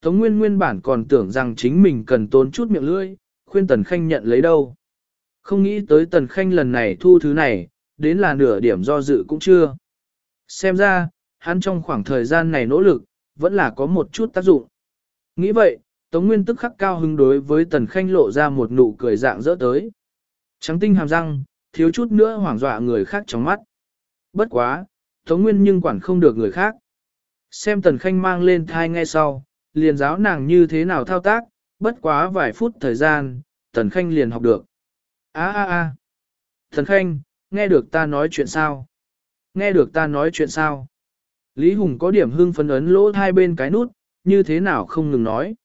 Tống Nguyên nguyên bản còn tưởng rằng chính mình cần tốn chút miệng lưỡi, khuyên Tần Khanh nhận lấy đâu. Không nghĩ tới Tần Khanh lần này thu thứ này, đến là nửa điểm do dự cũng chưa. Xem ra, hắn trong khoảng thời gian này nỗ lực, vẫn là có một chút tác dụng. Nghĩ vậy, Tống Nguyên tức khắc cao hứng đối với Tần Khanh lộ ra một nụ cười dạng dỡ tới. Trắng tinh hàm răng, thiếu chút nữa hoảng dọa người khác trong mắt. Bất quá, Tống Nguyên nhưng quản không được người khác. Xem Tần Khanh mang lên thai ngay sau, liền giáo nàng như thế nào thao tác, bất quá vài phút thời gian, Tần Khanh liền học được. A a a. Tần Khanh, nghe được ta nói chuyện sao? Nghe được ta nói chuyện sao? Lý Hùng có điểm hưng phấn ấn lỗ hai bên cái nút, như thế nào không ngừng nói.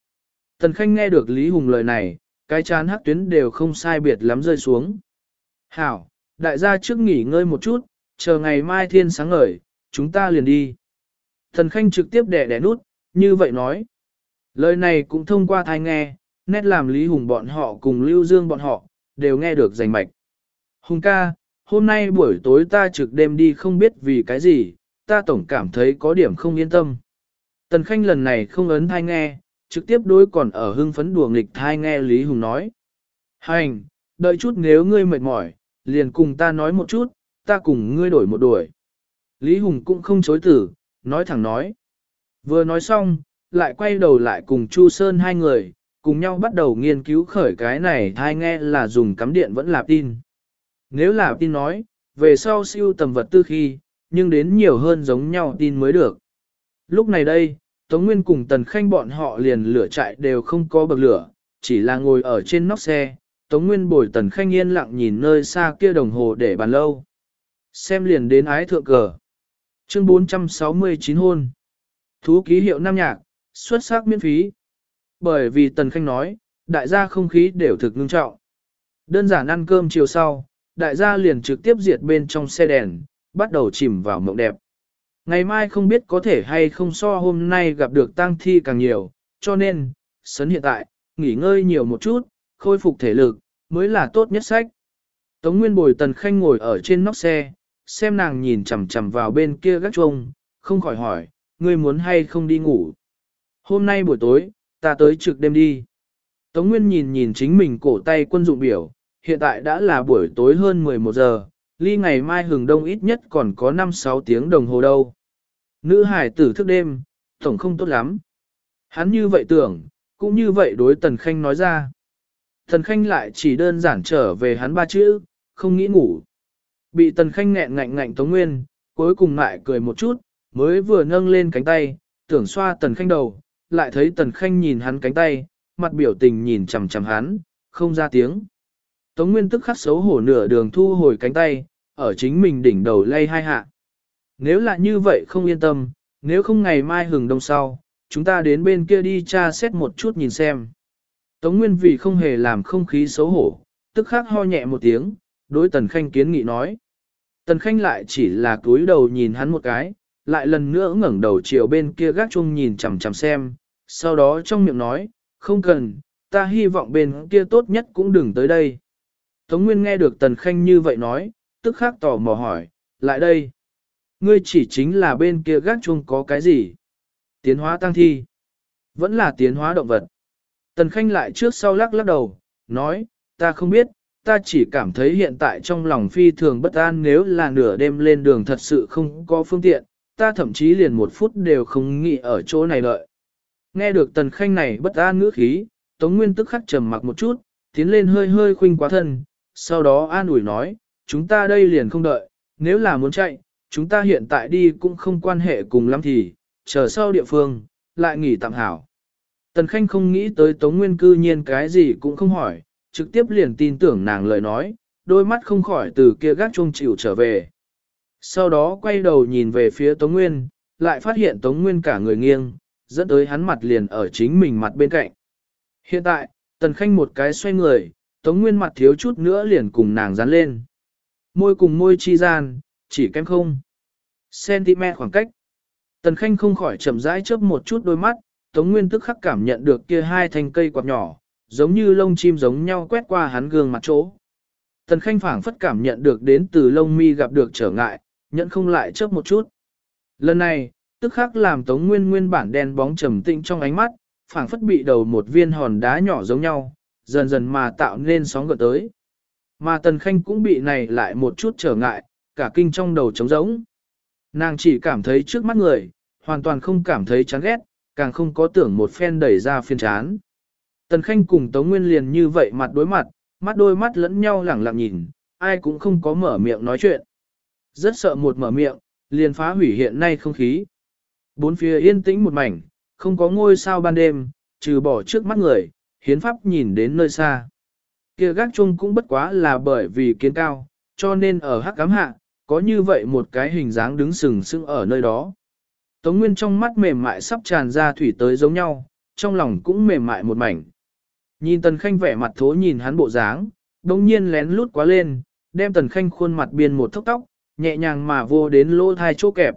Tần Khanh nghe được Lý Hùng lời này, cái chán hắc tuyến đều không sai biệt lắm rơi xuống. Hảo, đại gia trước nghỉ ngơi một chút, chờ ngày mai thiên sáng ngời, chúng ta liền đi. Tần Khanh trực tiếp đẻ đẻ nút, như vậy nói. Lời này cũng thông qua thai nghe, nét làm Lý Hùng bọn họ cùng Lưu Dương bọn họ, đều nghe được rành mạch. Hùng ca, hôm nay buổi tối ta trực đêm đi không biết vì cái gì, ta tổng cảm thấy có điểm không yên tâm. Tần Khanh lần này không ấn thai nghe, trực tiếp đối còn ở hưng phấn đùa nghịch thai nghe Lý Hùng nói. Hành, đợi chút nếu ngươi mệt mỏi, liền cùng ta nói một chút, ta cùng ngươi đổi một đuổi. Lý Hùng cũng không chối tử, nói thẳng nói. Vừa nói xong, lại quay đầu lại cùng Chu Sơn hai người, cùng nhau bắt đầu nghiên cứu khởi cái này thai nghe là dùng cắm điện vẫn là tin. Nếu là tin nói, về sau siêu tầm vật tư khi, nhưng đến nhiều hơn giống nhau tin mới được. Lúc này đây, Tống Nguyên cùng Tần Khanh bọn họ liền lửa chạy đều không có bậc lửa, chỉ là ngồi ở trên nóc xe, Tống Nguyên bồi Tần Khanh yên lặng nhìn nơi xa kia đồng hồ để bàn lâu. Xem liền đến ái thượng cờ. Chương 469 hôn. Thú ký hiệu Nam Nhạc, xuất sắc miễn phí. Bởi vì Tần Khanh nói, đại gia không khí đều thực ngưng trọng. Đơn giản ăn cơm chiều sau, đại gia liền trực tiếp diệt bên trong xe đèn, bắt đầu chìm vào mộng đẹp. Ngày mai không biết có thể hay không so hôm nay gặp được tang thi càng nhiều, cho nên, sấn hiện tại, nghỉ ngơi nhiều một chút, khôi phục thể lực, mới là tốt nhất sách. Tống Nguyên Bồi Tần Khanh ngồi ở trên nóc xe, xem nàng nhìn chằm chằm vào bên kia gác chuông, không khỏi hỏi, ngươi muốn hay không đi ngủ. Hôm nay buổi tối, ta tới trực đêm đi. Tống Nguyên nhìn nhìn chính mình cổ tay quân dụng biểu, hiện tại đã là buổi tối hơn 11 giờ, ly ngày mai hừng đông ít nhất còn có 5-6 tiếng đồng hồ đâu. Nữ hải tử thức đêm, tổng không tốt lắm. Hắn như vậy tưởng, cũng như vậy đối Tần Khanh nói ra. Tần Khanh lại chỉ đơn giản trở về hắn ba chữ, không nghĩ ngủ. Bị Tần Khanh nghẹn ngạnh ngạnh Tống Nguyên, cuối cùng lại cười một chút, mới vừa nâng lên cánh tay, tưởng xoa Tần Khanh đầu, lại thấy Tần Khanh nhìn hắn cánh tay, mặt biểu tình nhìn chằm chằm hắn, không ra tiếng. Tống Nguyên tức khắc xấu hổ nửa đường thu hồi cánh tay, ở chính mình đỉnh đầu lay hai hạ. Nếu là như vậy không yên tâm, nếu không ngày mai hừng đông sau, chúng ta đến bên kia đi tra xét một chút nhìn xem. Tống Nguyên vì không hề làm không khí xấu hổ, tức khắc ho nhẹ một tiếng, đối Tần Khanh kiến nghị nói. Tần Khanh lại chỉ là cúi đầu nhìn hắn một cái, lại lần nữa ngẩng đầu chiều bên kia gác chung nhìn chằm chằm xem, sau đó trong miệng nói, không cần, ta hy vọng bên kia tốt nhất cũng đừng tới đây. Tống Nguyên nghe được Tần Khanh như vậy nói, tức khắc tò mò hỏi, lại đây. Ngươi chỉ chính là bên kia gác chung có cái gì? Tiến hóa tăng thi. Vẫn là tiến hóa động vật. Tần Khanh lại trước sau lắc lắc đầu, nói, ta không biết, ta chỉ cảm thấy hiện tại trong lòng phi thường bất an nếu là nửa đêm lên đường thật sự không có phương tiện, ta thậm chí liền một phút đều không nghĩ ở chỗ này lợi. Nghe được Tần Khanh này bất an ngữ khí, Tống Nguyên tức khắc trầm mặc một chút, tiến lên hơi hơi khuynh quá thân, sau đó an ủi nói, chúng ta đây liền không đợi, nếu là muốn chạy, chúng ta hiện tại đi cũng không quan hệ cùng lắm thì, chờ sau địa phương, lại nghỉ tạm hảo. Tần Khanh không nghĩ tới Tống Nguyên cư nhiên cái gì cũng không hỏi, trực tiếp liền tin tưởng nàng lời nói, đôi mắt không khỏi từ kia gác chuông chịu trở về. Sau đó quay đầu nhìn về phía Tống Nguyên, lại phát hiện Tống Nguyên cả người nghiêng, dẫn tới hắn mặt liền ở chính mình mặt bên cạnh. Hiện tại, Tần Khanh một cái xoay người, Tống Nguyên mặt thiếu chút nữa liền cùng nàng dán lên. Môi cùng môi chi gian, chỉ kém không. cm khoảng cách. Tần Khanh không khỏi chậm rãi chớp một chút đôi mắt, Tống Nguyên tức khắc cảm nhận được kia hai thanh cây quạt nhỏ, giống như lông chim giống nhau quét qua hắn gương mặt chỗ. Tần Khanh phảng phất cảm nhận được đến từ lông mi gặp được trở ngại, nhận không lại chớp một chút. Lần này, tức khắc làm Tống Nguyên nguyên bản đen bóng trầm tĩnh trong ánh mắt, phảng phất bị đầu một viên hòn đá nhỏ giống nhau, dần dần mà tạo nên sóng gợn tới. Mà Tần Khanh cũng bị này lại một chút trở ngại, cả kinh trong đầu trống rỗng. Nàng chỉ cảm thấy trước mắt người, hoàn toàn không cảm thấy chán ghét, càng không có tưởng một phen đẩy ra phiên chán. Tần Khanh cùng Tống Nguyên liền như vậy mặt đối mặt, mắt đôi mắt lẫn nhau lẳng lặng nhìn, ai cũng không có mở miệng nói chuyện. Rất sợ một mở miệng, liền phá hủy hiện nay không khí. Bốn phía yên tĩnh một mảnh, không có ngôi sao ban đêm, trừ bỏ trước mắt người, hiến pháp nhìn đến nơi xa. Kia gác chung cũng bất quá là bởi vì kiến cao, cho nên ở hắc cám hạ, có như vậy một cái hình dáng đứng sừng sững ở nơi đó. Tống Nguyên trong mắt mềm mại sắp tràn ra thủy tới giống nhau, trong lòng cũng mềm mại một mảnh. Nhìn Tần Khanh vẻ mặt thố nhìn hắn bộ dáng, đồng nhiên lén lút quá lên, đem Tần Khanh khuôn mặt biên một thốc tóc, nhẹ nhàng mà vô đến lỗ thai chỗ kẹp.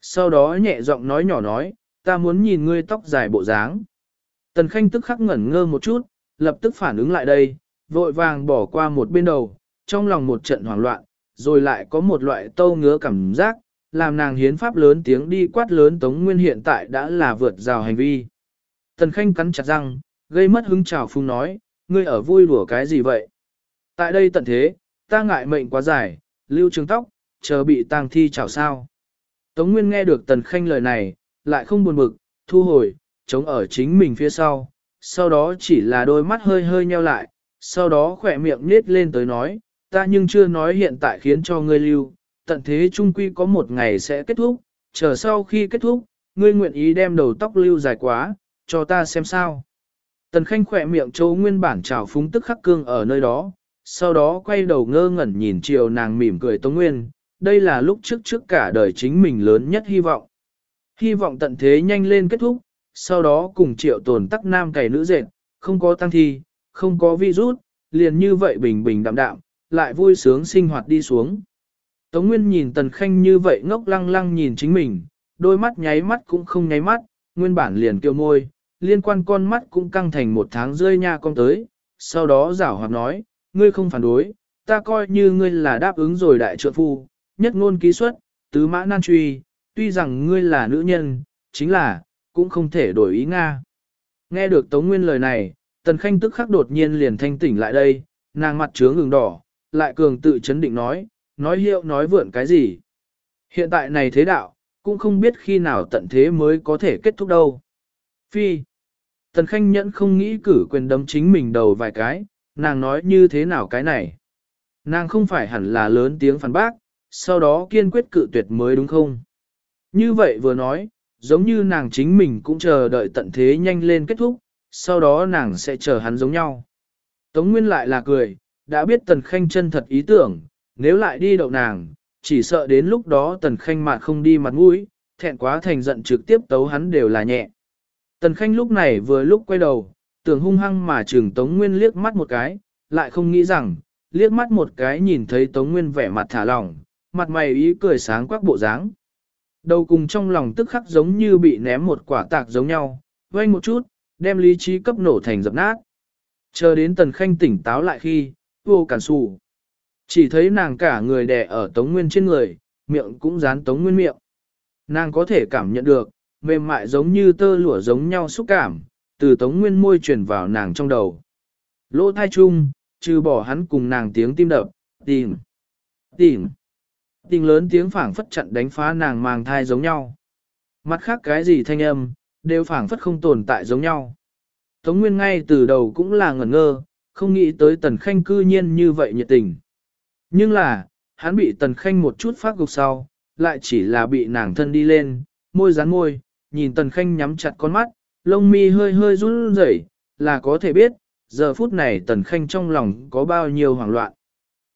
Sau đó nhẹ giọng nói nhỏ nói, ta muốn nhìn ngươi tóc dài bộ dáng. Tần Khanh tức khắc ngẩn ngơ một chút, lập tức phản ứng lại đây, vội vàng bỏ qua một bên đầu, trong lòng một trận hoảng loạn, rồi lại có một loại tâu ngứa cảm giác, làm nàng hiến pháp lớn tiếng đi quát lớn Tống Nguyên hiện tại đã là vượt rào hành vi. Tần Khanh cắn chặt răng, gây mất hứng trào phung nói, ngươi ở vui đùa cái gì vậy? Tại đây tận thế, ta ngại mệnh quá dài, lưu trường tóc, chờ bị tang thi chảo sao. Tống Nguyên nghe được Tần Khanh lời này, lại không buồn bực, thu hồi, chống ở chính mình phía sau, sau đó chỉ là đôi mắt hơi hơi nheo lại, sau đó khỏe miệng nết lên tới nói, ta nhưng chưa nói hiện tại khiến cho ngươi lưu, tận thế trung quy có một ngày sẽ kết thúc, chờ sau khi kết thúc, ngươi nguyện ý đem đầu tóc lưu dài quá, cho ta xem sao. Tần Khanh khỏe miệng châu nguyên bản trào phúng tức khắc cương ở nơi đó, sau đó quay đầu ngơ ngẩn nhìn chiều nàng mỉm cười Tống Nguyên, đây là lúc trước trước cả đời chính mình lớn nhất hy vọng. Hy vọng tận thế nhanh lên kết thúc, sau đó cùng triệu tồn tắc nam cày nữ dệt, không có tăng thi, không có virus, liền như vậy bình bình đạm đạm, lại vui sướng sinh hoạt đi xuống. Tống Nguyên nhìn Tần Khanh như vậy ngốc lăng lăng nhìn chính mình, đôi mắt nháy mắt cũng không nháy mắt, nguyên bản liền kêu môi, liên quan con mắt cũng căng thành một tháng rơi nha con tới, sau đó giảo hoạt nói, ngươi không phản đối, ta coi như ngươi là đáp ứng rồi đại trượng phu, nhất ngôn ký xuất, tứ mã nan truy, tuy rằng ngươi là nữ nhân, chính là, cũng không thể đổi ý Nga. Nghe được Tống Nguyên lời này, Tần Khanh tức khắc đột nhiên liền thanh tỉnh lại đây, nàng mặt trướng ngừng đỏ, lại cường tự chấn định nói, nói hiệu nói vượn cái gì. Hiện tại này thế đạo, cũng không biết khi nào tận thế mới có thể kết thúc đâu. Phi. Tần Khanh Nhẫn không nghĩ cử quyền đấm chính mình đầu vài cái, nàng nói như thế nào cái này. Nàng không phải hẳn là lớn tiếng phản bác, sau đó kiên quyết cự tuyệt mới đúng không? Như vậy vừa nói, giống như nàng chính mình cũng chờ đợi tận thế nhanh lên kết thúc, sau đó nàng sẽ chờ hắn giống nhau. Tống Nguyên lại là cười, đã biết Tần Khanh chân thật ý tưởng, nếu lại đi đậu nàng, chỉ sợ đến lúc đó Tần Khanh mà không đi mặt mũi, thẹn quá thành giận trực tiếp tấu hắn đều là nhẹ. Tần Khanh lúc này vừa lúc quay đầu, tưởng hung hăng mà trừng Tống Nguyên liếc mắt một cái, lại không nghĩ rằng, liếc mắt một cái nhìn thấy Tống Nguyên vẻ mặt thả lỏng, mặt mày ý cười sáng quắc bộ dáng. Đầu cùng trong lòng tức khắc giống như bị ném một quả tạc giống nhau, vang một chút, đem lý trí cấp nổ thành dập nát. Chờ đến Tần Khanh tỉnh táo lại khi, vô cản sụ. Chỉ thấy nàng cả người đè ở Tống Nguyên trên người, miệng cũng dán Tống Nguyên miệng. Nàng có thể cảm nhận được, mềm mại giống như tơ lụa giống nhau xúc cảm, từ Tống Nguyên môi truyền vào nàng trong đầu. Lỗ thai chung, trừ bỏ hắn cùng nàng tiếng tim đập, tìm, tìm. Tình lớn tiếng phảng phất chặn đánh phá nàng mang thai giống nhau. Mặt khác cái gì thanh âm, đều phảng phất không tồn tại giống nhau. Tống Nguyên ngay từ đầu cũng là ngẩn ngơ, không nghĩ tới Tần Khanh cư nhiên như vậy nhiệt tình. Nhưng là, hắn bị Tần Khanh một chút phát gục sau, lại chỉ là bị nàng thân đi lên, môi dán môi, nhìn Tần Khanh nhắm chặt con mắt, lông mi hơi hơi run rẩy, là có thể biết, giờ phút này Tần Khanh trong lòng có bao nhiêu hoảng loạn.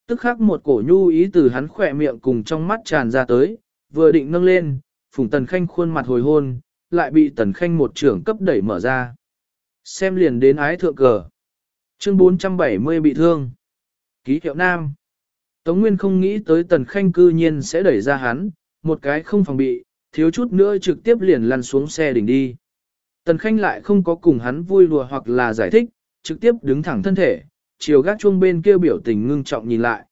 Tức khắc một cổ nhu ý từ hắn khỏe miệng cùng trong mắt tràn ra tới, vừa định nâng lên, phùng Tần Khanh khuôn mặt hồi hôn, lại bị Tần Khanh một trưởng cấp đẩy mở ra. Xem liền đến ái thượng cờ. Chương 470 bị thương. Ký hiệu nam. Tống Nguyên không nghĩ tới Tần Khanh cư nhiên sẽ đẩy ra hắn, một cái không phòng bị, thiếu chút nữa trực tiếp liền lăn xuống xe đỉnh đi. Tần Khanh lại không có cùng hắn vui đùa hoặc là giải thích, trực tiếp đứng thẳng thân thể, chiều gác chuông bên kia biểu tình ngưng trọng nhìn lại.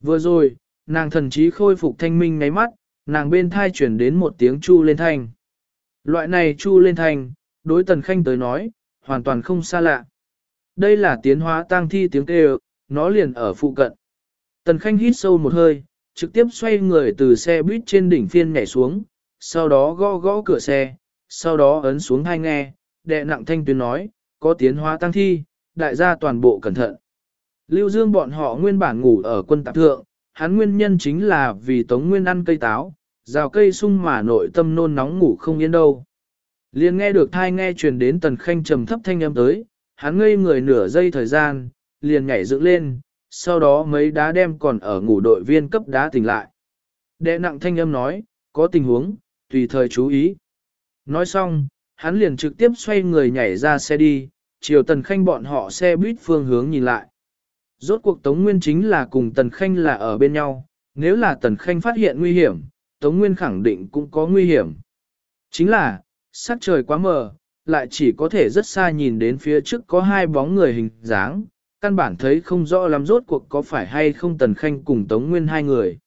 Vừa rồi, nàng thần trí khôi phục thanh minh ngáy mắt, nàng bên thai chuyển đến một tiếng chu lên thanh. Loại này chu lên thanh, đối Tần Khanh tới nói, hoàn toàn không xa lạ. Đây là tiến hóa tang thi tiếng kêu, nó liền ở phụ cận. Tần Khanh hít sâu một hơi, trực tiếp xoay người từ xe buýt trên đỉnh phiên nhảy xuống, sau đó gõ gõ cửa xe, sau đó ấn xuống hai nghe, đệ nặng thanh tuyến nói, có tiến hóa tăng thi, đại gia toàn bộ cẩn thận. Lưu Dương bọn họ nguyên bản ngủ ở quân tạp thượng, hắn nguyên nhân chính là vì Tống Nguyên ăn cây táo, rào cây sung mà nội tâm nôn nóng ngủ không yên đâu. Liền nghe được thai nghe truyền đến tần khanh trầm thấp thanh âm tới, hắn ngây người nửa giây thời gian, liền nhảy dựng lên, sau đó mấy đá đem còn ở ngủ đội viên cấp đá tỉnh lại. Đệ nặng thanh âm nói, có tình huống, tùy thời chú ý. Nói xong, hắn liền trực tiếp xoay người nhảy ra xe đi, chiều tần khanh bọn họ xe buýt phương hướng nhìn lại. Rốt cuộc Tống Nguyên chính là cùng Tần Khanh là ở bên nhau, nếu là Tần Khanh phát hiện nguy hiểm, Tống Nguyên khẳng định cũng có nguy hiểm. Chính là, sắc trời quá mờ, lại chỉ có thể rất xa nhìn đến phía trước có hai bóng người hình dáng, căn bản thấy không rõ lắm rốt cuộc có phải hay không Tần Khanh cùng Tống Nguyên hai người.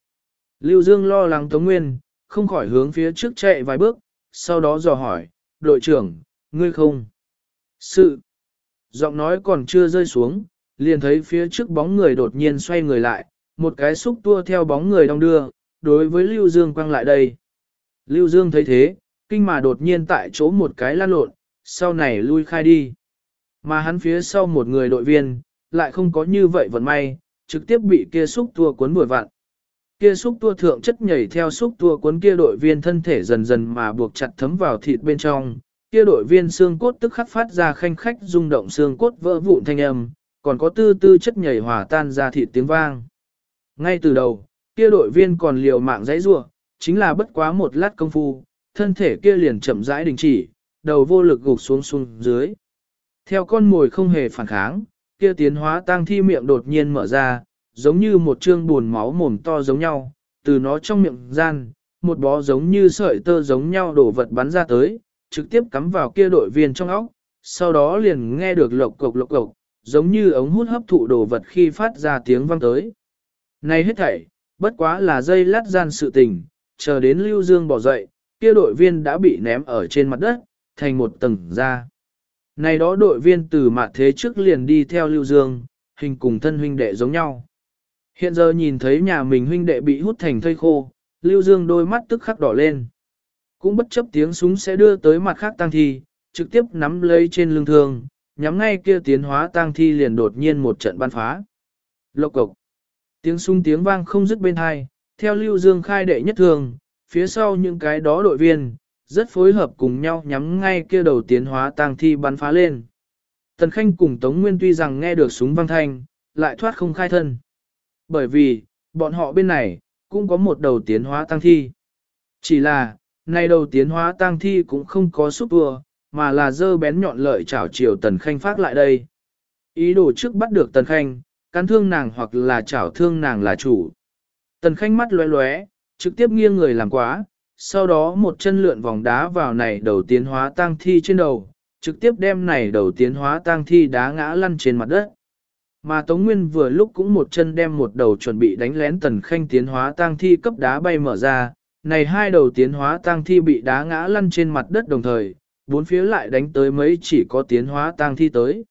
Lưu Dương lo lắng Tống Nguyên, không khỏi hướng phía trước chạy vài bước, sau đó dò hỏi, đội trưởng, ngươi không? Sự. Giọng nói còn chưa rơi xuống, liền thấy phía trước bóng người đột nhiên xoay người lại, một cái xúc tua theo bóng người đong đưa, đối với Lưu Dương quăng lại đây. Lưu Dương thấy thế, kinh mà đột nhiên tại chỗ một cái lan lộn, sau này lui khai đi. Mà hắn phía sau một người đội viên, lại không có như vậy vận may, trực tiếp bị kia xúc tua cuốn bùi vặn. Kia xúc tua thượng chất nhảy theo xúc tua cuốn kia đội viên thân thể dần dần mà buộc chặt thấm vào thịt bên trong, kia đội viên xương cốt tức khắc phát ra khanh khách rung động xương cốt vỡ vụn thanh âm, còn có tư tư chất nhảy hòa tan ra thịt tiếng vang. Ngay từ đầu, kia đội viên còn liều mạng dãy rua, chính là bất quá một lát công phu, thân thể kia liền chậm rãi đình chỉ, đầu vô lực gục xuống xuống dưới. Theo con mồi không hề phản kháng, kia tiến hóa tang thi miệng đột nhiên mở ra, giống như một trương buồn máu mồm to giống nhau, từ nó trong miệng gian, một bó giống như sợi tơ giống nhau đổ vật bắn ra tới, trực tiếp cắm vào kia đội viên trong óc, sau đó liền nghe được lộc cộc lộc cộc, giống như ống hút hấp thụ đồ vật khi phát ra tiếng vang tới. Này hết thảy, bất quá là dây lát gian sự tình, chờ đến Lưu Dương bỏ dậy, kia đội viên đã bị ném ở trên mặt đất, thành một tầng ra. Này đó đội viên từ mặt thế trước liền đi theo Lưu Dương, hình cùng thân huynh đệ giống nhau. Hiện giờ nhìn thấy nhà mình huynh đệ bị hút thành thây khô, Lưu Dương đôi mắt tức khắc đỏ lên. Cũng bất chấp tiếng súng sẽ đưa tới mặt khác tăng thi, trực tiếp nắm lấy trên lưng thương, nhắm ngay kia tiến hóa tăng thi liền đột nhiên một trận ban phá. Lộc cộc. Tiếng súng tiếng vang không dứt bên hai, theo Lưu Dương khai đệ nhất thường, phía sau những cái đó đội viên, rất phối hợp cùng nhau nhắm ngay kia đầu tiến hóa tăng thi bắn phá lên. Tần Khanh cùng Tống Nguyên tuy rằng nghe được súng vang thanh, lại thoát không khai thân. Bởi vì, bọn họ bên này, cũng có một đầu tiến hóa tăng thi. Chỉ là, nay đầu tiến hóa tang thi cũng không có xúc vừa, mà là dơ bén nhọn lợi chảo chiều Tần Khanh phát lại đây. Ý đồ trước bắt được Tần Khanh, cắn thương nàng hoặc là chảo thương nàng là chủ. Tần Khanh mắt lóe lóe, trực tiếp nghiêng người làm quá, sau đó một chân lượn vòng đá vào này đầu tiến hóa tang thi trên đầu, trực tiếp đem này đầu tiến hóa tang thi đá ngã lăn trên mặt đất. Mà Tống Nguyên vừa lúc cũng một chân đem một đầu chuẩn bị đánh lén tần khanh tiến hóa tang thi cấp đá bay mở ra, này hai đầu tiến hóa tăng thi bị đá ngã lăn trên mặt đất đồng thời, bốn phía lại đánh tới mấy chỉ có tiến hóa tăng thi tới.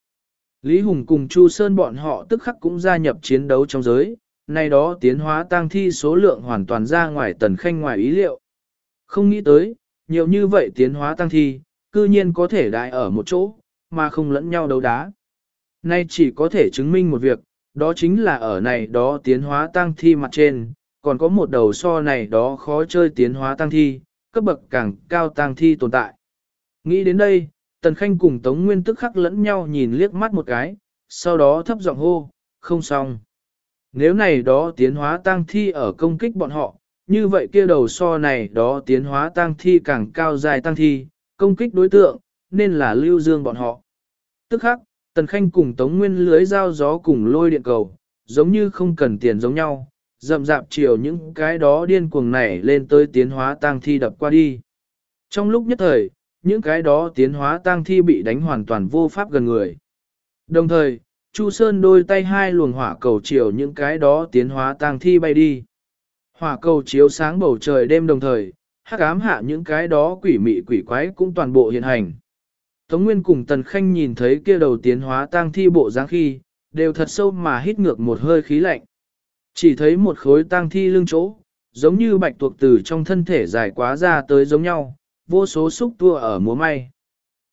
Lý Hùng cùng Chu Sơn bọn họ tức khắc cũng gia nhập chiến đấu trong giới, nay đó tiến hóa tăng thi số lượng hoàn toàn ra ngoài tần khanh ngoài ý liệu. Không nghĩ tới, nhiều như vậy tiến hóa tăng thi, cư nhiên có thể đại ở một chỗ, mà không lẫn nhau đấu đá. Nay chỉ có thể chứng minh một việc, đó chính là ở này đó tiến hóa tăng thi mặt trên, còn có một đầu so này đó khó chơi tiến hóa tăng thi, cấp bậc càng cao tăng thi tồn tại. Nghĩ đến đây, Tần Khanh cùng Tống Nguyên tức khắc lẫn nhau nhìn liếc mắt một cái, sau đó thấp giọng hô, không xong. Nếu này đó tiến hóa tăng thi ở công kích bọn họ, như vậy kia đầu so này đó tiến hóa tăng thi càng cao dài tăng thi, công kích đối tượng, nên là lưu dương bọn họ. Tức khắc, Tần Khanh cùng Tống Nguyên lưới dao gió cùng lôi điện cầu, giống như không cần tiền giống nhau, dậm rạp chiều những cái đó điên cuồng nảy lên tới tiến hóa tang thi đập qua đi. Trong lúc nhất thời, những cái đó tiến hóa tang thi bị đánh hoàn toàn vô pháp gần người. Đồng thời, Chu Sơn đôi tay hai luồng hỏa cầu chiều những cái đó tiến hóa tang thi bay đi. Hỏa cầu chiếu sáng bầu trời đêm đồng thời, hắc ám hạ những cái đó quỷ mị quỷ quái cũng toàn bộ hiện hành. Tống Nguyên cùng Tần Khanh nhìn thấy kia đầu tiến hóa tang thi bộ dáng khi, đều thật sâu mà hít ngược một hơi khí lạnh. Chỉ thấy một khối tang thi lưng chỗ, giống như bạch tuộc từ trong thân thể dài quá ra tới giống nhau, vô số xúc tua ở múa may.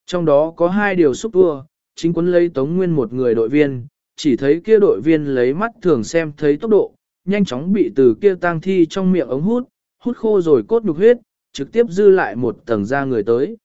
Trong đó có hai điều xúc tua, chính quân lấy Tống Nguyên một người đội viên, chỉ thấy kia đội viên lấy mắt thường xem thấy tốc độ, nhanh chóng bị từ kia tang thi trong miệng ống hút, hút khô rồi cốt nhục huyết, trực tiếp dư lại một tầng da người tới.